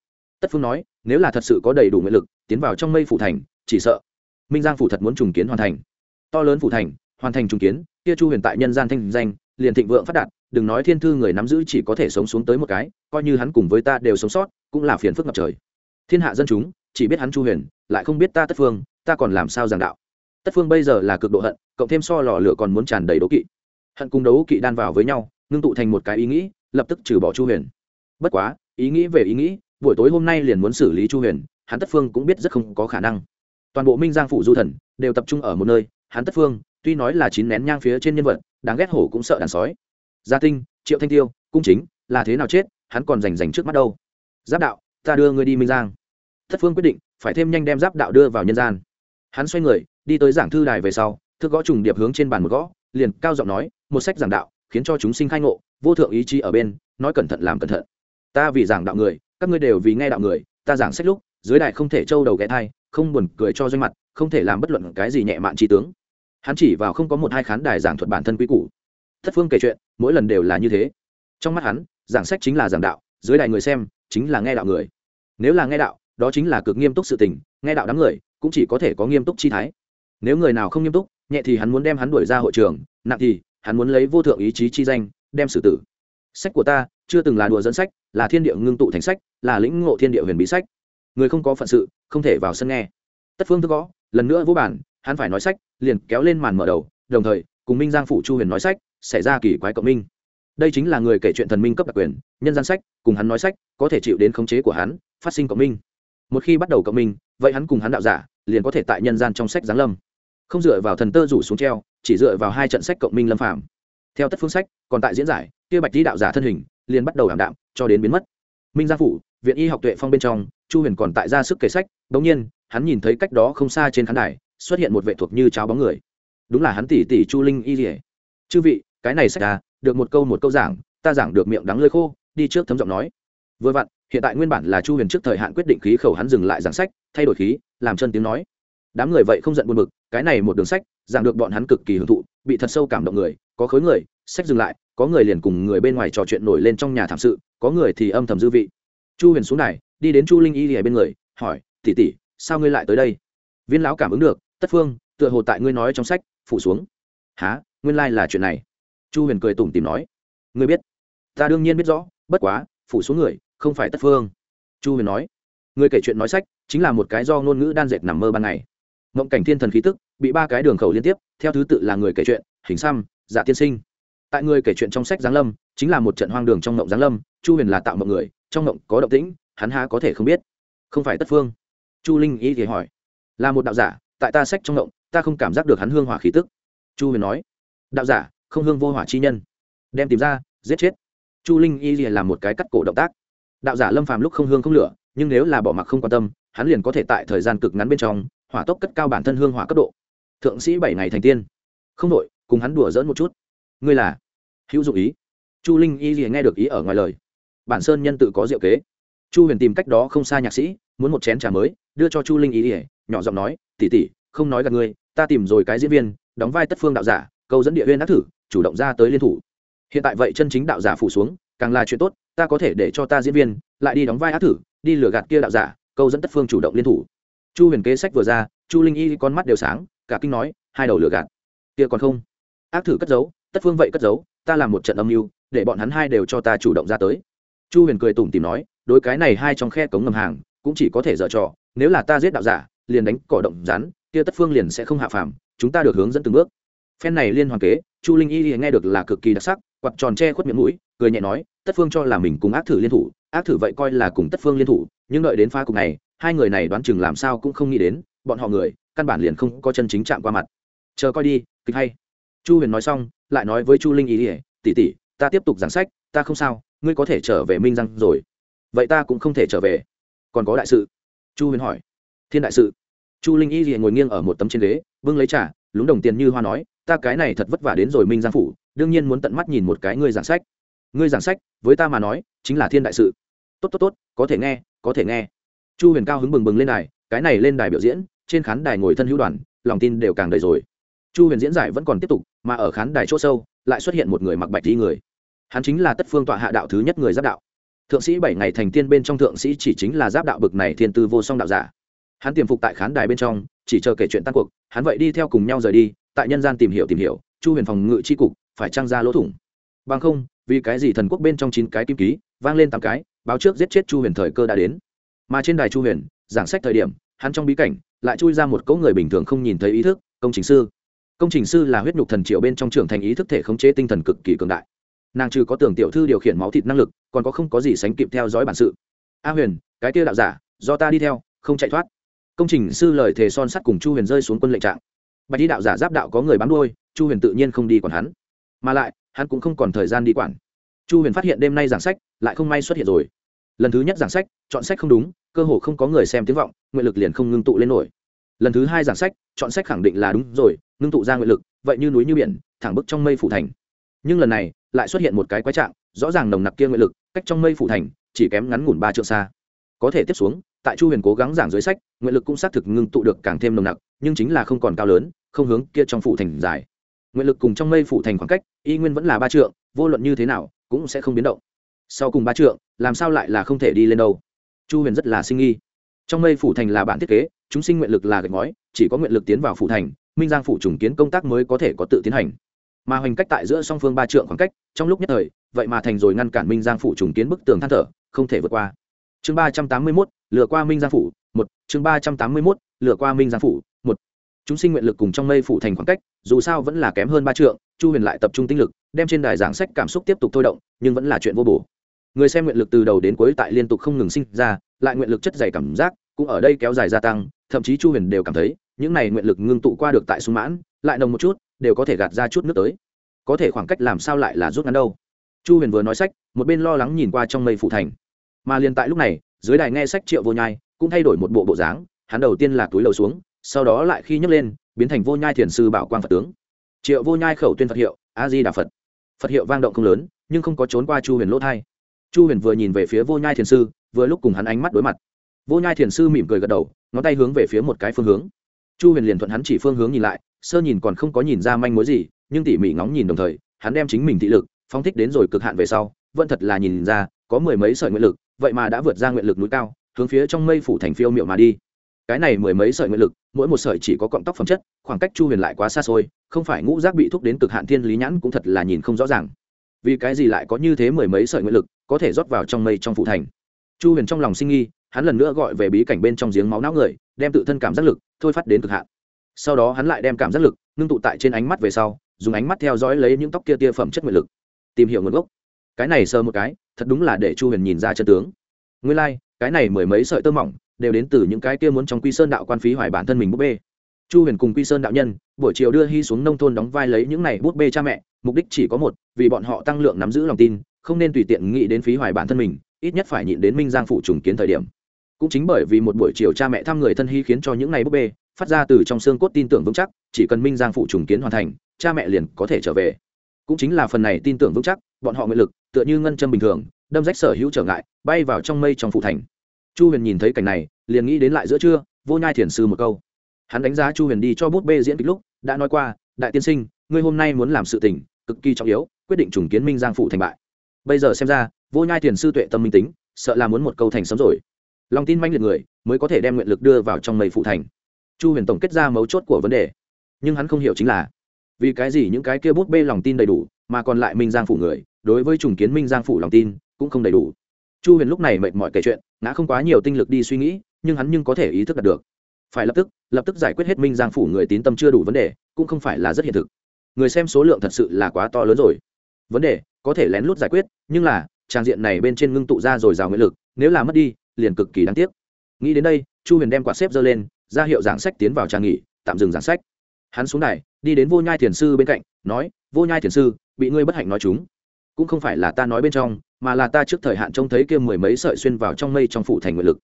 Tất phương nói, nếu là thật sự có đầy đủ nguyện lực, tiến vào trong mây phủ thành, chỉ sợ minh giang phủ thật muốn trùng kiến hoàn thành. To lớn phủ thành, hoàn thành trùng kiến, kia chu huyền tại nhân gian thanh danh, liền thịnh vượng phát đạt, đừng nói thiên thư người nắm giữ chỉ có thể sống xuống tới một cái, coi như hắn cùng với ta đều sống sót, cũng là phiền phức ngập trời. Thiên hạ dân chúng, chỉ biết hắn chu huyền, lại không biết ta tất phương, ta còn làm sao giảng đạo? Tất phương bây giờ là cực độ hận, cộng thêm so lò lửa còn muốn tràn đầy đấu kỵ. Hận cùng đấu kỵ đan vào với nhau, ngưng tụ thành một cái ý nghĩ, lập tức trừ bỏ chu huyền bất quá, ý nghĩ về ý nghĩ, buổi tối hôm nay liền muốn xử lý chu huyền, hắn tất phương cũng biết rất không có khả năng. Toàn bộ minh giang phủ du thần đều tập trung ở một nơi, hắn tất phương, tuy nói là chín nén nhang phía trên nhân vật, đáng ghét hổ cũng sợ đàn sói. Gia tinh, triệu thanh tiêu, cung chính, là thế nào chết, hắn còn rành rành trước mắt đâu? Giáp đạo, ta đưa ngươi đi minh giang. Thất phương quyết định, phải thêm nhanh đem giáp đạo đưa vào nhân gian. Hắn xoay người, đi tới giảng thư đài về sau, thước gõ trùng điệp hướng trên bàn một gõ, liền cao giọng nói, một sách giảng đạo, khiến cho chúng sinh khai ngộ, vô thượng ý chí ở bên, nói cẩn thận làm cẩn thận ta vì giảng đạo người, các ngươi đều vì nghe đạo người, ta giảng sách lúc, dưới đài không thể trâu đầu ghé thai, không buồn cười cho doanh mặt, không thể làm bất luận cái gì nhẹ mạn trí tướng. Hắn chỉ vào không có một hai khán đài giảng thuật bản thân quý củ. Thất phương kể chuyện, mỗi lần đều là như thế. Trong mắt hắn, giảng sách chính là giảng đạo, dưới đài người xem, chính là nghe đạo người. Nếu là nghe đạo, đó chính là cực nghiêm túc sự tình, nghe đạo đám người, cũng chỉ có thể có nghiêm túc chi thái. Nếu người nào không nghiêm túc, nhẹ thì hắn muốn đem hắn đuổi ra hội trường, nặng thì hắn muốn lấy vô thượng ý chí chi danh, đem xử tử. Sách của ta chưa từng là đùa dẫn sách, là thiên địa ngưng tụ thành sách, là lĩnh ngộ thiên địa huyền bí sách. Người không có phận sự, không thể vào sân nghe. Tất phương thức gõ, lần nữa vô bản, hắn phải nói sách, liền kéo lên màn mở đầu, đồng thời, cùng minh giang phủ chu huyền nói sách, xảy ra kỳ quái cộng minh. Đây chính là người kể chuyện thần minh cấp đặc quyền, nhân gian sách, cùng hắn nói sách, có thể chịu đến khống chế của hắn, phát sinh cộng minh. Một khi bắt đầu cộng minh, vậy hắn cùng hắn đạo giả, liền có thể tại nhân gian trong sách giáng lâm. Không dựa vào thần tơ rủ xuống treo, chỉ dựa vào hai trận sách cộng minh lâm phạm theo tất phương sách, còn tại diễn giải, kia bạch lý đạo giả thân hình liền bắt đầu ảm đạm, cho đến biến mất. Minh gia phủ, viện y học tuệ phong bên trong, chu huyền còn tại ra sức kể sách, đống nhiên, hắn nhìn thấy cách đó không xa trên khán đài, xuất hiện một vệ thuộc như cháo bóng người. Đúng là hắn tỷ tỷ chu linh y rỉa chư vị, cái này sách ra được một câu một câu giảng, ta giảng được miệng đắng lơi khô, đi trước thấm giọng nói. Vừa vặn, hiện tại nguyên bản là chu huyền trước thời hạn quyết định khí khẩu hắn dừng lại giảng sách, thay đổi khí, làm chân tiếng nói. Đám người vậy không giận buồn bực, cái này một đường sách, giảng được bọn hắn cực kỳ hưởng thụ, bị thật sâu cảm động người, có khối người, sách dừng lại có người liền cùng người bên ngoài trò chuyện nổi lên trong nhà thảm sự, có người thì âm thầm dư vị. Chu huyền xuống này đi đến chu linh y lìa bên người, hỏi tỉ tỉ sao ngươi lại tới đây? Viên lão cảm ứng được, tất phương, tựa hồ tại ngươi nói trong sách, phủ xuống. Há nguyên lai、like、là chuyện này. Chu huyền cười tủm tìm nói, ngươi biết, ta đương nhiên biết rõ, bất quá, phủ xuống người, không phải tất phương. Chu huyền nói người kể chuyện nói sách, chính là một cái do ngôn ngữ đan dệt nằm mơ ban ngày. Mộng cảnh thiên thần khí tức, bị ba cái đường khẩu liên tiếp, theo thứ tự là người kể chuyện, hình xăm dạ tiên sinh tại người kể chuyện trong sách giáng lâm, chính là một trận hoang đường trong ngộng giáng lâm, chu huyền là tạo mộng người, trong ngộng có động tĩnh, hắn há có thể không biết. Không phải tất phương. Chu linh y thì hỏi, là một đạo giả, tại ta sách trong ngộng, ta không cảm giác được hắn hương hỏa khí tức. Chu huyền nói, đạo giả, không hương vô hỏa chi nhân. Đem tìm ra, giết chết. Chu linh y thì làm một cái cắt cổ động tác. Đạo giả lâm phàm lúc không hương không lửa, nhưng nếu là bỏ mặc không quan tâm, hắn liền có thể tại thời gian cực ngắn bên trong, hỏa tốc cất cao bản thân hương hỏa cấp độ. Thượng sĩ bảy ngày thành tiên. Không đội cùng hắn đùa dỡn một chút ngươi là hữu dụng ý. Chu linh y gì nghe được ý ở ngoài lời. Bản sơn nhân tự có diệu kế. Chu huyền tìm cách đó không xa nhạc sĩ, muốn một chén trà mới, đưa cho chu linh y ỉa nhỏ giọng nói tỉ tỉ không nói gặp ngươi, ta tìm rồi cái diễn viên, đóng vai tất phương đạo giả, câu dẫn địa viên ác thử, chủ động ra tới liên thủ. Hiện tại vậy chân chính đạo giả phủ xuống, càng là chuyện tốt, ta có thể để cho ta diễn viên, lại đi đóng vai ác thử, đi lừa gạt kia đạo giả, câu dẫn tất phương chủ động liên thủ. Chu huyền kế sách vừa ra, chu linh y con mắt đều sáng, cả kinh nói, hai đầu lừa gạt. Kia còn không? Ác thử cất giấu tất phương vậy cất giấu, ta làm một trận âm mưu, để bọn hắn hai đều cho ta chủ động ra tới. Chu huyền cười tủm tìm nói, đối cái này hai trong khe cống ngầm hàng, cũng chỉ có thể dở trò, nếu là ta giết đạo giả, liền đánh cỏ động rắn, kia tất phương liền sẽ không hạ phàm, chúng ta được hướng dẫn từng bước. Phen này liên hoàn kế, chu linh y nghe được là cực kỳ đặc sắc quặt tròn che khuất miệng mũi, cười nhẹ nói, tất phương cho là mình cùng ác thử liên thủ, ác thử vậy coi là cùng tất phương liên thủ, nhưng đợi đến pha cục này, hai người này đoán chừng làm sao cũng không nghĩ đến, bọn họ người, căn bản liền không có chân chính chạm qua mặt. Chờ coi đi, kịch hay. Chu huyền nói xong lại nói với chu linh y ỉa tỉ tỉ ta tiếp tục giảng sách, ta không sao, ngươi có thể trở về minh răng rồi. Vậy ta cũng không thể trở về. Còn có đại sự? Chu huyền hỏi. Thiên đại sự. Chu linh y gì ngồi nghiêng ở một tấm trên ghế, bưng lấy trà, lúng đồng tiền như hoa nói, ta cái này thật vất vả đến rồi minh giang phủ, đương nhiên muốn tận mắt nhìn một cái ngươi giảng sách. Ngươi giảng sách, với ta mà nói, chính là thiên đại sự. Tốt tốt tốt, có thể nghe, có thể nghe. Chu huyền cao hứng bừng bừng lên đài, cái này lên đài biểu diễn, trên khán đài ngồi thân hữu đoàn, lòng tin đều càng đầy rồi chu huyền diễn giải vẫn còn tiếp tục, mà ở khán đài chỗ sâu, lại xuất hiện một người mặc bạch đi người. Hắn chính là tất phương tọa hạ đạo thứ nhất người giáp đạo. Thượng sĩ bảy ngày thành tiên bên trong thượng sĩ chỉ chính là giáp đạo bực này thiên tư vô song đạo giả. Hắn tiềm phục tại khán đài bên trong, chỉ chờ kể chuyện tăng cuộc, hắn vậy đi theo cùng nhau rời đi, tại nhân gian tìm hiểu tìm hiểu, chu huyền phòng ngự c h i cục, phải trang ra lỗ thủng. Bằng không, vì cái gì thần quốc bên trong chín cái kim ký, vang lên tám cái, báo trước giết chết chu huyền thời cơ đã đến. Mà trên đài chu huyền, giảng sách thời điểm, hắn trong bí cảnh, lại chui ra một cỗ người bình thường không nhìn thấy ý thức, công trình sư công trình sư là huyết nhục thần triệu bên trong trưởng thành ý thức thể khống chế tinh thần cực kỳ cường đại. Nàng trừ có tưởng tiểu thư điều khiển máu thịt năng lực, còn có không có gì sánh kịp theo dõi bản sự. A huyền, cái tiêu đạo giả, do ta đi theo, không chạy thoát. Công trình sư lời thề son sắt cùng chu huyền rơi xuống quân lệnh trạng. Bạch đi đạo giả giáp đạo có người bám đuôi, chu huyền tự nhiên không đi còn hắn. Mà lại, hắn cũng không còn thời gian đi quản. Chu huyền phát hiện đêm nay giảng sách, lại không may xuất hiện rồi. Lần thứ nhất giảng sách, chọn sách không đúng, cơ hồ không có người xem tiếng vọng, nguyện lực liền không ngưng tụ lên nổi. Lần thứ hai giảng sách, chọn sách khẳng định là đúng rồi ngưng tụ ra nguyện lực, vậy như núi như biển, thẳng bức trong mây phủ thành. Nhưng lần này, lại xuất hiện một cái quái trạng, rõ ràng nồng nặc kia nguyện lực, cách trong mây phủ thành, chỉ kém ngắn ngủn ba trượng xa. Có thể tiếp xuống, tại chu huyền cố gắng giảng dưới sách, nguyện lực cũng xác thực ngưng tụ được càng thêm nồng nặc, nhưng chính là không còn cao lớn, không hướng kia trong phủ thành dài. Nguyện lực cùng trong mây phủ thành khoảng cách, y nguyên vẫn là ba trượng, vô luận như thế nào, cũng sẽ không biến động. Sau cùng ba trượng, làm sao lại là không thể đi lên đâu? Chu huyền rất là sinh nghi. Trong mây phủ thành là bản thiết kế, chúng sinh nguyện lực là gạch ngói, chỉ có nguyện lực tiến vào phủ thành minh giang phủ trùng kiến công tác mới có thể có tự tiến hành. Mà hoành cách tại giữa song phương ba trượng khoảng cách, trong lúc nhất thời, vậy mà thành rồi ngăn cản minh giang phủ trùng kiến bức tường than thở, không thể vượt qua. Chương ba trăm tám mươi mốt, lừa qua minh giang phủ, một. Chương ba trăm tám mươi mốt, lừa qua minh giang phủ, một. Chúng sinh nguyện lực cùng trong mây phủ thành khoảng cách, dù sao vẫn là kém hơn ba trượng, chu huyền lại tập trung tinh lực, đem trên đài giảng sách cảm xúc tiếp tục thôi động, nhưng vẫn là chuyện vô bổ. Người xem nguyện lực từ đầu đến cuối tại liên tục không ngừng sinh ra, lại nguyện lực chất dày cảm giác cũng ở đây kéo dài gia tăng, thậm chí chu huyền đều cảm thấy những này nguyện lực ngưng tụ qua được tại sung mãn, lại nồng một chút, đều có thể gạt ra chút nước tới. Có thể khoảng cách làm sao lại là rút ngắn đâu? Chu huyền vừa nói sách, một bên lo lắng nhìn qua trong mây phủ thành. Mà liền tại lúc này, dưới đài nghe sách triệu vô nhai, cũng thay đổi một bộ bộ dáng, hắn đầu tiên là túi lầu xuống, sau đó lại khi nhấc lên, biến thành vô nhai thiền sư bảo quang phật tướng. Triệu vô nhai khẩu tuyên phật hiệu, a di đà phật. Phật hiệu vang động không lớn, nhưng không có trốn qua chu huyền lỗ thai. Chu huyền vừa nhìn về phía vô nhai thiền sư, vừa lúc cùng hắn ánh mắt đối mặt. Vô nhai thiền sư mỉm cười gật đầu, ngón tay hướng về phía một cái phương hướng chu huyền liền thuận hắn chỉ phương hướng nhìn lại, sơ nhìn còn không có nhìn ra manh mối gì, nhưng tỉ mỉ ngóng nhìn đồng thời, hắn đem chính mình thị lực, phóng thích đến rồi cực hạn về sau, vẫn thật là nhìn ra, có mười mấy sợi nguyện lực, vậy mà đã vượt ra nguyện lực núi cao, hướng phía trong mây phủ thành phiêu miệu mà đi. Cái này mười mấy sợi nguyện lực, mỗi một sợi chỉ có cọng tóc phẩm chất, khoảng cách chu huyền lại quá xa xôi, không phải ngũ giác bị thúc đến cực hạn thiên lý nhãn cũng thật là nhìn không rõ ràng. Vì cái gì lại có như thế mười mấy sợi nguyện lực, có thể rót vào trong mây trong phủ thành? Chu huyền trong lòng sinh nghi hắn lần nữa gọi về bí cảnh bên trong giếng máu não người đem tự thân cảm giác lực thôi phát đến cực hạn. Sau đó hắn lại đem cảm giác lực ngưng tụ tại trên ánh mắt về sau dùng ánh mắt theo dõi lấy những tóc kia tia phẩm chất nguyện lực tìm hiểu nguồn gốc. Cái này sơ một cái thật đúng là để chu huyền nhìn ra chân tướng. Nguyên lai、like, cái này mười mấy sợi tơ mỏng đều đến từ những cái kia muốn trong quy sơn đạo quan phí hoài bản thân mình búp bê. Chu huyền cùng quy sơn đạo nhân buổi chiều đưa hy xuống nông thôn đóng vai lấy những này búp bê cha mẹ mục đích chỉ có một vì bọn họ tăng lượng nắm giữ lòng tin không nên tùy tiện nghĩ đến phí hoài bản thân mình ít nhất phải nhịn đến minh giang phủ trùng kiến thời điểm cũng chính bởi vì một buổi chiều cha mẹ thăm người thân hy khiến cho những ngày búp bê, phát ra từ trong xương cốt tin tưởng vững chắc, chỉ cần minh giang phụ trùng kiến hoàn thành, cha mẹ liền có thể trở về. Cũng chính là phần này tin tưởng vững chắc, bọn họ nguyện lực, tựa như ngân châm bình thường, đâm rách sở hữu trở ngại, bay vào trong mây trong phụ thành. Chu huyền nhìn thấy cảnh này, liền nghĩ đến lại giữa trưa, vô nhai thiền sư một câu. Hắn đánh giá chu huyền đi cho bút bê diễn kịch lúc, đã nói qua, đại tiên sinh, ngươi hôm nay muốn làm sự tình, cực kỳ trọng yếu, quyết định trùng kiến minh giang phụ thành bại. Bây giờ xem ra, vô nhai thiền sư tuệ tâm minh tính, sợ là muốn một câu thành sớm rồi lòng tin manh liệt người mới có thể đem nguyện lực đưa vào trong mây phụ thành. Chu huyền tổng kết ra mấu chốt của vấn đề. Nhưng hắn không hiểu chính là, vì cái gì những cái kia bút bê lòng tin đầy đủ, mà còn lại minh giang phủ người, đối với trùng kiến minh giang phủ lòng tin cũng không đầy đủ. Chu huyền lúc này mệt mỏi kể chuyện, ngã không quá nhiều tinh lực đi suy nghĩ, nhưng hắn nhưng có thể ý thức đạt được. Phải lập tức lập tức giải quyết hết minh giang phủ người tín tâm chưa đủ vấn đề, cũng không phải là rất hiện thực. Người xem số lượng thật sự là quá to lớn rồi. Vấn đề có thể lén lút giải quyết, nhưng là, trang diện này bên trên ngưng tụ ra rồi rào nguyện lực, nếu là mất đi liền cực kỳ đáng tiếc. Nghĩ đến đây, chu huyền đem quả xếp giơ lên, ra hiệu giảng sách tiến vào trang nghỉ, tạm dừng giảng sách. Hắn xuống này đi đến vô nhai thiền sư bên cạnh, nói, vô nhai thiền sư, bị ngươi bất hạnh nói chúng. Cũng không phải là ta nói bên trong, mà là ta trước thời hạn trông thấy kia mười mấy sợi xuyên vào trong mây trong phủ thành nguyện lực.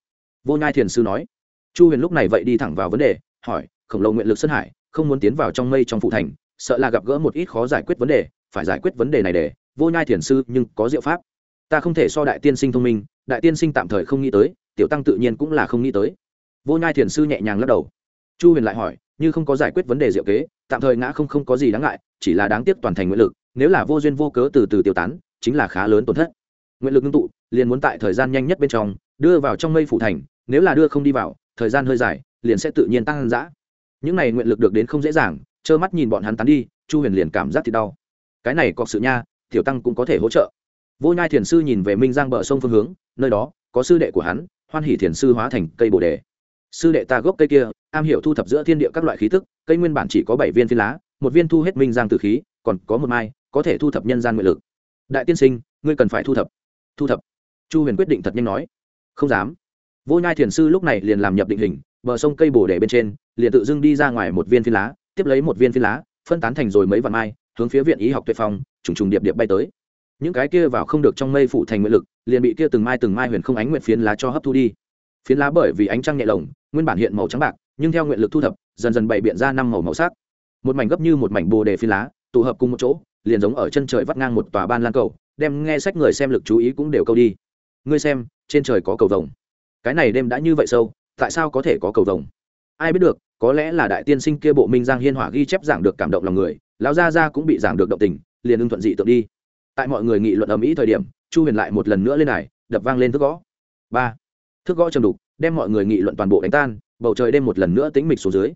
Vô nhai thiền sư nói. Chu huyền lúc này vậy đi thẳng vào vấn đề, hỏi, khổng lồ nguyện lực sơn hải, không muốn tiến vào trong mây trong phủ thành, sợ là gặp gỡ một ít khó giải quyết vấn đề, phải giải quyết vấn đề này để, vô nhai thiền sư, nhưng có diệu pháp. Ta không thể so đại tiên sinh thông minh đại tiên sinh tạm thời không nghĩ tới, tiểu tăng tự nhiên cũng là không nghĩ tới. Vô nhai thiền sư nhẹ nhàng lắc đầu. Chu huyền lại hỏi, như không có giải quyết vấn đề diệu kế, tạm thời ngã không không có gì đáng ngại, chỉ là đáng tiếc toàn thành nguyện lực, nếu là vô duyên vô cớ từ từ tiêu tán, chính là khá lớn tổn thất. Nguyện lực ngưng tụ, liền muốn tại thời gian nhanh nhất bên trong, đưa vào trong mây phủ thành, nếu là đưa không đi vào, thời gian hơi dài, liền sẽ tự nhiên tăng dã. Những này nguyện lực được đến không dễ dàng, trơ mắt nhìn bọn hắn tán đi, chu huyền liền cảm giác thì đau. Cái này có sự nha, tiểu tăng cũng có thể hỗ trợ vô nhai thiền sư nhìn về minh giang bờ sông phương hướng nơi đó có sư đệ của hắn hoan hỷ thiền sư hóa thành cây bồ đề. Sư đệ ta gốc cây kia am hiểu thu thập giữa thiên địa các loại khí tức cây nguyên bản chỉ có bảy viên phi lá một viên thu hết minh giang từ khí còn có một mai có thể thu thập nhân gian nguyện lực. Đại tiên sinh ngươi cần phải thu thập. Thu thập. Chu huyền quyết định thật nhanh nói. Không dám. Vô nhai thiền sư lúc này liền làm nhập định hình bờ sông cây bồ đề bên trên liền tự dưng đi ra ngoài một viên phi lá tiếp lấy một viên phi lá phân tán thành rồi mấy vạn mai hướng phía viện y học tuệ phòng, trùng trùng điệp điệp bay tới những cái kia vào không được trong mây phụ thành nguyện lực, liền bị kia từng mai từng mai huyền không ánh nguyện phiến lá cho hấp thu đi. Phiến lá bởi vì ánh trăng nhẹ lồng, nguyên bản hiện màu trắng bạc, nhưng theo nguyện lực thu thập, dần dần bày biện ra năm màu màu sắc. Một mảnh gấp như một mảnh bồ đề phiến lá, tụ hợp cùng một chỗ, liền giống ở chân trời vắt ngang một tòa ban lan cầu, đem nghe sách người xem lực chú ý cũng đều câu đi. Ngươi xem, trên trời có cầu vồng. Cái này đêm đã như vậy sâu, tại sao có thể có cầu vồng? Ai biết được, có lẽ là đại tiên sinh kia bộ minh giang hiên hỏa ghi chép giảng được cảm động lòng người, lão gia gia cũng bị giảng được động tình, liền ưng thuận dị tượng đi tại mọi người nghị luận ầm ĩ thời điểm, chu huyền lại một lần nữa lên này đập vang lên thức gõ. Ba. Thức gõ trầm đục, đem mọi người nghị luận toàn bộ đánh tan, bầu trời đêm một lần nữa tính mịch xuống dưới.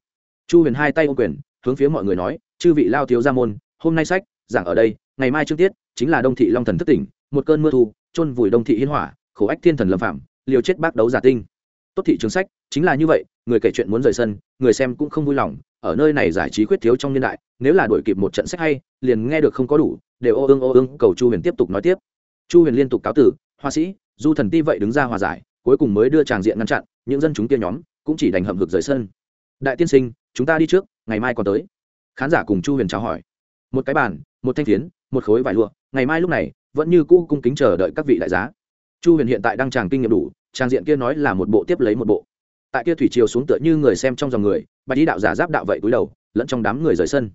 Chu huyền hai tay ô quyền, hướng phía mọi người nói, chư vị lao thiếu gia môn, hôm nay sách, giảng ở đây, ngày mai trước tiết, chính là đông thị long thần thất tỉnh, một cơn mưa thu, chôn vùi đông thị hiên hỏa, khổ ách thiên thần lâm phạm, liều chết bác đấu giả tinh. Tốt thị trường sách, chính là như vậy, người kể chuyện muốn rời sân, người xem cũng không vui lòng, ở nơi này giải trí khuyết thiếu trong niên đại, nếu là đổi kịp một trận sách hay, liền nghe được không có đủ đều ô ương ô ương, cầu chu huyền tiếp tục nói tiếp. Chu huyền liên tục cáo tử, hoa sĩ, du thần ti vậy đứng ra hòa giải, cuối cùng mới đưa tràng diện ngăn chặn, những dân chúng kia nhóm cũng chỉ đành hậm hực rời sân. Đại tiên sinh, chúng ta đi trước, ngày mai còn tới. Khán giả cùng chu huyền chào hỏi. Một cái bàn, một thanh thiến một khối vải lụa, ngày mai lúc này, vẫn như cũ cung kính chờ đợi các vị đại giá. Chu huyền hiện tại đang tràng kinh nghiệm đủ trang diện kia nói là một bộ tiếp lấy một bộ. Tại kia thủy triều xuống tựa như người xem trong dòng người, bạch đi đạo giả giáp đạo vậy cúi đầu, lẫn trong đám người rời sân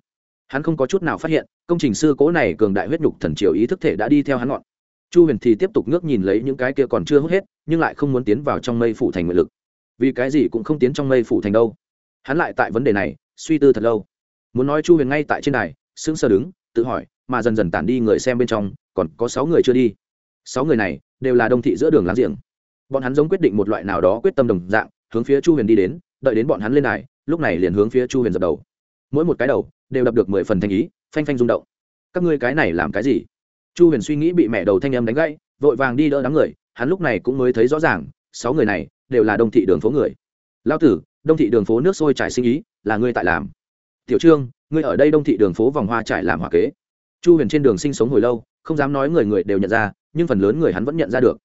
hắn không có chút nào phát hiện, công trình sư cố này cường đại huyết nhục thần triều ý thức thể đã đi theo hắn ngọn. Chu huyền thì tiếp tục ngước nhìn lấy những cái kia còn chưa hút hết, nhưng lại không muốn tiến vào trong mây phủ thành nguyện lực. Vì cái gì cũng không tiến trong mây phủ thành đâu. Hắn lại tại vấn đề này, suy tư thật lâu. Muốn nói chu huyền ngay tại trên đài, sững sờ đứng, tự hỏi, mà dần dần tản đi người xem bên trong, còn có sáu người chưa đi. Sáu người này, đều là đông thị giữa đường láng giềng. Bọn hắn giống quyết định một loại nào đó quyết tâm đồng dạng, hướng phía chu huyền đi đến, đợi đến bọn hắn lên đài, lúc này liền hướng phía chu huyền dập đầu mỗi một cái đầu đều đập được mười phần thành ý, phanh phanh rung động. Các ngươi cái này làm cái gì? Chu huyền suy nghĩ bị mẹ đầu thanh âm đánh gãy, vội vàng đi đỡ đám người, hắn lúc này cũng mới thấy rõ ràng, sáu người này đều là đông thị đường phố người. Lao tử, đông thị đường phố nước sôi trải sinh ý, là ngươi tại làm. Tiểu trương, ngươi ở đây đông thị đường phố vòng hoa trải làm hòa kế. Chu huyền trên đường sinh sống hồi lâu, không dám nói người người đều nhận ra, nhưng phần lớn người hắn vẫn nhận ra được.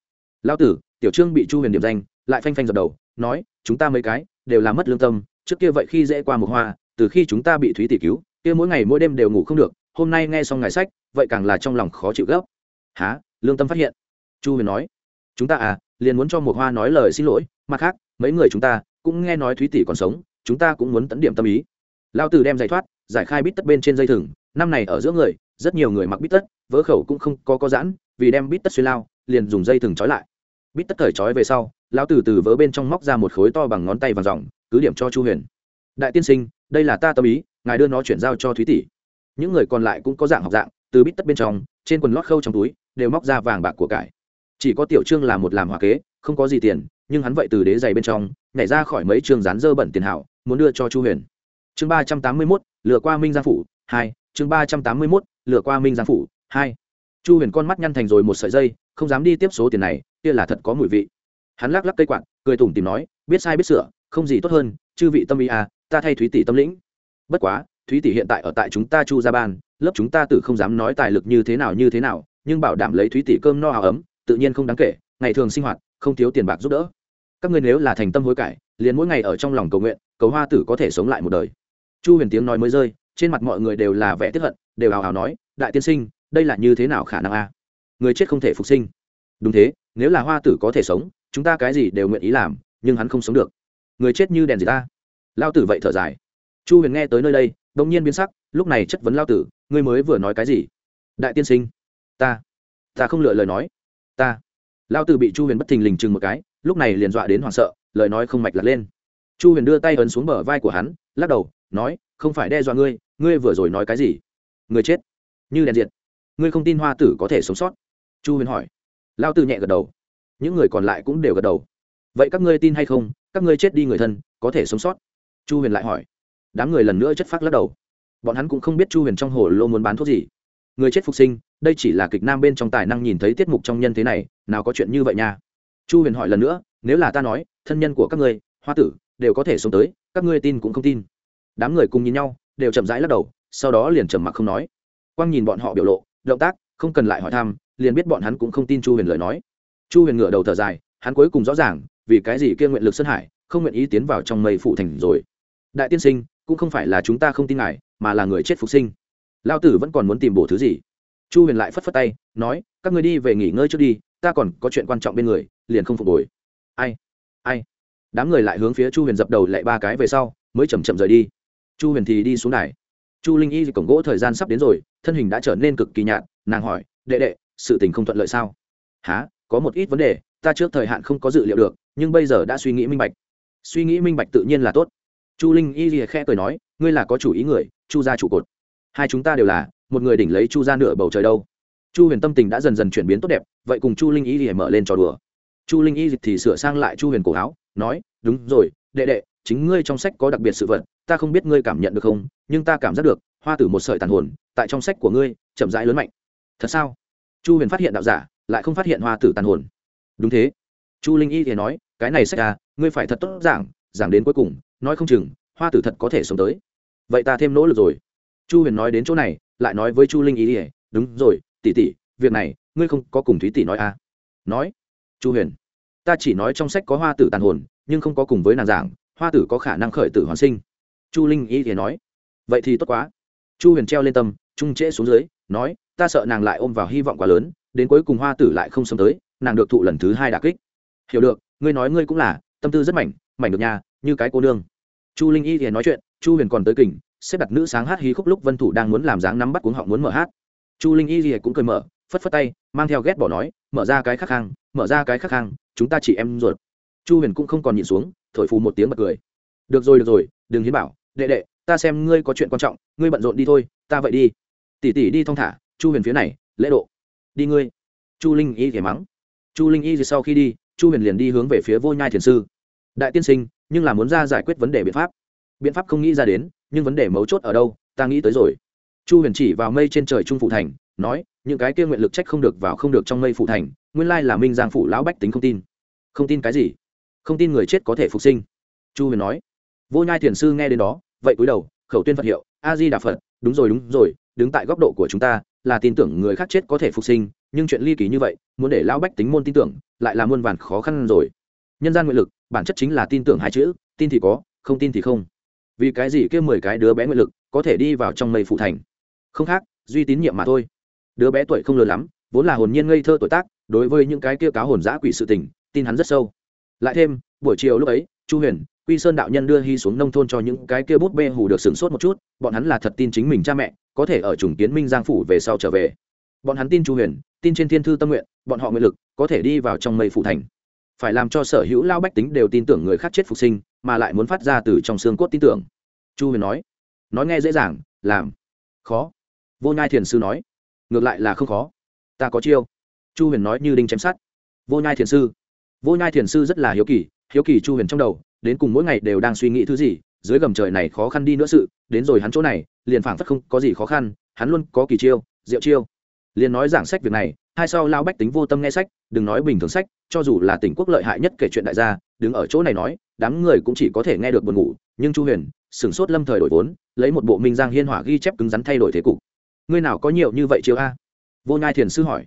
Lao tử, tiểu trương bị chu huyền điểm danh, lại phanh phanh dập đầu, nói, chúng ta mấy cái đều là mất lương tâm, trước kia vậy khi dễ qua một hoa từ khi chúng ta bị thúy tỷ cứu, kia mỗi ngày mỗi đêm đều ngủ không được, hôm nay nghe xong ngài sách, vậy càng là trong lòng khó chịu gấp. Há lương tâm phát hiện. Chu huyền nói. Chúng ta à liền muốn cho một hoa nói lời xin lỗi, mặt khác, mấy người chúng ta cũng nghe nói thúy tỷ còn sống, chúng ta cũng muốn tấn điểm tâm ý. Lao tử đem giải thoát, giải khai bít tất bên trên dây thừng, năm này ở giữa người, rất nhiều người mặc bít tất vỡ khẩu cũng không có có giãn, vì đem bít tất xuyên lao, liền dùng dây thừng trói lại. Bít tất thời trói về sau, lao tử từ vỡ bên trong móc ra một khối to bằng ngón tay vàng dòng, cứ điểm cho chu huyền. Đại tiên sinh đây là ta tâm ý, ngài đưa nó chuyển giao cho thúy tỷ. Những người còn lại cũng có dạng học dạng, từ bít tất bên trong, trên quần lót khâu trong túi, đều móc ra vàng bạc của cải. Chỉ có tiểu trương là một làm hòa kế, không có gì tiền, nhưng hắn vậy từ đế giày bên trong, nhảy ra khỏi mấy trường rán dơ bẩn tiền hảo, muốn đưa cho chu huyền. Chương ba trăm tám mươi mốt, lừa qua minh giang phủ, hai. Chương ba trăm tám mươi mốt, lừa qua minh giang phủ, hai. Chu huyền con mắt nhăn thành rồi một sợi dây, không dám đi tiếp số tiền này, kia là thật có mùi vị. Hắn lắc lắc cây quạt, cười tủm tìm nói, biết sai biết sửa, không gì tốt hơn, chư vị tâm ý à ta thay thúy tỷ tâm lĩnh. Bất quá, thúy tỷ hiện tại ở tại chúng ta chu gia ban, lớp chúng ta tự không dám nói tài lực như thế nào như thế nào, nhưng bảo đảm lấy thúy tỷ cơm no áo ấm, tự nhiên không đáng kể, ngày thường sinh hoạt, không thiếu tiền bạc giúp đỡ. Các ngươi nếu là thành tâm hối cải, liền mỗi ngày ở trong lòng cầu nguyện, cầu hoa tử có thể sống lại một đời. Chu huyền tiếng nói mới rơi, trên mặt mọi người đều là vẻ tiếp hận, đều hào hào nói, đại tiên sinh, đây là như thế nào khả năng a? Người chết không thể phục sinh. Đúng thế, nếu là hoa tử có thể sống, chúng ta cái gì đều nguyện ý làm, nhưng hắn không sống được. Người chết như đèn gì ta? Lao tử vậy thở dài. Chu huyền nghe tới nơi đây đông nhiên biến sắc, lúc này chất vấn lao tử, ngươi mới vừa nói cái gì? Đại tiên sinh. Ta ta không lựa lời nói. Ta. Lao tử bị chu huyền bất thình lình chừng một cái, lúc này liền dọa đến hoảng sợ, lời nói không mạch lật lên. Chu huyền đưa tay ấn xuống bờ vai của hắn, lắc đầu, nói, không phải đe dọa ngươi ngươi vừa rồi nói cái gì? Người chết. Như đèn diệt. Ngươi không tin hoa tử có thể sống sót? Chu huyền hỏi. Lao tử nhẹ gật đầu. Những người còn lại cũng đều gật đầu. Vậy các ngươi tin hay không? Các ngươi chết đi người thân, có thể sống sót chu huyền lại hỏi. Đám người lần nữa chất phát lắc đầu. Bọn hắn cũng không biết chu huyền trong hồ lô muốn bán thuốc gì. Người chết phục sinh, đây chỉ là kịch nam bên trong tài năng nhìn thấy tiết mục trong nhân thế này, nào có chuyện như vậy nha. Chu huyền hỏi lần nữa, nếu là ta nói, thân nhân của các ngươi, hoa tử, đều có thể sống tới, các ngươi tin cũng không tin. Đám người cùng nhìn nhau, đều chậm rãi lắc đầu, sau đó liền trầm mặc không nói. Quang nhìn bọn họ biểu lộ, động tác, không cần lại hỏi thăm, liền biết bọn hắn cũng không tin chu huyền lời nói. Chu huyền ngửa đầu thở dài, hắn cuối cùng rõ ràng, vì cái gì kia nguyện lực sơn hải, không nguyện ý tiến vào trong mây phụ thành rồi đại tiên sinh, cũng không phải là chúng ta không tin ngài, mà là người chết phục sinh. Lao tử vẫn còn muốn tìm bổ thứ gì? Chu huyền lại phất phất tay, nói, các người đi về nghỉ ngơi trước đi, ta còn có chuyện quan trọng bên người, liền không phục hồi. Ai? Ai? Đám người lại hướng phía chu huyền dập đầu lại ba cái về sau, mới chầm chậm rời đi. Chu huyền thì đi xuống đài. Chu linh y thì cổng gỗ thời gian sắp đến rồi, thân hình đã trở nên cực kỳ nhạt, nàng hỏi, đệ đệ, sự tình không thuận lợi sao? Há có một ít vấn đề, ta trước thời hạn không có dự liệu được, nhưng bây giờ đã suy nghĩ minh bạch. Suy nghĩ minh bạch tự nhiên là tốt chu linh y lìa khẽ cười nói, ngươi là có chủ ý người, chu gia trụ cột. Hai chúng ta đều là, một người đỉnh lấy chu ra nửa bầu trời đâu. Chu huyền tâm tình đã dần dần chuyển biến tốt đẹp, vậy cùng chu linh y lìa mở lên trò đùa. Chu linh y thì sửa sang lại chu huyền cổ áo, nói, đúng rồi, đệ đệ, chính ngươi trong sách có đặc biệt sự vật, ta không biết ngươi cảm nhận được không, nhưng ta cảm giác được, hoa tử một sợi tàn hồn, tại trong sách của ngươi, chậm rãi lớn mạnh. Thật sao? Chu huyền phát hiện đạo giả, lại không phát hiện hoa tử tàn hồn. Đúng thế. Chu linh y thì nói, cái này sách à ngươi phải thật tốt giảng giảng đến cuối cùng nói không chừng, hoa tử thật có thể sống tới. Vậy ta thêm nỗ lực rồi. Chu huyền nói đến chỗ này, lại nói với chu linh y ỉa đúng rồi, tỷ tỷ, việc này, ngươi không có cùng thúy tỷ nói à? Nói. Chu huyền. Ta chỉ nói trong sách có hoa tử tàn hồn, nhưng không có cùng với nàng giảng, hoa tử có khả năng khởi tử hoàn sinh. Chu linh y thì nói. Vậy thì tốt quá. Chu huyền treo lên tâm, trung trễ xuống dưới, nói, ta sợ nàng lại ôm vào hy vọng quá lớn, đến cuối cùng hoa tử lại không xâm tới, nàng được thụ lần thứ hai đà kích. Hiểu được, ngươi nói ngươi cũng là, tâm tư rất mảnh mảnh được nhà, như cái cô nương chu linh y thì nói chuyện, chu huyền còn tới kình, xếp đặt nữ sáng hát hí khúc lúc vân thủ đang muốn làm dáng nắm bắt cuống họng muốn mở hát. Chu linh y thì cũng cười mở, phất phất tay, mang theo ghét bỏ nói, mở ra cái khắc khang, mở ra cái khắc khang, chúng ta chỉ em ruột. Chu huyền cũng không còn nhịn xuống, thổi phù một tiếng bật cười. Được rồi được rồi, đừng hiến bảo, đệ đệ, ta xem ngươi có chuyện quan trọng, ngươi bận rộn đi thôi, ta vậy đi. Tỉ tỉ đi thong thả, chu huyền phía này, lễ độ. Đi ngươi. Chu linh y thì mắng. Chu linh y thì sau khi đi, chu huyền liền đi hướng về phía vô nhai thiền sư. Đại tiên sinh nhưng là muốn ra giải quyết vấn đề biện pháp. Biện pháp không nghĩ ra đến, nhưng vấn đề mấu chốt ở đâu, ta nghĩ tới rồi. Chu huyền chỉ vào mây trên trời trung phụ thành, nói, những cái kia nguyện lực trách không được vào không được trong mây phụ thành, nguyên lai là minh giang phủ lão bách tính không tin. Không tin cái gì? Không tin người chết có thể phục sinh. Chu huyền nói, vô nhai thiền sư nghe đến đó, vậy cúi đầu, khẩu tuyên phật hiệu, a di đà phật, đúng rồi đúng rồi, đứng tại góc độ của chúng ta, là tin tưởng người khác chết có thể phục sinh, nhưng chuyện ly kỳ như vậy, muốn để lão bách tính môn tin tưởng, lại là muôn vàn khó khăn rồi. Nhân gian nguyện lực bản chất chính là tin tưởng hai chữ, tin thì có, không tin thì không. Vì cái gì kia mười cái đứa bé nguyện lực có thể đi vào trong mây phụ thành? Không khác, duy tín nhiệm mà thôi. Đứa bé tuổi không lớn lắm, vốn là hồn nhiên ngây thơ tuổi tác, đối với những cái kia cáo hồn giã quỷ sự tình, tin hắn rất sâu. Lại thêm, buổi chiều lúc ấy, chu huyền, quy sơn đạo nhân đưa hy xuống nông thôn cho những cái kia bút bê hù được sửng sốt một chút, bọn hắn là thật tin chính mình cha mẹ, có thể ở trùng kiến minh giang phủ về sau trở về. Bọn hắn tin chu huyền, tin trên thiên thư tâm nguyện, bọn họ nguyện lực có thể đi vào trong mây phủ thành phải làm cho sở hữu lao bách tính đều tin tưởng người khác chết phục sinh, mà lại muốn phát ra từ trong xương cốt tin tưởng. Chu huyền nói nói nghe dễ dàng, làm. Khó. Vô nhai thiền sư nói, ngược lại là không khó. Ta có chiêu. Chu huyền nói như đinh chém sát vô nhai thiền sư. Vô nhai thiền sư rất là hiếu kỳ hiếu kỳ chu huyền trong đầu, đến cùng mỗi ngày đều đang suy nghĩ thứ gì, dưới gầm trời này khó khăn đi nữa sự, đến rồi hắn chỗ này, liền phảng phất không có gì khó khăn, hắn luôn có kỳ chiêu, diệu chiêu. Liền nói giảng sách việc này hai sau lao bách tính vô tâm nghe sách, đừng nói bình thường sách, cho dù là tỉnh quốc lợi hại nhất kể chuyện đại gia, đứng ở chỗ này nói, đám người cũng chỉ có thể nghe được buồn ngủ, nhưng chu huyền, sửng sốt lâm thời đổi vốn, lấy một bộ minh giang hiên hỏa ghi chép cứng rắn thay đổi thế cục. Ngươi nào có nhiều như vậy chiêu a? Vô nhai thiền sư hỏi.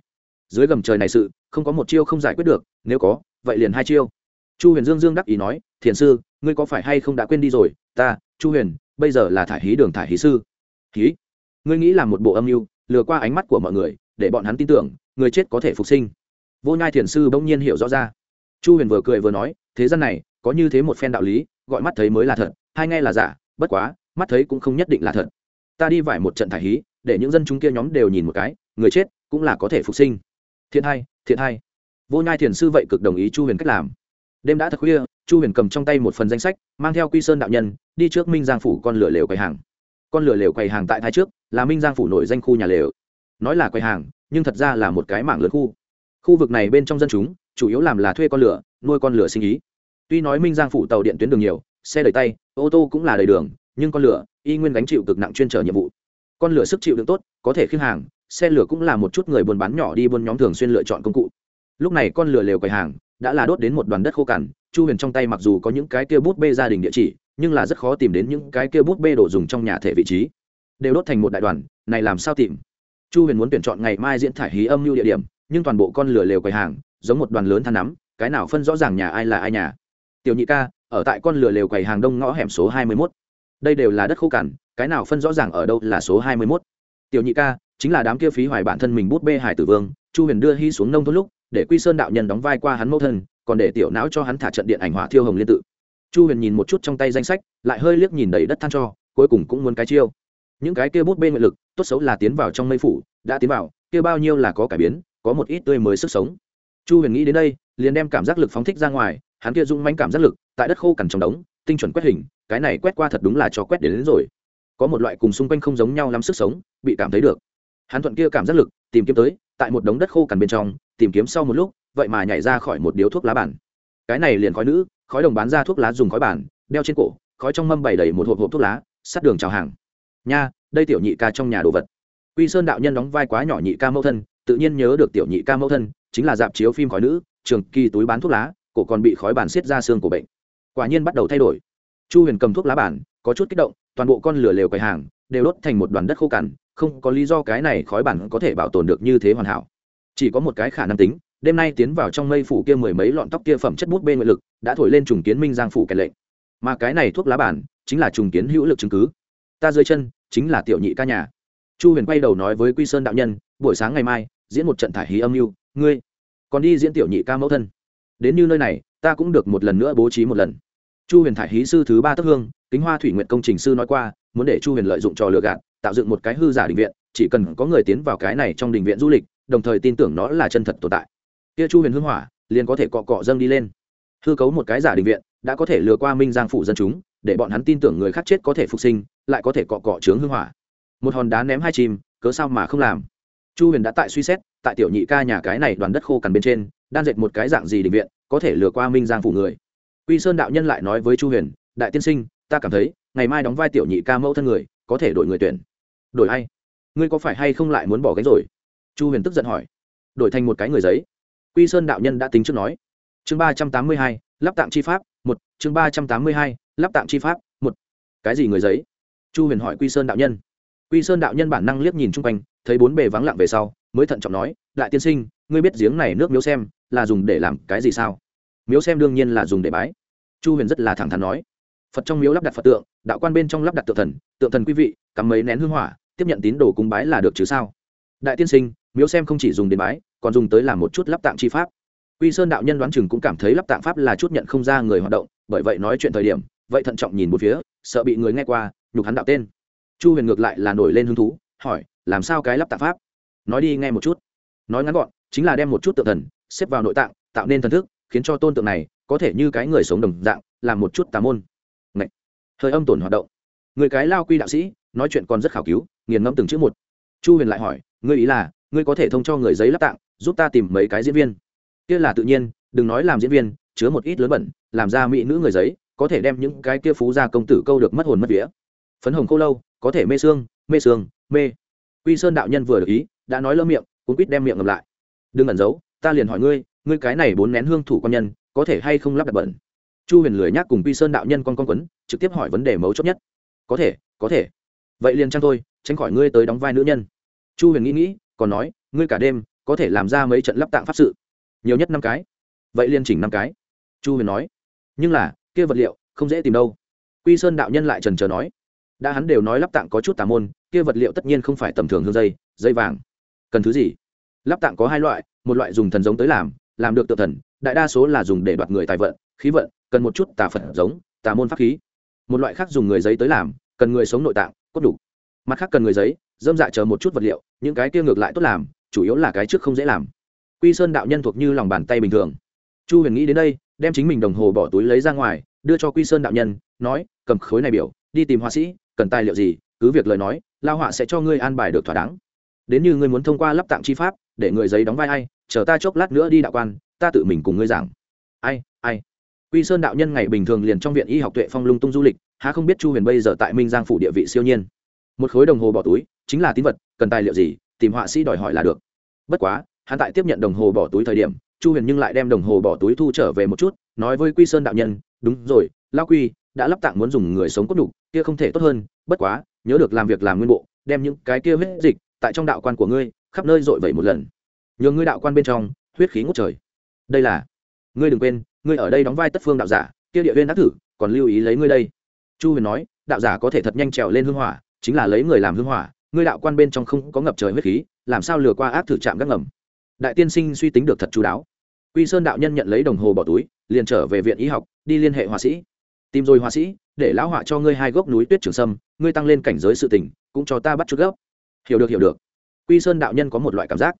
Dưới gầm trời này sự, không có một chiêu không giải quyết được, nếu có, vậy liền hai chiêu. Chu huyền dương dương đắc ý nói, thiền sư, ngươi có phải hay không đã quên đi rồi? Ta, chu huyền, bây giờ là thải hí đường thải hí sư. Hí? Ngươi nghĩ là một bộ âm mưu, lừa qua ánh mắt của mọi người, để bọn hắn tin tưởng người chết có thể phục sinh. Vô nhai thiền sư bỗng nhiên hiểu rõ ra. Chu huyền vừa cười vừa nói, thế gian này, có như thế một phen đạo lý, gọi mắt thấy mới là thật, hai nghe là giả, bất quá, mắt thấy cũng không nhất định là thật. Ta đi vải một trận thải hí, để những dân chúng kia nhóm đều nhìn một cái, người chết cũng là có thể phục sinh. Thiện hai thiện hai vô nhai thiền sư vậy cực đồng ý chu huyền cách làm. Đêm đã thật khuya, chu huyền cầm trong tay một phần danh sách, mang theo quy sơn đạo nhân, đi trước minh giang phủ con lửa lều quầy hàng. Con lửa lều quầy hàng tại thái trước, là minh giang phủ nổi danh khu nhà lều. Nói là quầy hàng nhưng thật ra là một cái mảng lớn khu. Khu vực này bên trong dân chúng, chủ yếu làm là thuê con lửa, nuôi con lửa sinh ý. Tuy nói minh giang phủ tàu điện tuyến đường nhiều, xe đầy tay, ô tô cũng là đầy đường, nhưng con lửa, y nguyên gánh chịu cực nặng chuyên trở nhiệm vụ. Con lửa sức chịu đựng tốt, có thể khiêng hàng, xe lửa cũng là một chút người buôn bán nhỏ đi buôn nhóm thường xuyên lựa chọn công cụ. Lúc này con lửa lều quầy hàng, đã là đốt đến một đoàn đất khô cằn, chu huyền trong tay mặc dù có những cái kia bút bê gia đình địa chỉ, nhưng là rất khó tìm đến những cái kia bút bê đồ dùng trong nhà thể vị trí. Đều đốt thành một đại đoàn, này làm sao tìm? Chu huyền muốn tuyển chọn ngày mai diễn thải hí âm mưu địa điểm, nhưng toàn bộ con lửa lều quầy hàng, giống một đoàn lớn than nắm, cái nào phân rõ ràng nhà ai là ai nhà. Tiểu nhị ca, ở tại con lửa lều quầy hàng đông ngõ hẻm số hai mươi mốt. Đây đều là đất khô cằn, cái nào phân rõ ràng ở đâu là số hai mươi mốt. Tiểu nhị ca, chính là đám kia phí hoài bản thân mình bút bê hải tử vương, chu huyền đưa hy xuống nông thôn lúc, để quy sơn đạo nhân đóng vai qua hắn mẫu thân, còn để tiểu não cho hắn thả trận điện ảnh hỏa thiêu hồng liên tự. Chu huyền nhìn một chút trong tay danh sách, lại hơi liếc nhìn đầy đất than cho, cuối cùng cũng muốn cái chiêu. Những cái kia bút bê nguyện lực tốt xấu là tiến vào trong mây phủ đã tiến vào kia bao nhiêu là có cải biến có một ít tươi mới sức sống. Chu huyền nghĩ đến đây liền đem cảm giác lực phóng thích ra ngoài hắn kia dung mánh cảm giác lực tại đất khô cằn trong đống tinh chuẩn quét hình cái này quét qua thật đúng là cho quét đến, đến rồi. Có một loại cùng xung quanh không giống nhau lắm sức sống bị cảm thấy được. Hắn thuận kia cảm giác lực tìm kiếm tới tại một đống đất khô cằn bên trong tìm kiếm sau một lúc vậy mà nhảy ra khỏi một điếu thuốc lá bản. Cái này liền khói nữ khói đồng bán ra thuốc lá dùng khói bản đeo trên cổ khói trong mâm bày đầy một hộp hộp thuốc lá sát đường chào hàng. Nha đây tiểu nhị ca trong nhà đồ vật. Quy sơn đạo nhân đóng vai quá nhỏ nhị ca mẫu thân, tự nhiên nhớ được tiểu nhị ca mẫu thân, chính là dạp chiếu phim khói nữ, trường kỳ túi bán thuốc lá, cổ còn bị khói bản xiết ra xương của bệnh. Quả nhiên bắt đầu thay đổi. Chu huyền cầm thuốc lá bản, có chút kích động, toàn bộ con lửa lều quầy hàng, đều đốt thành một đoàn đất khô cằn, không có lý do cái này khói bản có thể bảo tồn được như thế hoàn hảo. Chỉ có một cái khả năng tính, đêm nay tiến vào trong mây phủ kia mười mấy lọn tóc kia phẩm chất bút bê nguyện lực, đã thổi lên trùng kiến minh giang phủ kẻ lệnh. Mà cái này thuốc lá bản, chính là trùng kiến hữu lực chứng cứ. Ta dưới chân chính là tiểu nhị ca nhà. Chu huyền quay đầu nói với quy sơn đạo nhân, buổi sáng ngày mai, diễn một trận thải hí âm mưu, ngươi còn đi diễn tiểu nhị ca mẫu thân. Đến như nơi này, ta cũng được một lần nữa bố trí một lần. Chu huyền thải hí sư thứ ba thất hương, kính hoa thủy nguyện công trình sư nói qua, muốn để chu huyền lợi dụng trò lừa gạt, tạo dựng một cái hư giả định viện, chỉ cần có người tiến vào cái này trong đình viện du lịch, đồng thời tin tưởng nó là chân thật tồn tại. Kia chu huyền hưng hỏa, liền có thể cọ cọ dâng đi lên. Hư cấu một cái giả định viện, đã có thể lừa qua minh giang phủ dân chúng, để bọn hắn tin tưởng người khác chết có thể phục sinh lại có thể cọ cọ trướng hưng hỏa. Một hòn đá ném hai chim, cớ sao mà không làm? Chu huyền đã tại suy xét, tại tiểu nhị ca nhà cái này đoàn đất khô cằn bên trên, đan dệt một cái dạng gì định viện, có thể lừa qua minh giang phủ người. Quy sơn đạo nhân lại nói với chu huyền, đại tiên sinh, ta cảm thấy, ngày mai đóng vai tiểu nhị ca mẫu thân người, có thể đổi người tuyển. Đổi hay ngươi có phải hay không lại muốn bỏ gánh rồi? Chu huyền tức giận hỏi. Đổi thành một cái người giấy. Quy sơn đạo nhân đã tính trước nói. Chương ba trăm tám mươi hai, lắp tạm chi pháp, một. Chương ba trăm tám mươi hai, lắp tạm chi pháp, một. Cái gì người giấy? Chu huyền hỏi quy sơn đạo nhân. Quy sơn đạo nhân bản năng liếc nhìn chung quanh, thấy bốn bề vắng lặng về sau, mới thận trọng nói, đại tiên sinh, ngươi biết giếng này nước miếu xem, là dùng để làm cái gì sao? Miếu xem đương nhiên là dùng để bái. Chu huyền rất là thẳng thắn nói. Phật trong miếu lắp đặt phật tượng, đạo quan bên trong lắp đặt tượng thần tượng thần quý vị, cắm mấy nén hương hỏa, tiếp nhận tín đồ cúng bái là được chứ sao? Đại tiên sinh, miếu xem không chỉ dùng đến bái, còn dùng tới làm một chút lắp tạng chi pháp. Quy sơn đạo nhân đoán chừng cũng cảm thấy lắp tạng pháp là chút nhận không ra người hoạt động, bởi vậy nói chuyện thời điểm, vậy thận trọng nhìn một phía, sợ bị người nghe qua nhục hắn đạo tên. Chu huyền ngược lại là nổi lên hứng thú, hỏi, làm sao cái lắp tạ pháp? Nói đi nghe một chút. Nói ngắn gọn, chính là đem một chút tượng thần xếp vào nội tạng, tạo nên thần thức, khiến cho tôn tượng này có thể như cái người sống đồng dạng, làm một chút tà môn. Ngậy. hơi âm tổn hoạt động. Người cái lao quy đạo sĩ, nói chuyện còn rất khảo cứu, nghiền ngẫm từng chữ một. Chu huyền lại hỏi, ngươi ý là, ngươi có thể thông cho người giấy lắp tạng, giúp ta tìm mấy cái diễn viên? Kia là tự nhiên, đừng nói làm diễn viên, chứa một ít lớn bẩn, làm ra mỹ nữ người giấy, có thể đem những cái kia phú gia công tử câu được mất hồn mất vía phấn hồng khô lâu, có thể mê xương mê xương, mê. Quy sơn đạo nhân vừa được ý, đã nói lỡ miệng cũng quýt đem miệng ngầm lại. Đừng ẩn giấu, ta liền hỏi ngươi ngươi cái này bốn nén hương thủ quan nhân, có thể hay không lắp đặt bẩn? Chu huyền lười nhắc cùng quy sơn đạo nhân con con quấn, trực tiếp hỏi vấn đề mấu chốt nhất. Có thể có thể. Vậy liền chăng thôi, tránh khỏi ngươi tới đóng vai nữ nhân. Chu huyền nghĩ nghĩ, còn nói, ngươi cả đêm, có thể làm ra mấy trận lắp tạng pháp sự. Nhiều nhất năm cái. Vậy liền chỉnh năm cái. Chu huyền nói, nhưng là, kia vật liệu, không dễ tìm đâu. Quy sơn đạo nhân lại trần trờ nói đã hắn đều nói lắp tạng có chút tà môn, kia vật liệu tất nhiên không phải tầm thường hương dây dây vàng. Cần thứ gì? Lắp tạng có hai loại, một loại dùng thần giống tới làm làm được tự thần, đại đa số là dùng để đoạt người tài vận, khí vận, cần một chút tà phật giống, tà môn pháp khí. Một loại khác dùng người giấy tới làm, cần người sống nội tạng, cốt đủ. Mặt khác cần người giấy, dâm dạ chờ một chút vật liệu, những cái kia ngược lại tốt làm, chủ yếu là cái trước không dễ làm. Quy sơn đạo nhân thuộc như lòng bàn tay bình thường. Chu huyền nghĩ đến đây, đem chính mình đồng hồ bỏ túi lấy ra ngoài, đưa cho quy sơn đạo nhân, nói, cầm khối này biểu, đi tìm họa sĩ cần tài liệu gì, cứ việc lời nói, lao họa sẽ cho ngươi an bài được thỏa đáng. Đến như ngươi muốn thông qua lắp tạm chi pháp, để người giấy đóng vai ai, chờ ta chốc lát nữa đi đạo quan, ta tự mình cùng ngươi giảng. Ai ai? Quy sơn đạo nhân ngày bình thường liền trong viện y học tuệ phong lung tung du lịch, há không biết chu huyền bây giờ tại minh giang phủ địa vị siêu nhiên. Một khối đồng hồ bỏ túi, chính là tín vật, cần tài liệu gì, tìm họa sĩ đòi hỏi là được. Bất quá, hắn tại tiếp nhận đồng hồ bỏ túi thời điểm, chu huyền nhưng lại đem đồng hồ bỏ túi thu trở về một chút, nói với quy sơn đạo nhân, đúng rồi, lao quy đã lắp tạng muốn dùng người sống cốt đục kia không thể tốt hơn, bất quá, nhớ được làm việc làm nguyên bộ, đem những cái kia huyết dịch tại trong đạo quan của ngươi, khắp nơi dội vẩy một lần. Nhờ ngươi đạo quan bên trong, huyết khí ngút trời. Đây là, ngươi đừng quên, ngươi ở đây đóng vai tất phương đạo giả, kia địa viên đắc thử, còn lưu ý lấy ngươi đây. Chu huyền nói, đạo giả có thể thật nhanh trèo lên hương hỏa, chính là lấy người làm hương hỏa, ngươi đạo quan bên trong không có ngập trời huyết khí, làm sao lừa qua ác thử chạm gác ngầm? Đại tiên sinh suy tính được thật chú đáo. Quy sơn đạo nhân nhận lấy đồng hồ bỏ túi, liền trở về viện y học, đi liên hệ họa sĩ tìm rồi họa sĩ, để lão họa cho ngươi hai gốc núi tuyết trường sâm, ngươi tăng lên cảnh giới sự tình, cũng cho ta bắt chút gốc. Hiểu được hiểu được. Quy sơn đạo nhân có một loại cảm giác.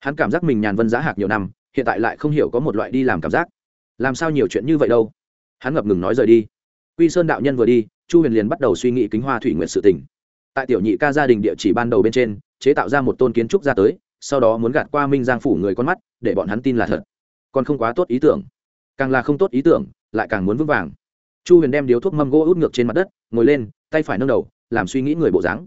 Hắn cảm giác mình nhàn vân giá hạc nhiều năm, hiện tại lại không hiểu có một loại đi làm cảm giác. Làm sao nhiều chuyện như vậy đâu? Hắn ngập ngừng nói rời đi. Quy sơn đạo nhân vừa đi, chu huyền liền bắt đầu suy nghĩ kính hoa thủy nguyện sự tình. Tại tiểu nhị ca gia đình địa chỉ ban đầu bên trên, chế tạo ra một tôn kiến trúc ra tới, sau đó muốn gạt qua minh giang phủ người con mắt, để bọn hắn tin là thật. Còn không quá tốt ý tưởng. Càng là không tốt ý tưởng, lại càng muốn vững vàng chu huyền đem điếu thuốc mâm gỗ út ngược trên mặt đất, ngồi lên, tay phải nâng đầu, làm suy nghĩ người bộ dáng.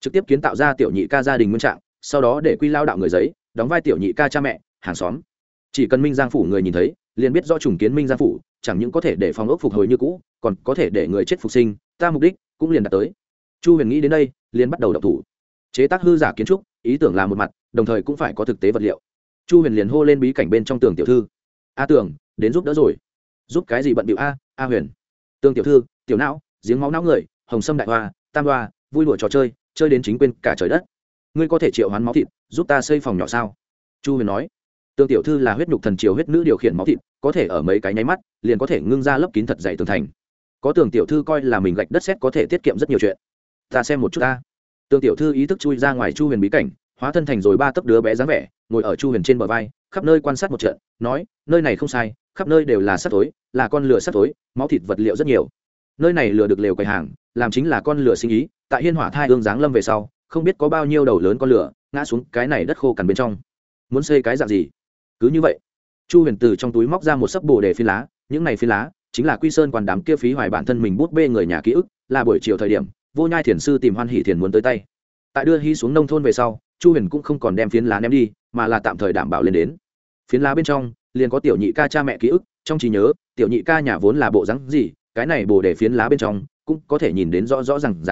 Trực tiếp kiến tạo ra tiểu nhị ca gia đình nguyên trạng, sau đó để quy lao đạo người giấy, đóng vai tiểu nhị ca cha mẹ, hàng xóm. Chỉ cần minh giang phủ người nhìn thấy, liền biết do trùng kiến minh giang phủ, chẳng những có thể để phòng ốc phục hồi như cũ, còn có thể để người chết phục sinh, ta mục đích cũng liền đạt tới. Chu huyền nghĩ đến đây, liền bắt đầu đọc thủ. Chế tác hư giả kiến trúc, ý tưởng là một mặt, đồng thời cũng phải có thực tế vật liệu. Chu huyền liền hô lên bí cảnh bên trong tường tiểu thư. A tường, đến giúp đỡ rồi. Giúp cái gì bận bịu a a huyền? Tương tiểu thư, tiểu não, giếng máu não người, hồng sâm đại hoa, tam hoa, vui đùa trò chơi chơi đến chính quên cả trời đất. Ngươi có thể triệu hoán máu thịt, giúp ta xây phòng nhỏ sao? Chu huyền nói. Tương tiểu thư là huyết nhục thần triều huyết nữ điều khiển máu thịt, có thể ở mấy cái nháy mắt, liền có thể ngưng ra lớp kín thật dày tường thành. Có tường tiểu thư coi là mình gạch đất xét có thể tiết kiệm rất nhiều chuyện. Ta xem một chút ta. Tường tiểu thư ý thức chui ra ngoài chu huyền bí cảnh, hóa thân thành rồi ba tấc đứa bé dáng vẻ, ngồi ở chu huyền trên bờ vai, khắp nơi quan sát một trận, nói, nơi này không sai khắp nơi đều là sắt tối là con lửa sắt tối máu thịt vật liệu rất nhiều. Nơi này lừa được lều quầy hàng, làm chính là con lửa sinh ý, tại hiên hỏa thai hương giáng lâm về sau, không biết có bao nhiêu đầu lớn con lửa ngã xuống cái này đất khô cằn bên trong. Muốn xây cái dạng gì? Cứ như vậy, chu huyền từ trong túi móc ra một sấp bồ đề phi lá, những này phi lá chính là quy sơn quan đám kia phí hoài bản thân mình bút bê người nhà ký ức, là buổi chiều thời điểm, vô nhai thiền sư tìm hoan hỷ thiền muốn tới tay. Tại đưa hy xuống nông thôn về sau, chu huyền cũng không còn đem phiến lá ném đi, mà là tạm thời đảm bảo lên đến. Phiến lá bên trong liền có tiểu nhị ca cha mẹ ký ức, trong trí nhớ, tiểu nhị ca nhà vốn là bộ rắn gì, cái này bồ đề phiến lá bên trong, cũng có thể nhìn đến rõ rõ r à n g r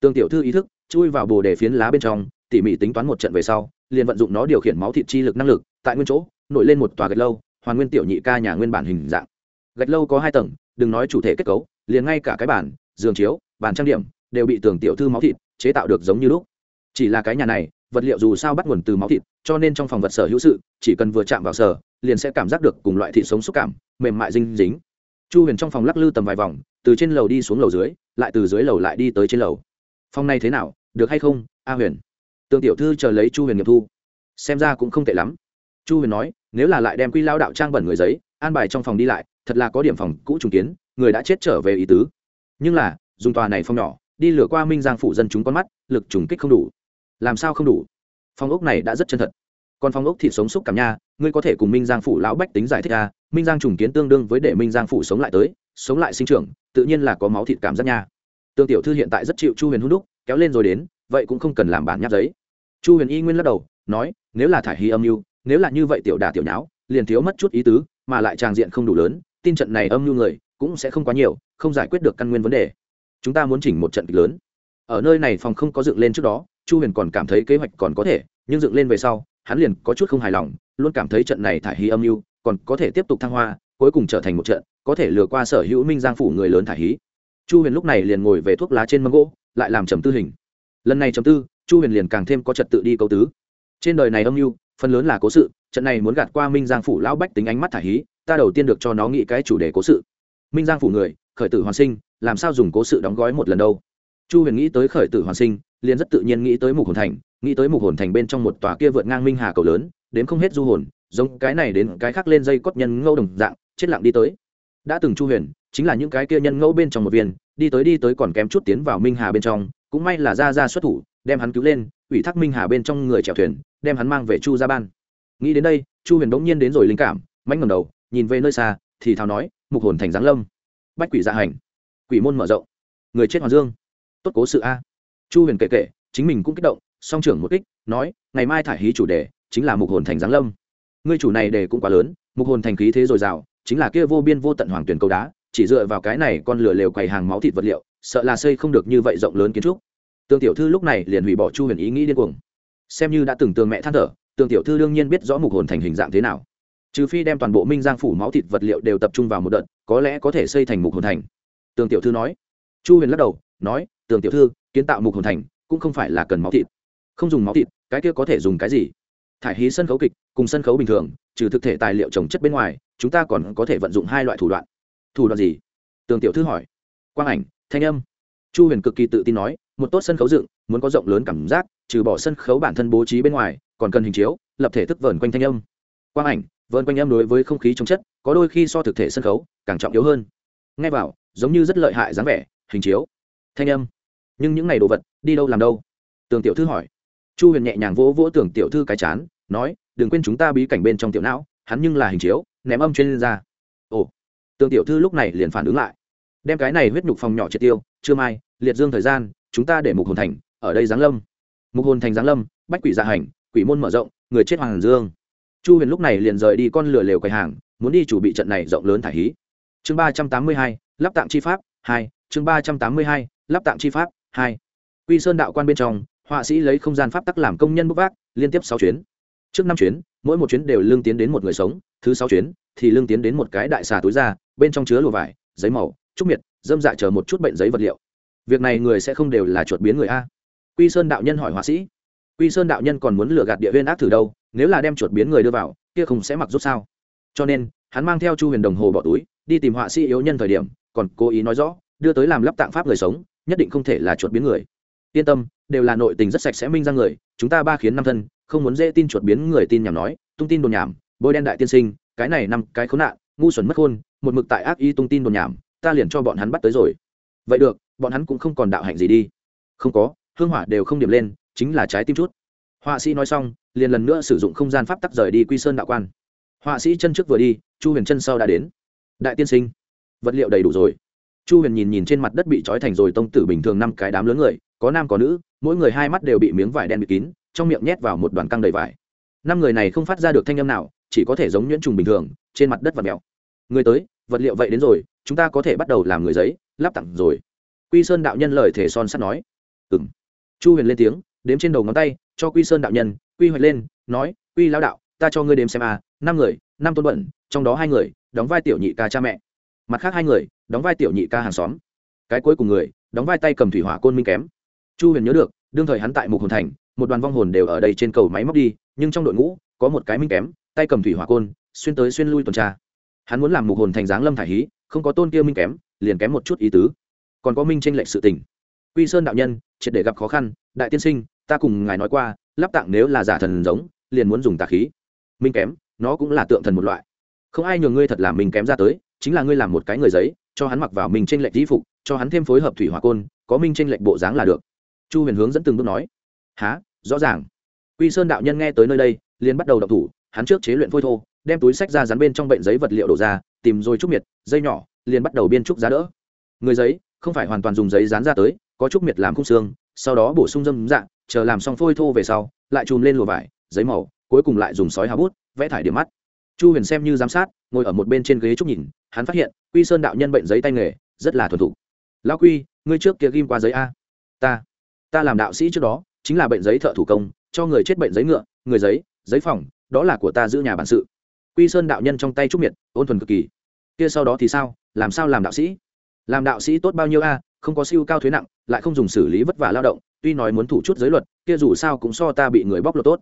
tương tiểu thư ý thức, chui vào bồ đề phiến lá bên trong, tỉ mỉ tính toán một trận về sau, liền vận dụng nó điều khiển máu thịt chi lực năng lực, tại nguyên chỗ, nổi lên một tòa gạch lâu, hoàn nguyên tiểu nhị ca nhà nguyên bản hình dạng. Gạch lâu có hai tầng, đừng nói chủ thể kết cấu, liền ngay cả cái bản giường chiếu, bàn trang điểm, đều bị tường tiểu thư máu thịt chế tạo được giống như lúc. Chỉ là cái nhà này, vật liệu dù sao bắt nguồn từ máu thịt, cho nên trong phòng vật sở hữu sự, chỉ cần vừa chạm vào sở liền sẽ cảm giác được cùng loại thị sống xúc cảm, mềm mại dinh dính. Chu huyền trong phòng lắc lư tầm vài vòng, từ trên lầu đi xuống lầu dưới, lại từ dưới lầu lại đi tới trên lầu. Phòng này thế nào, được hay không, a huyền? Tương tiểu thư chờ lấy chu huyền nghiệm thu. Xem ra cũng không tệ lắm. Chu huyền nói, nếu là lại đem quy lao đạo trang bẩn người giấy, an bài trong phòng đi lại, thật là có điểm phòng cũ trùng kiến, người đã chết trở về ý tứ. Nhưng là, dùng tòa này phong nhỏ, đi lửa qua minh giang phủ dân chúng con mắt, lực trùng kích không đủ. Làm sao không đủ? Phong ốc này đã rất chân thật còn phong ốc thịt sống xúc cảm nha, ngươi có thể cùng minh giang phủ lão bách tính giải thích à? minh giang trùng kiến tương đương với để minh giang phủ sống lại tới, sống lại sinh trưởng, tự nhiên là có máu thịt cảm giác nha. Tương tiểu thư hiện tại rất chịu chu huyền hút đúc, kéo lên rồi đến, vậy cũng không cần làm bản nháp giấy. Chu huyền y nguyên lắc đầu, nói, nếu là thải hy âm mưu, nếu là như vậy tiểu đà tiểu nháo, liền thiếu mất chút ý tứ, mà lại tràng diện không đủ lớn, tin trận này âm mưu người, cũng sẽ không quá nhiều, không giải quyết được căn nguyên vấn đề. Chúng ta muốn chỉnh một trận kịch lớn. Ở nơi này phòng không có dựng lên trước đó, chu huyền còn cảm thấy kế hoạch còn có thể, nhưng dựng lên về sau hắn liền có chút không hài lòng, luôn cảm thấy trận này thải hí âm mưu còn có thể tiếp tục thăng hoa, cuối cùng trở thành một trận, có thể lừa qua sở hữu minh giang phủ người lớn thải hí. Chu huyền lúc này liền ngồi về thuốc lá trên mâm gỗ, lại làm trầm tư hình. Lần này trầm tư, chu huyền liền càng thêm có trật tự đi câu tứ. Trên đời này âm mưu, phần lớn là cố sự, trận này muốn gạt qua minh giang phủ lão bách tính ánh mắt thả hí, ta đầu tiên được cho nó nghĩ cái chủ đề cố sự. Minh giang phủ người, khởi tử hoàn sinh, làm sao dùng cố sự đóng gói một lần đâu? Chu huyền nghĩ tới khởi tử hoàn sinh, liền rất tự nhiên nghĩ tới mục hồn thành nghĩ tới mục hồn thành bên trong một tòa kia vượt ngang minh hà cầu lớn, đến không hết du hồn, giống cái này đến cái khác lên dây cốt nhân ngâu đồng dạng, chết lặng đi tới. Đã từng chu huyền, chính là những cái kia nhân ngẫu bên trong một viên, đi tới đi tới còn kém chút tiến vào minh hà bên trong, cũng may là ra ra xuất thủ, đem hắn cứu lên, ủy thác minh hà bên trong người chèo thuyền, đem hắn mang về chu gia ban. Nghĩ đến đây, chu huyền bỗng nhiên đến rồi linh cảm mánh ngầm đầu, nhìn về nơi xa, thì thào nói, mục hồn thành giáng lâm. Bách quỷ dạ hành. Quỷ môn mở rộng. Người chết hoàng dương. Tốt cố sự a. Chu huyền kể kể, chính mình cũng kích động song trưởng một kích, nói, ngày mai thải hí chủ đề chính là mục hồn thành giáng lâm. Ngươi chủ này đề cũng quá lớn, mục hồn thành khí thế dồi dào, chính là kia vô biên vô tận hoàng tuyển cầu đá, chỉ dựa vào cái này con lửa lều quầy hàng máu thịt vật liệu, sợ là xây không được như vậy rộng lớn kiến trúc. Tương tiểu thư lúc này liền hủy bỏ chu huyền ý nghĩ điên cuồng. Xem như đã từng tường mẹ than thở, tương tiểu thư đương nhiên biết rõ mục hồn thành hình dạng thế nào. Trừ phi đem toàn bộ minh giang phủ máu thịt vật liệu đều tập trung vào một đợt, có lẽ có thể xây thành mục hồn thành. Tường tiểu thư nói. Chu huyền lắc đầu, nói tường tiểu thư, kiến tạo mục hồn thành cũng không phải là cần máu thịt không dùng máu thịt, cái kia có thể dùng cái gì? Thải hí sân khấu kịch, cùng sân khấu bình thường, trừ thực thể tài liệu trồng chất bên ngoài, chúng ta còn có thể vận dụng hai loại thủ đoạn. Thủ đoạn gì? Tường tiểu thư hỏi. Quang ảnh, thanh âm. Chu huyền cực kỳ tự tin nói, một tốt sân khấu dựng, muốn có rộng lớn cảm giác, trừ bỏ sân khấu bản thân bố trí bên ngoài, còn cần hình chiếu, lập thể thức vờn quanh thanh âm. Quang ảnh, vờn quanh âm đối với không khí trồng chất, có đôi khi so thực thể sân khấu, càng trọng yếu hơn. Ngay vào, giống như rất lợi hại dáng vẻ, hình chiếu, thanh âm. Nhưng những ngày đồ vật, đi đâu làm đâu? Tường tiểu thư hỏi chu huyền nhẹ nhàng vỗ vỗ tưởng tiểu thư cái chán, nói, đừng quên chúng ta bí cảnh bên trong tiểu não, hắn nhưng là hình chiếu, ném âm chuyên ra ồ. Tưởng tiểu thư lúc này liền phản ứng lại. Đem cái này huyết nhục phòng nhỏ triệt tiêu, chưa mai, liệt dương thời gian, chúng ta để mục hồn thành, ở đây giáng lâm. Mục hồn thành giáng lâm, bách quỷ gia hành, quỷ môn mở rộng, người chết hoàng dương. Chu huyền lúc này liền rời đi con lửa lều quầy hàng, muốn đi chủ bị trận này rộng lớn thả hí. Chương ba trăm tám mươi hai, lắp tạng chi pháp hai, chương ba trăm tám mươi hai, lắp tạng chi pháp hai. Quy sơn đạo quan bên trong họa sĩ lấy không gian pháp tắc làm công nhân bốc vác, liên tiếp sáu chuyến. Trước năm chuyến, mỗi một chuyến đều lương tiến đến một người sống, thứ sáu chuyến thì lương tiến đến một cái đại xà túi ra bên trong chứa lùa vải, giấy màu, trúc miệt, dâm dạ chờ một chút bệnh giấy vật liệu. Việc này người sẽ không đều là chuột biến người a. Quy sơn đạo nhân hỏi họa sĩ. Quy sơn đạo nhân còn muốn lừa gạt địa viên ác thử đâu, nếu là đem chuột biến người đưa vào, kia không sẽ mặc rút sao? Cho nên, hắn mang theo chu huyền đồng hồ bỏ túi, đi tìm họa sĩ yếu nhân thời điểm, còn cố ý nói rõ, đưa tới làm lắp tạng pháp người sống, nhất định không thể là chuột biến người yên tâm, đều là nội tình rất sạch sẽ minh ra người, chúng ta ba khiến năm thân, không muốn dễ tin chuột biến người tin nhảm nói, tung tin đồn nhảm, bôi đen đại tiên sinh, cái này năm cái khốn nạn, ngu xuẩn mất khôn, một mực tại ác y tung tin đồn nhảm, ta liền cho bọn hắn bắt tới rồi. Vậy được, bọn hắn cũng không còn đạo hạnh gì đi. Không có, hương hỏa đều không điểm lên, chính là trái tim chút. Họa sĩ nói xong, liền lần nữa sử dụng không gian pháp tắc rời đi quy sơn đạo quan. Họa sĩ chân trước vừa đi, chu huyền chân sau đã đến. Đại tiên sinh, vật liệu đầy đủ rồi. Chu huyền nhìn nhìn trên mặt đất bị trói thành rồi tông tử bình thường năm cái đám lớn người có nam có nữ, mỗi người hai mắt đều bị miếng vải đen bịt kín, trong miệng nhét vào một đoàn căng đầy vải. Năm người này không phát ra được thanh âm nào, chỉ có thể giống nhuyễn trùng bình thường, trên mặt đất và mèo người tới, vật liệu vậy đến rồi, chúng ta có thể bắt đầu làm người giấy, lắp tặng rồi. Quy sơn đạo nhân lời thể son sắt nói. Ừ m chu huyền lên tiếng, đếm trên đầu ngón tay, cho quy sơn đạo nhân, quy hoạch lên, nói, quy lao đạo, ta cho ngươi đếm xem à năm người, năm tôn bẩn, trong đó hai người, đóng vai tiểu nhị ca cha mẹ. Mặt khác hai người, đóng vai tiểu nhị ca hàng xóm. Cái cuối cùng người, đóng vai tay cầm thủy hỏa côn minh kém chu huyền nhớ được, đương thời hắn tại mục hồn thành, một đoàn vong hồn đều ở đây trên cầu máy móc đi, nhưng trong đội ngũ, có một cái minh kém, tay cầm thủy hỏa côn, xuyên tới xuyên lui tuần tra. Hắn muốn làm mục hồn thành dáng lâm thải hí, không có tôn kia minh kém, liền kém một chút ý tứ. Còn có minh tranh lệch sự tình. Quy sơn đạo nhân, triệt để gặp khó khăn, đại tiên sinh, ta cùng ngài nói qua, lắp tạng nếu là giả thần giống, liền muốn dùng tà khí. Minh kém, nó cũng là tượng thần một loại. Không ai nhường ngươi thật làm mình kém ra tới, chính là ngươi làm một cái người giấy, cho hắn mặc vào mình tranh lệch di phục, cho hắn thêm phối hợp thủy hỏa côn, có minh tranh lệch bộ dáng là được chu huyền hướng dẫn từng bước nói. Há rõ ràng. Quy sơn đạo nhân nghe tới nơi đây, liền bắt đầu đọc thủ, hắn trước chế luyện phôi thô, đem túi sách ra dán bên trong bệnh giấy vật liệu đổ ra, tìm rồi trúc miệt, dây nhỏ, liền bắt đầu biên trúc giá đỡ. Người giấy, không phải hoàn toàn dùng giấy dán ra tới, có trúc miệt làm khung xương, sau đó bổ sung dâm dạng, chờ làm xong phôi thô về sau, lại chùm lên lùa vải, giấy màu, cuối cùng lại dùng sói hào bút, vẽ thải điểm mắt. Chu huyền xem như giám sát, ngồi ở một bên trên ghế trúc nhìn, hắn phát hiện, quy sơn đạo nhân bệnh giấy tay nghề, rất là thuần thục. Lão quy, ngươi trước kia ghim qua giấy a. Ta ta làm đạo sĩ trước đó, chính là bệnh giấy thợ thủ công, cho người chết bệnh giấy ngựa, người giấy giấy phòng, đó là của ta giữ nhà bản sự. Quy sơn đạo nhân trong tay trúc miệt, ôn thuần cực kỳ. Kia sau đó thì sao? Làm sao làm đạo sĩ? Làm đạo sĩ tốt bao nhiêu a? Không có siêu cao thuế nặng, lại không dùng xử lý vất vả lao động, tuy nói muốn thủ chút giới luật, kia dù sao cũng so ta bị người bóc lột tốt.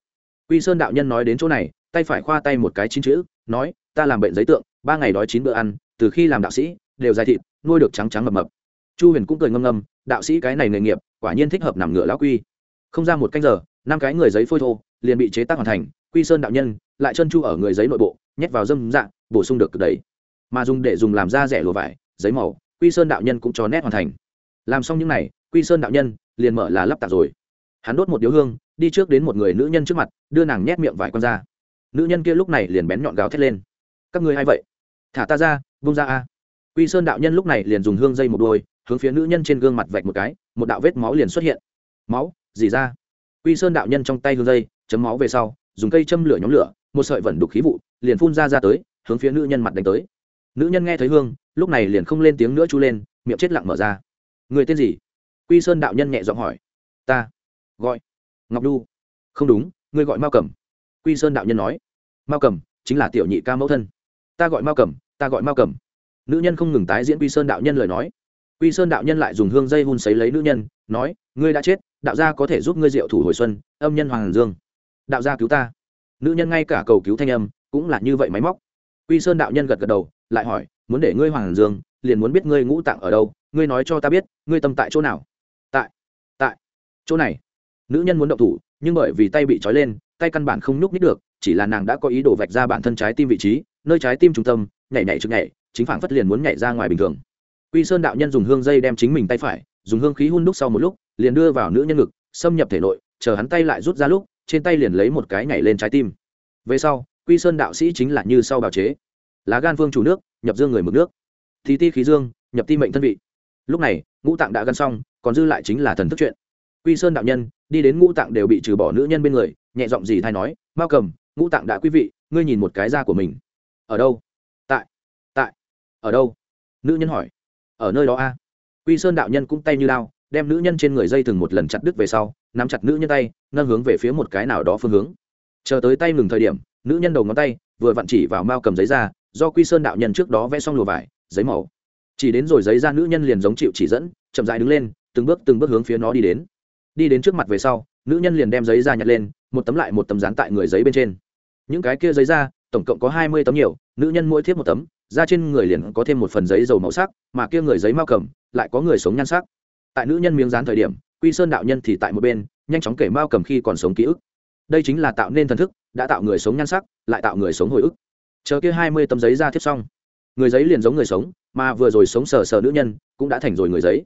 Quy sơn đạo nhân nói đến chỗ này, tay phải khoa tay một cái chín chữ, nói, ta làm bệnh giấy tượng, ba ngày đói chín bữa ăn, từ khi làm đạo sĩ, đều dài thịt, nuôi được trắng trắng mập mập. Chu huyền cũng cười ngâm ngâm, đạo sĩ cái này nghề nghiệp quả nhiên thích hợp nằm ngựa lão quy. Không ra một canh giờ, năm cái người giấy phôi thô liền bị chế tác hoàn thành, quy sơn đạo nhân lại chân chu ở người giấy nội bộ, nhét vào dâm dạng bổ sung được cực mà dùng để dùng làm da rẻ lùa vải, giấy màu, quy sơn đạo nhân cũng cho nét hoàn thành. Làm xong những n à y quy sơn đạo nhân liền mở là lắp tạc rồi. Hắn đốt một điếu hương, đi trước đến một người nữ nhân trước mặt, đưa nàng nhét miệng vải con ra. Nữ nhân kia lúc này liền bén nhọn gào thét lên. Các ngươi a i vậy? Thả ta ra vung ra a. Quy sơn đạo nhân lúc này liền dùng hương dây một đôi, hướng phía nữ nhân trên gương mặt vạch một cái một đạo vết máu liền xuất hiện. Máu, dì ra. Quy sơn đạo nhân trong tay hương dây, chấm máu về sau, dùng cây châm lửa nhóm lửa, một sợi vẩn đục khí vụ, liền phun ra ra tới, hướng phía nữ nhân mặt đánh tới. Nữ nhân nghe thấy hương, lúc này liền không lên tiếng nữa chu lên, miệng chết lặng mở ra. Người tên gì? Quy sơn đạo nhân nhẹ giọng hỏi. Ta. Gọi. Ngọc đu. Không đúng, ngươi gọi mao cẩm. Quy sơn đạo nhân nói. Mao cẩm, chính là tiểu nhị ca mẫu thân. Ta gọi mao cẩm, ta gọi mao cẩm. Nữ nhân không ngừng tái diễn quy sơn đạo nhân lời nói quy sơn đạo nhân lại dùng hương dây hun sấy lấy nữ nhân, nói, ngươi đã chết, đạo gia có thể giúp ngươi diệu thủ hồi xuân, âm nhân hoàng dương. Đạo gia cứu ta. Nữ nhân ngay cả cầu cứu thanh âm cũng là như vậy máy móc. Quy sơn đạo nhân gật gật đầu, lại hỏi, muốn để ngươi hoàng dương, liền muốn biết ngươi ngũ tạng ở đâu, ngươi nói cho ta biết, ngươi tâm tại chỗ nào? Tại tại chỗ này. Nữ nhân muốn động thủ, nhưng bởi vì tay bị trói lên, tay căn bản không nhúc nít được, chỉ là nàng đã có ý đồ vạch ra bản thân trái tim vị trí, nơi trái tim trung tâm, nhảy nhảy chực nhảy, chính phản phất liền muốn nhảy ra ngoài bình thường quy sơn đạo nhân dùng hương dây đem chính mình tay phải, dùng hương khí hun đúc sau một lúc, liền đưa vào nữ nhân ngực, xâm nhập thể nội, chờ hắn tay lại rút ra lúc, trên tay liền lấy một cái nhảy lên trái tim. Về sau, quy sơn đạo sĩ chính là như sau bào chế. Lá gan vương chủ nước, nhập dương người mực nước. Thì ti khí dương, nhập ti mệnh thân vị. Lúc này, ngũ tạng đã gan xong, còn dư lại chính là thần thức chuyện. Quy sơn đạo nhân, đi đến ngũ tạng đều bị trừ bỏ nữ nhân bên người, nhẹ giọng gì thay nói bao cầm, ngũ tạng đã quý vị, ngươi nhìn một cái da của mình. Ở đâu? Tại tại, ở đâu? Nữ nhân hỏi ở nơi đó a. Quy sơn đạo nhân cũng tay như lao, đem nữ nhân trên người dây thừng một lần chặt đứt về sau, nắm chặt nữ nhân tay, nâng hướng về phía một cái nào đó phương hướng. Chờ tới tay ngừng thời điểm, nữ nhân đầu ngón tay vừa vặn chỉ vào mao cầm giấy ra, do quy sơn đạo nhân trước đó vẽ xong lùa vải, giấy màu. Chỉ đến rồi giấy ra nữ nhân liền giống chịu chỉ dẫn, chậm dại đứng lên, từng bước từng bước hướng phía nó đi đến. Đi đến trước mặt về sau, nữ nhân liền đem giấy ra nhặt lên, một tấm lại một tấm dán tại người giấy bên trên. Những cái kia giấy ra, tổng cộng có hai mươi tấm nhiều, nữ nhân mỗi thiếp một tấm ra trên người liền có thêm một phần giấy dầu màu sắc, mà kia người giấy mao cầm, lại có người sống nhan sắc. Tại nữ nhân miếng dán thời điểm, quy sơn đạo nhân thì tại một bên, nhanh chóng kể mao cầm khi còn sống ký ức. Đây chính là tạo nên thần thức, đã tạo người sống nhan sắc, lại tạo người sống hồi ức. Chờ kia hai mươi tấm giấy ra tiếp xong, người giấy liền giống người sống, mà vừa rồi sống sờ sờ nữ nhân, cũng đã thành rồi người giấy.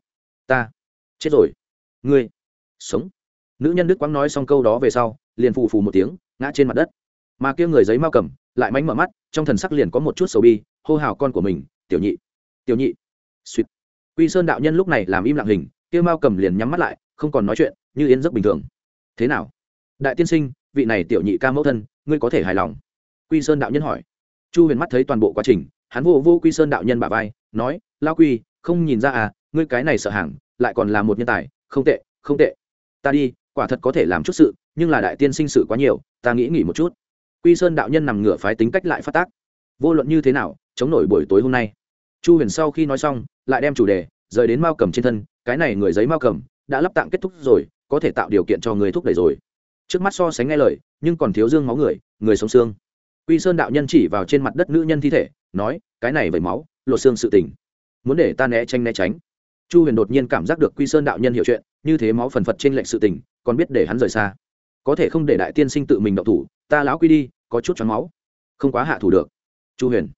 Ta, chết rồi. Ngươi, sống. Nữ nhân đức quang nói xong câu đó về sau, liền phù phù một tiếng, ngã trên mặt đất. Mà kia người giấy mau cầm, lại mánh mở mắt, trong thần sắc liền có một chút sầu bi hô hào con của mình, tiểu nhị tiểu nhị. Suýt. Quy sơn đạo nhân lúc này làm im lặng hình, kia mao cầm liền nhắm mắt lại, không còn nói chuyện, như yên giấc bình thường. Thế nào? Đại tiên sinh, vị này tiểu nhị ca mẫu thân, ngươi có thể hài lòng? Quy sơn đạo nhân hỏi. Chu huyền mắt thấy toàn bộ quá trình, hắn vô vô quy sơn đạo nhân bà vai, nói, lao quy, không nhìn ra à ngươi cái này sợ hàng, lại còn là một nhân tài, không tệ không tệ. Ta đi, quả thật có thể làm chút sự, nhưng là đại tiên sinh sự quá nhiều, ta nghĩ nghỉ một chút. Quy sơn đạo nhân nằm ngửa phái tính cách lại phát tác vô luận như thế nào, chống nổi buổi tối hôm nay. Chu huyền sau khi nói xong, lại đem chủ đề, rời đến mao cầm trên thân, cái này người giấy mao cầm đã lắp tạng kết thúc rồi, có thể tạo điều kiện cho người thúc đẩy rồi. Trước mắt so sánh nghe lời, nhưng còn thiếu dương máu người người sống xương. Quy sơn đạo nhân chỉ vào trên mặt đất nữ nhân thi thể, nói, cái này vẩy máu, lột xương sự tình. Muốn để ta né tranh né tránh. Chu huyền đột nhiên cảm giác được quy sơn đạo nhân hiểu chuyện, như thế máu phần phật trên lệnh sự tình, còn biết để hắn rời xa. Có thể không để đại tiên sinh tự mình động thủ, ta lão quy đi, có chút choáng máu. Không quá hạ thủ được chu huyền.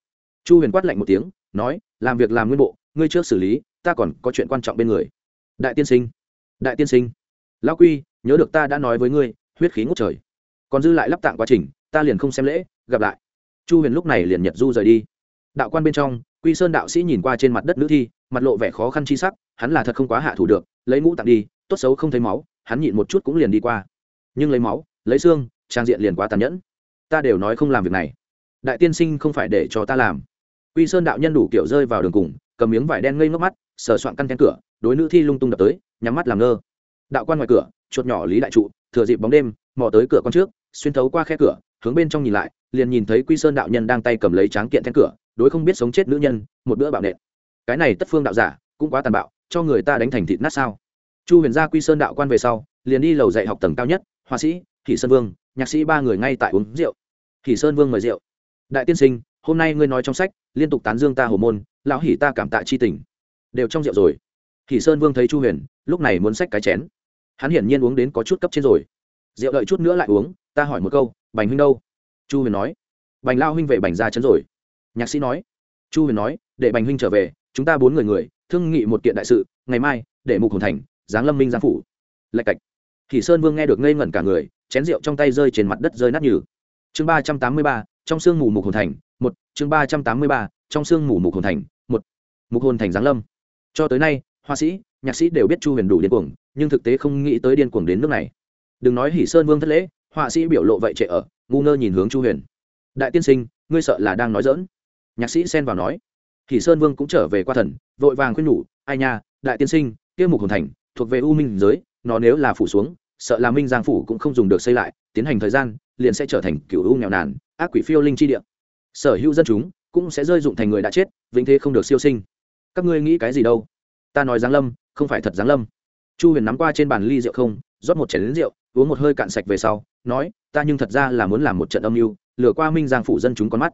Chu huyền quát lạnh một tiếng, nói, làm việc làm nguyên bộ, ngươi trước xử lý, ta còn có chuyện quan trọng bên người. Đại tiên sinh, đại tiên sinh, lão quy, nhớ được ta đã nói với ngươi, huyết khí ngút trời. Còn dư lại lắp tạng quá trình, ta liền không xem lễ, gặp lại. Chu huyền lúc này liền nhật du rời đi. Đạo quan bên trong, quy sơn đạo sĩ nhìn qua trên mặt đất nữ thi, mặt lộ vẻ khó khăn chi sắc, hắn là thật không quá hạ thủ được, lấy mũ tặng đi, tốt xấu không thấy máu, hắn nhịn một chút cũng liền đi qua. Nhưng lấy máu, lấy xương, trang diện liền quá tàn nhẫn. Ta đều nói không làm việc này đại tiên sinh không phải để cho ta làm. Quy sơn đạo nhân đủ kiểu rơi vào đường cùng, cầm miếng vải đen ngây ngốc mắt, sờ soạn căn kén cửa, đối nữ thi lung tung đập tới, nhắm mắt làm ngơ. Đạo quan ngoài cửa, chuột nhỏ lý đại trụ, thừa dịp bóng đêm, mò tới cửa con trước, xuyên thấu qua khe cửa, hướng bên trong nhìn lại, liền nhìn thấy quy sơn đạo nhân đang tay cầm lấy tráng kiện then cửa, đối không biết sống chết nữ nhân, một bữa bạo nện. Cái này tất phương đạo giả, cũng quá tàn bạo, cho người ta đánh thành thịt nát sao? Chu huyền gia quy sơn đạo quan về sau, liền đi lầu dạy học tầng cao nhất, họa sĩ thị sơn vương, nhạc sĩ ba người ngay tại uống rượu. Thị sơn vương mời rượu đại tiên sinh, hôm nay ngươi nói trong sách, liên tục tán dương ta hồ môn, lão hỉ ta cảm tạ chi tình. Đều trong rượu rồi. Hỉ sơn vương thấy chu huyền, lúc này muốn xách cái chén. Hắn hiển nhiên uống đến có chút cấp trên rồi. Rượu đợi chút nữa lại uống, ta hỏi một câu, bành huynh đâu? Chu huyền nói. Bành lao huynh về bành ra chấn rồi. Nhạc sĩ nói. Chu huyền nói, để bành huynh trở về, chúng ta bốn người người, thương nghị một kiện đại sự, ngày mai, để mục hồn thành, giáng lâm minh giang phủ. Lạch cạch. Thì sơn vương nghe được ngây ngẩn cả người, chén rượu trong tay rơi trên mặt đất rơi nát nhừ. Chương ba trăm tám mươi ba trong sương mù mục hồn thành, một, chương ba trăm tám mươi ba, trong sương mù mục hồn thành, một, mục hồn thành giáng lâm. Cho tới nay, họa sĩ, nhạc sĩ đều biết chu huyền đủ điên cuồng, nhưng thực tế không nghĩ tới điên cuồng đến nước này. Đừng nói hỷ sơn vương thất lễ, họa sĩ biểu lộ vậy trệ ở, ngu ngơ nhìn hướng chu huyền. Đại tiên sinh, ngươi sợ là đang nói dỡn nhạc sĩ xen vào nói. Hỷ sơn vương cũng trở về qua thần, vội vàng khuyên nhủ, ai nha, đại tiên sinh, kia mục hồn thành thuộc về u minh giới, nó nếu là phủ xuống, sợ là minh giang phủ cũng không dùng được xây lại, tiến hành thời gian liền sẽ trở thành cựu u nghèo nàn, ác quỷ phiêu linh chi địa. Sở hữu dân chúng cũng sẽ rơi dụng thành người đã chết, vĩnh thế không được siêu sinh. Các ngươi nghĩ cái gì đâu? Ta nói giáng lâm, không phải thật giáng lâm. Chu huyền nắm qua trên bàn ly rượu không, rót một chén lính rượu, uống một hơi cạn sạch về sau, nói, ta nhưng thật ra là muốn làm một trận âm mưu, lừa qua minh giang phủ dân chúng con mắt.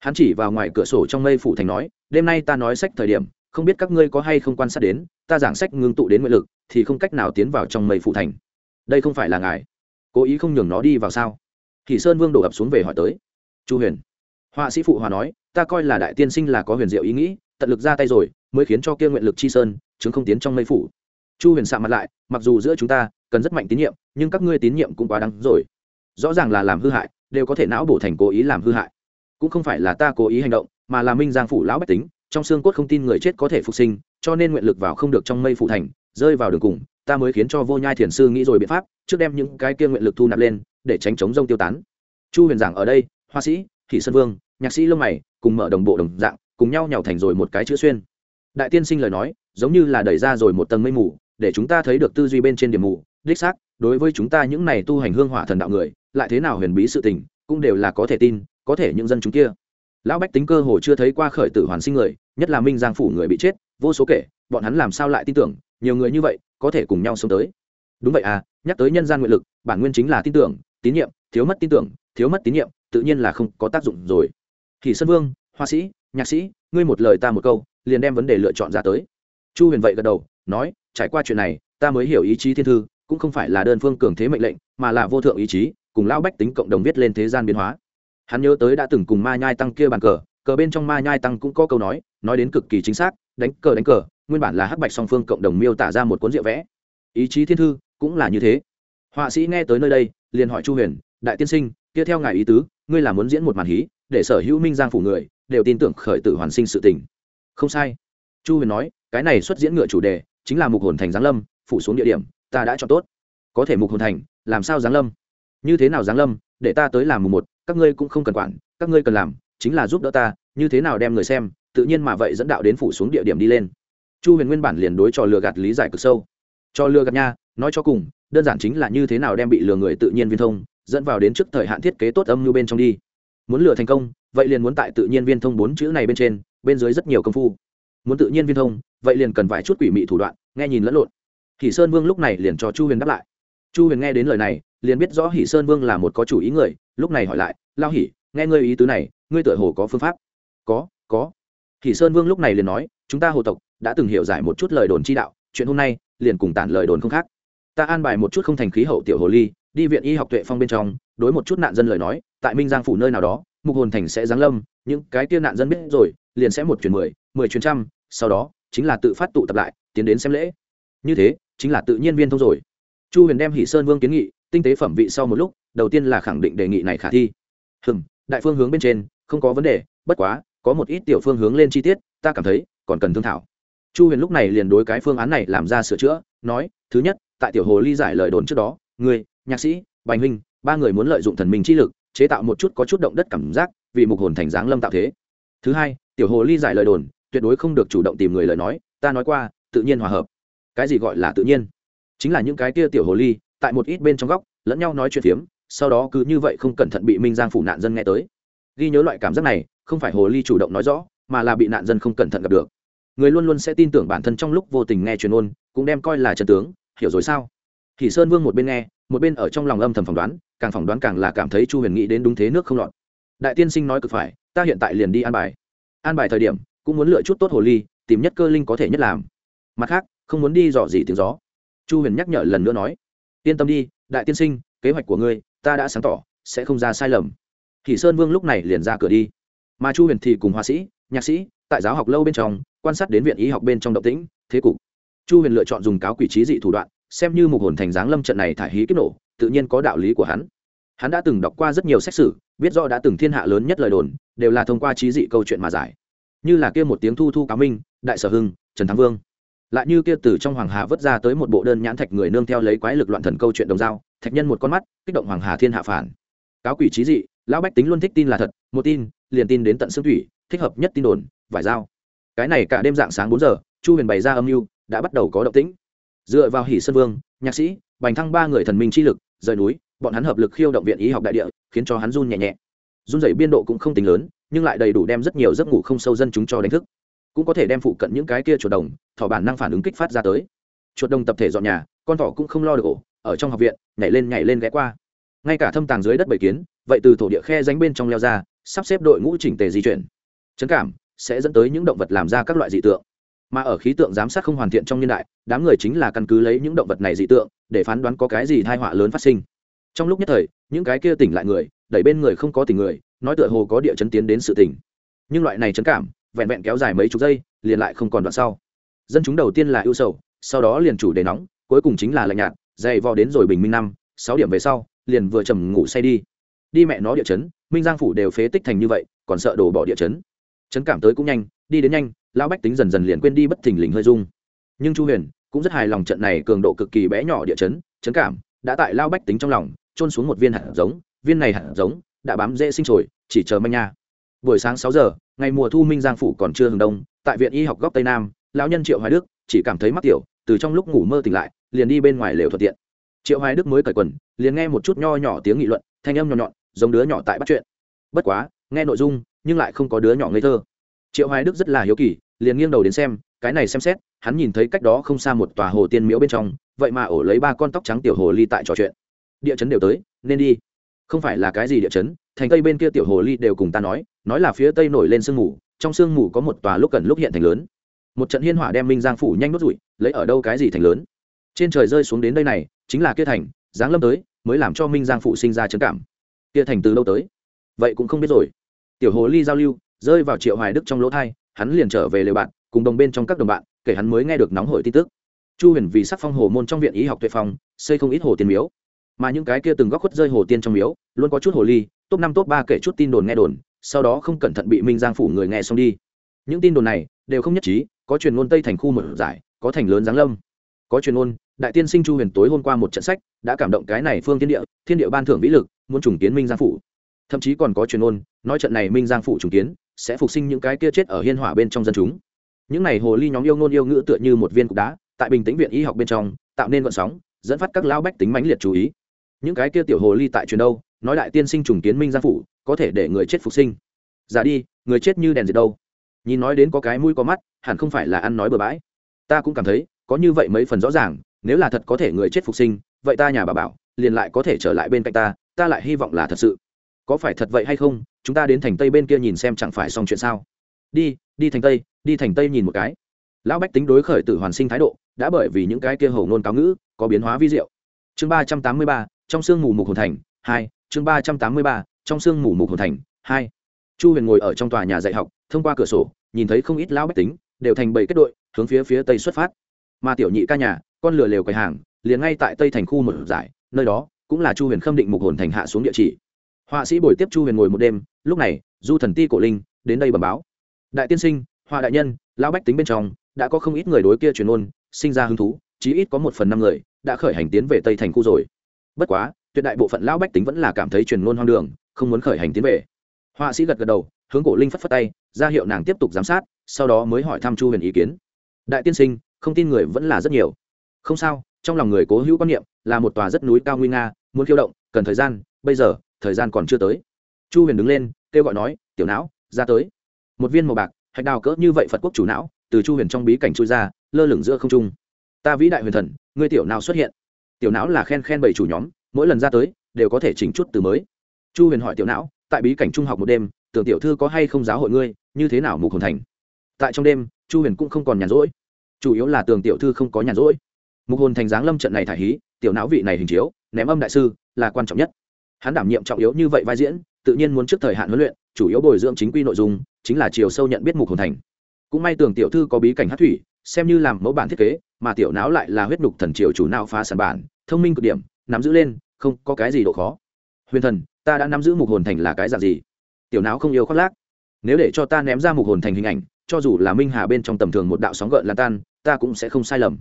Hắn chỉ vào ngoài cửa sổ trong mây phủ thành nói, đêm nay ta nói sách thời điểm, không biết các ngươi có hay không quan sát đến, ta giảng sách ngưng tụ đến nguyện lực, thì không cách nào tiến vào trong mây phủ thành. Đây không phải là ngài. Cố ý không nhường nó đi vào sao? Thì sơn vương đổ ập xuống về hỏi tới. Chu huyền, họa sĩ phụ hòa nói, ta coi là đại tiên sinh là có huyền diệu ý nghĩ, tận lực ra tay rồi, mới khiến cho kia nguyện lực chi sơn, chứng không tiến trong mây phủ. Chu huyền sạ mặt lại, mặc dù giữa chúng ta cần rất mạnh tín nhiệm, nhưng các ngươi tín nhiệm cũng quá đắng rồi. Rõ ràng là làm hư hại, đều có thể não bổ thành cố ý làm hư hại. Cũng không phải là ta cố ý hành động, mà là minh giang phủ lão bách tính, trong xương cốt không tin người chết có thể phục sinh, cho nên nguyện lực vào không được trong mây phủ thành, rơi vào đường cùng, ta mới khiến cho vô nhai thiền sư nghĩ rồi biện pháp, trước đem những cái kia nguyện lực thu nạp lên để tránh chống rông tiêu tán. Chu huyền giảng ở đây hoa sĩ, thị sơn vương, nhạc sĩ lông mày, cùng mở đồng bộ đồng dạng, cùng nhau nhào thành rồi một cái chữ xuyên. Đại tiên sinh lời nói, giống như là đẩy ra rồi một tầng mây mù, để chúng ta thấy được tư duy bên trên điểm mù, đích xác, đối với chúng ta những này tu hành hương hỏa thần đạo người, lại thế nào huyền bí sự tình, cũng đều là có thể tin, có thể những dân chúng kia. Lão bách tính cơ hồ chưa thấy qua khởi tử hoàn sinh người, nhất là minh giang phủ người bị chết, vô số kể, bọn hắn làm sao lại tin tưởng, nhiều người như vậy, có thể cùng nhau sống tới. Đúng vậy à nhắc tới nhân gian nguyện lực, bản nguyên chính là tin tưởng tín nhiệm, thiếu mất tin tưởng, thiếu mất tín nhiệm, tự nhiên là không có tác dụng rồi. Thì sân vương hoa sĩ, nhạc sĩ, ngươi một lời ta một câu, liền đem vấn đề lựa chọn ra tới. Chu huyền vậy gật đầu, nói, trải qua chuyện này, ta mới hiểu ý chí thiên thư, cũng không phải là đơn phương cường thế mệnh lệnh, mà là vô thượng ý chí, cùng lão bách tính cộng đồng viết lên thế gian biến hóa. Hắn nhớ tới đã từng cùng ma nhai tăng kia bàn cờ cờ bên trong ma nhai tăng cũng có câu nói nói đến cực kỳ chính xác, đánh cờ đánh cờ, nguyên bản là hắc bạch song phương cộng đồng miêu tả ra một cuốn rượu vẽ. Ý chí thiên thư cũng là như thế. Họa sĩ nghe tới nơi đây liền hỏi chu huyền, đại tiên sinh, kia theo ngài ý tứ, ngươi là muốn diễn một màn hí, để sở hữu minh giang phủ người đều tin tưởng khởi tử hoàn sinh sự tình. Không sai. Chu huyền nói, cái này xuất diễn ngựa chủ đề chính là mục hồn thành giáng lâm, phủ xuống địa điểm, ta đã chọn tốt. Có thể mục hồn thành, làm sao giáng lâm? Như thế nào giáng lâm, để ta tới làm mùng một, các ngươi cũng không cần quản, các ngươi cần làm chính là giúp đỡ ta, như thế nào đem người xem, tự nhiên mà vậy dẫn đạo đến phủ xuống địa điểm đi lên. Chu huyền nguyên bản liền đối trò lừa gạt lý giải cực sâu. Cho lừa gạt nha, nói cho cùng đơn giản chính là như thế nào đem bị lừa người tự nhiên viên thông, dẫn vào đến trước thời hạn thiết kế tốt âm như bên trong đi. Muốn lừa thành công, vậy liền muốn tại tự nhiên viên thông bốn chữ này bên trên, bên dưới rất nhiều công phu. Muốn tự nhiên viên thông, vậy liền cần vài chút quỷ mị thủ đoạn, nghe nhìn lẫn lộn. Hỷ sơn vương lúc này liền cho chu huyền đáp lại. Chu huyền nghe đến lời này, liền biết rõ hỷ sơn vương là một có chủ ý người, lúc này hỏi lại, lao hỷ, nghe ngươi ý tứ này, ngươi tựa hồ có phương pháp? Có có. Hỷ sơn vương lúc này liền nói, chúng ta hồ tộc đã từng hiểu giải một chút lời đồn chi đạo, chuyện hôm nay liền cùng tản lời đồn không khác ta an bài một chút không thành khí hậu tiểu hồ ly, đi viện y học tuệ phong bên trong, đối một chút nạn dân lời nói, tại minh giang phủ nơi nào đó, mục hồn thành sẽ giáng lâm, những cái kia nạn dân biết rồi, liền sẽ một chuyển mười mười chuyển trăm, sau đó, chính là tự phát tụ tập lại, tiến đến xem lễ. Như thế, chính là tự nhiên viên thông rồi. Chu huyền đem hỷ sơn vương kiến nghị, tinh tế phẩm vị sau một lúc, đầu tiên là khẳng định đề nghị này khả thi. Hừng đại phương hướng bên trên, không có vấn đề, bất quá, có một ít tiểu phương hướng lên chi tiết, ta cảm thấy, còn cần thương thảo. Chu huyền lúc này liền đối cái phương án này làm ra sửa chữa, nói, thứ nhất tại tiểu hồ ly giải lời đồn trước đó người nhạc sĩ, bành huynh, ba người muốn lợi dụng thần minh chi lực, chế tạo một chút có chút động đất cảm giác, vì mục hồn thành dáng lâm tạo thế. Thứ hai, tiểu hồ ly giải lời đồn, tuyệt đối không được chủ động tìm người lời nói, ta nói qua, tự nhiên hòa hợp. Cái gì gọi là tự nhiên? Chính là những cái kia tiểu hồ ly, tại một ít bên trong góc, lẫn nhau nói chuyện phiếm, sau đó cứ như vậy không cẩn thận bị minh giang phủ nạn dân nghe tới. Ghi nhớ loại cảm giác này, không phải hồ ly chủ động nói rõ, mà là bị nạn dân không cẩn thận gặp được. Người luôn luôn sẽ tin tưởng bản thân trong lúc vô tình nghe truyền ôn, cũng đem coi là chân tướng hiểu rồi sao? Thì sơn vương một bên nghe, một bên ở trong lòng âm thầm phỏng đoán, càng phỏng đoán càng là cảm thấy chu huyền nghĩ đến đúng thế nước không lọt. Đại tiên sinh nói cực phải, ta hiện tại liền đi an bài. An bài thời điểm, cũng muốn lựa chút tốt hồ ly, tìm nhất cơ linh có thể nhất làm. Mặt khác, không muốn đi dò gì tiếng gió. Chu huyền nhắc nhở lần nữa nói, yên tâm đi, đại tiên sinh, kế hoạch của ngươi, ta đã sáng tỏ, sẽ không ra sai lầm. Thì sơn vương lúc này liền ra cửa đi. Mà chu huyền thì cùng họa sĩ, nhạc sĩ, tại giáo học lâu bên trong, quan sát đến viện y học bên trong động tĩnh, thế cục chu huyền lựa chọn dùng cáo quỷ trí dị thủ đoạn, xem như mục hồn thành giáng lâm trận này thải hí kiếp nổ, tự nhiên có đạo lý của hắn. Hắn đã từng đọc qua rất nhiều sách sử, biết do đã từng thiên hạ lớn nhất lời đồn, đều là thông qua trí dị câu chuyện mà giải. Như là kia một tiếng thu thu cáo minh, đại sở hưng, trần thắng vương. Lại như kia từ trong hoàng hà vớt ra tới một bộ đơn nhãn thạch người nương theo lấy quái lực loạn thần câu chuyện đồng dao, thạch nhân một con mắt, kích động hoàng hà thiên hạ phản. Cáo quỷ trí dị, lão bách tính luôn thích tin là thật, một tin, liền tin đến tận xương thủy, thích hợp nhất tin đồn, vải dao. Cái này cả đêm dạng sáng bốn giờ, chu huyền bày ra âm mưu đã bắt đầu có động tĩnh. Dựa vào hỷ sơn vương, nhạc sĩ, bành thăng ba người thần minh chi lực, rời núi, bọn hắn hợp lực khiêu động viện y học đại địa, khiến cho hắn run nhẹ nhẹ. Run dày biên độ cũng không tính lớn, nhưng lại đầy đủ đem rất nhiều giấc ngủ không sâu dân chúng cho đánh thức. Cũng có thể đem phụ cận những cái kia chuột đồng, thỏ bản năng phản ứng kích phát ra tới. Chuột đồng tập thể dọn nhà, con thỏ cũng không lo được ổ, ở trong học viện, nhảy lên nhảy lên ghé qua. Ngay cả thâm tàng dưới đất bầy kiến, vậy từ thổ địa khe ránh bên trong leo ra, sắp xếp đội ngũ chỉnh tề di chuyển. Chấn cảm sẽ dẫn tới những động vật làm ra các loại dị tượng mà ở khí tượng giám sát không hoàn thiện trong niên đại, đám người chính là căn cứ lấy những động vật này dị tượng, để phán đoán có cái gì thai họa lớn phát sinh. Trong lúc nhất thời, những cái kia tỉnh lại người, đẩy bên người không có tỉnh người, nói tựa hồ có địa chấn tiến đến sự tỉnh. Nhưng loại này chấn cảm, vẹn vẹn kéo dài mấy chục giây, liền lại không còn đoạn sau. Dân chúng đầu tiên là ưu sầu, sau đó liền chủ đề nóng, cuối cùng chính là lạnh nhạt, dày vò đến rồi bình minh năm, sáu điểm về sau, liền vừa trầm ngủ say đi. Đi mẹ nó địa chấn, minh giang phủ đều phế tích thành như vậy, còn sợ đổ bỏ địa chấn. Chấn cảm tới cũng nhanh, đi đến nhanh lão bách tính dần dần liền quên đi bất thình lình hơi dung nhưng chu huyền cũng rất hài lòng trận này cường độ cực kỳ bé nhỏ địa chấn chấn cảm đã tại lao bách tính trong lòng trôn xuống một viên hạt giống, viên này hạt giống đã bám dễ sinh sồi chỉ chờ manh nha. Buổi sáng sáu giờ, ngày mùa thu minh giang phủ còn chưa hừng đông, tại viện y học góc tây nam, lão nhân triệu hoài đức chỉ cảm thấy mắc tiểu, từ trong lúc ngủ mơ tỉnh lại, liền đi bên ngoài lều thuận tiện. Triệu hoài đức mới cởi quần, liền nghe một chút nho nhỏ tiếng nghị luận, thanh âm nhỏ nhọn, giống đứa nhỏ tại bắt chuyện. Bất quá, nghe nội dung, nhưng lại không có đứa nhỏ ngây thơ. Triệu hoài đức rất là hiếu kỳ liền nghiêng đầu đến xem, cái này xem xét, hắn nhìn thấy cách đó không xa một tòa hồ tiên miễu bên trong, vậy mà ổ lấy ba con tóc trắng tiểu hồ ly tại trò chuyện. Địa chấn đều tới, nên đi. Không phải là cái gì địa chấn, thành tây bên kia tiểu hồ ly đều cùng ta nói nói là phía tây nổi lên sương mù, trong sương mù có một tòa lúc cần lúc hiện thành lớn. Một trận hiên hỏa đem minh giang phủ nhanh đốt rụi lấy ở đâu cái gì thành lớn? Trên trời rơi xuống đến đây này, chính là kia thành, giáng lâm tới, mới làm cho minh giang phụ sinh ra trấn cảm. Kia thành từ lâu tới? Vậy cũng không biết rồi. Tiểu hồ ly giao lưu, rơi vào triệu hoài đức trong lỗ thai hắn liền trở về lều bạn, cùng đồng bên trong các đồng bạn, kể hắn mới nghe được nóng hổi tin tức. Chu huyền vì sắc phong hồ môn trong viện y học tuệ phong, xây không ít hồ tiên miếu. Mà những cái kia từng góc khuất rơi hồ tiên trong miếu, luôn có chút hồ ly, top năm, top ba kể chút tin đồn nghe đồn, sau đó không cẩn thận bị minh giang phủ người nghe xong đi. Những tin đồn này đều không nhất trí, có truyền ngôn tây thành khu một giải, có thành lớn giáng lâm. Có truyền ngôn, đại tiên sinh chu huyền tối hôm qua một trận sách, đã cảm động cái này phương thiên địa thiên địa ban thưởng vĩ lực, muốn trùng kiến minh giang phủ. Thậm chí còn có truyền ngôn, nói trận này minh giang phủ trùng kiến sẽ phục sinh những cái kia chết ở hiên hỏa bên trong dân chúng. Những này hồ ly nhóm yêu ngôn yêu ngữ tựa như một viên cục đá, tại bình tĩnh viện y học bên trong, tạo nên vận sóng, dẫn phát các lão bách tính mãnh liệt chú ý. Những cái kia tiểu hồ ly tại truyền đâu, nói đại tiên sinh trùng kiến minh gia phụ có thể để người chết phục sinh. Giả đi, người chết như đèn diệt đâu. Nhìn nói đến có cái mũi có mắt, hẳn không phải là ăn nói bừa bãi. Ta cũng cảm thấy, có như vậy mấy phần rõ ràng, nếu là thật có thể người chết phục sinh, vậy ta nhà bà bảo, liền lại có thể trở lại bên cạnh ta ta lại hy vọng là thật sự. Có phải thật vậy hay không chúng ta đến thành tây bên kia nhìn xem chẳng phải xong chuyện sao. Đi đi thành tây, đi thành tây nhìn một cái. Lão bách tính đối khởi tử hoàn sinh thái độ, đã bởi vì những cái kia hầu ngôn cáo ngữ, có biến hóa vi diệu. Chương ba trăm tám mươi ba, trong sương mù mục hồn thành, hai, chương ba trăm tám mươi ba, trong sương mù mục hồn thành, hai. Chu huyền ngồi ở trong tòa nhà dạy học, thông qua cửa sổ, nhìn thấy không ít lão bách tính, đều thành bảy kết đội, hướng phía phía tây xuất phát. Mà tiểu nhị ca nhà, con lừa lều quầy hàng, liền ngay tại tây thành khu một giải, nơi đó cũng là chu huyền khâm định mục hồn thành hạ xuống địa chỉ họa sĩ buổi tiếp chu huyền ngồi một đêm, lúc này, du thần ti cổ linh đến đây bẩm báo. Đại tiên sinh, họa đại nhân, lão bách tính bên trong, đã có không ít người đối kia truyền ôn sinh ra hứng thú, chí ít có một phần năm người đã khởi hành tiến về tây thành khu rồi. Bất quá, tuyệt đại bộ phận lão bách tính vẫn là cảm thấy truyền ngôn hoang đường, không muốn khởi hành tiến về. Họa sĩ gật gật đầu, hướng cổ linh phất phất tay, ra hiệu nàng tiếp tục giám sát, sau đó mới hỏi thăm chu huyền ý kiến. Đại tiên sinh, không tin người vẫn là rất nhiều. Không sao, trong lòng người cố hữu quan niệm là một tòa rất núi cao nguy nga, muốn khiêu động, cần thời gian, bây giờ thời gian còn chưa tới. Chu huyền đứng lên, kêu gọi nói, tiểu não, ra tới. Một viên màu bạc, hạch đào cỡ như vậy phật quốc chủ não, từ chu huyền trong bí cảnh chui ra, lơ lửng giữa không trung. Ta vĩ đại huyền thần, ngươi tiểu não xuất hiện. Tiểu não là khen khen bảy chủ nhóm, mỗi lần ra tới, đều có thể chỉnh chút từ mới. Chu huyền hỏi tiểu não, tại bí cảnh trung học một đêm, tưởng tiểu thư có hay không giáo hội ngươi, như thế nào mục hồn thành? Tại trong đêm, chu huyền cũng không còn nhàn rỗi. Chủ yếu là tường tiểu thư không có nhàn rỗi. Mục hồn thành giáng lâm trận này thải hí, tiểu não vị này hình chiếu, ném âm đại sư, là quan trọng nhất hắn đảm nhiệm trọng yếu như vậy vai diễn, tự nhiên muốn trước thời hạn huấn luyện, chủ yếu bồi dưỡng chính quy nội dung, chính là chiều sâu nhận biết mục hồn thành. Cũng may tưởng tiểu thư có bí cảnh hát thủy, xem như làm mẫu bản thiết kế, mà tiểu não lại là huyết nhục thần triều chủ não phá sản bản, thông minh cực điểm, nắm giữ lên, không có cái gì độ khó. Huyền thần, ta đã nắm giữ mục hồn thành là cái dạng gì? Tiểu não không yêu khoác lác. Nếu để cho ta ném ra mục hồn thành hình ảnh, cho dù là minh hà bên trong tầm thường một đạo sóng gợn lan tan, ta cũng sẽ không sai lầm.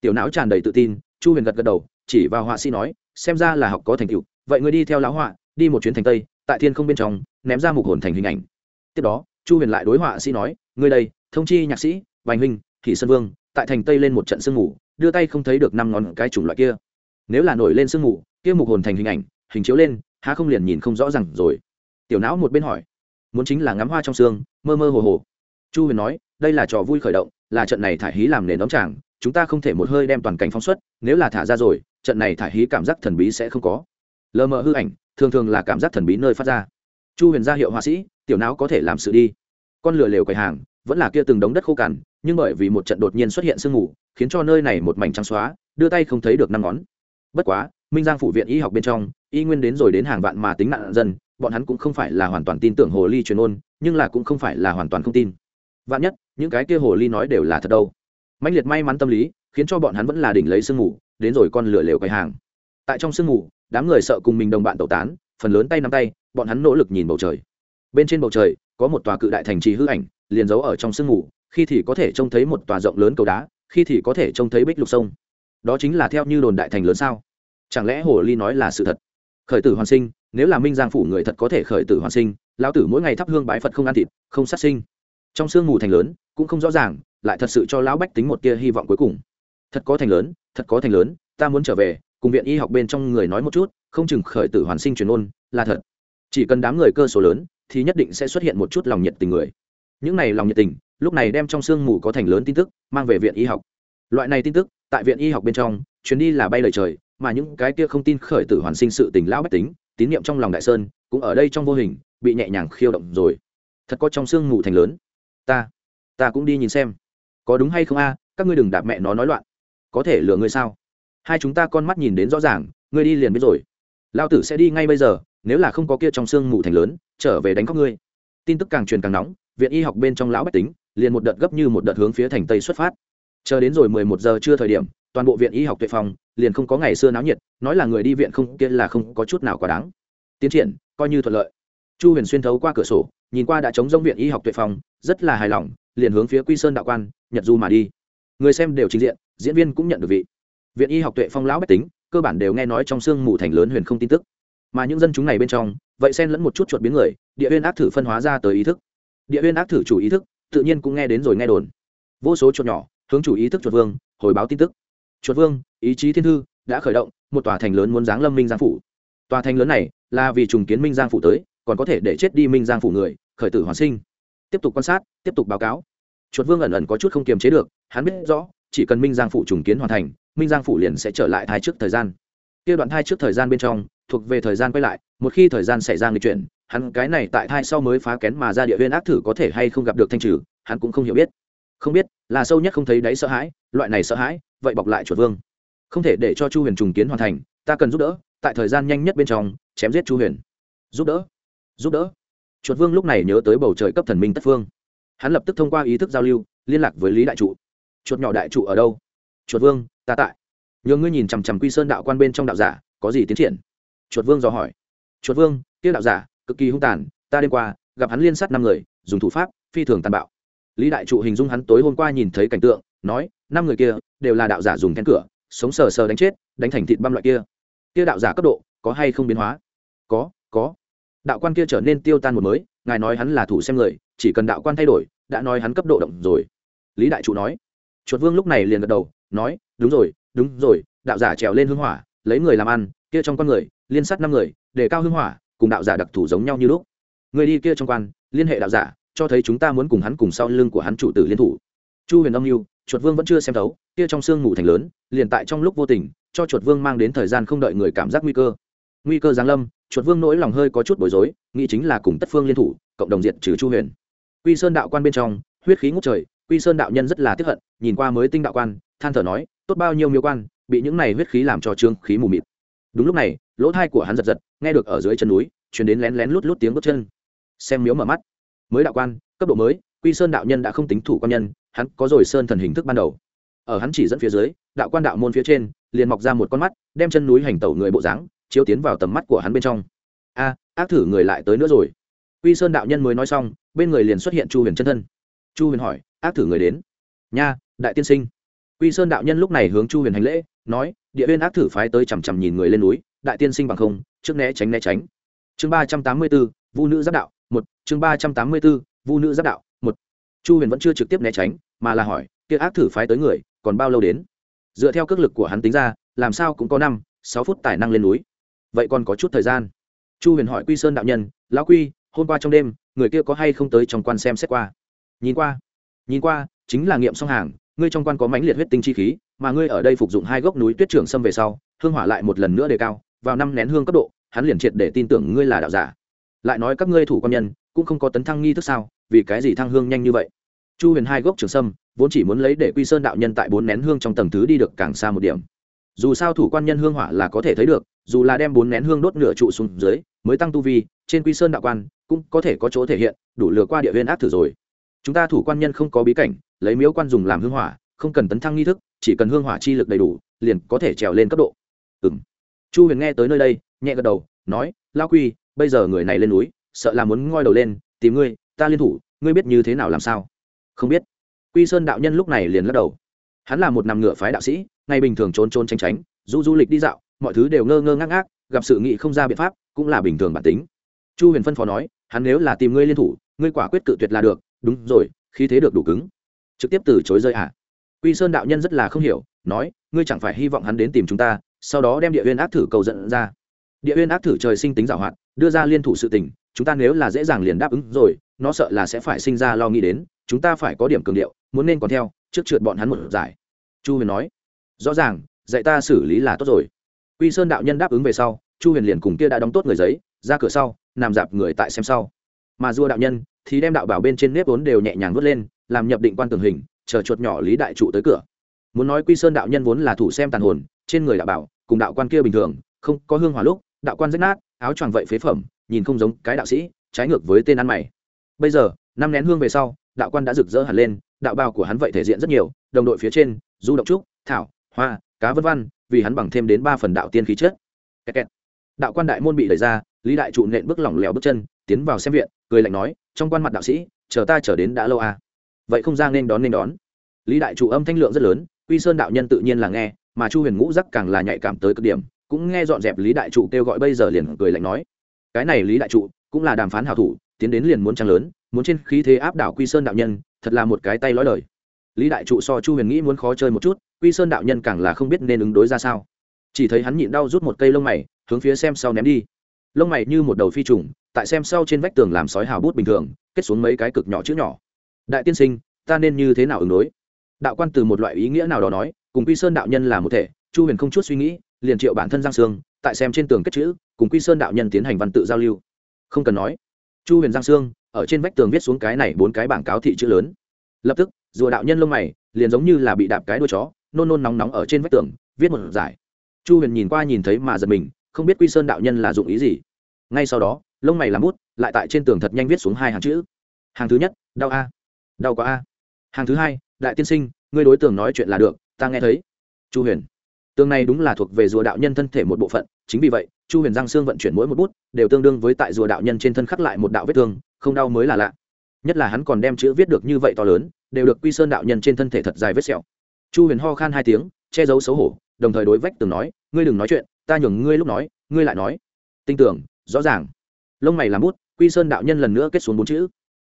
Tiểu não tràn đầy tự tin, chu huyền gật gật đầu, chỉ vào họa sĩ nói, xem ra là học có thành tựu vậy ngươi đi theo lão họa, đi một chuyến thành tây, tại thiên không bên trong, ném ra mục hồn thành hình ảnh. Tiếp đó, chu huyền lại đối họa sĩ nói, ngươi đây, thông chi nhạc sĩ, vành huynh, thị sơn vương, tại thành tây lên một trận sương ngủ đưa tay không thấy được năm ngón cái chủng loại kia. Nếu là nổi lên sương ngủ kia mục hồn thành hình ảnh, hình chiếu lên, há không liền nhìn không rõ ràng rồi. Tiểu não một bên hỏi, muốn chính là ngắm hoa trong sương, mơ mơ hồ hồ. Chu huyền nói, đây là trò vui khởi động, là trận này thải hí làm nền đóng tràng chúng ta không thể một hơi đem toàn cảnh phóng xuất, nếu là thả ra rồi, trận này thải hí cảm giác thần bí sẽ không có lờ mờ hư ảnh, thường thường là cảm giác thần bí nơi phát ra. Chu huyền ra hiệu họa sĩ, tiểu não có thể làm sự đi. Con lửa lều quầy hàng, vẫn là kia từng đống đất khô cằn, nhưng bởi vì một trận đột nhiên xuất hiện sương mù, khiến cho nơi này một mảnh trắng xóa, đưa tay không thấy được năm ngón. Bất quá, minh giang phủ viện y học bên trong, y nguyên đến rồi đến hàng vạn mà tính nạn dân, bọn hắn cũng không phải là hoàn toàn tin tưởng hồ ly truyền ôn, nhưng là cũng không phải là hoàn toàn không tin. Vạn nhất, những cái kia hồ ly nói đều là thật đâu. Mạnh liệt may mắn tâm lý, khiến cho bọn hắn vẫn là đỉnh lấy sương mù, đến rồi con lửa lều quầy hàng. Tại trong sương mù đám người sợ cùng mình đồng bạn tẩu tán, phần lớn tay nắm tay, bọn hắn nỗ lực nhìn bầu trời. Bên trên bầu trời, có một tòa cự đại thành trì hư ảnh, liền giấu ở trong sương mù, khi thì có thể trông thấy một tòa rộng lớn cầu đá, khi thì có thể trông thấy bích lục sông. Đó chính là theo như đồn đại thành lớn sao? Chẳng lẽ hồ ly nói là sự thật? Khởi tử hoàn sinh, nếu là minh giang phủ người thật có thể khởi tử hoàn sinh, lão tử mỗi ngày thắp hương bái phật không ăn thịt, không sát sinh. Trong sương mù thành lớn, cũng không rõ ràng, lại thật sự cho lão bách tính một tia hy vọng cuối cùng. Thật có thành lớn, thật có thành lớn, ta muốn trở về cùng viện y học bên trong người nói một chút, không chừng khởi tử hoàn sinh truyền ôn, là thật. Chỉ cần đám người cơ số lớn, thì nhất định sẽ xuất hiện một chút lòng nhiệt tình người. Những này lòng nhiệt tình, lúc này đem trong sương mù có thành lớn tin tức, mang về viện y học. Loại này tin tức, tại viện y học bên trong, chuyến đi là bay lời trời, mà những cái kia không tin khởi tử hoàn sinh sự tình lão bách tính, tín niệm trong lòng đại sơn, cũng ở đây trong vô hình, bị nhẹ nhàng khiêu động rồi. Thật có trong sương mù thành lớn. Ta ta cũng đi nhìn xem. Có đúng hay không a? Các ngươi đừng đạp mẹ nó nói loạn. Có thể lừa ngươi sao? Hai chúng ta con mắt nhìn đến rõ ràng, ngươi đi liền biết rồi. Lao tử sẽ đi ngay bây giờ, nếu là không có kia trong sương mù thành lớn, trở về đánh khóc ngươi. Tin tức càng truyền càng nóng, viện y học bên trong lão bách tính, liền một đợt gấp như một đợt hướng phía thành tây xuất phát. Chờ đến rồi mười một giờ trưa thời điểm, toàn bộ viện y học tuệ phòng, liền không có ngày xưa náo nhiệt, nói là người đi viện không, kia là không có chút nào quá đáng. Tiến triển, coi như thuận lợi. Chu huyền xuyên thấu qua cửa sổ, nhìn qua đã chống rông viện y học tuệ phòng, rất là hài lòng, liền hướng phía quy sơn đạo quan, nhật du mà đi. Người xem đều trình diện, diễn viên cũng nhận được vị viện y học tuệ phong lão bách tính, cơ bản đều nghe nói trong sương mù thành lớn huyền không tin tức. Mà những dân chúng này bên trong, vậy xen lẫn một chút chuột biến người, địa huyên ác thử phân hóa ra tới ý thức. Địa huyên ác thử chủ ý thức, tự nhiên cũng nghe đến rồi nghe đồn. Vô số chuột nhỏ, hướng chủ ý thức chuột vương, hồi báo tin tức. Chuột vương, ý chí thiên thư, đã khởi động, một tòa thành lớn muốn giáng lâm minh giang phủ. Tòa thành lớn này, là vì trùng kiến minh giang phủ tới, còn có thể để chết đi minh giang phủ người, khởi tử hoàn sinh. Tiếp tục quan sát, tiếp tục báo cáo. Chuột vương ẩn ẩn có chút không kiềm chế được, hắn biết rõ chỉ cần minh giang phủ trùng kiến hoàn thành, minh giang phủ liền sẽ trở lại thai trước thời gian. Kia đoạn thai trước thời gian bên trong, thuộc về thời gian quay lại, một khi thời gian xảy ra người chuyển, hắn cái này tại thai sau mới phá kén mà ra địa huyên ác thử có thể hay không gặp được thanh trừ, hắn cũng không hiểu biết. Không biết, là sâu nhất không thấy đáy sợ hãi, loại này sợ hãi, vậy bọc lại chuột vương. Không thể để cho chu huyền trùng kiến hoàn thành, ta cần giúp đỡ, tại thời gian nhanh nhất bên trong, chém giết chu huyền. Giúp đỡ giúp đỡ. Chuột vương lúc này nhớ tới bầu trời cấp thần minh tất phương. Hắn lập tức thông qua ý thức giao lưu, liên lạc với lý đại trụ chuột nhỏ đại trụ ở đâu? Chuột vương, ta tại. Nhớ ngươi nhìn chằm chằm quy sơn đạo quan bên trong đạo giả, có gì tiến triển? Chuột vương dò hỏi. Chuột vương tiêu đạo giả, cực kỳ hung tàn, ta đêm qua, gặp hắn liên sát năm người, dùng thủ pháp, phi thường tàn bạo. Lý đại trụ hình dung hắn tối hôm qua nhìn thấy cảnh tượng, nói, năm người kia, đều là đạo giả dùng then cửa, sống sờ sờ đánh chết, đánh thành thịt băm loại kia. Kia đạo giả cấp độ, có hay không biến hóa? Có có. Đạo quan kia trở nên tiêu tan một mới, ngài nói hắn là thủ xem người, chỉ cần đạo quan thay đổi, đã nói hắn cấp độ động rồi. Lý đại trụ nói chuột vương lúc này liền gật đầu, nói, đúng rồi đúng rồi, đạo giả trèo lên hưng hỏa, lấy người làm ăn, kia trong con người, liên sát năm người, để cao hưng hỏa, cùng đạo giả đặc thủ giống nhau như lúc. Người đi kia trong quan, liên hệ đạo giả, cho thấy chúng ta muốn cùng hắn cùng sau lưng của hắn chủ tử liên thủ. Chu huyền âm mưu, chuột vương vẫn chưa xem thấu, kia trong sương ngủ thành lớn, liền tại trong lúc vô tình, cho chuột vương mang đến thời gian không đợi người cảm giác nguy cơ. Nguy cơ giáng lâm, chuột vương nỗi lòng hơi có chút bối rối, nghĩ chính là cùng tất phương liên thủ, cộng đồng diệt trừ chu huyền. Quy sơn đạo quan bên trong, huyết khí ngút trời, quy sơn đạo nhân rất là tiếp hận nhìn qua mới tinh đạo quan, than thở nói, tốt bao nhiêu miêu quan, bị những này huyết khí làm cho trương khí mù mịt. Đúng lúc này, lỗ thai của hắn giật giật, nghe được ở dưới chân núi chuyển đến lén lén lút lút tiếng bước chân. Xem miếu mở mắt. Mới đạo quan, cấp độ mới, quy sơn đạo nhân đã không tính thủ quan nhân, hắn có rồi sơn thần hình thức ban đầu. Ở hắn chỉ dẫn phía dưới, đạo quan đạo môn phía trên, liền mọc ra một con mắt, đem chân núi hành tẩu người bộ dáng, chiếu tiến vào tầm mắt của hắn bên trong. A, ác thử người lại tới nữa rồi. Quy sơn đạo nhân mới nói xong, bên người liền xuất hiện chu huyền chân thân. Chu huyền hỏi, ác thử người đến? Nha đại tiên sinh. Quy sơn đạo nhân lúc này hướng chu huyền hành lễ, nói, địa huyên ác thử phái tới chằm chằm nhìn người lên núi, đại tiên sinh bằng không, trước né tránh né tránh. Chương ba trăm tám mươi b ố vu nữ giáp đạo, một. Chương ba trăm tám mươi b ố vu nữ giáp đạo, một. Chu huyền vẫn chưa trực tiếp né tránh, mà là hỏi, kia ác thử phái tới người, còn bao lâu đến? Dựa theo cước lực của hắn tính ra, làm sao cũng có năm, sáu phút tài năng lên núi. Vậy còn có chút thời gian? Chu huyền hỏi quy sơn đạo nhân, lão quy, hôm qua trong đêm, người kia có hay không tới trong quan xem xét qua? Nhìn qua nhìn qua, chính là nghiệm song hàng ngươi trong quan có mãnh liệt huyết tinh chi khí, mà ngươi ở đây phục dụng hai gốc núi tuyết trưởng xâm về sau, hương hỏa lại một lần nữa đề cao, vào năm nén hương cấp độ, hắn liền triệt để tin tưởng ngươi là đạo giả. Lại nói các ngươi thủ quan nhân, cũng không có tấn thăng nghi thức sao, vì cái gì thăng hương nhanh như vậy? Chu huyền hai gốc trường sâm, vốn chỉ muốn lấy để quy sơn đạo nhân tại bốn nén hương trong tầng thứ đi được càng xa một điểm. Dù sao thủ quan nhân hương hỏa là có thể thấy được, dù là đem bốn nén hương đốt nửa trụ xuống dưới, mới tăng tu vi, trên quy sơn đạo quan cũng có thể có chỗ thể hiện, đủ lừa qua địa viên ác thử rồi. Chúng ta thủ quan nhân không có bí cảnh lấy miếu quan dùng làm hương hỏa, không cần tấn thăng nghi thức, chỉ cần hương hỏa chi lực đầy đủ, liền có thể trèo lên cấp độ. Ừ m chu huyền nghe tới nơi đây, nhẹ gật đầu, nói lao quy, bây giờ người này lên núi, sợ là muốn ngoi đầu lên, tìm ngươi, ta liên thủ, ngươi biết như thế nào làm sao? Không biết. Quy sơn đạo nhân lúc này liền lắc đầu. Hắn là một nằm ngựa phái đạo sĩ, ngày bình thường trốn trốn tránh tránh, du du lịch đi dạo, mọi thứ đều ngơ ngơ ngác ngác, gặp sự nghị không ra biện pháp, cũng là bình thường bản tính. Chu huyền phân phó nói, hắn nếu là tìm ngươi liên thủ, ngươi quả quyết cự tuyệt là được, đúng rồi khi thế được đủ cứng trực tiếp từ chối rơi ạ à. quy sơn đạo nhân rất là không hiểu, nói, ngươi chẳng phải hy vọng hắn đến tìm chúng ta, sau đó đem địa huyên ác thử cầu dẫn ra. Địa huyên ác thử trời sinh tính giảo hoạt, đưa ra liên thủ sự tình, chúng ta nếu là dễ dàng liền đáp ứng rồi, nó sợ là sẽ phải sinh ra lo nghĩ đến, chúng ta phải có điểm cường điệu, muốn nên còn theo, trước trượt bọn hắn một giải. Chu huyền nói, rõ ràng, dạy ta xử lý là tốt rồi. Quy sơn đạo nhân đáp ứng về sau, chu huyền liền cùng kia đã đóng tốt người giấy, ra cửa sau, nằm dạp người tại xem sau. Mà dua đạo nhân thì đem đạo bảo bên trên nếp vốn đều nhẹ nhàng vớt lên làm nhập định quan tường hình, chờ chuột nhỏ lý đại trụ tới cửa. Muốn nói quy sơn đạo nhân vốn là thủ xem tàn hồn, trên người đạo bảo, cùng đạo quan kia bình thường, không có hương hỏa lúc, đạo quan rách nát, áo choàng vậy phế phẩm, nhìn không giống cái đạo sĩ, trái ngược với tên ăn mày. Bây giờ, năm nén hương về sau, đạo quan đã rực rỡ hẳn lên, đạo bào của hắn vậy thể diện rất nhiều, đồng đội phía trên, du động trúc, thảo, hoa, cá vân văn vì hắn bằng thêm đến ba phần đạo tiên khí chết đạo quan đại môn bị đẩy ra, lý đại trụ nện bước lỏng lẻo bước chân, tiến vào xem viện, cười lạnh nói, trong quan mặt đạo sĩ, chờ ta chờ đến đã lâu à vậy không ra nên đón nên đón. Lý đại trụ âm thanh lượng rất lớn, quy sơn đạo nhân tự nhiên là nghe, mà chu huyền ngũ giác càng là nhạy cảm tới cực điểm, cũng nghe dọn dẹp lý đại trụ kêu gọi bây giờ liền cười lạnh nói. Cái này lý đại trụ cũng là đàm phán hảo thủ, tiến đến liền muốn trăng lớn, muốn trên khí thế áp đảo quy sơn đạo nhân, thật là một cái tay lói lời lý đại trụ so chu huyền nghĩ muốn khó chơi một chút, quy sơn đạo nhân càng là không biết nên ứng đối ra sao. Chỉ thấy hắn nhịn đau rút một cây lông mày, hướng phía xem sau ném đi. Lông mày như một đầu phi trùng, tại xem sau trên vách tường làm sói hào bút bình thường, kết xuống mấy cái cực nhỏ chữ nhỏ đại tiên sinh, ta nên như thế nào ứng đối? Đạo quan từ một loại ý nghĩa nào đó nói, cùng quy sơn đạo nhân là một thể, chu huyền không chút suy nghĩ, liền triệu bản thân giang sương tại xem trên tường kết chữ, cùng quy sơn đạo nhân tiến hành văn tự giao lưu. Không cần nói. Chu huyền giang sương ở trên vách tường viết xuống cái này bốn cái bảng cáo thị chữ lớn. Lập tức, rùa đạo nhân lông mày, liền giống như là bị đạp cái đuôi chó, nôn nôn nóng nóng ở trên vách tường, viết một giải. Chu huyền nhìn qua nhìn thấy mà giật mình, không biết quy sơn đạo nhân là dụng ý gì. Ngay sau đó, lông mày làm bút lại tại trên tường thật nhanh viết xuống hai hàng chữ. Hàng thứ nhất, đau a đau quá a. Hàng thứ hai, đại tiên sinh, ngươi đối tượng nói chuyện là được, ta nghe thấy. Chu huyền. Tường này đúng là thuộc về rùa đạo nhân thân thể một bộ phận, chính vì vậy, chu huyền giang xương vận chuyển mỗi một bút, đều tương đương với tại rùa đạo nhân trên thân khắc lại một đạo vết thương, không đau mới là lạ. Nhất là hắn còn đem chữ viết được như vậy to lớn, đều được quy sơn đạo nhân trên thân thể thật dài vết sẹo. Chu huyền ho khan hai tiếng, che giấu xấu hổ, đồng thời đối vách tường nói, ngươi đừng nói chuyện, ta nhường ngươi lúc nói, ngươi lại nói. Tin tưởng rõ ràng. Lông mày làm bút, quy sơn đạo nhân lần nữa kết xuống bốn chữ.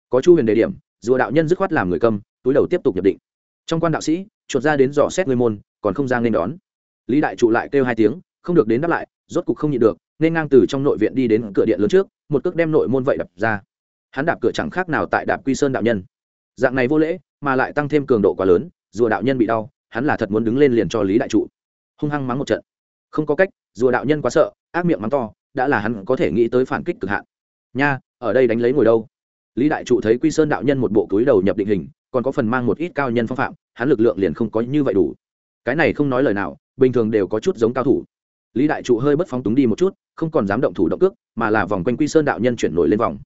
Có chu huyền đề điểm rùa đạo nhân dứt khoát làm người cầm túi đầu tiếp tục nhập định. Trong quan đạo sĩ, chuột ra đến dò xét người môn, còn không ra nên đón. Lý đại trụ lại kêu hai tiếng, không được đến đáp lại, rốt cục không nhịn được, nên ngang từ trong nội viện đi đến cửa điện lớn trước, một cước đem nội môn vậy đập ra. Hắn đạp cửa chẳng khác nào tại đạp quy sơn đạo nhân. Dạng này vô lễ, mà lại tăng thêm cường độ quá lớn, rùa đạo nhân bị đau, hắn là thật muốn đứng lên liền cho lý đại trụ. Hung hăng mắng một trận. Không có cách, rùa đạo nhân quá sợ, ác miệng mắng to, đã là hắn có thể nghĩ tới phản kích cực hạn. Nha, ở đây đánh lấy ngồi đâu? Lý đại trụ thấy quy sơn đạo nhân một bộ túi đầu nhập định hình, còn có phần mang một ít cao nhân phong phạm, hắn lực lượng liền không có như vậy đủ. Cái này không nói lời nào, bình thường đều có chút giống cao thủ. Lý đại trụ hơi bất phóng túng đi một chút, không còn dám động thủ động cước, mà là vòng quanh quy sơn đạo nhân chuyển nổi lên vòng.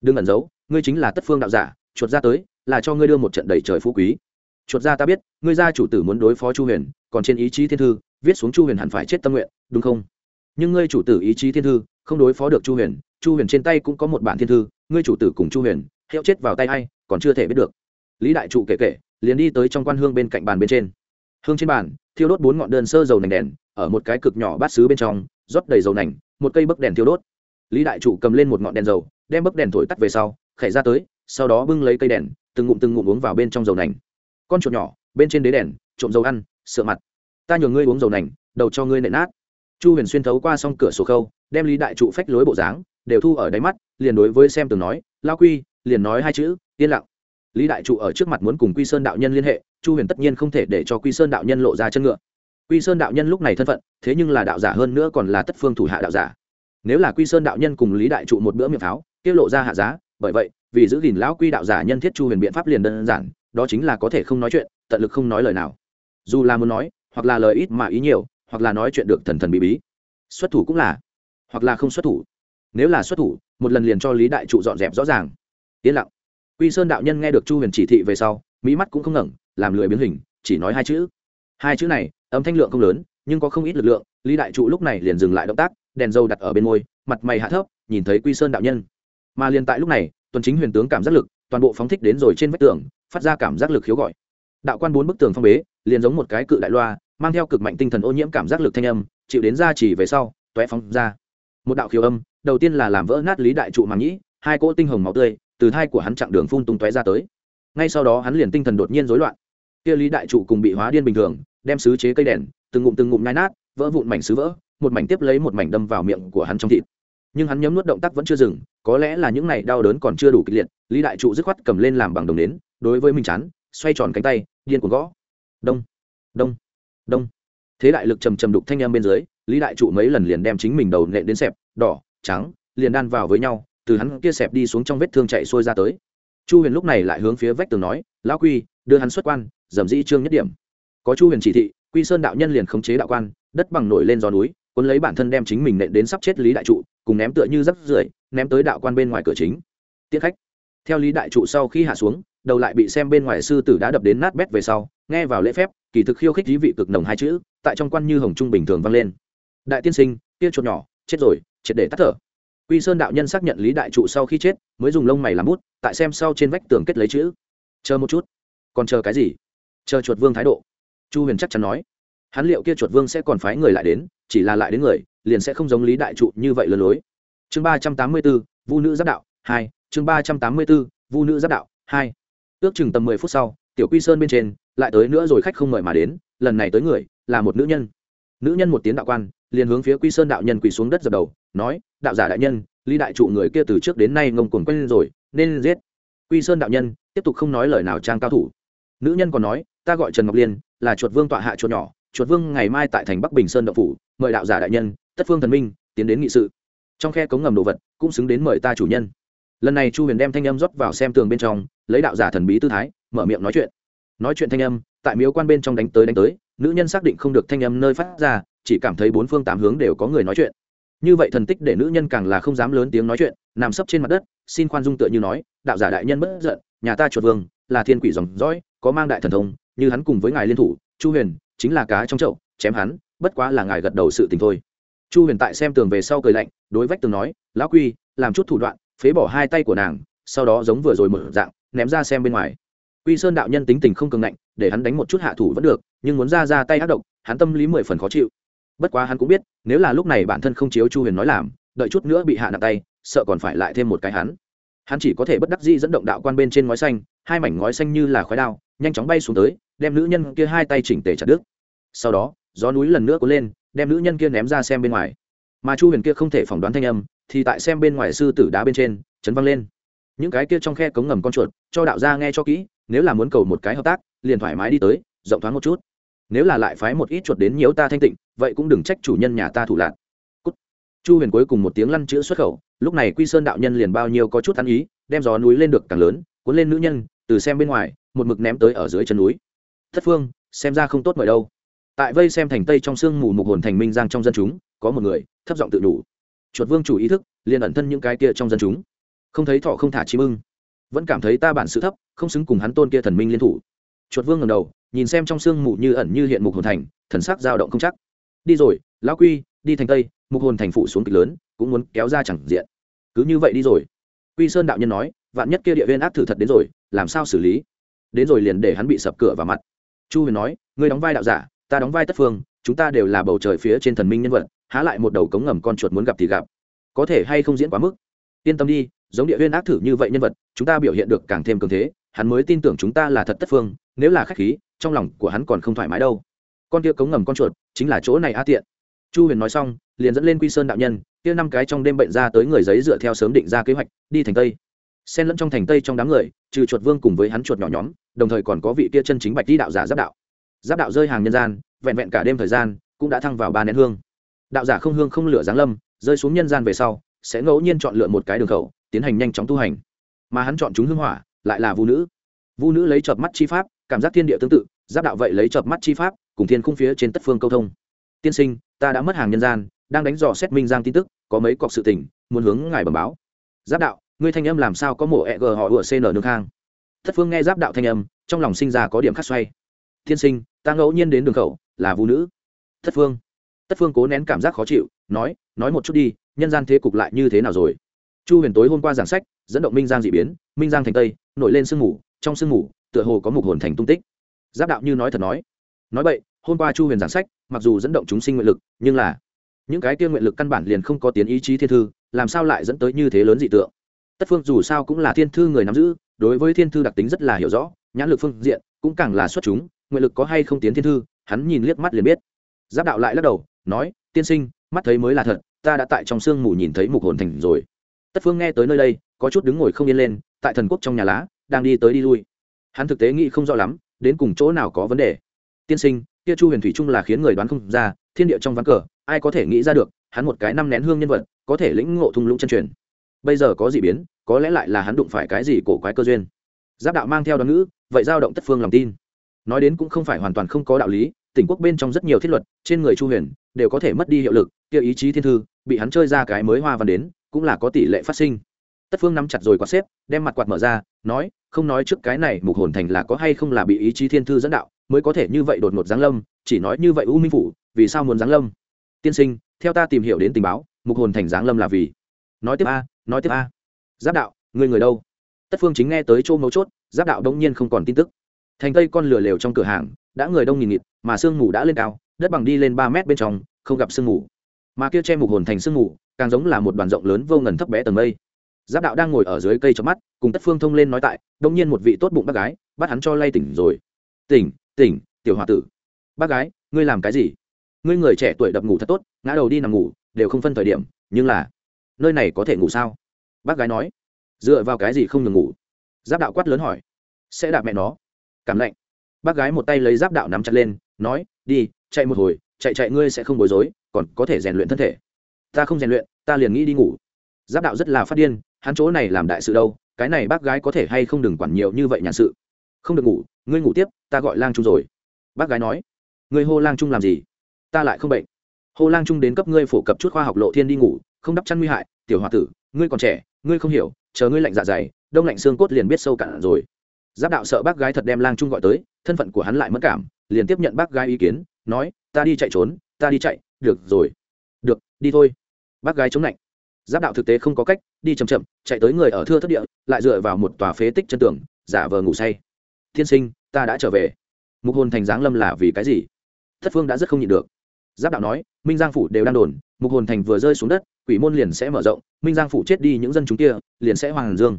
Đừng ẩn giấu, ngươi chính là tất phương đạo giả, chuột ra tới, là cho ngươi đưa một trận đầy trời phú quý. Chuột ra ta biết, ngươi gia chủ tử muốn đối phó chu huyền, còn trên ý chí thiên thư, viết xuống chu huyền hẳn phải chết tâm nguyện, đúng không? Nhưng ngươi chủ tử ý chí thiên thư, không đối phó được chu huyền chu huyền trên tay cũng có một bản thiên thư ngươi chủ tử cùng chu huyền, hiệu chết vào tay a i còn chưa thể biết được. Lý đại trụ kể kể, liền đi tới trong quan hương bên cạnh bàn bên trên. Hương trên bàn, thiêu đốt bốn ngọn đơn sơ dầu nành đèn, ở một cái cực nhỏ bát xứ bên trong, rót đầy dầu nành, một cây bấc đèn thiêu đốt. Lý đại trụ cầm lên một ngọn đèn dầu, đem bấc đèn thổi tắt về sau, khẽ ra tới, sau đó bưng lấy cây đèn, từng ngụm từng ngụm uống vào bên trong dầu nành. Con chuột nhỏ, bên trên đế đèn, trộm dầu ăn sợ mặt. Ta nhường ngươi uống dầu nành, đầu cho ngươi nện nát. Chu huyền xuyên thấu qua xong cửa sổ khâu, đem lý đại trụ phách lối bộ dáng đều thu ở đáy mắt, liền đối với xem từng nói lao quy, liền nói hai chữ, yên lặng. Lý đại trụ ở trước mặt muốn cùng quy sơn đạo nhân liên hệ, chu huyền tất nhiên không thể để cho quy sơn đạo nhân lộ ra chân ngựa. Quy sơn đạo nhân lúc này thân phận, thế nhưng là đạo giả hơn nữa còn là tất phương thủ hạ đạo giả. Nếu là quy sơn đạo nhân cùng lý đại trụ một bữa miệng pháo tiết lộ ra hạ giá, bởi vậy, vì giữ gìn lão quy đạo giả nhân thiết chu huyền biện pháp liền đơn giản, đó chính là có thể không nói chuyện, tận lực không nói lời nào. Dù là muốn nói, hoặc là lời ít mà ý nhiều, hoặc là nói chuyện được thần thần bí bí. Xuất thủ cũng là, hoặc là không xuất thủ nếu là xuất thủ, một lần liền cho lý đại trụ dọn dẹp rõ ràng. Yên lặng. Quy sơn đạo nhân nghe được chu huyền chỉ thị về sau mỹ mắt cũng không ngẩng, làm lười biến hình, chỉ nói hai chữ. Hai chữ này, âm thanh lượng không lớn, nhưng có không ít lực lượng, lý đại trụ lúc này liền dừng lại động tác, đèn dâu đặt ở bên môi, mặt mày hạ thấp, nhìn thấy quy sơn đạo nhân. Mà liền tại lúc này, tuần chính huyền tướng cảm giác lực, toàn bộ phóng thích đến rồi trên vách tường, phát ra cảm giác lực khiếu gọi. Đạo quan bốn bức tường phong bế, liền giống một cái cự đại loa, mang theo cực mạnh tinh thần ô nhiễm cảm giác lực thanh âm, chịu đến ra chỉ về sau toé phóng ra. Một đạo khiếu âm đầu tiên là làm vỡ nát lý đại trụ màng nhĩ, hai cỗ tinh hồng máu tươi từ thai của hắn chặng đường phun tung tóe ra tới. Ngay sau đó hắn liền tinh thần đột nhiên rối loạn. Kia lý đại trụ cùng bị hóa điên bình thường, đem sứ chế cây đèn, từng ngụm từng ngụm nhai nát, vỡ vụn mảnh sứ vỡ, một mảnh tiếp lấy một mảnh đâm vào miệng của hắn trong thịt. Nhưng hắn nhấm nuốt động tác vẫn chưa dừng, có lẽ là những này đau đớn còn chưa đủ kịch liệt, lý đại trụ dứt khoát cầm lên làm bằng đồng nến, đối với mình chán, xoay tròn cánh tay, điên cuồng gõ. Đông đông đông. Thế đại lực trầm trầm đục thanh em bên dưới, lý đại trụ mấy lần liền đem chính mình đầu nện đến xẹp, đỏ trắng, liền đan vào với nhau, từ hắn kia xẹp đi xuống trong vết thương chạy xuôi ra tới. Chu huyền lúc này lại hướng phía vách tường nói, lão quy, đưa hắn xuất quan, dầm dĩ trương nhất điểm. Có chu huyền chỉ thị, quy sơn đạo nhân liền khống chế đạo quan, đất bằng nổi lên gió núi, cuốn lấy bản thân đem chính mình nện đến sắp chết lý đại trụ, cùng ném tựa như rắp rưởi, ném tới đạo quan bên ngoài cửa chính. Tiết khách. Theo lý đại trụ sau khi hạ xuống, đầu lại bị xem bên ngoài sư tử đã đập đến nát bét về sau, nghe vào lễ phép, kỳ thực khiêu khích dí vị cực nồng hai chữ, tại trong quan như hồng trung bình thường vang lên. Đại tiên sinh, kia chuột nhỏ, chết rồi triệt để tắt thở. Quy sơn đạo nhân xác nhận lý đại trụ sau khi chết, mới dùng lông mày làm bút, tại xem sau trên vách tường kết lấy chữ. Chờ một chút. Còn chờ cái gì? Chờ chuột vương thái độ. Chu huyền chắc chắn nói. Hắn liệu kia chuột vương sẽ còn phái người lại đến, chỉ là lại đến người, liền sẽ không giống lý đại trụ như vậy lừa lối. Chương ba trăm tám mươi b ố vu nữ giáp đạo, hai. Chương ba trăm tám mươi b ố vu nữ giáp đạo, hai. Ước chừng tầm mười phút sau, tiểu quy sơn bên trên, lại tới nữa rồi khách không mời mà đến, lần này tới người, là một nữ nhân. Nữ nhân một tiếng đạo quan, liền hướng phía quy sơn đạo nhân quỳ xuống đất dập đầu nói, đạo giả đại nhân, lý đại trụ người kia từ trước đến nay ngông cuồng quen rồi, nên giết. Quy sơn đạo nhân tiếp tục không nói lời nào trang cao thủ. Nữ nhân còn nói, ta gọi trần ngọc liên, là chuột vương tọa hạ chuột nhỏ, chuột vương ngày mai tại thành bắc bình sơn đậu phủ, mời đạo giả đại nhân, tất phương thần minh, tiến đến nghị sự. Trong khe cống ngầm đồ vật, cũng xứng đến mời ta chủ nhân. Lần này chu huyền đem thanh âm rót vào xem tường bên trong, lấy đạo giả thần bí tư thái, mở miệng nói chuyện. Nói chuyện thanh âm, tại miếu quan bên trong đánh tới đánh tới, nữ nhân xác định không được thanh âm nơi phát ra, chỉ cảm thấy bốn phương tám hướng đều có người nói chuyện như vậy thần tích để nữ nhân càng là không dám lớn tiếng nói chuyện, nằm sấp trên mặt đất, xin khoan dung tựa như nói, đạo giả đại nhân bất giận, nhà ta chuột vương, là thiên quỷ dòng dõi, có mang đại thần thông, như hắn cùng với ngài liên thủ, chu huyền chính là cá trong chậu, chém hắn, bất quá là ngài gật đầu sự tình thôi. Chu huyền tại xem tường về sau cười lạnh, đối vách tường nói, lão quy, làm chút thủ đoạn, phế bỏ hai tay của nàng, sau đó giống vừa rồi mở dạng, ném ra xem bên ngoài. Quy sơn đạo nhân tính tình không cường ngạnh, để hắn đánh một chút hạ thủ vẫn được, nhưng muốn ra ra tay ác độc, hắn tâm lý mười phần khó chịu bất quá hắn cũng biết, nếu là lúc này bản thân không chiếu chu huyền nói làm, đợi chút nữa bị hạ nặng tay, sợ còn phải lại thêm một cái hắn. Hắn chỉ có thể bất đắc dĩ dẫn động đạo quan bên trên ngói xanh, hai mảnh ngói xanh như là khói đao, nhanh chóng bay xuống tới, đem nữ nhân kia hai tay chỉnh tề chặt đứt. Sau đó, gió núi lần nữa cuốn lên, đem nữ nhân kia ném ra xem bên ngoài. Mà chu huyền kia không thể phỏng đoán thanh âm, thì tại xem bên ngoài sư tử đá bên trên, chấn văng lên. Những cái kia trong khe cống ngầm con chuột, cho đạo gia nghe cho kỹ, nếu là muốn cầu một cái hợp tác, liền thoải mái đi tới, rộng thoáng một chút. Nếu là lại phái một ít chuột đến nhiễu ta thanh tịnh vậy cũng đừng trách chủ nhân nhà ta thủ lạc. Cút. chu huyền cuối cùng một tiếng lăn chữ xuất khẩu, lúc này quy sơn đạo nhân liền bao nhiêu có chút ăn ý, đem gió núi lên được càng lớn, cuốn lên nữ nhân, từ xem bên ngoài, một mực ném tới ở dưới chân núi. Thất phương, xem ra không tốt mời đâu. Tại vây xem thành tây trong sương mù mục hồn thành minh giang trong dân chúng, có một người, thấp giọng tự đủ chuột vương chủ ý thức, liền ẩn thân những cái kia trong dân chúng. Không thấy thọ không thả chim ưng. Vẫn cảm thấy ta bản sự thấp, không xứng cùng hắn tôn kia thần minh liên thủ. Chuột vương ngầm đầu, nhìn xem trong sương mù như ẩn như hiện mục hồn thành, thần sắc dao động không chắc đi rồi, lão quy, đi thành tây, mục hồn thành phụ xuống kịch lớn, cũng muốn kéo ra chẳng diện. Cứ như vậy đi rồi. Quy sơn đạo nhân nói, vạn nhất kia địa viên ác thử thật đến rồi, làm sao xử lý? Đến rồi liền để hắn bị sập cửa vào mặt. Chu huyền nói, ngươi đóng vai đạo giả, ta đóng vai tất phương, chúng ta đều là bầu trời phía trên thần minh nhân vật, há lại một đầu cống ngầm con chuột muốn gặp thì gặp. Có thể hay không diễn quá mức? Yên tâm đi, giống địa viên ác thử như vậy nhân vật, chúng ta biểu hiện được càng thêm cường thế, hắn mới tin tưởng chúng ta là thật tất phương, nếu là khách khí, trong lòng của hắn còn không thoải mái đâu con kia cống ngầm con chuột chính là chỗ này a tiện. Chu huyền nói xong, liền dẫn lên quy sơn đạo nhân, kia năm cái trong đêm bệnh ra tới người giấy dựa theo sớm định ra kế hoạch, đi thành tây. Xen lẫn trong thành tây trong đám người, trừ chuột vương cùng với hắn chuột nhỏ nhóm, đồng thời còn có vị kia chân chính bạch đi đạo giả giáp đạo. Giáp đạo rơi hàng nhân gian, vẹn vẹn cả đêm thời gian, cũng đã thăng vào ba nén hương. Đạo giả không hương không lửa giáng lâm, rơi xuống nhân gian về sau, sẽ ngẫu nhiên chọn lựa một cái đường khẩu, tiến hành nhanh chóng tu hành. Mà hắn chọn chúng hương hỏa, lại là vũ nữ. Vũ nữ lấy chợp mắt chi pháp, cảm giác thiên địa tương tự, giáp đạo vậy lấy chợp mắt chi pháp cùng thiên khung phía trên tất phương câu thông. Tiên sinh, ta đã mất hàng nhân gian, đang đánh dò xét minh giang tin tức, có mấy cọc sự tình, muốn hướng ngài bẩm báo. Giáp đạo, ngươi thanh âm làm sao có mổ e g họ ủa cn nương khang? Thất phương nghe giáp đạo thanh âm, trong lòng sinh ra có điểm khắc xoay. Tiên sinh, ta ngẫu nhiên đến đường khẩu, là vũ nữ. Thất phương. Tất phương cố nén cảm giác khó chịu, nói nói một chút đi, nhân gian thế cục lại như thế nào rồi? Chu huyền tối hôm qua giảng sách, dẫn động minh giang d ị biến, minh giang thành tây, nổi lên sương mù, trong sương mù, tựa hồ có mục hồn thành tung tích. Giáp đạo như nói thật nói. Nói vậy hôm qua chu huyền giảng sách, mặc dù dẫn động chúng sinh nguyện lực, nhưng là, những cái tiên nguyện lực căn bản liền không có tiến ý chí thiên thư, làm sao lại dẫn tới như thế lớn dị tượng? Tất phương dù sao cũng là thiên thư người nắm giữ, đối với thiên thư đặc tính rất là hiểu rõ, nhãn lực phương diện cũng càng là xuất chúng, nguyện lực có hay không tiến thiên thư, hắn nhìn liếc mắt liền biết. Giáp đạo lại lắc đầu, nói, tiên sinh, mắt thấy mới là thật, ta đã tại trong sương mù nhìn thấy mục hồn thành rồi. Tất phương nghe tới nơi đây, có chút đứng ngồi không yên lên, tại thần quốc trong nhà lá, đang đi tới đi lui. Hắn thực tế nghĩ không rõ lắm, đến cùng chỗ nào có vấn đề. Tiên sinh kia chu huyền thủy trung là khiến người đoán không ra, thiên địa trong ván cờ, ai có thể nghĩ ra được, hắn một cái năm nén hương nhân vật, có thể lĩnh ngộ thung lũng chân truyền. Bây giờ có gì biến, có lẽ lại là hắn đụng phải cái gì cổ quái cơ duyên. Giáp đạo mang theo đoán ngữ, vậy giao động tất phương lòng tin. Nói đến cũng không phải hoàn toàn không có đạo lý, tỉnh quốc bên trong rất nhiều thiết luật, trên người chu huyền, đều có thể mất đi hiệu lực, kia ý chí thiên thư, bị hắn chơi ra cái mới hoa văn đến, cũng là có tỷ lệ phát sinh. Tất phương nắm chặt rồi quạt xếp, đem mặt quạt mở ra, nói, không nói trước cái này mục hồn thành là có hay không là bị ý chí thiên thư dẫn đạo mới có thể như vậy đột ngột giáng lâm, chỉ nói như vậy u minh phủ, vì sao muốn giáng lâm? Tiên sinh, theo ta tìm hiểu đến tình báo, mục hồn thành giáng lâm là vì? Nói tiếp a, nói tiếp a. Giáp đạo người người đâu? Tất phương chính nghe tới chỗ mấu chốt, giáp đạo đông nhiên không còn tin tức. Thành tây con lửa lều trong cửa hàng, đã người đông nghìn nghịt, mà sương mù đã lên cao, đất bằng đi lên ba mét bên trong, không gặp sương mù. Mà kia che mục hồn thành sương mù, càng giống là một đoàn rộng lớn vô ngần thấp bé tầng mây. Giáp đạo đang ngồi ở dưới cây chớp mắt, cùng tất phương thông lên nói tại đông nhiên một vị tốt bụng bác gái, bắt hắn cho lay tỉnh rồi. Tỉnh tỉnh, tiểu h tử. Bác gái, ngươi làm cái gì? Ngươi người trẻ tuổi đập ngủ thật tốt, ngã đầu đi nằm ngủ, đều không phân thời điểm, nhưng là, nơi này có thể ngủ sao? Bác gái nói. Dựa vào cái gì không ngừng ngủ? Giáp đạo quát lớn hỏi. Sẽ đạp mẹ nó. Cảm lạnh. Bác gái một tay lấy giáp đạo nắm chặt lên, nói, đi, chạy một hồi, chạy chạy ngươi sẽ không bối rối, còn có thể rèn luyện thân thể. Ta không rèn luyện, ta liền nghĩ đi ngủ. Giáp đạo rất là phát điên, hắn chỗ này làm đại sự đâu, cái này bác gái có thể hay không đừng quản nhiều như vậy nhàn sự không được ngủ, ngươi ngủ tiếp, ta gọi lang trung rồi. Bác gái nói. Ngươi hô lang trung làm gì? Ta lại không bệnh. Hô lang trung đến cấp ngươi phổ cập chút khoa học lộ thiên đi ngủ, không đắp chăn nguy hại, tiểu h o a tử, ngươi còn trẻ, ngươi không hiểu, chờ ngươi lạnh dạ dày, đông lạnh xương cốt liền biết sâu cạn rồi. Giáp đạo sợ bác gái thật đem lang trung gọi tới, thân phận của hắn lại mất cảm, liền tiếp nhận bác gái ý kiến, nói, ta đi chạy trốn, ta đi chạy, được rồi. Được, đi thôi. Bác gái chống lạnh. Giáp đạo thực tế không có cách, đi chậm chậm, chạy tới người ở thưa thất địa, lại dựa vào một tòa phế tích chân tường, giả vờ ngủ say thiên sinh, ta đã trở về. Mục hồn thành giáng lâm là vì cái gì? Thất phương đã rất không nhịn được. Giáp đạo nói, minh giang phủ đều đang đồn, mục hồn thành vừa rơi xuống đất, quỷ môn liền sẽ mở rộng, minh giang phủ chết đi những dân chúng kia, liền sẽ hoàng dương.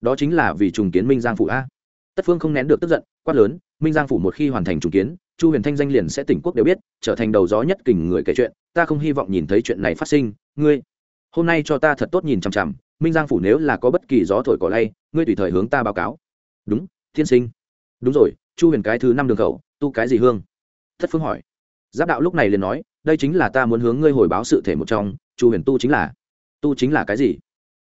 Đó chính là vì trùng kiến minh giang phủ a. Tất phương không nén được tức giận, quát lớn, minh giang phủ một khi hoàn thành trùng kiến, chu huyền thanh danh liền sẽ tỉnh quốc đều biết, trở thành đầu gió nhất kình người kể chuyện, ta không hy vọng nhìn thấy chuyện này phát sinh, ngươi. Hôm nay cho ta thật tốt nhìn chằm chằm, minh giang phủ nếu là có bất kỳ gió thổi cỏ lay, ngươi tùy thời hướng ta báo cáo. Đúng, thiên sinh đúng rồi, chu huyền cái thứ năm đường khẩu, tu cái gì hương? Thất phương hỏi. Giáp đạo lúc này liền nói, đây chính là ta muốn hướng ngươi hồi báo sự thể một trong, chu huyền tu chính là. Tu chính là cái gì?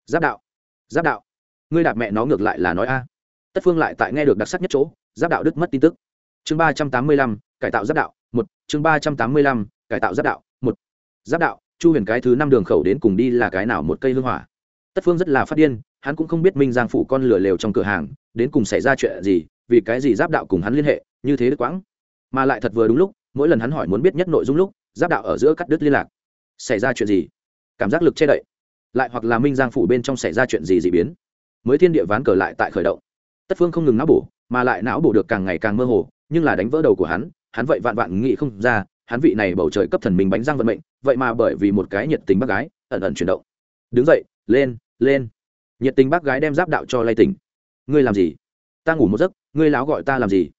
Giáp đạo. Giáp đạo. Ngươi đạp mẹ nó ngược lại là nói a. Tất phương lại tại nghe được đặc sắc nhất chỗ, giáp đạo đứt mất tin tức. Chương ba trăm tám mươi lăm, cải tạo giáp đạo, một. Chương ba trăm tám mươi lăm, cải tạo giáp đạo, một. Giáp đạo, chu huyền cái thứ năm đường khẩu đến cùng đi là cái nào một cây hương hỏa? Tất phương rất là phát điên, hắn cũng không biết minh giang phủ con lửa lều trong cửa hàng, đến cùng xảy ra chuyện gì vì cái gì giáp đạo cùng hắn liên hệ, như thế đức quãng? Mà lại thật vừa đúng lúc, mỗi lần hắn hỏi muốn biết nhất nội dung lúc, giáp đạo ở giữa cắt đứt liên lạc. Xảy ra chuyện gì? Cảm giác lực che đậy. Lại hoặc là minh giang phủ bên trong xảy ra chuyện gì d ị biến? Mới thiên địa ván cờ lại tại khởi động. Tất phương không ngừng não bổ, mà lại não bổ được càng ngày càng mơ hồ, nhưng là đánh vỡ đầu của hắn hắn vậy vạn vạn nghĩ không ra, hắn vị này bầu trời cấp thần mình bánh răng vận mệnh, vậy mà bởi vì một cái nhiệt tình bác gái, ẩn ẩn chuyển động. Đứng dậy, lên lên. Nhiệt tình bác gái đem giáp đạo cho lay tỉnh. Ngươi làm gì? Ta ngủ một giấc, ngươi láo gọi ta làm gì?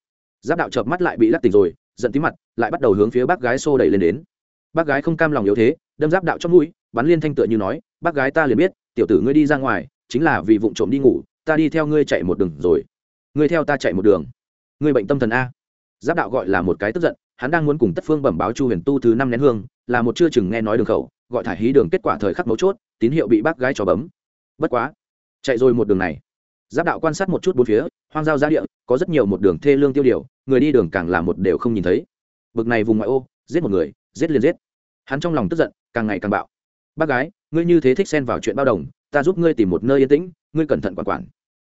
Giáp đạo chợp mắt lại bị lắc tỉnh rồi, giận tí mặt, lại bắt đầu hướng phía bác gái xô đẩy lên đến. Bác gái không cam lòng yếu thế, đâm giáp đạo trong mũi, bắn liên thanh tựa như nói, bác gái ta liền biết, tiểu tử ngươi đi ra ngoài, chính là vì vụ trộm đi ngủ, ta đi theo ngươi chạy một đường rồi. Ngươi theo ta chạy một đường. Ngươi bệnh tâm thần a. Giáp đạo gọi là một cái tức giận, hắn đang muốn cùng tất phương bẩm báo chu huyền tu thứ năm nén hương, là một chưa chừng nghe nói đường khẩu, gọi thải hí đường kết quả thời khắc mấu chốt, tín hiệu bị bác gái cho bấm. Bất quá, chạy rồi một đường này giáp đạo quan sát một chút bốn phía, hoang giao giá địa, có rất nhiều một đường thê lương tiêu điều, người đi đường càng làm một đều không nhìn thấy. Bực này vùng ngoại ô, giết một người, giết liền giết. Hắn trong lòng tức giận, càng ngày càng bạo. Bác gái, ngươi như thế thích xen vào chuyện bao đồng, ta giúp ngươi tìm một nơi yên tĩnh, ngươi cẩn thận quản quản.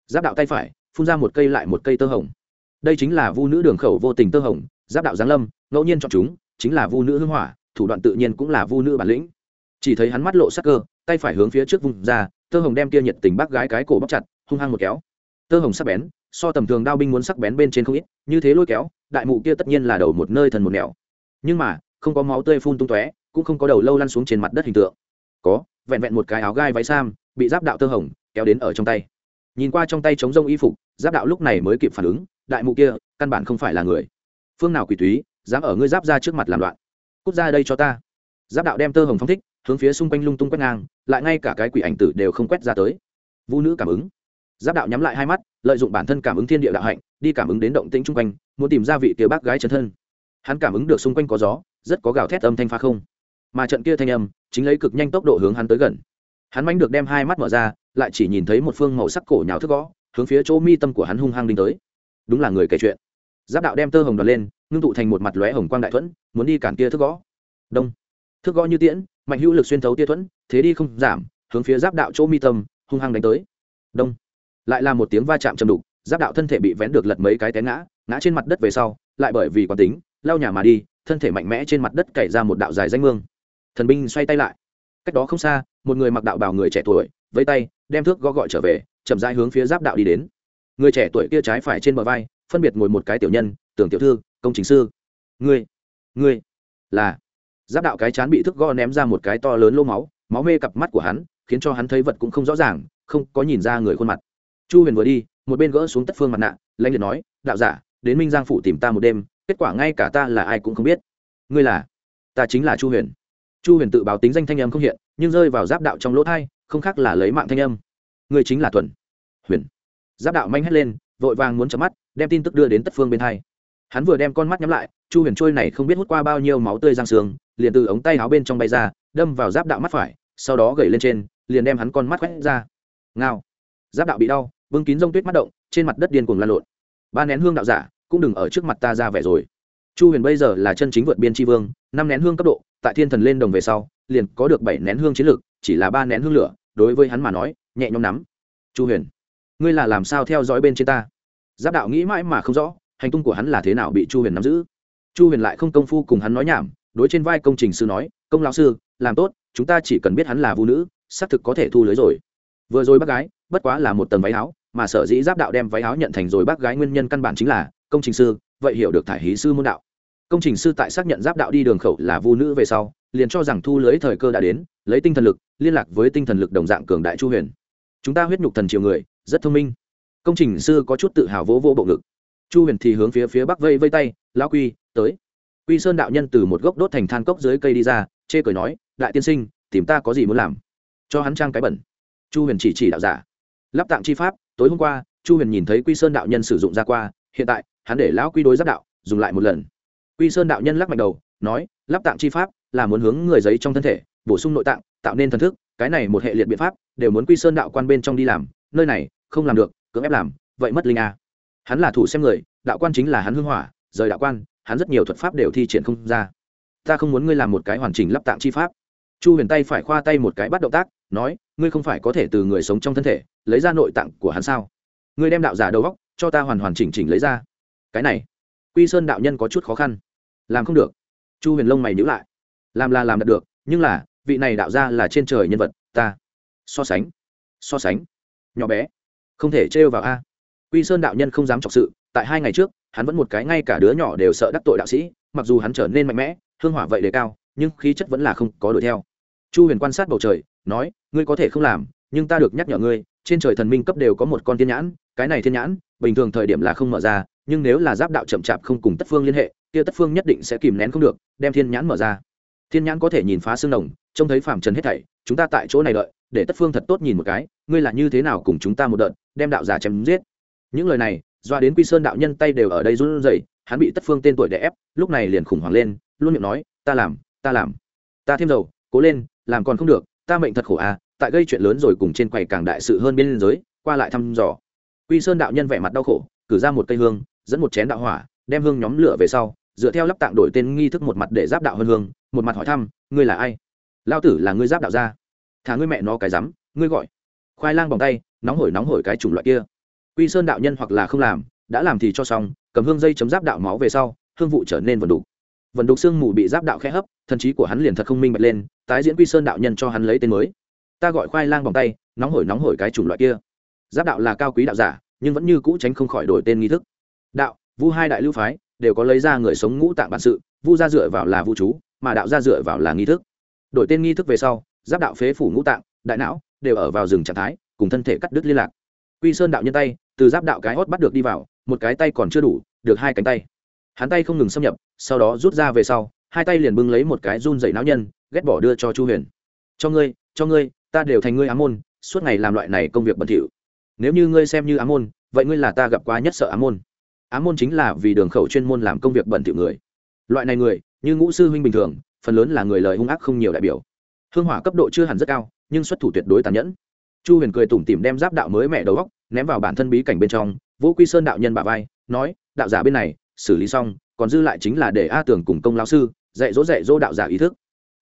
Giáp đạo tay phải, phun ra một cây lại một cây tơ hồng. Đây chính là vu nữ đường khẩu vô tình tơ hồng, giáp đạo giáng lâm, ngẫu nhiên chọn chúng, chính là vu nữ hưng hỏa, thủ đoạn tự nhiên cũng là vu nữ bản lĩnh. Chỉ thấy hắn mắt lộ sắc cơ, tay phải hướng phía trước vùng ra, tơ hồng đem kia nhiệt tình bác gái cái cổ bóc chặt hung hăng một kéo. Tơ hồng sắc bén, so tầm thường đao binh muốn sắc bén bên trên không ít, như thế lôi kéo, đại mụ kia tất nhiên là đầu một nơi thần một nẻo. Nhưng mà, không có máu tươi phun tung tóe, cũng không có đầu lâu lăn xuống trên mặt đất hình tượng. Có, vẹn vẹn một cái áo gai váy sam, bị giáp đạo tơ hồng kéo đến ở trong tay. Nhìn qua trong tay chống rông y phục, giáp đạo lúc này mới kịp phản ứng, đại mụ kia, căn bản không phải là người. Phương nào quỷ túy, dám ở ngươi giáp ra trước mặt làm loạn. Cút ra đây cho ta. Giáp đạo đem tơ hồng phong thích, hướng phía xung quanh lung tung quét ngang, lại ngay cả cái quỷ ảnh tử đều không quét ra tới. Vũ nữ cảm ứng giáp đạo nhắm lại hai mắt, lợi dụng bản thân cảm ứng thiên địa đạo hạnh, đi cảm ứng đến động tĩnh chung quanh, muốn tìm ra vị kia bác gái chân thân. Hắn cảm ứng được xung quanh có gió, rất có gào thét âm thanh pha không. Mà trận kia thanh âm, chính lấy cực nhanh tốc độ hướng hắn tới gần. Hắn mánh được đem hai mắt mở ra, lại chỉ nhìn thấy một phương màu sắc cổ nhào thức gõ, hướng phía chỗ mi tâm của hắn hung hăng đinh tới. Đúng là người kể chuyện. Giáp đạo đem tơ hồng đoạt lên, ngưng tụ thành một mặt lóe hồng quang đại thuẫn, muốn đi cản kia thức gõ. Đông. Thức gõ như tiễn, mạnh hữu lực xuyên thấu tia thuẫn, thế đi không giảm, hướng phía giáp đạo chỗ mi tâm, hung hăng đánh tới. Đông lại là một tiếng va chạm chầm đục, giáp đạo thân thể bị vén được lật mấy cái té ngã ngã trên mặt đất về sau, lại bởi vì quán tính, lao nhà mà đi, thân thể mạnh mẽ trên mặt đất cày ra một đạo dài danh mương. Thần binh xoay tay lại. Cách đó không xa, một người mặc đạo bào người trẻ tuổi với tay, đem thước gõ gọi trở về, chậm rãi hướng phía giáp đạo đi đến. Người trẻ tuổi kia trái phải trên bờ vai, phân biệt ngồi một cái tiểu nhân, tưởng tiểu thư, công chính sư. Ngươi ngươi, là. Giáp đạo cái chán bị thức gõ ném ra một cái to lớn lô máu máu mê cặp mắt của hắn, khiến cho hắn thấy vật cũng không rõ ràng, không có nhìn ra người khuôn mặt chu huyền vừa đi một bên gỡ xuống tất phương mặt nạ lãnh liệt nói đạo giả đến minh giang phủ tìm ta một đêm kết quả ngay cả ta là ai cũng không biết. Ngươi là? Ta chính là chu huyền. Chu huyền tự báo tính danh thanh âm không hiện nhưng rơi vào giáp đạo trong lỗ thai không khác là lấy mạng thanh âm. Ngươi chính là thuần. Huyền. Giáp đạo manh hét lên vội vàng muốn chấm mắt đem tin tức đưa đến tất phương bên thai hắn vừa đem con mắt nhắm lại chu huyền trôi này không biết hút qua bao nhiêu máu tươi giang sương, liền từ ống tay áo bên trong bay ra đâm vào giáp đạo mắt phải sau đó gẩy lên trên liền đem hắn con mắt quét ra. Ngao. Giáp đạo bị đau bưng kín rông tuyết mắt động, trên mặt đất điên cuồng lan lộn. Ba nén hương đạo giả cũng đừng ở trước mặt ta ra vẻ rồi. Chu huyền bây giờ là chân chính vượt biên tri vương, năm nén hương cấp độ, tại thiên thần lên đồng về sau, liền có được bảy nén hương chiến lược, chỉ là ba nén hương lửa, đối với hắn mà nói, nhẹ nhõm nắm chu huyền, ngươi là làm sao theo dõi bên trên ta? Giáp đạo nghĩ mãi mà không rõ, hành tung của hắn là thế nào bị chu huyền nắm giữ. Chu huyền lại không công phu cùng hắn nói nhảm, đối trên vai công trình sư nói, công lão sư, làm tốt, chúng ta chỉ cần biết hắn là vũ nữ, xác thực có thể thu lưới rồi vừa rồi bác gái, bất quá là một tầng váy áo, mà sở dĩ giáp đạo đem váy áo nhận thành rồi bác gái nguyên nhân căn bản chính là, công trình sư, vậy hiểu được thải hí sư môn đạo. Công trình sư tại xác nhận giáp đạo đi đường khẩu là vu nữ về sau, liền cho rằng thu lưới thời cơ đã đến, lấy tinh thần lực, liên lạc với tinh thần lực đồng dạng cường đại chu huyền. Chúng ta huyết nhục thần triều người, rất thông minh. Công trình sư có chút tự hào vỗ vỗ bộ ngực. Chu huyền thì hướng phía phía bắc vây vây tay, lão quy, tới. Quy sơn đạo nhân từ một gốc đốt thành than cốc dưới cây đi ra, chê cười nói, đại tiên sinh, tìm ta có gì muốn làm? Cho hắn trang cái bẩn chu huyền chỉ chỉ đạo giả. Lắp tạng chi pháp, tối hôm qua, chu huyền nhìn thấy quy sơn đạo nhân sử dụng ra qua, hiện tại, hắn để lão quy đối giáp đạo, dùng lại một lần. Quy sơn đạo nhân lắc mạnh đầu, nói, lắp tạng chi pháp là muốn hướng người giấy trong thân thể, bổ sung nội tạng, tạo nên thần thức, cái này một hệ liệt biện pháp, đều muốn quy sơn đạo quan bên trong đi làm, nơi này, không làm được, cưỡng ép làm, vậy mất linh a. Hắn là thủ xem người, đạo quan chính là hắn hưng hỏa, rời đạo quan, hắn rất nhiều thuật pháp đều thi triển không ra. Ta không muốn ngươi làm một cái hoàn chỉnh lắp tạng chi pháp chu huyền tay phải khoa tay một cái bắt động tác, nói, ngươi không phải có thể từ người sống trong thân thể lấy ra nội tạng của hắn sao? Ngươi đem đạo giả đầu góc cho ta hoàn hoàn chỉnh chỉnh lấy ra. Cái này, quy sơn đạo nhân có chút khó khăn. Làm không được. Chu huyền lông mày nhữ lại. Làm là làm được, nhưng là, vị này đạo ra là trên trời nhân vật, ta so sánh so sánh, nhỏ bé, không thể trêu vào a. Quy sơn đạo nhân không dám chọc sự, tại hai ngày trước, hắn vẫn một cái ngay cả đứa nhỏ đều sợ đắc tội đạo sĩ, mặc dù hắn trở nên mạnh mẽ, hương hỏa vậy đề cao nhưng khí chất vẫn là không có đuổi theo. Chu huyền quan sát bầu trời, nói, ngươi có thể không làm, nhưng ta được nhắc nhở ngươi, trên trời thần minh cấp đều có một con thiên nhãn, cái này thiên nhãn, bình thường thời điểm là không mở ra, nhưng nếu là giáp đạo chậm chạp không cùng tất phương liên hệ, kia tất phương nhất định sẽ kìm nén không được, đem thiên nhãn mở ra. Thiên nhãn có thể nhìn phá xương đồng, trông thấy phàm trần hết thảy, chúng ta tại chỗ này đợi, để tất phương thật tốt nhìn một cái, ngươi là như thế nào cùng chúng ta một đợt, đem đạo giả chém giết. Những lời này, doa đến quy sơn đạo nhân tay đều ở đây run rẩy, hắn bị tất phương tên tuổi đè ép, lúc này liền khủng hoảng lên, luôn miệng nói, ta làm ta làm. Ta thêm dầu, cố lên, làm còn không được, ta mệnh thật khổ à tại gây chuyện lớn rồi cùng trên quầy càng đại sự hơn biên giới, qua lại thăm dò. Quy sơn đạo nhân vẻ mặt đau khổ, cử ra một cây hương, dẫn một chén đạo hỏa, đem hương nhóm lửa về sau, dựa theo lắp tạng đổi tên nghi thức một mặt để giáp đạo hơn hương, một mặt hỏi thăm, ngươi là ai? Lao tử là ngươi giáp đạo gia. Thả ngươi mẹ nó cái rắm, ngươi gọi. Khoai lang bằng tay, nóng hổi nóng hổi cái chủng loại kia. Quy sơn đạo nhân hoặc là không làm, đã làm thì cho xong, cầm hương dây chấm giáp đạo máu về sau, hương vụ trở nên vần đục vần đục xương mù bị giáp đạo khẽ hấp, thần trí của hắn liền thật không minh bạch lên, tái diễn quy sơn đạo nhân cho hắn lấy tên mới. Ta gọi khoai lang bằng tay, nóng hổi nóng hổi cái chủng loại kia. Giáp đạo là cao quý đạo giả, nhưng vẫn như cũ tránh không khỏi đổi tên nghi thức. Đạo, vu hai đại lưu phái, đều có lấy ra người sống ngũ tạng bản sự, vu ra dựa vào là vu chú, mà đạo ra dựa vào là nghi thức. Đổi tên nghi thức về sau, giáp đạo phế phủ ngũ tạng, đại não đều ở vào rừng trạng thái, cùng thân thể cắt đứt liên lạc. Quy sơn đạo nhân tay, từ giáp đạo cái hót bắt được đi vào, một cái tay còn chưa đủ, được hai cánh tay hắn tay không ngừng xâm nhập, sau đó rút ra về sau, hai tay liền bưng lấy một cái run dậy não nhân, ghét bỏ đưa cho chu huyền. Cho ngươi cho ngươi, ta đều thành ngươi ám môn, suốt ngày làm loại này công việc bẩn thỉu. Nếu như ngươi xem như ám môn, vậy ngươi là ta gặp quá nhất sợ ám môn. Ám môn chính là vì đường khẩu chuyên môn làm công việc bẩn thỉu người. Loại này người, như ngũ sư huynh bình thường, phần lớn là người lời hung ác không nhiều đại biểu. Hương hỏa cấp độ chưa hẳn rất cao, nhưng xuất thủ tuyệt đối tàn nhẫn. Chu huyền cười tủm tỉm đem giáp đạo mới mẹ đầu góc ném vào bản thân bí cảnh bên trong, vũ quy sơn đạo nhân bà vai, nói, đạo giả bên này xử lý xong, còn dư lại chính là để a tưởng cùng công lao sư dạy dỗ dạy dỗ đạo giả ý thức.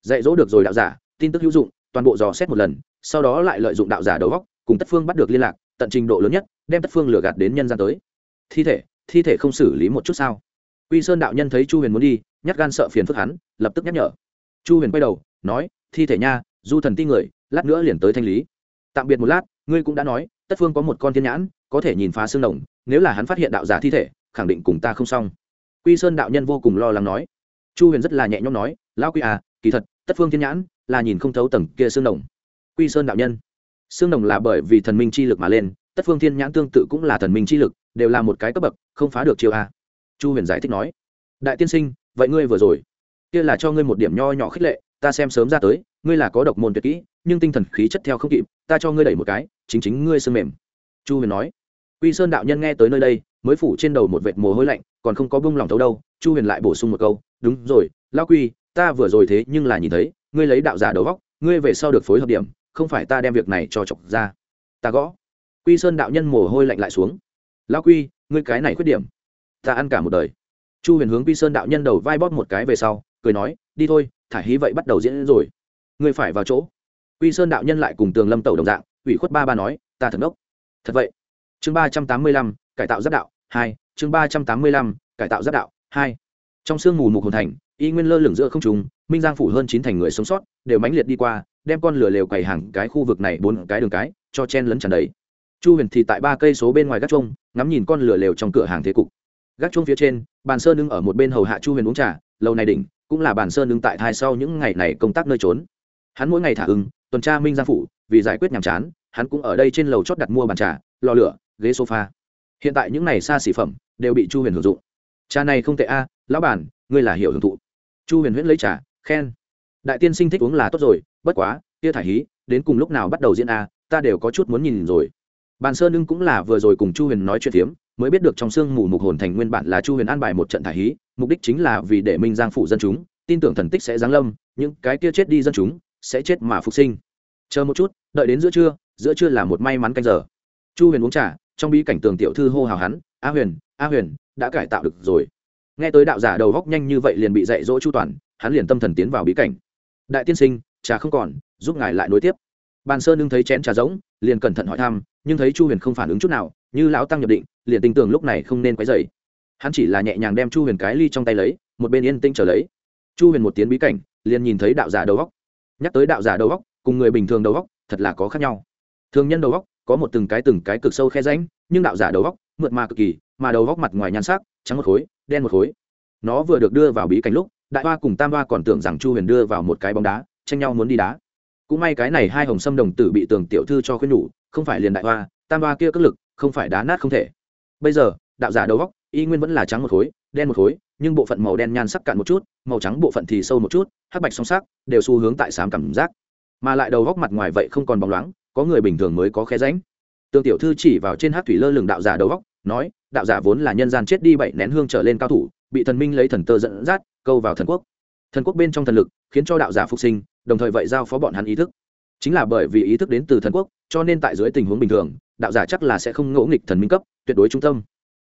Dạy dỗ được rồi đạo giả, tin tức hữu dụng, toàn bộ dò xét một lần, sau đó lại lợi dụng đạo giả đầu góc cùng tất phương bắt được liên lạc, tận trình độ lớn nhất, đem tất phương lừa gạt đến nhân gian tới. Thi thể thi thể không xử lý một chút sao? Quy sơn đạo nhân thấy chu huyền muốn đi, nhát gan sợ phiền phức hắn, lập tức nhắc nhở. Chu huyền quay đầu, nói, thi thể nha, du thần ti người, lát nữa liền tới thanh lý. Tạm biệt một lát, ngươi cũng đã nói, tất phương có một con thiên nhãn, có thể nhìn phá xương đồng, nếu là hắn phát hiện đạo giả thi thể khẳng định cùng ta không xong. Quy sơn đạo nhân vô cùng lo lắng nói. Chu huyền rất là nhẹ nhõm nói, lão quy à kỳ thật, tất phương thiên nhãn là nhìn không thấu tầng kia xương đồng. Quy sơn đạo nhân. Xương đồng là bởi vì thần minh chi lực mà lên, tất phương thiên nhãn tương tự cũng là thần minh chi lực, đều là một cái cấp bậc, không phá được chiêu a. Chu huyền giải thích nói, đại tiên sinh, vậy ngươi vừa rồi, kia là cho ngươi một điểm nho nhỏ khích lệ, ta xem sớm ra tới, ngươi là có độc môn tuyệt kỹ, nhưng tinh thần khí chất theo không kịp, ta cho ngươi đẩy một cái, chính chính ngươi sương mềm. Chu huyền nói. Quy sơn đạo nhân nghe tới nơi đây mới phủ trên đầu một vệt mồ hôi lạnh còn không có bông lòng thấu đâu chu huyền lại bổ sung một câu đúng rồi lao quy ta vừa rồi thế nhưng là nhìn thấy ngươi lấy đạo giả đầu vóc, ngươi về sau được phối hợp điểm không phải ta đem việc này cho chọc ra. Ta gõ. Quy sơn đạo nhân mồ hôi lạnh lại xuống. Lao quy ngươi cái này khuyết điểm ta ăn cả một đời. Chu huyền hướng quy sơn đạo nhân đầu vai bóp một cái về sau cười nói đi thôi thả hí vậy bắt đầu diễn rồi. Ngươi phải vào chỗ. Quy sơn đạo nhân lại cùng tường lâm tẩu đồng dạng ủy khuất ba ba nói ta thật ngốc. thật vậy. Chương ba trăm tám mươi lăm cải tạo giáp đạo hai, chương ba trăm tám mươi lăm, cải tạo giáp đạo. Hai, trong sương mù mục hồn thành, y nguyên lơ lửng giữa không trùng minh giang phủ hơn chín thành người sống sót đều mãnh liệt đi qua, đem con lửa lều cày hàng cái khu vực này bốn cái đường cái cho chen lấn tràn đầy. Chu huyền thì tại ba cây số bên ngoài gác chuông, ngắm nhìn con lửa lều trong cửa hàng thế cục. Gác chuông phía trên, bàn sơn đứng ở một bên hầu hạ chu huyền uống trà, lâu này đỉnh, cũng là bàn sơn đứng tại thai sau những ngày này công tác nơi trốn. Hắn mỗi ngày thả ưng, tuần tra minh giang phủ, vì giải quyết nhàm chán, hắn cũng ở đây trên lầu chót đặt mua bàn trà, lò lửa, ghế sofa hiện tại những này xa xỉ phẩm đều bị chu huyền hưởng dụng. Trà này không tệ a, lão bản, ngươi là hiểu hưởng thụ. Chu huyền huyễn lấy trà, khen. Đại tiên sinh thích uống là tốt rồi, bất quá, tia thải hí, đến cùng lúc nào bắt đầu diễn a, ta đều có chút muốn nhìn rồi. Bàn sơn ưng cũng là vừa rồi cùng chu huyền nói chuyện phiếm mới biết được trong sương mù mục hồn thành nguyên bản là chu huyền an bài một trận thải hí, mục đích chính là vì để minh giang phủ dân chúng, tin tưởng thần tích sẽ giáng lâm, những cái kia chết đi dân chúng sẽ chết mà phục sinh. Chờ một chút, đợi đến giữa trưa giữa trưa là một may mắn canh giờ. Chu huyền uống trà trong bí cảnh tường tiểu thư hô hào hắn, a huyền a huyền, đã cải tạo được rồi. Nghe tới đạo giả đầu góc nhanh như vậy liền bị dạy dỗ chu toàn, hắn liền tâm thần tiến vào bí cảnh. Đại tiên sinh, trà không còn, giúp ngài lại nối tiếp. Bàn sơn đương thấy chén trà rỗng, liền cẩn thận hỏi thăm, nhưng thấy chu huyền không phản ứng chút nào, như lão tăng nhập định, liền tin tưởng lúc này không nên quấy dày hắn chỉ là nhẹ nhàng đem chu huyền cái ly trong tay lấy, một bên yên tĩnh trở lấy. Chu huyền một tiếng bí cảnh, liền nhìn thấy đạo giả đầu góc. Nhắc tới đạo giả đầu góc, cùng người bình thường đầu góc, thật là có khác nhau. Thường nhân đầu góc có một từng cái từng cái cực sâu khe ránh nhưng đạo giả đầu góc, mượt mà cực kỳ, mà đầu góc mặt ngoài nhan sắc, trắng một khối, đen một khối. Nó vừa được đưa vào bí cảnh lúc, đại hoa cùng tam hoa còn tưởng rằng chu huyền đưa vào một cái bóng đá, tranh nhau muốn đi đá. Cũng may cái này hai hồng sâm đồng tử bị tường tiểu thư cho khuyên nhủ, không phải liền đại hoa, tam hoa kia cất lực, không phải đá nát không thể. Bây giờ, đạo giả đầu góc, y nguyên vẫn là trắng một khối, đen một khối, nhưng bộ phận màu đen nhan sắc cạn một chút, màu trắng bộ phận thì sâu một chút, hắc bạch song sắc, đều xu hướng tại sám cảm giác. Mà lại đầu góc mặt ngoài vậy không còn bóng loáng có người bình thường mới có khe ránh tương tiểu thư chỉ vào trên hát thủy lơ lửng đạo giả đầu góc, nói, đạo giả vốn là nhân gian chết đi bảy nén hương trở lên cao thủ, bị thần minh lấy thần tơ dẫn dắt, câu vào thần quốc. Thần quốc bên trong thần lực, khiến cho đạo giả phục sinh, đồng thời vậy giao phó bọn hắn ý thức. Chính là bởi vì ý thức đến từ thần quốc, cho nên tại dưới tình huống bình thường, đạo giả chắc là sẽ không ngỗ nghịch thần minh cấp, tuyệt đối trung tâm.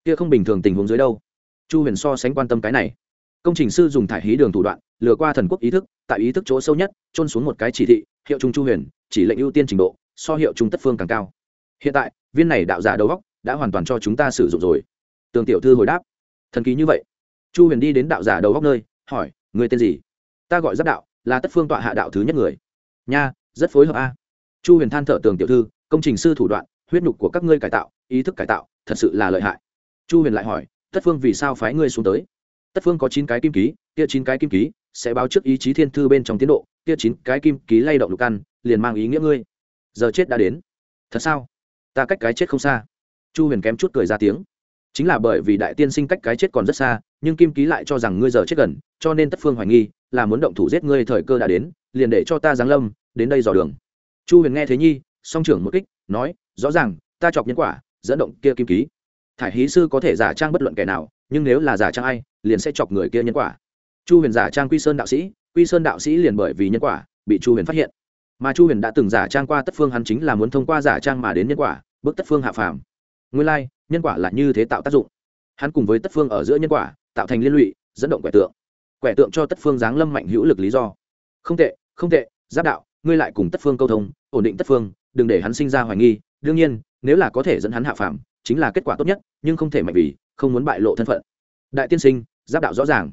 Kia không bình thường tình huống dưới đâu? Chu huyền so sánh quan tâm cái này. Công trình sư dùng thải hí đường thủ đoạn, lừa qua thần quốc ý thức, tại ý thức chỗ sâu nhất trôn xuống một cái chỉ thị, hiệu trung chu huyền, chỉ lệnh ưu tiên trình độ so hiệu trung tất phương càng cao. Hiện tại, viên này đạo giả đầu góc đã hoàn toàn cho chúng ta sử dụng rồi. Tường tiểu thư hồi đáp. Thần kỳ như vậy. Chu huyền đi đến đạo giả đầu góc nơi, hỏi, người tên gì? Ta gọi giáp đạo, là tất phương tọa hạ đạo thứ nhất người. Nha, rất phối hợp a. Chu huyền than thở tường tiểu thư, công trình sư thủ đoạn, huyết nhục của các ngươi cải tạo, ý thức cải tạo, thật sự là lợi hại. Chu huyền lại hỏi, tất phương vì sao phái ngươi xuống tới? Tất phương có chín cái kim ký, kia chín cái kim ký sẽ báo trước ý chí thiên thư bên trong tiến độ, kia chín cái kim ký lay động lục căn, liền mang ý nghĩa ngươi giờ chết đã đến. Thật sao? Ta cách cái chết không xa. Chu huyền kém chút cười ra tiếng. Chính là bởi vì đại tiên sinh cách cái chết còn rất xa, nhưng kim ký lại cho rằng ngươi giờ chết gần, cho nên tất phương hoài nghi, là muốn động thủ giết ngươi thời cơ đã đến, liền để cho ta giáng lâm, đến đây dò đường. Chu huyền nghe thế nhi, song trưởng một kích, nói, rõ ràng, ta chọc nhân quả, dẫn động kia kim ký. Thải hí sư có thể giả trang bất luận kẻ nào, nhưng nếu là giả trang ai, liền sẽ chọc người kia nhân quả. Chu huyền giả trang quy sơn đạo sĩ, quy sơn đạo sĩ liền bởi vì nhân quả, bị chu huyền phát hiện mà chu huyền đã từng giả trang qua tất phương hắn chính là muốn thông qua giả trang mà đến nhân quả bước tất phương hạ phàm. Nguyên lai、like, nhân quả là như thế tạo tác dụng. Hắn cùng với tất phương ở giữa nhân quả tạo thành liên lụy dẫn động quẻ tượng. Quẻ tượng cho tất phương giáng lâm mạnh hữu lực lý do. Không tệ không tệ giáp đạo ngươi lại cùng tất phương câu thông ổn định tất phương đừng để hắn sinh ra hoài nghi. Đương nhiên nếu là có thể dẫn hắn hạ phàm chính là kết quả tốt nhất nhưng không thể mạnh vì không muốn bại lộ thân phận. Đại tiên sinh giáp đạo rõ ràng.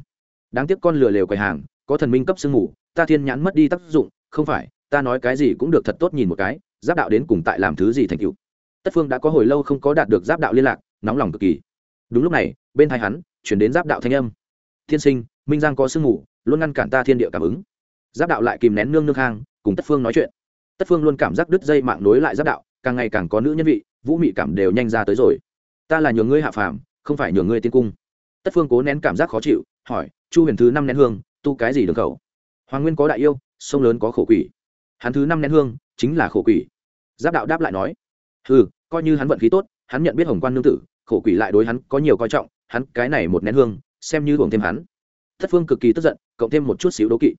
Đáng tiếc con lừa lều quầy hàng có thần minh cấp sương mù ta thiên nhãn mất đi tác dụng không phải ta nói cái gì cũng được thật tốt nhìn một cái, giáp đạo đến cùng tại làm thứ gì thành cựu tất phương đã có hồi lâu không có đạt được giáp đạo liên lạc, nóng lòng cực kỳ. Đúng lúc này, bên thai hắn chuyển đến giáp đạo thanh âm. Thiên sinh, minh giang có sương mù, luôn ngăn cản ta thiên địa cảm ứng. Giáp đạo lại kìm nén nương nương hang cùng tất phương nói chuyện. Tất phương luôn cảm giác đứt dây mạng nối lại giáp đạo, càng ngày càng có nữ nhân vị, vũ mị cảm đều nhanh ra tới rồi. Ta là nhường ngươi hạ phàm, không phải nhường ngươi tiên cung. Tất phương cố nén cảm giác khó chịu, hỏi, chu huyền thứ năm nén hương, tu cái gì đường khẩu? Hoàng nguyên có đại yêu, sông lớn có khổ quỷ hắn thứ năm nén hương chính là khổ quỷ. Giáp đạo đáp lại nói ừ coi như hắn vận khí tốt, hắn nhận biết hồng quan nương tử, khổ quỷ lại đối hắn có nhiều coi trọng, hắn cái này một nén hương, xem như hưởng thêm hắn. Thất phương cực kỳ tức giận, cộng thêm một chút xíu đố kỵ.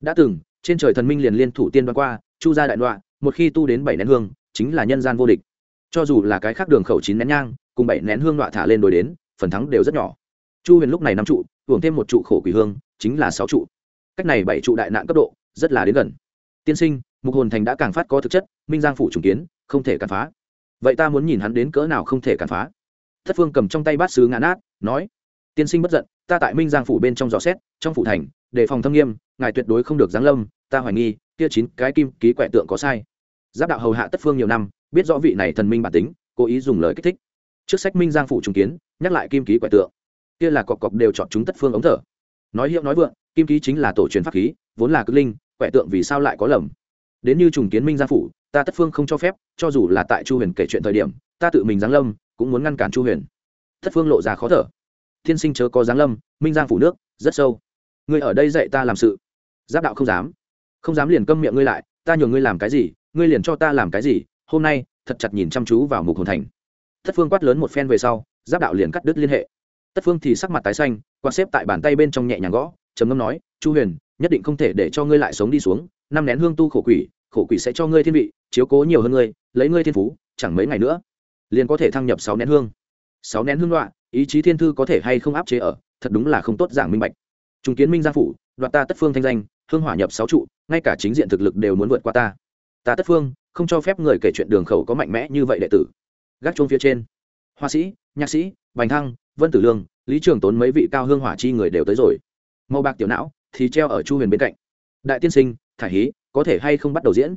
Đã từng, trên trời thần minh liền liên thủ tiên đoan qua, chu gia đại đoạ một khi tu đến bảy nén hương, chính là nhân gian vô địch. Cho dù là cái khác đường khẩu chín nén nhang, cùng bảy nén hương đoạ thả lên đồi đến, phần thắng đều rất nhỏ. Chu huyền lúc này năm trụ, hưởng thêm một trụ khổ quỷ hương, chính là sáu trụ. Cách này bảy trụ đại nạn cấp độ, rất là đến gần. Tiên sinh mục hồn thành đã càng phát có thực chất, minh giang phủ trùng kiến, không thể cản phá. Vậy ta muốn nhìn hắn đến cỡ nào không thể cản phá? Thất phương cầm trong tay bát sứ ngã nát, nói, tiên sinh bất giận, ta tại minh giang phủ bên trong dò xét, trong phủ thành, đề phòng thâm nghiêm, ngài tuyệt đối không được giáng lâm, ta hoài nghi, kia chín cái kim ký quẻ tượng có sai. Giáp đạo hầu hạ tất phương nhiều năm, biết rõ vị này thần minh bản tính, cố ý dùng lời kích thích. Trước sách minh giang phủ trùng kiến, nhắc lại kim ký quẻ tượng. Kia là cọc cọc đều chọn chúng tất phương ống thở. Nói hiệu nói vượng, kim ký chính là tổ truyền pháp khí, vốn là cực linh, quẻ tượng vì sao lại có lầm? Đến như trùng kiến minh giang phủ, ta tất phương không cho phép, cho dù là tại chu huyền kể chuyện thời điểm, ta tự mình giáng lâm, cũng muốn ngăn cản chu huyền. Tất phương lộ ra khó thở. Thiên sinh chớ có giáng lâm, minh giang phủ nước, rất sâu. Ngươi ở đây dạy ta làm sự. Giáp đạo không dám. Không dám liền câm miệng ngươi lại, ta nhường ngươi làm cái gì, ngươi liền cho ta làm cái gì, hôm nay, thật chặt nhìn chăm chú vào mục hồn thành. Tất phương quát lớn một phen về sau, giáp đạo liền cắt đứt liên hệ. Tất phương thì sắc mặt tái xanh, quạt xếp tại bàn tay bên trong nhẹ nhàng gõ, trầm ngâm nói, chu huyền, nhất định không thể để cho ngươi lại sống đi xuống, năm nén hương tu khổ quỷ khổ quỷ sẽ cho ngươi thiên vị, chiếu cố nhiều hơn ngươi, lấy ngươi thiên phú, chẳng mấy ngày nữa, liền có thể thăng nhập sáu nén hương. Sáu nén hương đoạn ý chí thiên thư có thể hay không áp chế ở, thật đúng là không tốt giảng minh bạch. Trung kiến minh gia phủ, đoạt ta tất phương thanh danh, hương hỏa nhập sáu trụ, ngay cả chính diện thực lực đều muốn vượt qua ta. Ta tất phương, không cho phép người kể chuyện đường khẩu có mạnh mẽ như vậy đệ tử. Gác chuông phía trên. Hoa sĩ, nhạc sĩ, bành thăng, vân tử lương, lý trường tốn mấy vị cao hương hỏa chi người đều tới rồi. Màu bạc tiểu não, thì treo ở chu huyền bên cạnh. Đại tiên sinh, thải hí có thể hay không bắt đầu diễn?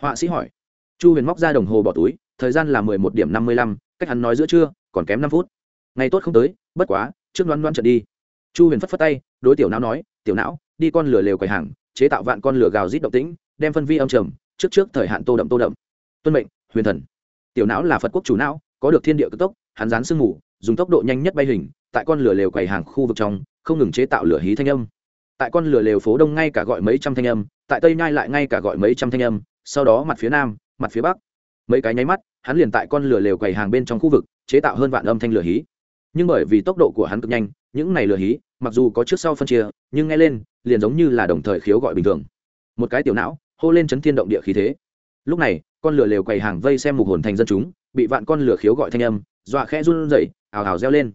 Họa sĩ hỏi. Chu huyền móc ra đồng hồ bỏ túi, thời gian là mười một điểm năm mươi lăm, cách hắn nói giữa trưa, còn kém năm phút. Ngày tốt không tới, bất quá, trước đoán đoán trận đi. Chu huyền phất phất tay, đối tiểu não nói, tiểu não, đi con lửa lều quầy hàng, chế tạo vạn con lửa gào rít động tĩnh, đem phân vi âm trầm, trước trước thời hạn tô đậm tô đậm. Tuân mệnh, huyền thần. Tiểu não là phật quốc chủ não, có được thiên địa cực tốc, hắn dán sương mù, dùng tốc độ nhanh nhất bay hình, tại con lửa lều quầy hàng khu vực trong, không ngừng chế tạo lửa hí thanh âm. Tại con lửa lều phố đông ngay cả gọi mấy trăm thanh âm tại tây nhai lại ngay cả gọi mấy trăm thanh âm, sau đó mặt phía nam, mặt phía bắc. Mấy cái nháy mắt, hắn liền tại con lửa lều quầy hàng bên trong khu vực, chế tạo hơn vạn âm thanh lửa hí. Nhưng bởi vì tốc độ của hắn cực nhanh, những này lửa hí, mặc dù có trước sau phân chia, nhưng nghe lên, liền giống như là đồng thời khiếu gọi bình thường. Một cái tiểu não, hô lên chấn thiên động địa khí thế. Lúc này, con lửa lều quầy hàng vây xem mục hồn thành dân chúng, bị vạn con lửa khiếu gọi thanh âm, dọa khẽ run rẩy, ào ào reo lên.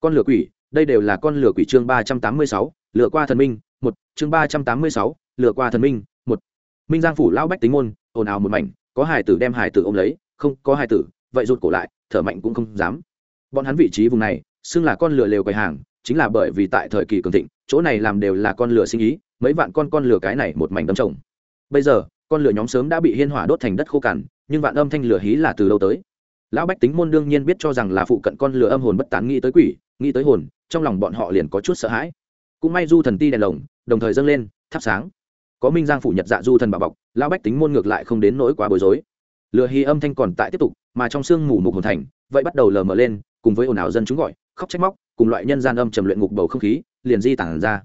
Con lửa quỷ, đây đều là con lửa quỷ chương ba trăm tám mươi sáu, lửa qua thần minh, một, chương ba trăm tám mươi sáu lừa qua thần minh, một. Minh giang phủ lão bách tính môn, ồn ào một mảnh, có hải tử đem hải tử ôm lấy, không, có hải tử, vậy rụt cổ lại, thở mạnh cũng không dám. Bọn hắn vị trí vùng này, xưng là con lừa lều quầy hàng, chính là bởi vì tại thời kỳ cường thịnh, chỗ này làm đều là con lừa sinh ý, mấy vạn con con lừa cái này một mảnh đâm trồng bây giờ, con lửa nhóm sớm đã bị hiên hỏa đốt thành đất khô cằn, nhưng vạn âm thanh lửa hí là từ lâu tới. Lão bách tính môn đương nhiên biết cho rằng là phụ cận con lửa âm hồn bất tán nghĩ tới quỷ, nghĩ tới hồn, trong lòng bọn họ liền có chút sợ hãi. Cũng may du thần ti đèn lồng, đồng thời dâng lên, thắp sáng có minh giang phủ nhật dạ du thần bảo bọc lao bách tính môn ngược lại không đến nỗi quá bối rối. Lừa hy âm thanh còn tại tiếp tục, mà trong sương mù mục hồn thành, vậy bắt đầu lờ mờ lên, cùng với ồn ào dân chúng gọi, khóc trách móc, cùng loại nhân gian âm trầm luyện ngục bầu không khí, liền di tản ra.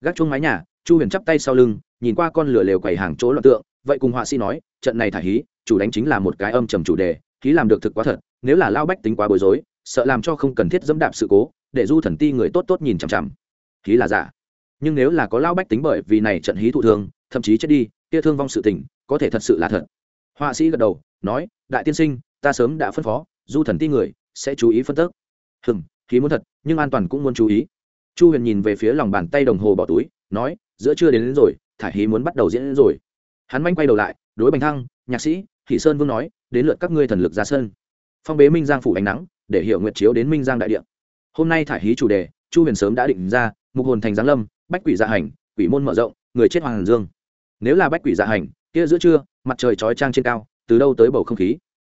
Gác chuông mái nhà, chu huyền chắp tay sau lưng, nhìn qua con lửa lều quầy hàng chỗ loạn tượng, vậy cùng họa sĩ nói, trận này thả hí, chủ đánh chính là một cái âm trầm chủ đề, hí làm được thực quá thật, nếu là lao bách tính quá bối rối, sợ làm cho không cần thiết dẫm đạp sự cố, để du thần ti người tốt tốt nhìn chằm chằm. Hí là giả. Nhưng nếu là có lao bách tính bởi vì này trận hí thụ thương thậm chí chết đi kia thương vong sự tình có thể thật sự là thật. Họa sĩ gật đầu nói đại tiên sinh ta sớm đã phân phó du thần ti người sẽ chú ý phân tích hừng khí muốn thật nhưng an toàn cũng muốn chú ý. Chu huyền nhìn về phía lòng bàn tay đồng hồ bỏ túi nói giữa trưa đến, đến rồi thả hí muốn bắt đầu diễn đến rồi. Hắn manh quay đầu lại đối bành thăng nhạc sĩ thị sơn vương nói đến lượt các ngươi thần lực ra sơn phong bế minh giang phủ ánh nắng để hiệu nguyệt chiếu đến minh giang đại địa. Hôm nay thả hí chủ đề chu huyền sớm đã định ra mục hồn thành giáng lâm bách quỷ gia hành quỷ môn mở rộng người chết hoàng dương nếu là bách quỷ dạ hành, kia giữa trưa, mặt trời chói trang trên cao, từ đâu tới bầu không khí?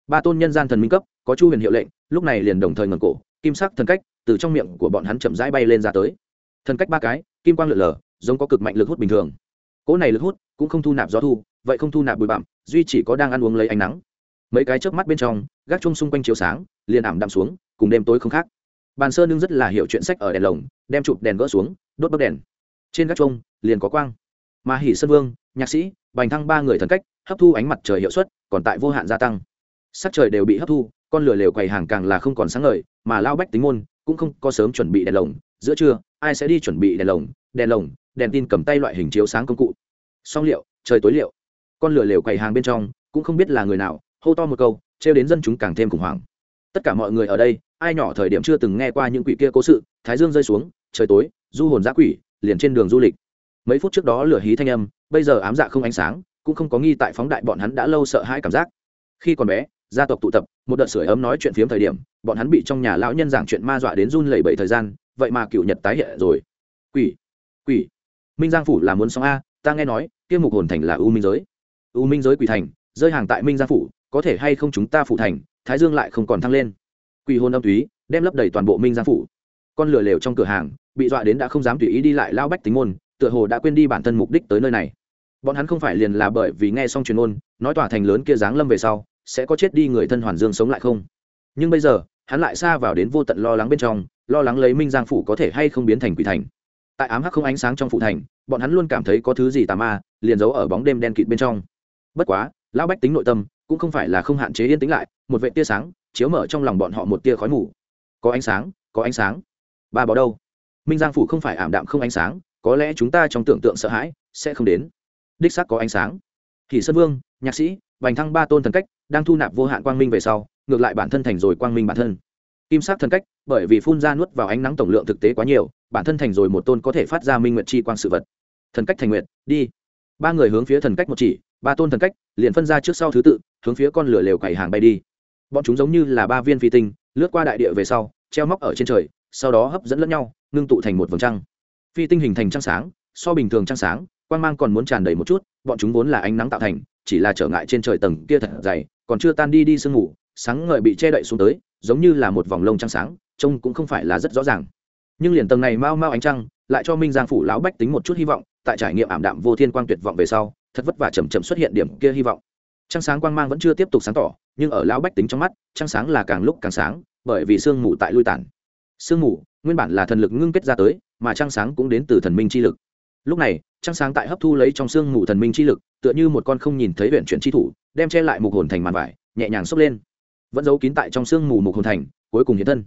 Ba tôn nhân gian thần minh cấp, có chu huyền hiệu lệnh, lúc này liền đồng thời ngẩng cổ, kim sắc thần cách từ trong miệng của bọn hắn chậm rãi bay lên ra tới. Thần cách ba cái, kim quang lượn lờ, giống có cực mạnh lực hút bình thường. Cỗ này lực hút cũng không thu nạp gió thu, vậy không thu nạp bụi bặm, duy chỉ có đang ăn uống lấy ánh nắng. Mấy cái chớp mắt bên trong, gác chung xung quanh chiếu sáng, liền ảm đạm xuống, cùng đêm tối không khác. Bàn sơn nương rất là hiểu chuyện sách ở đèn lồng, đem chụp đèn gỡ xuống, đốt bấc đèn. Trên gác chung, liền có quang. Mà hỉ sơn vương nhạc sĩ, bành thăng ba người thần cách, hấp thu ánh mặt trời hiệu suất, còn tại vô hạn gia tăng. Sắc trời đều bị hấp thu, con lửa lều quầy hàng càng là không còn sáng ngời, mà lao bách tính môn cũng không có sớm chuẩn bị đèn lồng. Giữa trưa, ai sẽ đi chuẩn bị đèn lồng? Đèn lồng, đèn tin cầm tay loại hình chiếu sáng công cụ. Song liệu, trời tối liệu. Con lửa lều quầy hàng bên trong cũng không biết là người nào, hô to một câu, trêu đến dân chúng càng thêm khủng hoảng. Tất cả mọi người ở đây, ai nhỏ thời điểm chưa từng nghe qua những quỷ kia cố sự, thái dương rơi xuống, trời tối, du hồn giã quỷ, liền trên đường du lịch mấy phút trước đó lửa hí thanh âm, bây giờ ám dạ không ánh sáng, cũng không có nghi tại phóng đại bọn hắn đã lâu sợ hãi cảm giác. Khi còn bé, gia tộc tụ tập, một đợt sưởi ấm nói chuyện phiếm thời điểm, bọn hắn bị trong nhà lão nhân giảng chuyện ma dọa đến run lẩy bẩy thời gian, vậy mà cựu nhật tái hiện rồi. Quỷ quỷ. Minh giang phủ là muốn xong a, ta nghe nói, kia mục hồn thành là u minh giới. U minh giới quỷ thành, rơi hàng tại minh giang phủ, có thể hay không chúng ta phủ thành, thái dương lại không còn thăng lên. Quỷ hồn âm túy, đem lấp đầy toàn bộ minh giang phủ. Con lửa lều trong cửa hàng, bị dọa đến đã không dám tùy ý đi lại lao bách tính môn tựa hồ đã quên đi bản thân mục đích tới nơi này. Bọn hắn không phải liền là bởi vì nghe xong truyền ôn, nói tòa thành lớn kia giáng lâm về sau, sẽ có chết đi người thân hoàn dương sống lại không? Nhưng bây giờ, hắn lại xa vào đến vô tận lo lắng bên trong, lo lắng lấy minh giang phủ có thể hay không biến thành quỷ thành. Tại ám hắc không ánh sáng trong phủ thành, bọn hắn luôn cảm thấy có thứ gì tà ma, liền giấu ở bóng đêm đen kịt bên trong. Bất quá, lão bách tính nội tâm, cũng không phải là không hạn chế yên tĩnh lại, một vệ tia sáng, chiếu mở trong lòng bọn họ một tia khói mù. Có ánh sáng, có ánh sáng. Ba bỏ đâu? Minh giang phủ không phải ảm đạm không ánh sáng có lẽ chúng ta trong tưởng tượng sợ hãi sẽ không đến. Đích xác có ánh sáng. Thì sơn vương, nhạc sĩ bành thăng ba tôn thần cách, đang thu nạp vô hạn quang minh về sau, ngược lại bản thân thành rồi quang minh bản thân. Kim sắc thần cách, bởi vì phun ra nuốt vào ánh nắng tổng lượng thực tế quá nhiều, bản thân thành rồi một tôn có thể phát ra minh nguyện chi quang sự vật. Thần cách thành nguyện đi. Ba người hướng phía thần cách một chỉ, ba tôn thần cách, liền phân ra trước sau thứ tự, hướng phía con lửa lều cày hàng bay đi. Bọn chúng giống như là ba viên phi tinh, lướt qua đại địa về sau, treo móc ở trên trời, sau đó hấp dẫn lẫn nhau, ngưng tụ thành một vầng trăng phi tinh hình thành trăng sáng, so bình thường trăng sáng, quang mang còn muốn tràn đầy một chút, bọn chúng vốn là ánh nắng tạo thành, chỉ là trở ngại trên trời tầng kia thật dày, còn chưa tan đi đi sương mù, sáng ngời bị che đậy xuống tới, giống như là một vòng lông trăng sáng, trông cũng không phải là rất rõ ràng. Nhưng liền tầng này mau mau ánh trăng, lại cho minh giang phủ lão bách tính một chút hy vọng, tại trải nghiệm ảm đạm vô thiên quang tuyệt vọng về sau, thật vất vả chầm chậm xuất hiện điểm kia hy vọng. Trăng sáng quang mang vẫn chưa tiếp tục sáng tỏ, nhưng ở lão bách tính trong mắt, trăng sáng là càng lúc càng sáng, bởi vì sương mù tại lui tản sương mù, nguyên bản là thần lực ngưng kết ra tới, mà trăng sáng cũng đến từ thần minh chi lực. Lúc này, trăng sáng tại hấp thu lấy trong sương mù thần minh chi lực, tựa như một con không nhìn thấy huyện chuyển chi thủ, đem che lại mục hồn thành màn vải, nhẹ nhàng xốc lên. Vẫn giấu kín tại trong sương mù mục hồn thành, cuối cùng hiện thân.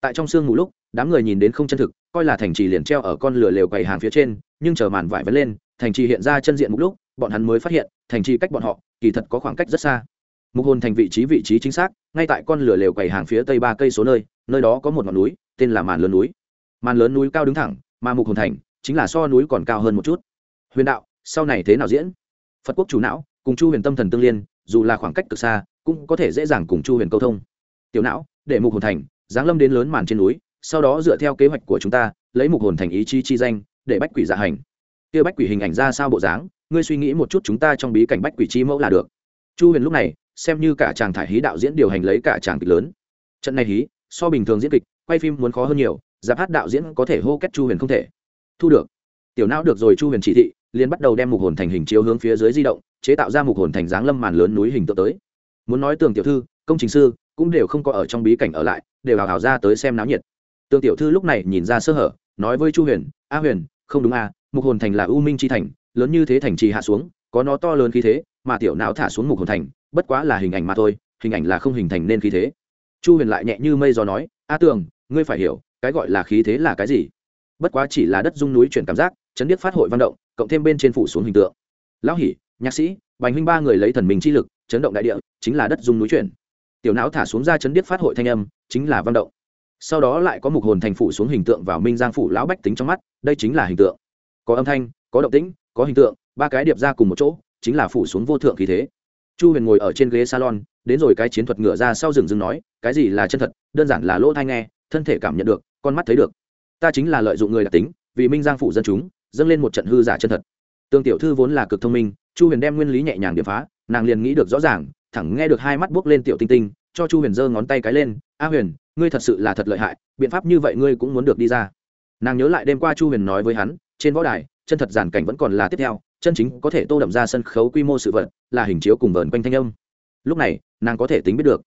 Tại trong sương mù lúc, đám người nhìn đến không chân thực, coi là thành trì liền treo ở con lửa lều quầy hàng phía trên, nhưng chờ màn vải vẫn lên, thành trì hiện ra chân diện mục lúc, bọn hắn mới phát hiện, thành trì cách bọn họ, kỳ thật có khoảng cách rất xa. Mục hồn thành vị trí vị trí chính xác, ngay tại con lửa lều quầy hàng phía tây ba cây số nơi nơi đó có một ngọn núi tên là màn lớn núi. Màn lớn núi cao đứng thẳng, mà mục hồn thành chính là so núi còn cao hơn một chút. Huyền đạo, sau này thế nào diễn? Phật quốc chủ não, cùng chu huyền tâm thần tương liên, dù là khoảng cách cực xa, cũng có thể dễ dàng cùng chu huyền câu thông. Tiểu não, để mục hồn thành, giáng lâm đến lớn màn trên núi, sau đó dựa theo kế hoạch của chúng ta, lấy mục hồn thành ý chí chi danh, để bách quỷ dạ hành. Kia bách quỷ hình ảnh ra sao bộ dáng, ngươi suy nghĩ một chút chúng ta trong bí cảnh bách quỷ chi mẫu là được. Chu huyền lúc này, xem như cả chàng thải hí đạo diễn điều hành lấy cả chàng kịch lớn. Trận này hí, so bình thường diễn kịch quay phim muốn khó hơn nhiều giáp hát đạo diễn có thể hô kết chu huyền không thể. Thu được. Tiểu não được rồi chu huyền chỉ thị liền bắt đầu đem mục hồn thành hình chiếu hướng phía dưới di động chế tạo ra mục hồn thành dáng lâm màn lớn núi hình tượng tới. Muốn nói tường tiểu thư công trình sư cũng đều không có ở trong bí cảnh ở lại đều hào hào ra tới xem náo nhiệt. Tường tiểu thư lúc này nhìn ra sơ hở nói với chu huyền a huyền không đúng a à, mục hồn thành là u minh chi thành lớn như thế thành trì hạ xuống có nó to lớn khí thế mà tiểu não thả xuống mục hồn thành bất quá là hình ảnh mà thôi hình ảnh là không hình thành nên khí thế. Chu huyền lại nhẹ như mây gió nói a tường ngươi phải hiểu, cái gọi là khí thế là cái gì. Bất quá chỉ là đất dung núi chuyển cảm giác, chấn điếc phát hội văn động, cộng thêm bên trên phủ xuống hình tượng. Lão hỉ, nhạc sĩ, bành huynh ba người lấy thần mình chi lực, chấn động đại địa, chính là đất dung núi chuyển. Tiểu não thả xuống ra chấn điếc phát hội thanh âm, chính là văn động. Sau đó lại có mục hồn thành phủ xuống hình tượng vào minh giang phủ lão bách tính trong mắt, đây chính là hình tượng. Có âm thanh, có động tĩnh, có hình tượng, ba cái điệp ra cùng một chỗ, chính là phủ xuống vô thượng khí thế. Chu huyền ngồi ở trên ghế salon, đến rồi cái chiến thuật ngửa ra sau rừng rừng nói, cái gì là chân thật, đơn giản là lỗ thai nghe thân thể cảm nhận được, con mắt thấy được. Ta chính là lợi dụng người đặc tính, vì minh giang phủ dân chúng, dâng lên một trận hư giả chân thật. Tương tiểu thư vốn là cực thông minh, chu huyền đem nguyên lý nhẹ nhàng điệp phá, nàng liền nghĩ được rõ ràng, thẳng nghe được hai mắt buốc lên tiểu tinh tinh, cho chu huyền giơ ngón tay cái lên, a huyền, ngươi thật sự là thật lợi hại, biện pháp như vậy ngươi cũng muốn được đi ra. Nàng nhớ lại đêm qua chu huyền nói với hắn, trên võ đài, chân thật giản cảnh vẫn còn là tiếp theo, chân chính có thể tô đậm ra sân khấu quy mô sự vật, là hình chiếu cùng vờn quanh thanh âm. Lúc này, nàng có thể tính biết được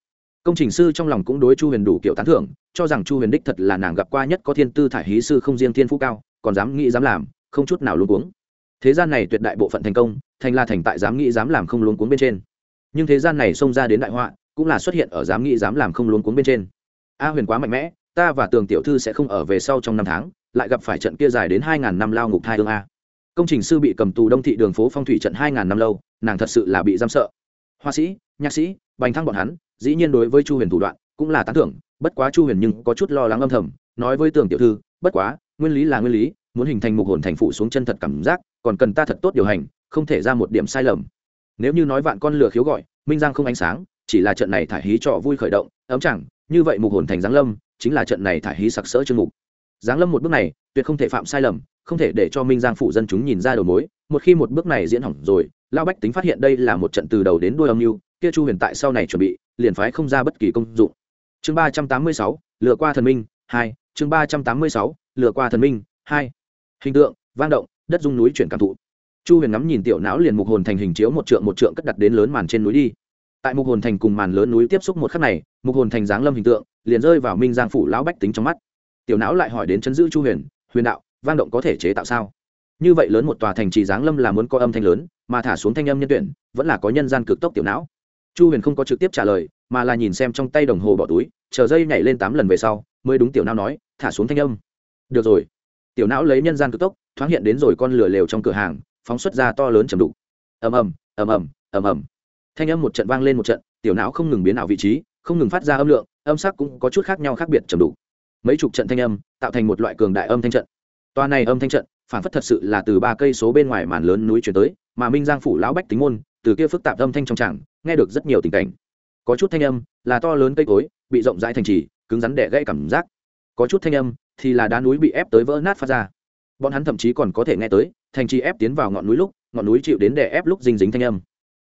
công trình sư trong lòng cũng đối chu huyền đủ kiểu tán thưởng, cho rằng chu huyền đích thật là nàng gặp qua nhất có thiên tư thải hí sư không riêng thiên phú cao, còn dám nghĩ dám làm, không chút nào luôn cuống. Thế gian này tuyệt đại bộ phận thành công, thành là thành tại dám nghĩ dám làm không luôn cuống bên trên. Nhưng thế gian này xông ra đến đại họa, cũng là xuất hiện ở dám nghĩ dám làm không luống cuống bên trên. A huyền quá mạnh mẽ, ta và tường tiểu thư sẽ không ở về sau trong năm tháng, lại gặp phải trận kia dài đến hai ngàn năm lao ngục thai ương a. Công trình sư bị cầm tù đông thị đường phố phong thủy trận hai ngàn năm lâu, nàng thật sự là bị giam sợ. Hoa sĩ, nhạc sĩ, bành thăng bọn hắn dĩ nhiên đối với chu huyền thủ đoạn cũng là tán thưởng, bất quá chu huyền nhưng có chút lo lắng âm thầm, nói với tường tiểu thư, bất quá, nguyên lý là nguyên lý, muốn hình thành mục hồn thành phụ xuống chân thật cảm giác, còn cần ta thật tốt điều hành, không thể ra một điểm sai lầm. Nếu như nói vạn con lửa khiếu gọi, minh giang không ánh sáng, chỉ là trận này thải hí trọ vui khởi động, ấm chẳng, như vậy mục hồn thành giáng lâm, chính là trận này thải hí sặc sỡ chương mục. Giáng lâm một bước này, tuyệt không thể phạm sai lầm, không thể để cho minh giang phụ dân chúng nhìn ra đầu mối, một khi một bước này diễn hỏng rồi lao bách tính phát hiện đây là một trận từ đầu đến đuôi âm mưu, kia chu huyền tại sau này chuẩn bị liền phái không ra bất kỳ công dụng. Chương ba trăm tám mươi sáu, lừa qua thần minh, hai, chương ba trăm tám mươi sáu, lừa qua thần minh, hai. Hình tượng, vang động, đất dung núi chuyển cảm thụ. Chu huyền ngắm nhìn tiểu não liền mục hồn thành hình chiếu một trượng một trượng cất đặt đến lớn màn trên núi đi. Tại mục hồn thành cùng màn lớn núi tiếp xúc một khắc này, mục hồn thành giáng lâm hình tượng, liền rơi vào minh giang phủ lão bách tính trong mắt. Tiểu não lại hỏi đến chấn giữ chu huyền huyền đạo, vang động có thể chế tạo sao? Như vậy lớn một tòa thành trì giáng lâm là muốn có âm thanh lớn, mà thả xuống thanh âm nhân tuyển, vẫn là có nhân gian cực tốc tiểu não chu huyền không có trực tiếp trả lời, mà là nhìn xem trong tay đồng hồ bỏ túi, chờ dây nhảy lên tám lần về sau, mới đúng tiểu não nói, thả xuống thanh âm. Được rồi. Tiểu não lấy nhân gian cực tốc, thoáng hiện đến rồi con lửa lều trong cửa hàng, phóng xuất ra to lớn chầm đục. Ầm ầm ầm ầm ầm ầm. Thanh âm một trận vang lên một trận, tiểu não không ngừng biến ảo vị trí, không ngừng phát ra âm lượng, âm sắc cũng có chút khác nhau khác biệt chầm đục. Mấy chục trận thanh âm, tạo thành một loại cường đại âm thanh trận. Toa này âm thanh trận, phản phất thật sự là từ ba cây số bên ngoài màn lớn núi chuyển tới, mà minh giang phủ lão bách tính môn, từ kia phức tạp âm thanh trong tràng nghe được rất nhiều tình cảnh. Có chút thanh âm là to lớn cây cối, bị rộng rãi thành trì, cứng rắn đẻ gãy cảm giác. Có chút thanh âm thì là đá núi bị ép tới vỡ nát phát ra. Bọn hắn thậm chí còn có thể nghe tới, thành trì ép tiến vào ngọn núi lúc, ngọn núi chịu đến đè ép lúc dinh dính thanh âm.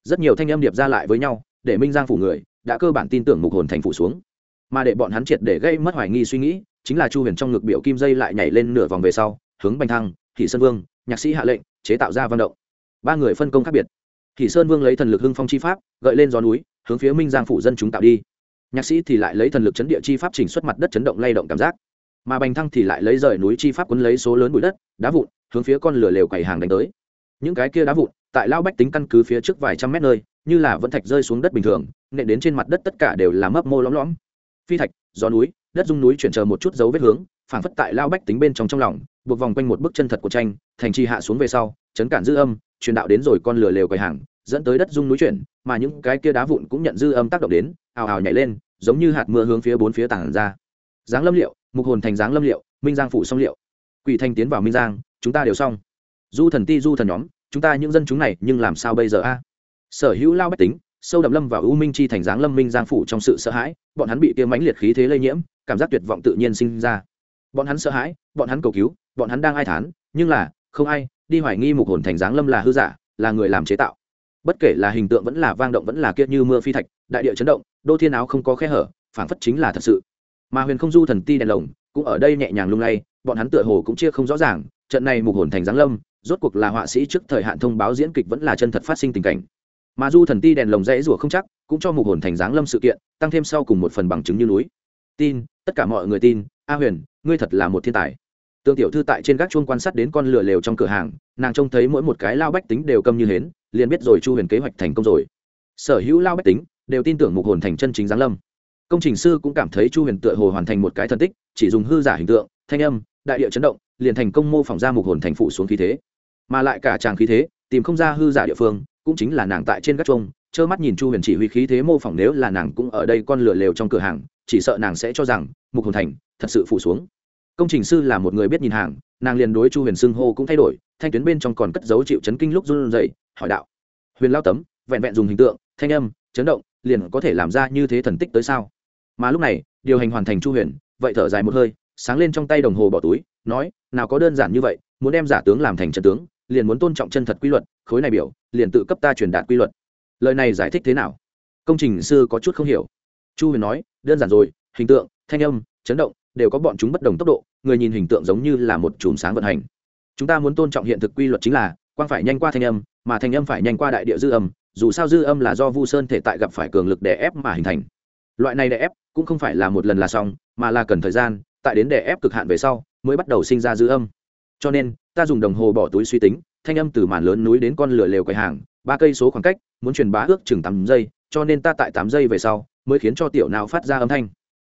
Rất nhiều thanh âm điệp ra lại với nhau, để minh giang phủ người đã cơ bản tin tưởng mục hồn thành phủ xuống. Mà để bọn hắn triệt để gây mất hoài nghi suy nghĩ, chính là chu huyền trong ngực biểu kim dây lại nhảy lên nửa vòng về sau, hướng bành thăng, thị sơn vương, nhạc sĩ hạ lệnh, chế tạo ra văn động. Ba người phân công khác biệt thị sơn vương lấy thần lực hưng phong chi pháp, gợi lên gió núi, hướng phía minh giang phủ dân chúng tạo đi. Nhạc sĩ thì lại lấy thần lực chấn địa chi pháp chỉnh xuất mặt đất chấn động lay động cảm giác. Mà bành thăng thì lại lấy rời núi chi pháp cuốn lấy số lớn bụi đất, đá vụn, hướng phía con lửa lều quầy hàng đánh tới. Những cái kia đá vụn, tại lao bách tính căn cứ phía trước vài trăm mét nơi, như là vẫn thạch rơi xuống đất bình thường, nện đến trên mặt đất tất cả đều là mấp mô lõm lõm. Phi thạch, gió núi, đất dung núi chuyển chờ một chút dấu vết hướng phản phất tại lao bách tính bên trong trong lòng, buộc vòng quanh một bức chân thật của tranh, thành trì hạ xuống về sau, chấn cản dư âm truyền đạo đến rồi con lửa lều quầy hàng, dẫn tới đất dung núi chuyển, mà những cái kia đá vụn cũng nhận dư âm tác động đến, ào ào nhảy lên, giống như hạt mưa hướng phía bốn phía tảng ra. Giáng lâm liệu, mục hồn thành giáng lâm liệu, minh giang phủ xong liệu. Quỷ thanh tiến vào minh giang, chúng ta đều xong. Du thần ti du thần nhóm, chúng ta những dân chúng này nhưng làm sao bây giờ a? Sở hữu lao bách tính, sâu đậm lâm và u minh chi thành giáng lâm minh giang phủ trong sự sợ hãi, bọn hắn bị tiêm mãnh liệt khí thế lây nhiễm, cảm giác tuyệt vọng tự nhiên sinh ra. Bọn hắn sợ hãi, bọn hắn cầu cứu, bọn hắn đang ai thán, nhưng là, không ai đi hoài nghi mục hồn thành giáng lâm là hư giả, là người làm chế tạo. Bất kể là hình tượng vẫn là vang động vẫn là kiệt như mưa phi thạch, đại địa chấn động, đô thiên áo không có khe hở, phảng phất chính là thật sự. Mà huyền không du thần ti đèn lồng cũng ở đây nhẹ nhàng lung lay, bọn hắn tựa hồ cũng chia không rõ ràng, trận này mục hồn thành giáng lâm, rốt cuộc là họa sĩ trước thời hạn thông báo diễn kịch vẫn là chân thật phát sinh tình cảnh. Mà du thần ti đèn lồng rẽ rủa không chắc, cũng cho mục hồn thành giáng lâm sự kiện, tăng thêm sau cùng một phần bằng chứng như núi. Tin, tất cả mọi người tin, a huyền, ngươi thật là một thiên tài tương tiểu thư tại trên gác chuông quan sát đến con lửa lều trong cửa hàng, nàng trông thấy mỗi một cái lao bách tính đều câm như hến, liền biết rồi chu huyền kế hoạch thành công rồi. Sở hữu lao bách tính đều tin tưởng mục hồn thành chân chính giáng lâm. Công trình sư cũng cảm thấy chu huyền tựa hồ hoàn thành một cái thần tích, chỉ dùng hư giả hình tượng, thanh âm, đại địa chấn động, liền thành công mô phỏng ra mục hồn thành phụ xuống khí thế. Mà lại cả tràng khí thế, tìm không ra hư giả địa phương, cũng chính là nàng tại trên gác chuông, trơ mắt nhìn chu huyền chỉ huy khí thế mô phỏng nếu là nàng cũng ở đây con lửa lều trong cửa hàng, chỉ sợ nàng sẽ cho rằng mục hồn thành thật sự phủ xuống công trình sư là một người biết nhìn hàng, nàng liền đối chu huyền xưng hô cũng thay đổi, thanh tuyến bên trong còn cất dấu chịu chấn kinh lúc run dậy hỏi đạo. Huyền lao tấm, vẹn vẹn dùng hình tượng, thanh âm, chấn động, liền có thể làm ra như thế thần tích tới sao? Mà lúc này, điều hành hoàn thành chu huyền, vậy thở dài một hơi, sáng lên trong tay đồng hồ bỏ túi, nói, nào có đơn giản như vậy, muốn đem giả tướng làm thành trận tướng, liền muốn tôn trọng chân thật quy luật, khối này biểu, liền tự cấp ta truyền đạt quy luật. Lời này giải thích thế nào? Công trình sư có chút không hiểu. Chu huyền nói, đơn giản rồi, hình tượng, thanh âm, chấn động đều có bọn chúng bất đồng tốc độ, người nhìn hình tượng giống như là một chùm sáng vận hành. Chúng ta muốn tôn trọng hiện thực quy luật chính là, quang phải nhanh qua thanh âm, mà thanh âm phải nhanh qua đại địa dư âm, dù sao dư âm là do vu sơn thể tại gặp phải cường lực đè ép mà hình thành. Loại này đè ép cũng không phải là một lần là xong, mà là cần thời gian, tại đến đè ép cực hạn về sau, mới bắt đầu sinh ra dư âm. Cho nên, ta dùng đồng hồ bỏ túi suy tính, thanh âm từ màn lớn núi đến con lửa lều quầy hàng, ba cây số khoảng cách, muốn truyền bá ước chừng tám giây, cho nên ta tại tám giây về sau, mới khiến cho tiểu não phát ra âm thanh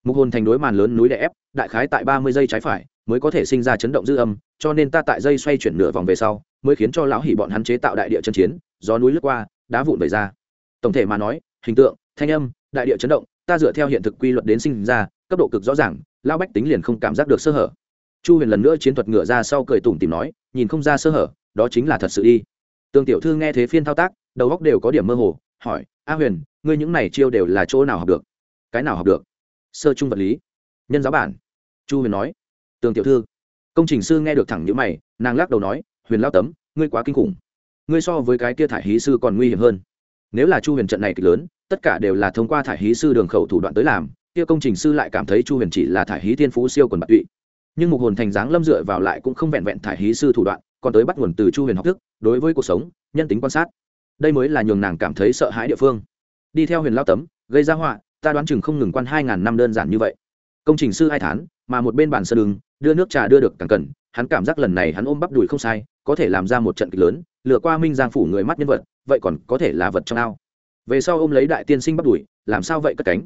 mục hồn thành đối màn lớn núi đè ép, đại khái tại ba mươi giây trái phải mới có thể sinh ra chấn động dư âm, cho nên ta tại dây xoay chuyển nửa vòng về sau mới khiến cho lão hỉ bọn hắn chế tạo đại địa chân chiến, gió núi lướt qua, đá vụn vẩy ra. Tổng thể mà nói, hình tượng, thanh âm, đại địa chấn động, ta dựa theo hiện thực quy luật đến sinh ra, cấp độ cực rõ ràng lao bách tính liền không cảm giác được sơ hở. Chu huyền lần nữa chiến thuật ngựa ra sau cười tủm tìm nói, nhìn không ra sơ hở, đó chính là thật sự đi. Tương tiểu thư nghe thế phiên thao tác, đầu góc đều có điểm mơ hồ, hỏi, a huyền, ngươi những này chiêu đều là chỗ nào học được? Cái nào học được? Sơ trung vật lý. Nhân giáo bản. Chu huyền nói. Tường tiểu thư. Công trình sư nghe được thẳng những mày, nàng lắc đầu nói, huyền lao tấm, ngươi quá kinh khủng. Ngươi so với cái kia thải hí sư còn nguy hiểm hơn. Nếu là chu huyền trận này kịch lớn, tất cả đều là thông qua thải hí sư đường khẩu thủ đoạn tới làm, kia công trình sư lại cảm thấy chu huyền chỉ là thải hí thiên phú siêu quần bạc tụy. Nhưng mục hồn thành dáng lâm dựa vào lại cũng không vẹn vẹn thải hí sư thủ đoạn, còn tới bắt nguồn từ chu huyền học thức, đối với cuộc sống, nhân tính quan sát. Đây mới là nhường nàng cảm thấy sợ hãi địa phương. Đi theo huyền lao tấm, gây ra họa ta đoán chừng không ngừng quan hai ngàn năm đơn giản như vậy. Công trình sư hai tháng, mà một bên bàn sơ đường đưa nước trà đưa được càng cần hắn cảm giác lần này hắn ôm bắp đùi không sai có thể làm ra một trận kịch lớn lừa qua minh giang phủ người mắt nhân vật vậy còn có thể là vật trong ao. Về sau ôm lấy đại tiên sinh bắp đùi làm sao vậy cất cánh?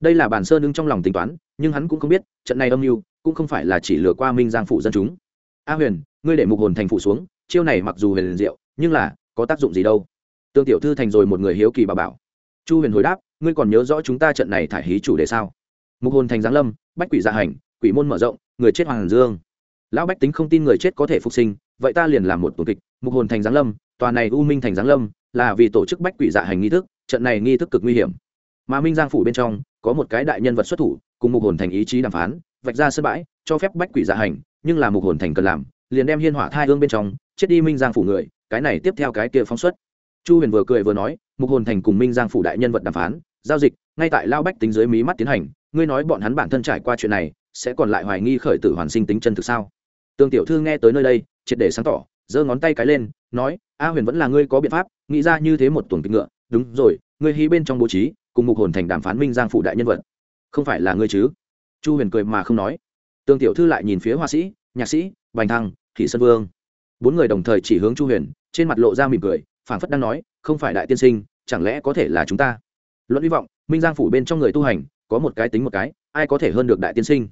Đây là bàn sơ ưng trong lòng tính toán nhưng hắn cũng không biết trận này âm mưu cũng không phải là chỉ lừa qua minh giang phủ dân chúng. A huyền ngươi để mục hồn thành phủ xuống chiêu này mặc dù huyền diệu nhưng là có tác dụng gì đâu? Tương tiểu thư thành rồi một người hiếu kỳ bà bảo chu huyền hồi đáp, ngươi còn nhớ rõ chúng ta trận này thải hí chủ đề sao? Mục hồn thành giáng lâm, bách quỷ dạ hành, quỷ môn mở rộng, người chết hoàng dương. Lão bách tính không tin người chết có thể phục sinh, vậy ta liền làm một tổ kịch. Mục hồn thành giáng lâm, tòa này u minh thành giáng lâm, là vì tổ chức bách quỷ dạ hành nghi thức, trận này nghi thức cực nguy hiểm. Mà minh giang phủ bên trong, có một cái đại nhân vật xuất thủ, cùng mục hồn thành ý chí đàm phán, vạch ra sân bãi, cho phép bách quỷ dạ hành, nhưng là mục hồn thành cần làm, liền đem hiên hỏa thai hương bên trong, chết đi minh giang phủ người, cái này tiếp theo cái kia phóng xuất. Chu huyền vừa cười vừa nói mục hồn thành cùng minh giang phủ đại nhân vật đàm phán, giao dịch, ngay tại lao bách tính dưới mí mắt tiến hành, ngươi nói bọn hắn bản thân trải qua chuyện này, sẽ còn lại hoài nghi khởi tử hoàn sinh tính chân thực sao? Tương tiểu thư nghe tới nơi đây, triệt để sáng tỏ, giơ ngón tay cái lên, nói, a huyền vẫn là ngươi có biện pháp, nghĩ ra như thế một tuần kịch ngựa. Đúng rồi, ngươi hí bên trong bố trí, cùng mục hồn thành đàm phán minh giang phủ đại nhân vật. Không phải là ngươi chứ? Chu huyền cười mà không nói. Tương tiểu thư lại nhìn phía họa sĩ, nhạc sĩ, bành thăng, thị sơn vương. Bốn người đồng thời chỉ hướng chu huyền, trên mặt lộ ra mỉm cười, phảng phất đang nói, không phải đại tiên sinh chẳng lẽ có thể là chúng ta? Luận hy vọng, minh giang phủ bên trong người tu hành, có một cái tính một cái, ai có thể hơn được đại tiên sinh?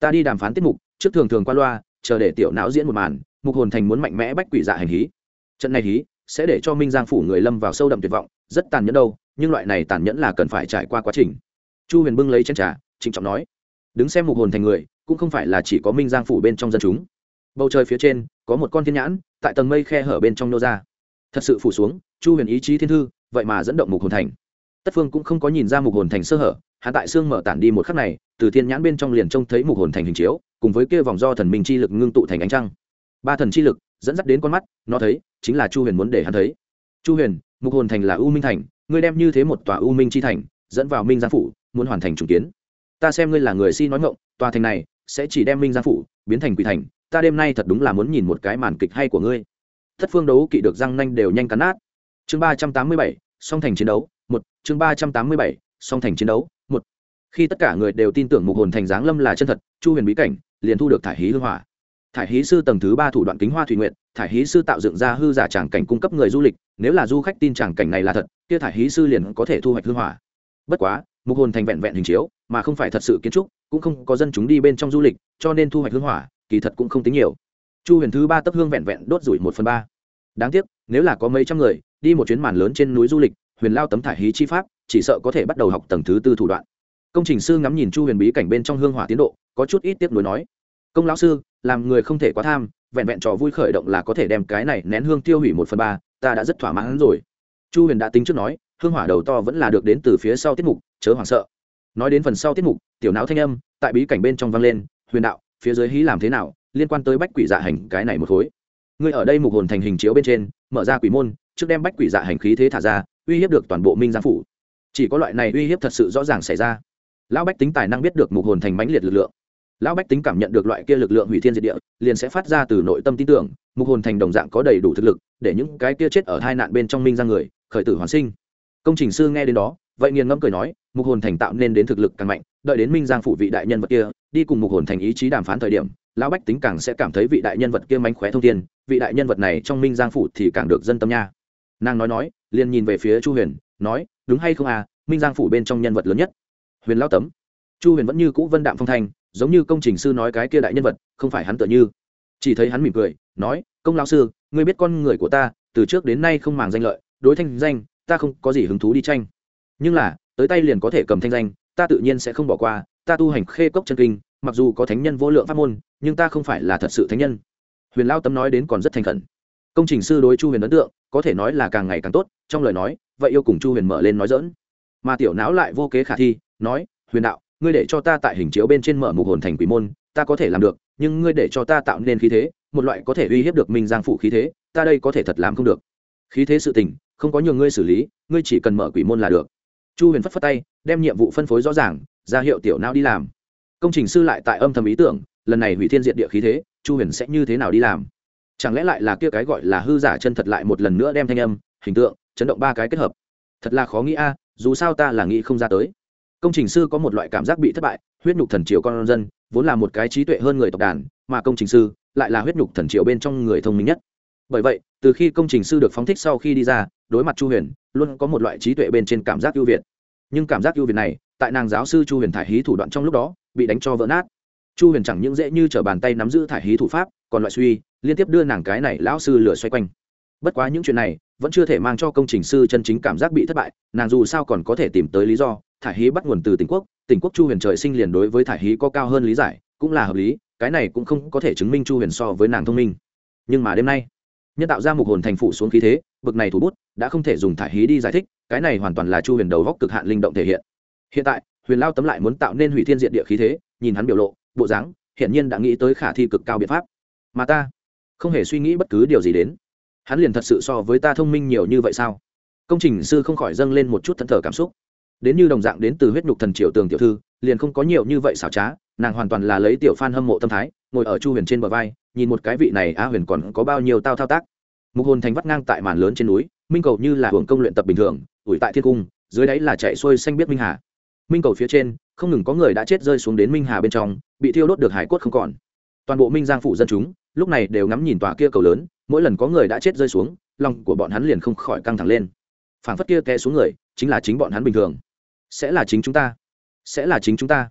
Ta đi đàm phán tiết mục, trước thường thường qua loa, chờ để tiểu não diễn một màn, mục hồn thành muốn mạnh mẽ bách quỷ dạ hành hí. Trận này hí sẽ để cho minh giang phủ người lâm vào sâu đậm tuyệt vọng, rất tàn nhẫn đâu, nhưng loại này tàn nhẫn là cần phải trải qua quá trình. Chu huyền bưng lấy chân trà, trịnh trọng nói, đứng xem mục hồn thành người, cũng không phải là chỉ có minh giang phủ bên trong dân chúng. Bầu trời phía trên, có một con thiên nhãn, tại tầng mây khe hở bên trong nô ra. Thật sự phủ xuống, chu huyền ý chí thiên thư vậy mà dẫn động mục hồn thành. Tất phương cũng không có nhìn ra mục hồn thành sơ hở hạ tại xương mở tản đi một khắc này, từ thiên nhãn bên trong liền trông thấy mục hồn thành hình chiếu, cùng với kia vòng do thần minh chi lực ngưng tụ thành ánh trăng. Ba thần chi lực dẫn dắt đến con mắt, nó thấy, chính là chu huyền muốn để hắn thấy. Chu huyền, mục hồn thành là u minh thành, ngươi đem như thế một tòa u minh chi thành, dẫn vào minh giang phủ, muốn hoàn thành trùng kiến. Ta xem ngươi là người si nói ngộng tòa thành này sẽ chỉ đem minh giang phủ biến thành quỷ thành, ta đêm nay thật đúng là muốn nhìn một cái màn kịch hay của ngươi. Thất phương đấu kỵ được răng nanh đều nhanh cắn nát. Chương ba trăm tám mươi bảy song thành chiến đấu, một, chương ba trăm tám mươi bảy, song thành chiến đấu, một. Khi tất cả người đều tin tưởng mục hồn thành giáng lâm là chân thật, chu huyền bí cảnh liền thu được thải hí hư hỏa. Thải hí sư tầng thứ ba thủ đoạn kính hoa thủy nguyện, thải hí sư tạo dựng ra hư giả tràng cảnh cung cấp người du lịch, nếu là du khách tin tràng cảnh này là thật, kia thải hí sư liền có thể thu hoạch hư hỏa. Bất quá, mục hồn thành vẹn vẹn hình chiếu, mà không phải thật sự kiến trúc, cũng không có dân chúng đi bên trong du lịch, cho nên thu hoạch hư hỏa, kỳ thật cũng không tính nhiều. Chu huyền thứ ba tấp hương vẹn vẹn đốt rủi một phần ba. Đáng tiếc, nếu là có mấy trăm người đi một chuyến màn lớn trên núi du lịch, huyền lao tấm thải hí chi pháp, chỉ sợ có thể bắt đầu học tầng thứ tư thủ đoạn. Công trình sư ngắm nhìn chu huyền bí cảnh bên trong hương hỏa tiến độ, có chút ít tiếp nối nói, công lão sư, làm người không thể quá tham, vẹn vẹn trò vui khởi động là có thể đem cái này nén hương tiêu hủy một phần ba, ta đã rất thỏa mãn rồi. Chu huyền đã tính trước nói, hương hỏa đầu to vẫn là được đến từ phía sau tiết mục, chớ hoảng sợ. Nói đến phần sau tiết mục, tiểu não thanh âm, tại bí cảnh bên trong vang lên, huyền đạo, phía dưới hí làm thế nào, liên quan tới bách quỷ dạ hành cái này một khối. Ngươi ở đây mục hồn thành hình chiếu bên trên, mở ra quỷ môn trước đem bách quỷ dạ hành khí thế thả ra, uy hiếp được toàn bộ minh giang phủ. Chỉ có loại này uy hiếp thật sự rõ ràng xảy ra. Lão bách tính tài năng biết được mục hồn thành mãnh liệt lực lượng. Lão bách tính cảm nhận được loại kia lực lượng hủy thiên diệt địa, liền sẽ phát ra từ nội tâm tin tưởng, mục hồn thành đồng dạng có đầy đủ thực lực, để những cái kia chết ở hai nạn bên trong minh ra người, khởi tử hoàn sinh. Công trình sư nghe đến đó, vậy nghiền ngẫm cười nói, mục hồn thành tạo nên đến thực lực càng mạnh, đợi đến minh giang phủ vị đại nhân vật kia, đi cùng mục hồn thành ý chí đàm phán thời điểm, lão bách tính càng sẽ cảm thấy vị đại nhân vật kia mánh khóe thông tin vị đại nhân vật này trong minh giang phủ thì càng được dân tâm nha nàng nói nói, liền nhìn về phía chu huyền, nói, đúng hay không à minh giang phủ bên trong nhân vật lớn nhất? Huyền lao tấm. Chu huyền vẫn như cũ vân đạm phong thanh, giống như công trình sư nói cái kia đại nhân vật, không phải hắn tựa như. Chỉ thấy hắn mỉm cười, nói, công lao sư, ngươi biết con người của ta, từ trước đến nay không màng danh lợi, đối thanh danh, ta không có gì hứng thú đi tranh. Nhưng là, tới tay liền có thể cầm thanh danh, ta tự nhiên sẽ không bỏ qua, ta tu hành khê cốc chân kinh, mặc dù có thánh nhân vô lượng pháp môn, nhưng ta không phải là thật sự thánh nhân. Huyền lao tấm nói đến còn rất thành khẩn công trình sư đối chu huyền ấn tượng, có thể nói là càng ngày càng tốt, trong lời nói, vậy yêu cùng chu huyền mở lên nói dỡn mà tiểu não lại vô kế khả thi, nói, huyền đạo, ngươi để cho ta tại hình chiếu bên trên mở mục hồn thành quỷ môn, ta có thể làm được, nhưng ngươi để cho ta tạo nên khí thế, một loại có thể uy hiếp được minh giang phụ khí thế, ta đây có thể thật làm không được. Khí thế sự tình, không có nhiều ngươi xử lý, ngươi chỉ cần mở quỷ môn là được. Chu huyền phất phất tay, đem nhiệm vụ phân phối rõ ràng, ra hiệu tiểu não đi làm. Công trình sư lại tại âm thầm ý tưởng, lần này hủy thiên diện địa khí thế, chu huyền sẽ như thế nào đi làm? Chẳng lẽ lại là kia cái gọi là hư giả chân thật lại một lần nữa đem thanh âm, hình tượng, chấn động ba cái kết hợp? Thật là khó nghĩ a, dù sao ta là nghĩ không ra tới. Công trình sư có một loại cảm giác bị thất bại, huyết nhục thần triều con dân, vốn là một cái trí tuệ hơn người tộc đàn, mà công trình sư lại là huyết nhục thần triều bên trong người thông minh nhất. Bởi vậy, từ khi công trình sư được phóng thích sau khi đi ra, đối mặt chu huyền, luôn có một loại trí tuệ bên trên cảm giác ưu việt. Nhưng cảm giác ưu việt này, tại nàng giáo sư chu huyền thải hí thủ đoạn trong lúc đó, bị đánh cho vỡ nát chu huyền chẳng những dễ như t r ở bàn tay nắm giữ thải hí thủ pháp, còn loại suy, liên tiếp đưa nàng cái này lão sư lửa xoay quanh. Bất quá những chuyện này vẫn chưa thể mang cho công trình sư chân chính cảm giác bị thất bại, nàng dù sao còn có thể tìm tới lý do, thải hí bắt nguồn từ tỉnh quốc tỉnh quốc chu huyền trời sinh liền đối với thải hí có cao hơn lý giải, cũng là hợp lý, cái này cũng không có thể chứng minh chu huyền so với nàng thông minh. Nhưng mà đêm nay, nhân tạo ra mục hồn thành phụ xuống khí thế, bực này thủ bút, đã không thể dùng thải hí đi giải thích, cái này hoàn toàn là chu huyền đầu góc cực hạn linh động thể hiện. Hiện tại, huyền lao tấm lại muốn tạo nên hủy thiên diện địa khí thế, nhìn hắn biểu lộ bộ dáng, hiển nhiên đã nghĩ tới khả thi cực cao biện pháp. Mà ta, không hề suy nghĩ bất cứ điều gì đến. Hắn liền thật sự so với ta thông minh nhiều như vậy sao? Công trình sư không khỏi dâng lên một chút thẫn thờ cảm xúc. Đến như đồng dạng đến từ huyết nhục thần triều tường tiểu thư, liền không có nhiều như vậy xảo trá, nàng hoàn toàn là lấy tiểu phan hâm mộ tâm thái, ngồi ở chu huyền trên bờ vai, nhìn một cái vị này a huyền còn có bao nhiêu tao thao tác. Mục hồn thành vắt ngang tại màn lớn trên núi, minh cầu như là hưởng công luyện tập bình thường, ủi tại thiên cung, dưới đáy là chạy xuôi xanh biết minh hà. Minh cầu phía trên không ngừng có người đã chết rơi xuống đến minh hà bên trong, bị thiêu đốt được hải cốt không còn. Toàn bộ minh giang phủ dân chúng, lúc này đều ngắm nhìn tòa kia cầu lớn, mỗi lần có người đã chết rơi xuống, lòng của bọn hắn liền không khỏi căng thẳng lên. Phảng phất kia té xuống người, chính là chính bọn hắn bình thường. Sẽ là chính chúng ta. Sẽ là chính chúng ta.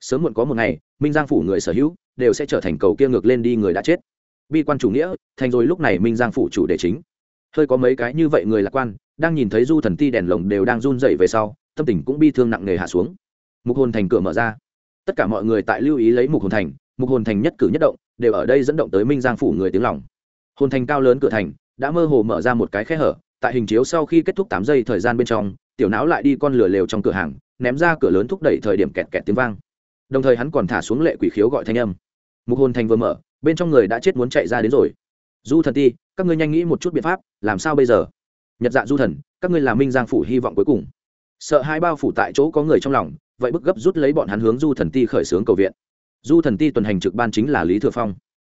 Sớm muộn có một ngày, minh giang phủ người sở hữu, đều sẽ trở thành cầu kia ngược lên đi người đã chết. Bi quan chủ nghĩa, thành rồi lúc này minh giang phủ chủ đề chính. Hơi có mấy cái như vậy người lạc quan, đang nhìn thấy du thần ti đèn lồng đều đang run dậy về sau, tâm tình cũng bi thương nặng nề hạ xuống mục hồn thành cửa mở ra. Tất cả mọi người tại lưu ý lấy mục hồn thành, mục hồn thành nhất cử nhất động, đều ở đây dẫn động tới minh giang phủ người tiếng lòng. Hồn thành cao lớn cửa thành, đã mơ hồ mở ra một cái khe hở, tại hình chiếu sau khi kết thúc tám giây thời gian bên trong, tiểu não lại đi con lửa lều trong cửa hàng, ném ra cửa lớn thúc đẩy thời điểm kẹt kẹt tiếng vang. Đồng thời hắn còn thả xuống lệ quỷ khiếu gọi thanh âm. Mục hồn thành vừa mở, bên trong người đã chết muốn chạy ra đến rồi. Du thần ti, các ngươi nhanh nghĩ một chút biện pháp, làm sao bây giờ? Nhật dạ du thần, các ngươi là minh giang phủ hy vọng cuối cùng sợ hai bao phủ tại chỗ có người trong lòng, vậy bức gấp rút lấy bọn hắn hướng du thần ti khởi xướng cầu viện. Du thần ti tuần hành trực ban chính là lý thừa phong.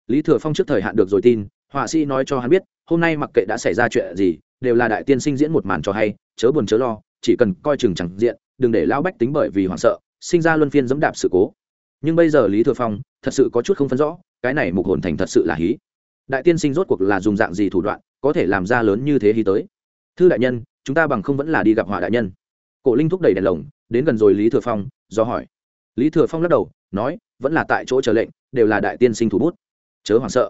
Lý thừa phong trước thời hạn được rồi tin, họa sĩ nói cho hắn biết, hôm nay mặc kệ đã xảy ra chuyện gì, đều là đại tiên sinh diễn một màn cho hay, chớ buồn chớ lo, chỉ cần coi chừng chẳng diện, đừng để lao bách tính bởi vì hoảng sợ, sinh ra luân phiên dẫm đạp sự cố. Nhưng bây giờ lý thừa phong thật sự có chút không phân rõ, cái này mục hồn thành thật sự là hí. Đại tiên sinh rốt cuộc là dùng dạng gì thủ đoạn, có thể làm ra lớn như thế hí tới? Thư đại nhân, chúng ta bằng không vẫn là đi gặp họa đại nhân cổ linh thúc đẩy đèn lồng, đến gần rồi lý thừa phong, do hỏi. Lý thừa phong lắc đầu, nói, vẫn là tại chỗ chờ lệnh, đều là đại tiên sinh thủ bút. Chớ hoảng sợ.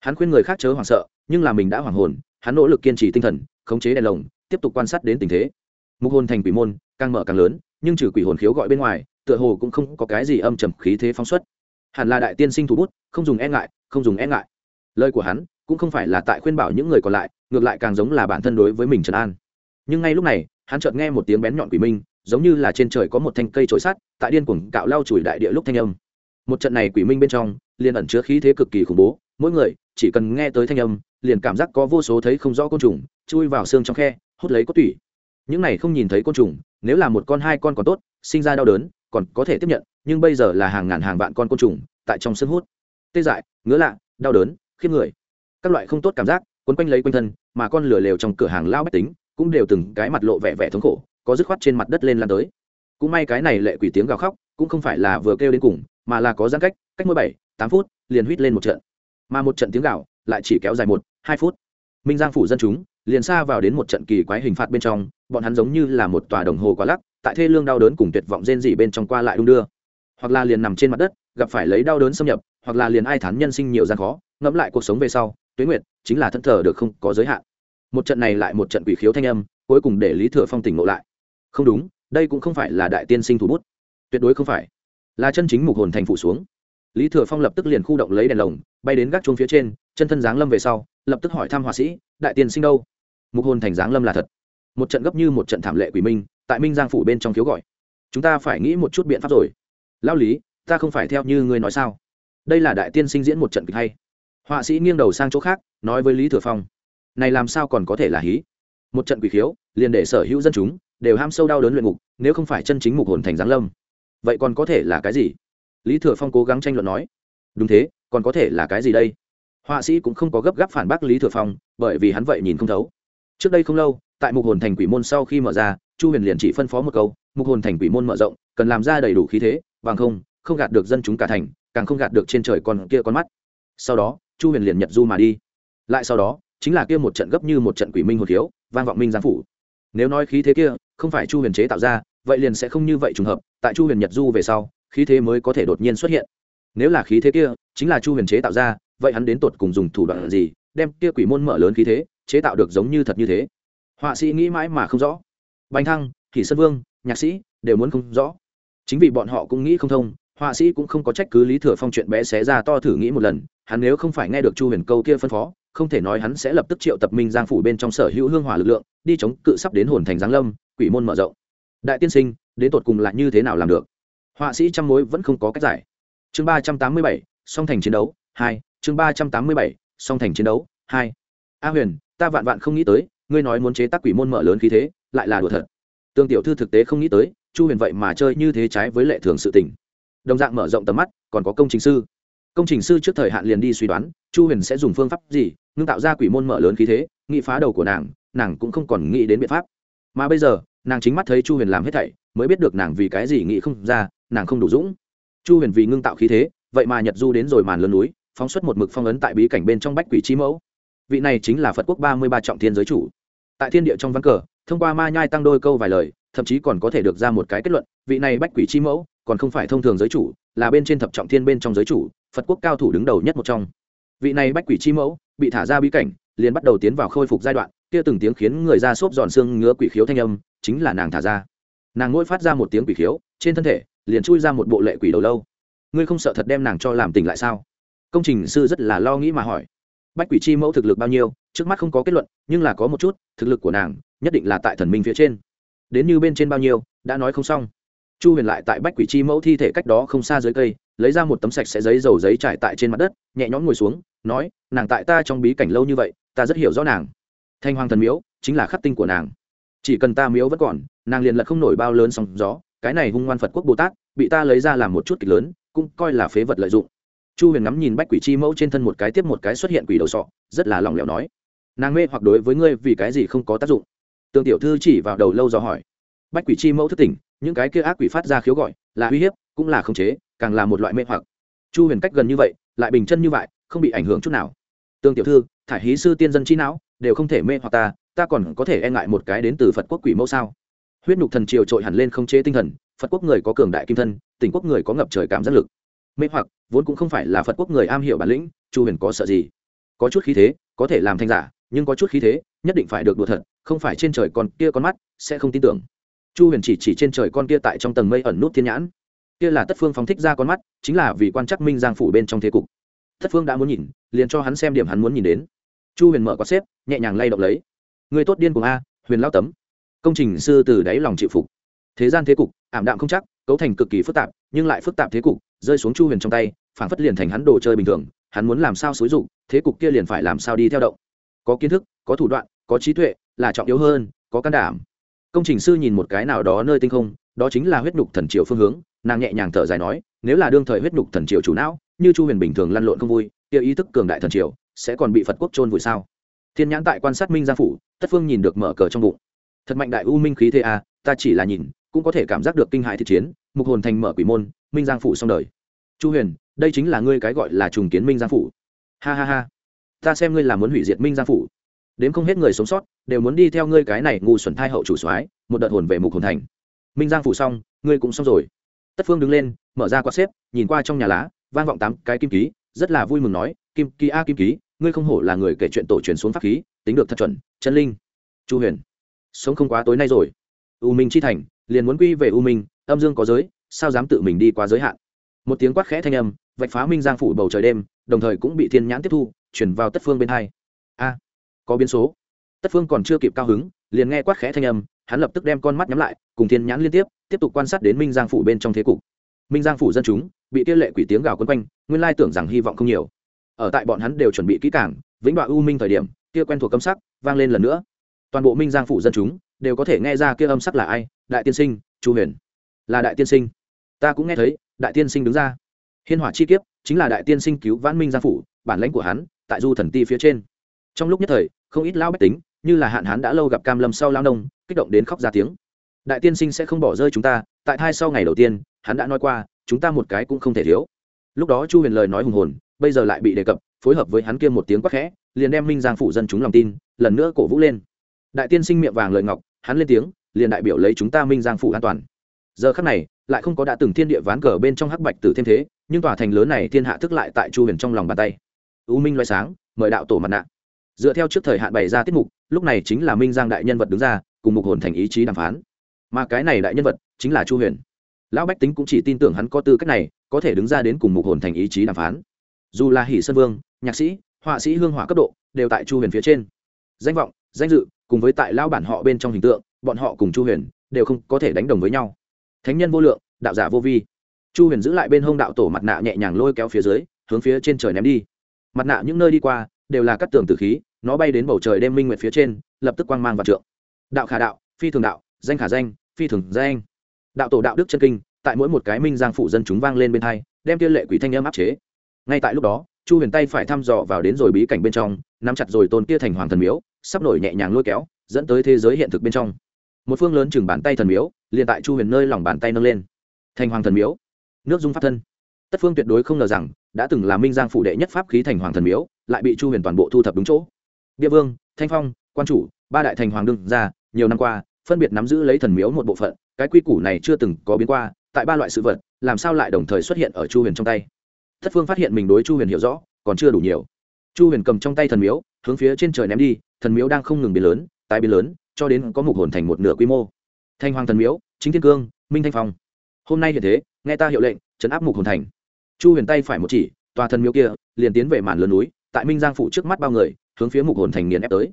Hắn khuyên người khác chớ hoảng sợ, nhưng là mình đã hoảng hồn, hắn nỗ lực kiên trì tinh thần, khống chế đèn lồng, tiếp tục quan sát đến tình thế. Mục hồn thành quỷ môn, càng mở càng lớn, nhưng trừ quỷ hồn khiếu gọi bên ngoài, tựa hồ cũng không có cái gì âm trầm khí thế phóng xuất. Hẳn là đại tiên sinh thủ bút, không dùng e ngại, không dùng e ngại. Lời của hắn cũng không phải là tại khuyên bảo những người còn lại, ngược lại càng giống là bản thân đối với mình trần an. Nhưng ngay lúc này hắn chợt nghe một tiếng bén nhọn quỷ minh, giống như là trên trời có một thanh cây trổi sắt, tại điên cuồng cạo lau chùi đại địa lúc thanh âm. Một trận này quỷ minh bên trong, liền ẩn chứa khí thế cực kỳ khủng bố, mỗi người chỉ cần nghe tới thanh âm, liền cảm giác có vô số thấy không rõ côn trùng chui vào xương trong khe, hút lấy cốt tủy. Những này không nhìn thấy côn trùng, nếu là một con hai con còn tốt, sinh ra đau đớn, còn có thể tiếp nhận, nhưng bây giờ là hàng ngàn hàng vạn con côn trùng tại trong xương hút. Tê dại, ngứa lạ, đau đớn, khiếp người. Các loại không tốt cảm giác, quấn quanh lấy quanh thân, mà con lửa lều trong cửa hàng lao bách tính cũng đều từng cái mặt lộ vẻ vẻ thống khổ, có dứt khoát trên mặt đất lên lan tới. Cũng may cái này lệ quỷ tiếng gào khóc, cũng không phải là vừa kêu đến cùng, mà là có giãn cách cách mỗi bảy, tám phút, liền huýt lên một trận. Mà một trận tiếng gào lại chỉ kéo dài một, hai phút. Minh giang phủ dân chúng liền xa vào đến một trận kỳ quái hình phạt bên trong, bọn hắn giống như là một tòa đồng hồ quá lắc, tại thê lương đau đớn cùng tuyệt vọng rên rỉ bên trong qua lại đung đưa. Hoặc là liền nằm trên mặt đất, gặp phải lấy đau đớn xâm nhập, hoặc là liền ai thán nhân sinh nhiều gian khó, ngẫm lại cuộc sống về sau, tuế nguyệt chính là thân thờ được không có giới hạn một trận này lại một trận quỷ khiếu thanh âm, cuối cùng để lý thừa phong tỉnh ngộ lại. Không đúng, đây cũng không phải là đại tiên sinh thủ bút. Tuyệt đối không phải. Là chân chính mục hồn thành phủ xuống. Lý thừa phong lập tức liền khu động lấy đèn lồng, bay đến gác chuông phía trên, chân thân giáng lâm về sau, lập tức hỏi thăm họa sĩ, đại tiên sinh đâu? Mục hồn thành giáng lâm là thật. Một trận gấp như một trận thảm lệ quỷ minh, tại minh giang phủ bên trong khiếu gọi. Chúng ta phải nghĩ một chút biện pháp rồi. Lao lý, ta không phải theo như ngươi nói sao? Đây là đại tiên sinh diễn một trận kịch hay. Họa sĩ nghiêng đầu sang chỗ khác, nói với lý thừa phong này làm sao còn có thể là hí? Một trận quỷ khiếu, liền để sở hữu dân chúng đều ham sâu đau đớn luyện ngục, nếu không phải chân chính mục hồn thành giáng lâm. Vậy còn có thể là cái gì? Lý thừa phong cố gắng tranh luận nói. Đúng thế, còn có thể là cái gì đây? Họa sĩ cũng không có gấp gáp phản bác lý thừa phong, bởi vì hắn vậy nhìn không thấu. Trước đây không lâu, tại mục hồn thành quỷ môn sau khi mở ra, chu huyền liền chỉ phân phó một câu, mục hồn thành quỷ môn mở rộng, cần làm ra đầy đủ khí thế, bằng không không gạt được dân chúng cả thành, càng không gạt được trên trời con kia con mắt. Sau đó, chu huyền liền nhật du mà đi. Lại sau đó chính là kia một trận gấp như một trận quỷ minh hồn thiếu vang vọng minh giang phủ. Nếu nói khí thế kia không phải chu huyền chế tạo ra, vậy liền sẽ không như vậy trùng hợp, tại chu huyền nhật du về sau, khí thế mới có thể đột nhiên xuất hiện. Nếu là khí thế kia chính là chu huyền chế tạo ra, vậy hắn đến tột cùng dùng thủ đoạn gì, đem kia quỷ môn mở lớn khí thế, chế tạo được giống như thật như thế? Họa sĩ nghĩ mãi mà không rõ. Bánh thăng kỷ sơn vương, nhạc sĩ đều muốn không rõ. Chính vì bọn họ cũng nghĩ không thông, họa sĩ cũng không có trách cứ lý thừa phong chuyện bé xé ra to thử nghĩ một lần, hắn nếu không phải nghe được chu huyền câu kia phân phó không thể nói hắn sẽ lập tức triệu tập minh giang phủ bên trong sở hữu hương hỏa lực lượng, đi chống cự sắp đến hồn thành giáng lâm, quỷ môn mở rộng. Đại tiên sinh, đến tột cùng là như thế nào làm được? Họa sĩ trăm mối vẫn không có cách giải. Chương ba trăm tám mươi bảy, song thành chiến đấu, hai, chương ba trăm tám mươi bảy, song thành chiến đấu, hai. A huyền, ta vạn vạn không nghĩ tới, ngươi nói muốn chế tác quỷ môn mở lớn khí thế, lại là đùa thật. Tương tiểu thư thực tế không nghĩ tới, chu huyền vậy mà chơi như thế trái với lệ thường sự tình. Đồng dạng mở rộng tầm mắt, còn có công trình sư. Công trình sư trước thời hạn liền đi suy đoán, chu huyền sẽ dùng phương pháp gì ngưng tạo ra quỷ môn mở lớn khí thế, nghị phá đầu của nàng nàng cũng không còn nghĩ đến biện pháp. Mà bây giờ, nàng chính mắt thấy chu huyền làm hết thảy, mới biết được nàng vì cái gì nghĩ không ra, nàng không đủ dũng. Chu huyền vì ngưng tạo khí thế, vậy mà nhật du đến rồi màn lớn núi, phóng xuất một mực phong ấn tại bí cảnh bên trong bách quỷ chi mẫu. Vị này chính là phật quốc ba mươi ba trọng thiên giới chủ. Tại thiên địa trong văn cờ, thông qua ma nhai tăng đôi câu vài lời, thậm chí còn có thể được ra một cái kết luận, vị này bách quỷ chi mẫu, còn không phải thông thường giới chủ, là bên trên thập trọng thiên bên trong giới chủ, phật quốc cao thủ đứng đầu nhất một trong vị này bách quỷ chi mẫu, bị thả ra bí cảnh, liền bắt đầu tiến vào khôi phục giai đoạn, kia từng tiếng khiến người ra xốp giòn xương ngứa quỷ khiếu thanh âm, chính là nàng thả ra. Nàng ngôi phát ra một tiếng quỷ khiếu, trên thân thể, liền chui ra một bộ lệ quỷ đầu lâu. Ngươi không sợ thật đem nàng cho làm tỉnh lại sao? Công trình sư rất là lo nghĩ mà hỏi. Bách quỷ chi mẫu thực lực bao nhiêu, trước mắt không có kết luận, nhưng là có một chút, thực lực của nàng, nhất định là tại thần minh phía trên. Đến như bên trên bao nhiêu, đã nói không xong chu huyền lại tại bách quỷ chi mẫu thi thể cách đó không xa dưới cây, lấy ra một tấm sạch sẽ giấy dầu giấy trải tại trên mặt đất, nhẹ nhõm ngồi xuống, nói, nàng tại ta trong bí cảnh lâu như vậy, ta rất hiểu rõ nàng. Thanh hoàng thần miếu chính là khắc tinh của nàng. Chỉ cần ta miếu vẫn còn, nàng liền lật không nổi bao lớn sóng gió, cái này hung ngoan phật quốc bồ tát, bị ta lấy ra làm một chút kịch lớn, cũng coi là phế vật lợi dụng. Chu huyền ngắm nhìn bách quỷ chi mẫu trên thân một cái tiếp một cái xuất hiện quỷ đầu sọ, rất là lỏng lẻo nói, nàng mê hoặc đối với ngươi vì cái gì không có tác dụng? Tương tiểu thư chỉ vào đầu lâu do hỏi bách quỷ chi mẫu thức tỉnh, những cái kia ác quỷ phát ra khiếu gọi, là uy hiếp, cũng là khống chế, càng là một loại mê hoặc. Chu huyền cách gần như vậy, lại bình chân như vậy, không bị ảnh hưởng chút nào. Tương tiểu thư, thải hí sư tiên dân chi não, đều không thể mê hoặc ta ta còn có thể e ngại một cái đến từ phật quốc quỷ mẫu sao? Huyết nhục thần triều trội hẳn lên không chế tinh thần, phật quốc người có cường đại kim thân, tỉnh quốc người có ngập trời cảm giác lực. Mê hoặc, vốn cũng không phải là phật quốc người am hiểu bản lĩnh, chu huyền có sợ gì? Có chút khí thế, có thể làm thanh giả, nhưng có chút khí thế, nhất định phải được đùa thật, không phải trên trời còn kia con mắt, sẽ không tin tưởng chu huyền chỉ chỉ trên trời con kia tại trong tầng mây ẩn nút thiên nhãn. Kia là tất phương phóng thích ra con mắt, chính là vì quan chắc minh giang phủ bên trong thế cục. Tất phương đã muốn nhìn, liền cho hắn xem điểm hắn muốn nhìn đến. Chu huyền mở có xếp, nhẹ nhàng lay động lấy. Người tốt điên cùng a, huyền lao tấm. Công trình sư từ đáy lòng chịu phục. Thế gian thế cục, ảm đạm không chắc, cấu thành cực kỳ phức tạp, nhưng lại phức tạp thế cục, rơi xuống chu huyền trong tay phản phất liền thành hắn đồ chơi bình thường, hắn muốn làm sao xối dụng thế cục kia liền phải làm sao đi theo động. Có kiến thức, có thủ đoạn, có trí tuệ, là trọng yếu hơn, có can đảm công trình sư nhìn một cái nào đó nơi tinh không, đó chính là huyết nhục thần triều phương hướng, nàng nhẹ nhàng thở dài nói, nếu là đương thời huyết nhục thần triều chủ não, như chu huyền bình thường lăn lộn không vui, kia ý thức cường đại thần triều, sẽ còn bị phật quốc trôn vùi sao? Thiên nhãn tại quan sát minh gia phủ, tất phương nhìn được mở cờ trong bụng. Thật mạnh đại u minh khí thế a ta chỉ là nhìn, cũng có thể cảm giác được kinh hại thị chiến, mục hồn thành mở quỷ môn, minh giang phủ xong đời. Chu huyền, đây chính là ngươi cái gọi là trùng kiến minh giang phủ. Ha ha ha. Ta xem ngươi là muốn hủy diệt minh giang phủ đến không hết người sống sót, đều muốn đi theo ngươi cái này ngu xuẩn thai hậu chủ soái, một đợt hồn về mục hồn thành. Minh giang phủ xong, ngươi cũng xong rồi. Tất phương đứng lên, mở ra quạt xếp, nhìn qua trong nhà lá, vang vọng tám cái kim ký, rất là vui mừng nói, kim ký a, kim ký, ngươi không hổ là người kể chuyện tổ truyền xuống pháp khí, tính được thật chuẩn, chân linh. Chu huyền, sống không quá tối nay rồi. U minh chi thành, liền muốn quy về u minh, âm dương có giới, sao dám tự mình đi quá giới hạn? Một tiếng quát khẽ thanh âm, vạch phá minh giang phủ bầu trời đêm, đồng thời cũng bị thiên nhãn tiếp thu, chuyển vào tất phương bên hai có biến số. Tất phương còn chưa kịp cao hứng, liền nghe quát khẽ thanh âm, hắn lập tức đem con mắt nhắm lại, cùng thiên nhãn liên tiếp tiếp tục quan sát đến minh giang phủ bên trong thế cục. Minh giang phủ dân chúng, bị kia lệ quỷ tiếng gào quân quanh, nguyên lai tưởng rằng hy vọng không nhiều. Ở tại bọn hắn đều chuẩn bị kỹ cảng vĩnh đoạn u minh thời điểm, kia quen thuộc cấm sắc vang lên lần nữa. Toàn bộ minh giang phủ dân chúng đều có thể nghe ra kia âm sắc là ai, đại tiên sinh, chu huyền. Là đại tiên sinh. Ta cũng nghe thấy, đại tiên sinh đứng ra. Hiên hỏa chi kiếp chính là đại tiên sinh cứu vãn minh giang phủ, bản lãnh của hắn, tại du thần ti phía trên trong lúc nhất thời, không ít lão bách tính, như là hạn hán đã lâu gặp cam lâm sau lao nông, kích động đến khóc ra tiếng. Đại tiên sinh sẽ không bỏ rơi chúng ta, tại thai sau ngày đầu tiên, hắn đã nói qua, chúng ta một cái cũng không thể thiếu. Lúc đó chu huyền lời nói hùng hồn, bây giờ lại bị đề cập, phối hợp với hắn kia một tiếng quắc khẽ, liền đem minh giang phủ dân chúng lòng tin, lần nữa cổ vũ lên. Đại tiên sinh miệng vàng lời ngọc, hắn lên tiếng, liền đại biểu lấy chúng ta minh giang phủ an toàn. Giờ khắc này, lại không có đã từng thiên địa ván cờ bên trong hắc bạch tử thêm thế, nhưng tòa thành lớn này thiên hạ thức lại tại chu huyền trong lòng bàn tay. U minh loại sáng, mời đạo tổ mặt nạ dựa theo trước thời hạn bày ra tiết mục, lúc này chính là minh giang đại nhân vật đứng ra, cùng mục hồn thành ý chí đàm phán. Mà cái này đại nhân vật chính là chu huyền. Lão bách tính cũng chỉ tin tưởng hắn có tư cách này, có thể đứng ra đến cùng mục hồn thành ý chí đàm phán. Dù là hỷ sơn vương, nhạc sĩ, họa sĩ hương hỏa cấp độ, đều tại chu huyền phía trên. Danh vọng, danh dự, cùng với tại lao bản họ bên trong hình tượng, bọn họ cùng chu huyền đều không có thể đánh đồng với nhau. Thánh nhân vô lượng, đạo giả vô vi. Chu huyền giữ lại bên hông đạo tổ mặt nạ nhẹ nhàng lôi kéo phía dưới, hướng phía trên trời ném đi. Mặt nạ những nơi đi qua đều là cắt tường tử khí nó bay đến bầu trời đêm minh nguyệt phía trên lập tức quang mang và trượng. Đạo khả đạo phi thường đạo danh khả danh phi thường danh. Đạo tổ đạo đức chân kinh tại mỗi một cái minh giang phủ dân chúng vang lên bên thay, đem tiên lệ quỷ thanh âm áp chế. Ngay tại lúc đó chu huyền tay phải thăm dò vào đến rồi bí cảnh bên trong nắm chặt rồi tôn kia thành hoàng thần miếu sắp nổi nhẹ nhàng lôi kéo dẫn tới thế giới hiện thực bên trong. Một phương lớn chừng bàn tay thần miếu liền tại chu huyền nơi lòng bàn tay nâng lên. Thành hoàng thần miếu. Nước dung pháp thân tất phương tuyệt đối không ngờ rằng, đã từng là minh giang phủ đệ nhất pháp khí thành hoàng thần miếu, lại bị chu huyền toàn bộ thu thập đúng chỗ. Địa vương, thanh phong, quan chủ, ba đại thành hoàng đương ra, nhiều năm qua, phân biệt nắm giữ lấy thần miếu một bộ phận, cái quy củ này chưa từng có biến qua, tại ba loại sự vật, làm sao lại đồng thời xuất hiện ở chu huyền trong tay? Thất phương phát hiện mình đối chu huyền hiểu rõ, còn chưa đủ nhiều. Chu huyền cầm trong tay thần miếu, hướng phía trên trời ném đi, thần miếu đang không ngừng biến lớn, tái biến lớn, cho đến có mục hồn thành một nửa quy mô. Thanh hoàng thần miếu, chính thiên cương, minh thanh phong. Hôm nay hiện thế, nghe ta hiệu lệnh, chấn áp mục hồn thành chu huyền tay phải một chỉ, tòa thần miếu kia, liền tiến về màn lớn núi, tại minh giang phủ trước mắt bao người, hướng phía mục hồn thành nghiền ép tới.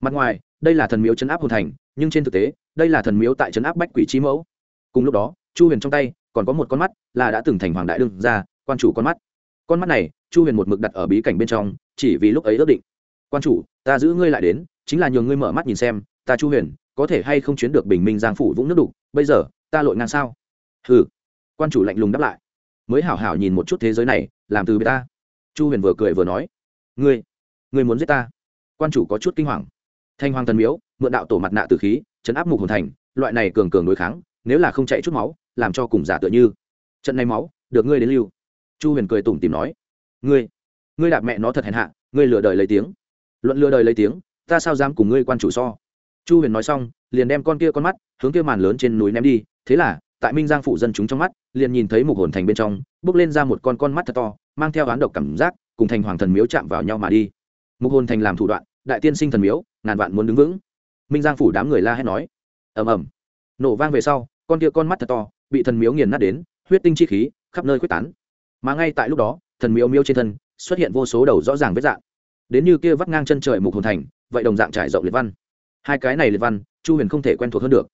Mặt ngoài, đây là thần miếu chấn áp hồn thành, nhưng trên thực tế, đây là thần miếu tại chấn áp bách quỷ trí mẫu. Cùng lúc đó, chu huyền trong tay, còn có một con mắt, là đã từng thành hoàng đại đương ra, quan chủ con mắt. Con mắt này, chu huyền một mực đặt ở bí cảnh bên trong, chỉ vì lúc ấy ước định. Quan chủ, ta giữ ngươi lại đến, chính là nhường ngươi mở mắt nhìn xem, ta chu huyền, có thể hay không chuyến được bình minh giang phủ vũng nước đục, bây giờ, ta lội ngang sao? Hừ. Quan chủ lạnh lùng đáp lại mới hảo hảo nhìn một chút thế giới này, làm từ bê ta. Chu huyền vừa cười vừa nói, ngươi ngươi muốn giết ta? Quan chủ có chút kinh hoàng. Thanh hoàng thần miếu, mượn đạo tổ mặt nạ từ khí, chấn áp mục hồn thành, loại này cường cường đối kháng, nếu là không chạy chút máu, làm cho cùng giả tựa như. Trận này máu, được ngươi đến lưu. Chu huyền cười tủm tìm nói, ngươi ngươi đạp mẹ nó thật hèn hạ, ngươi lừa đời lấy tiếng. Luận lừa đời lấy tiếng, ta sao dám cùng ngươi quan chủ so? Chu huyền nói xong, liền đem con kia con mắt hướng kia màn lớn trên núi ném đi, thế là tại minh giang phụ dân chúng trong mắt, liền nhìn thấy mục hồn thành bên trong, bước lên ra một con con mắt thật to, mang theo oán độc cảm giác, cùng thành hoàng thần miếu chạm vào nhau mà đi. Mục hồn thành làm thủ đoạn, đại tiên sinh thần miếu, ngàn vạn muốn đứng vững. Minh giang phủ đám người la hét nói. Ầm ầm. Nổ vang về sau, con kia con mắt thật to, bị thần miếu nghiền nát đến, huyết tinh chi khí khắp nơi quyết tán. Mà ngay tại lúc đó, thần miếu miêu trên thân, xuất hiện vô số đầu rõ ràng vết dạng. Đến như kia vắt ngang chân trời mục hồn thành, vậy đồng dạng trải rộng liệt văn. Hai cái này liệt văn, chu huyền không thể quen thuộc hơn được.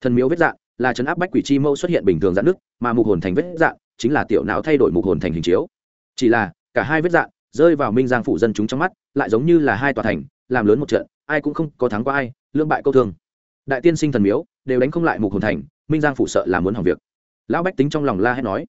Thần miếu vết dạng là chấn áp bách quỷ chi mẫu xuất hiện bình thường dạn nước, mà mục hồn thành vết dạn chính là tiểu não thay đổi mục hồn thành hình chiếu. Chỉ là, cả hai vết dạn rơi vào minh giang phủ dân chúng trong mắt, lại giống như là hai tòa thành, làm lớn một trận, ai cũng không có thắng qua ai lương bại câu thương. Đại tiên sinh thần miếu đều đánh không lại mục hồn thành, minh giang phủ sợ là muốn hỏng việc. Lão bách tính trong lòng la hét nói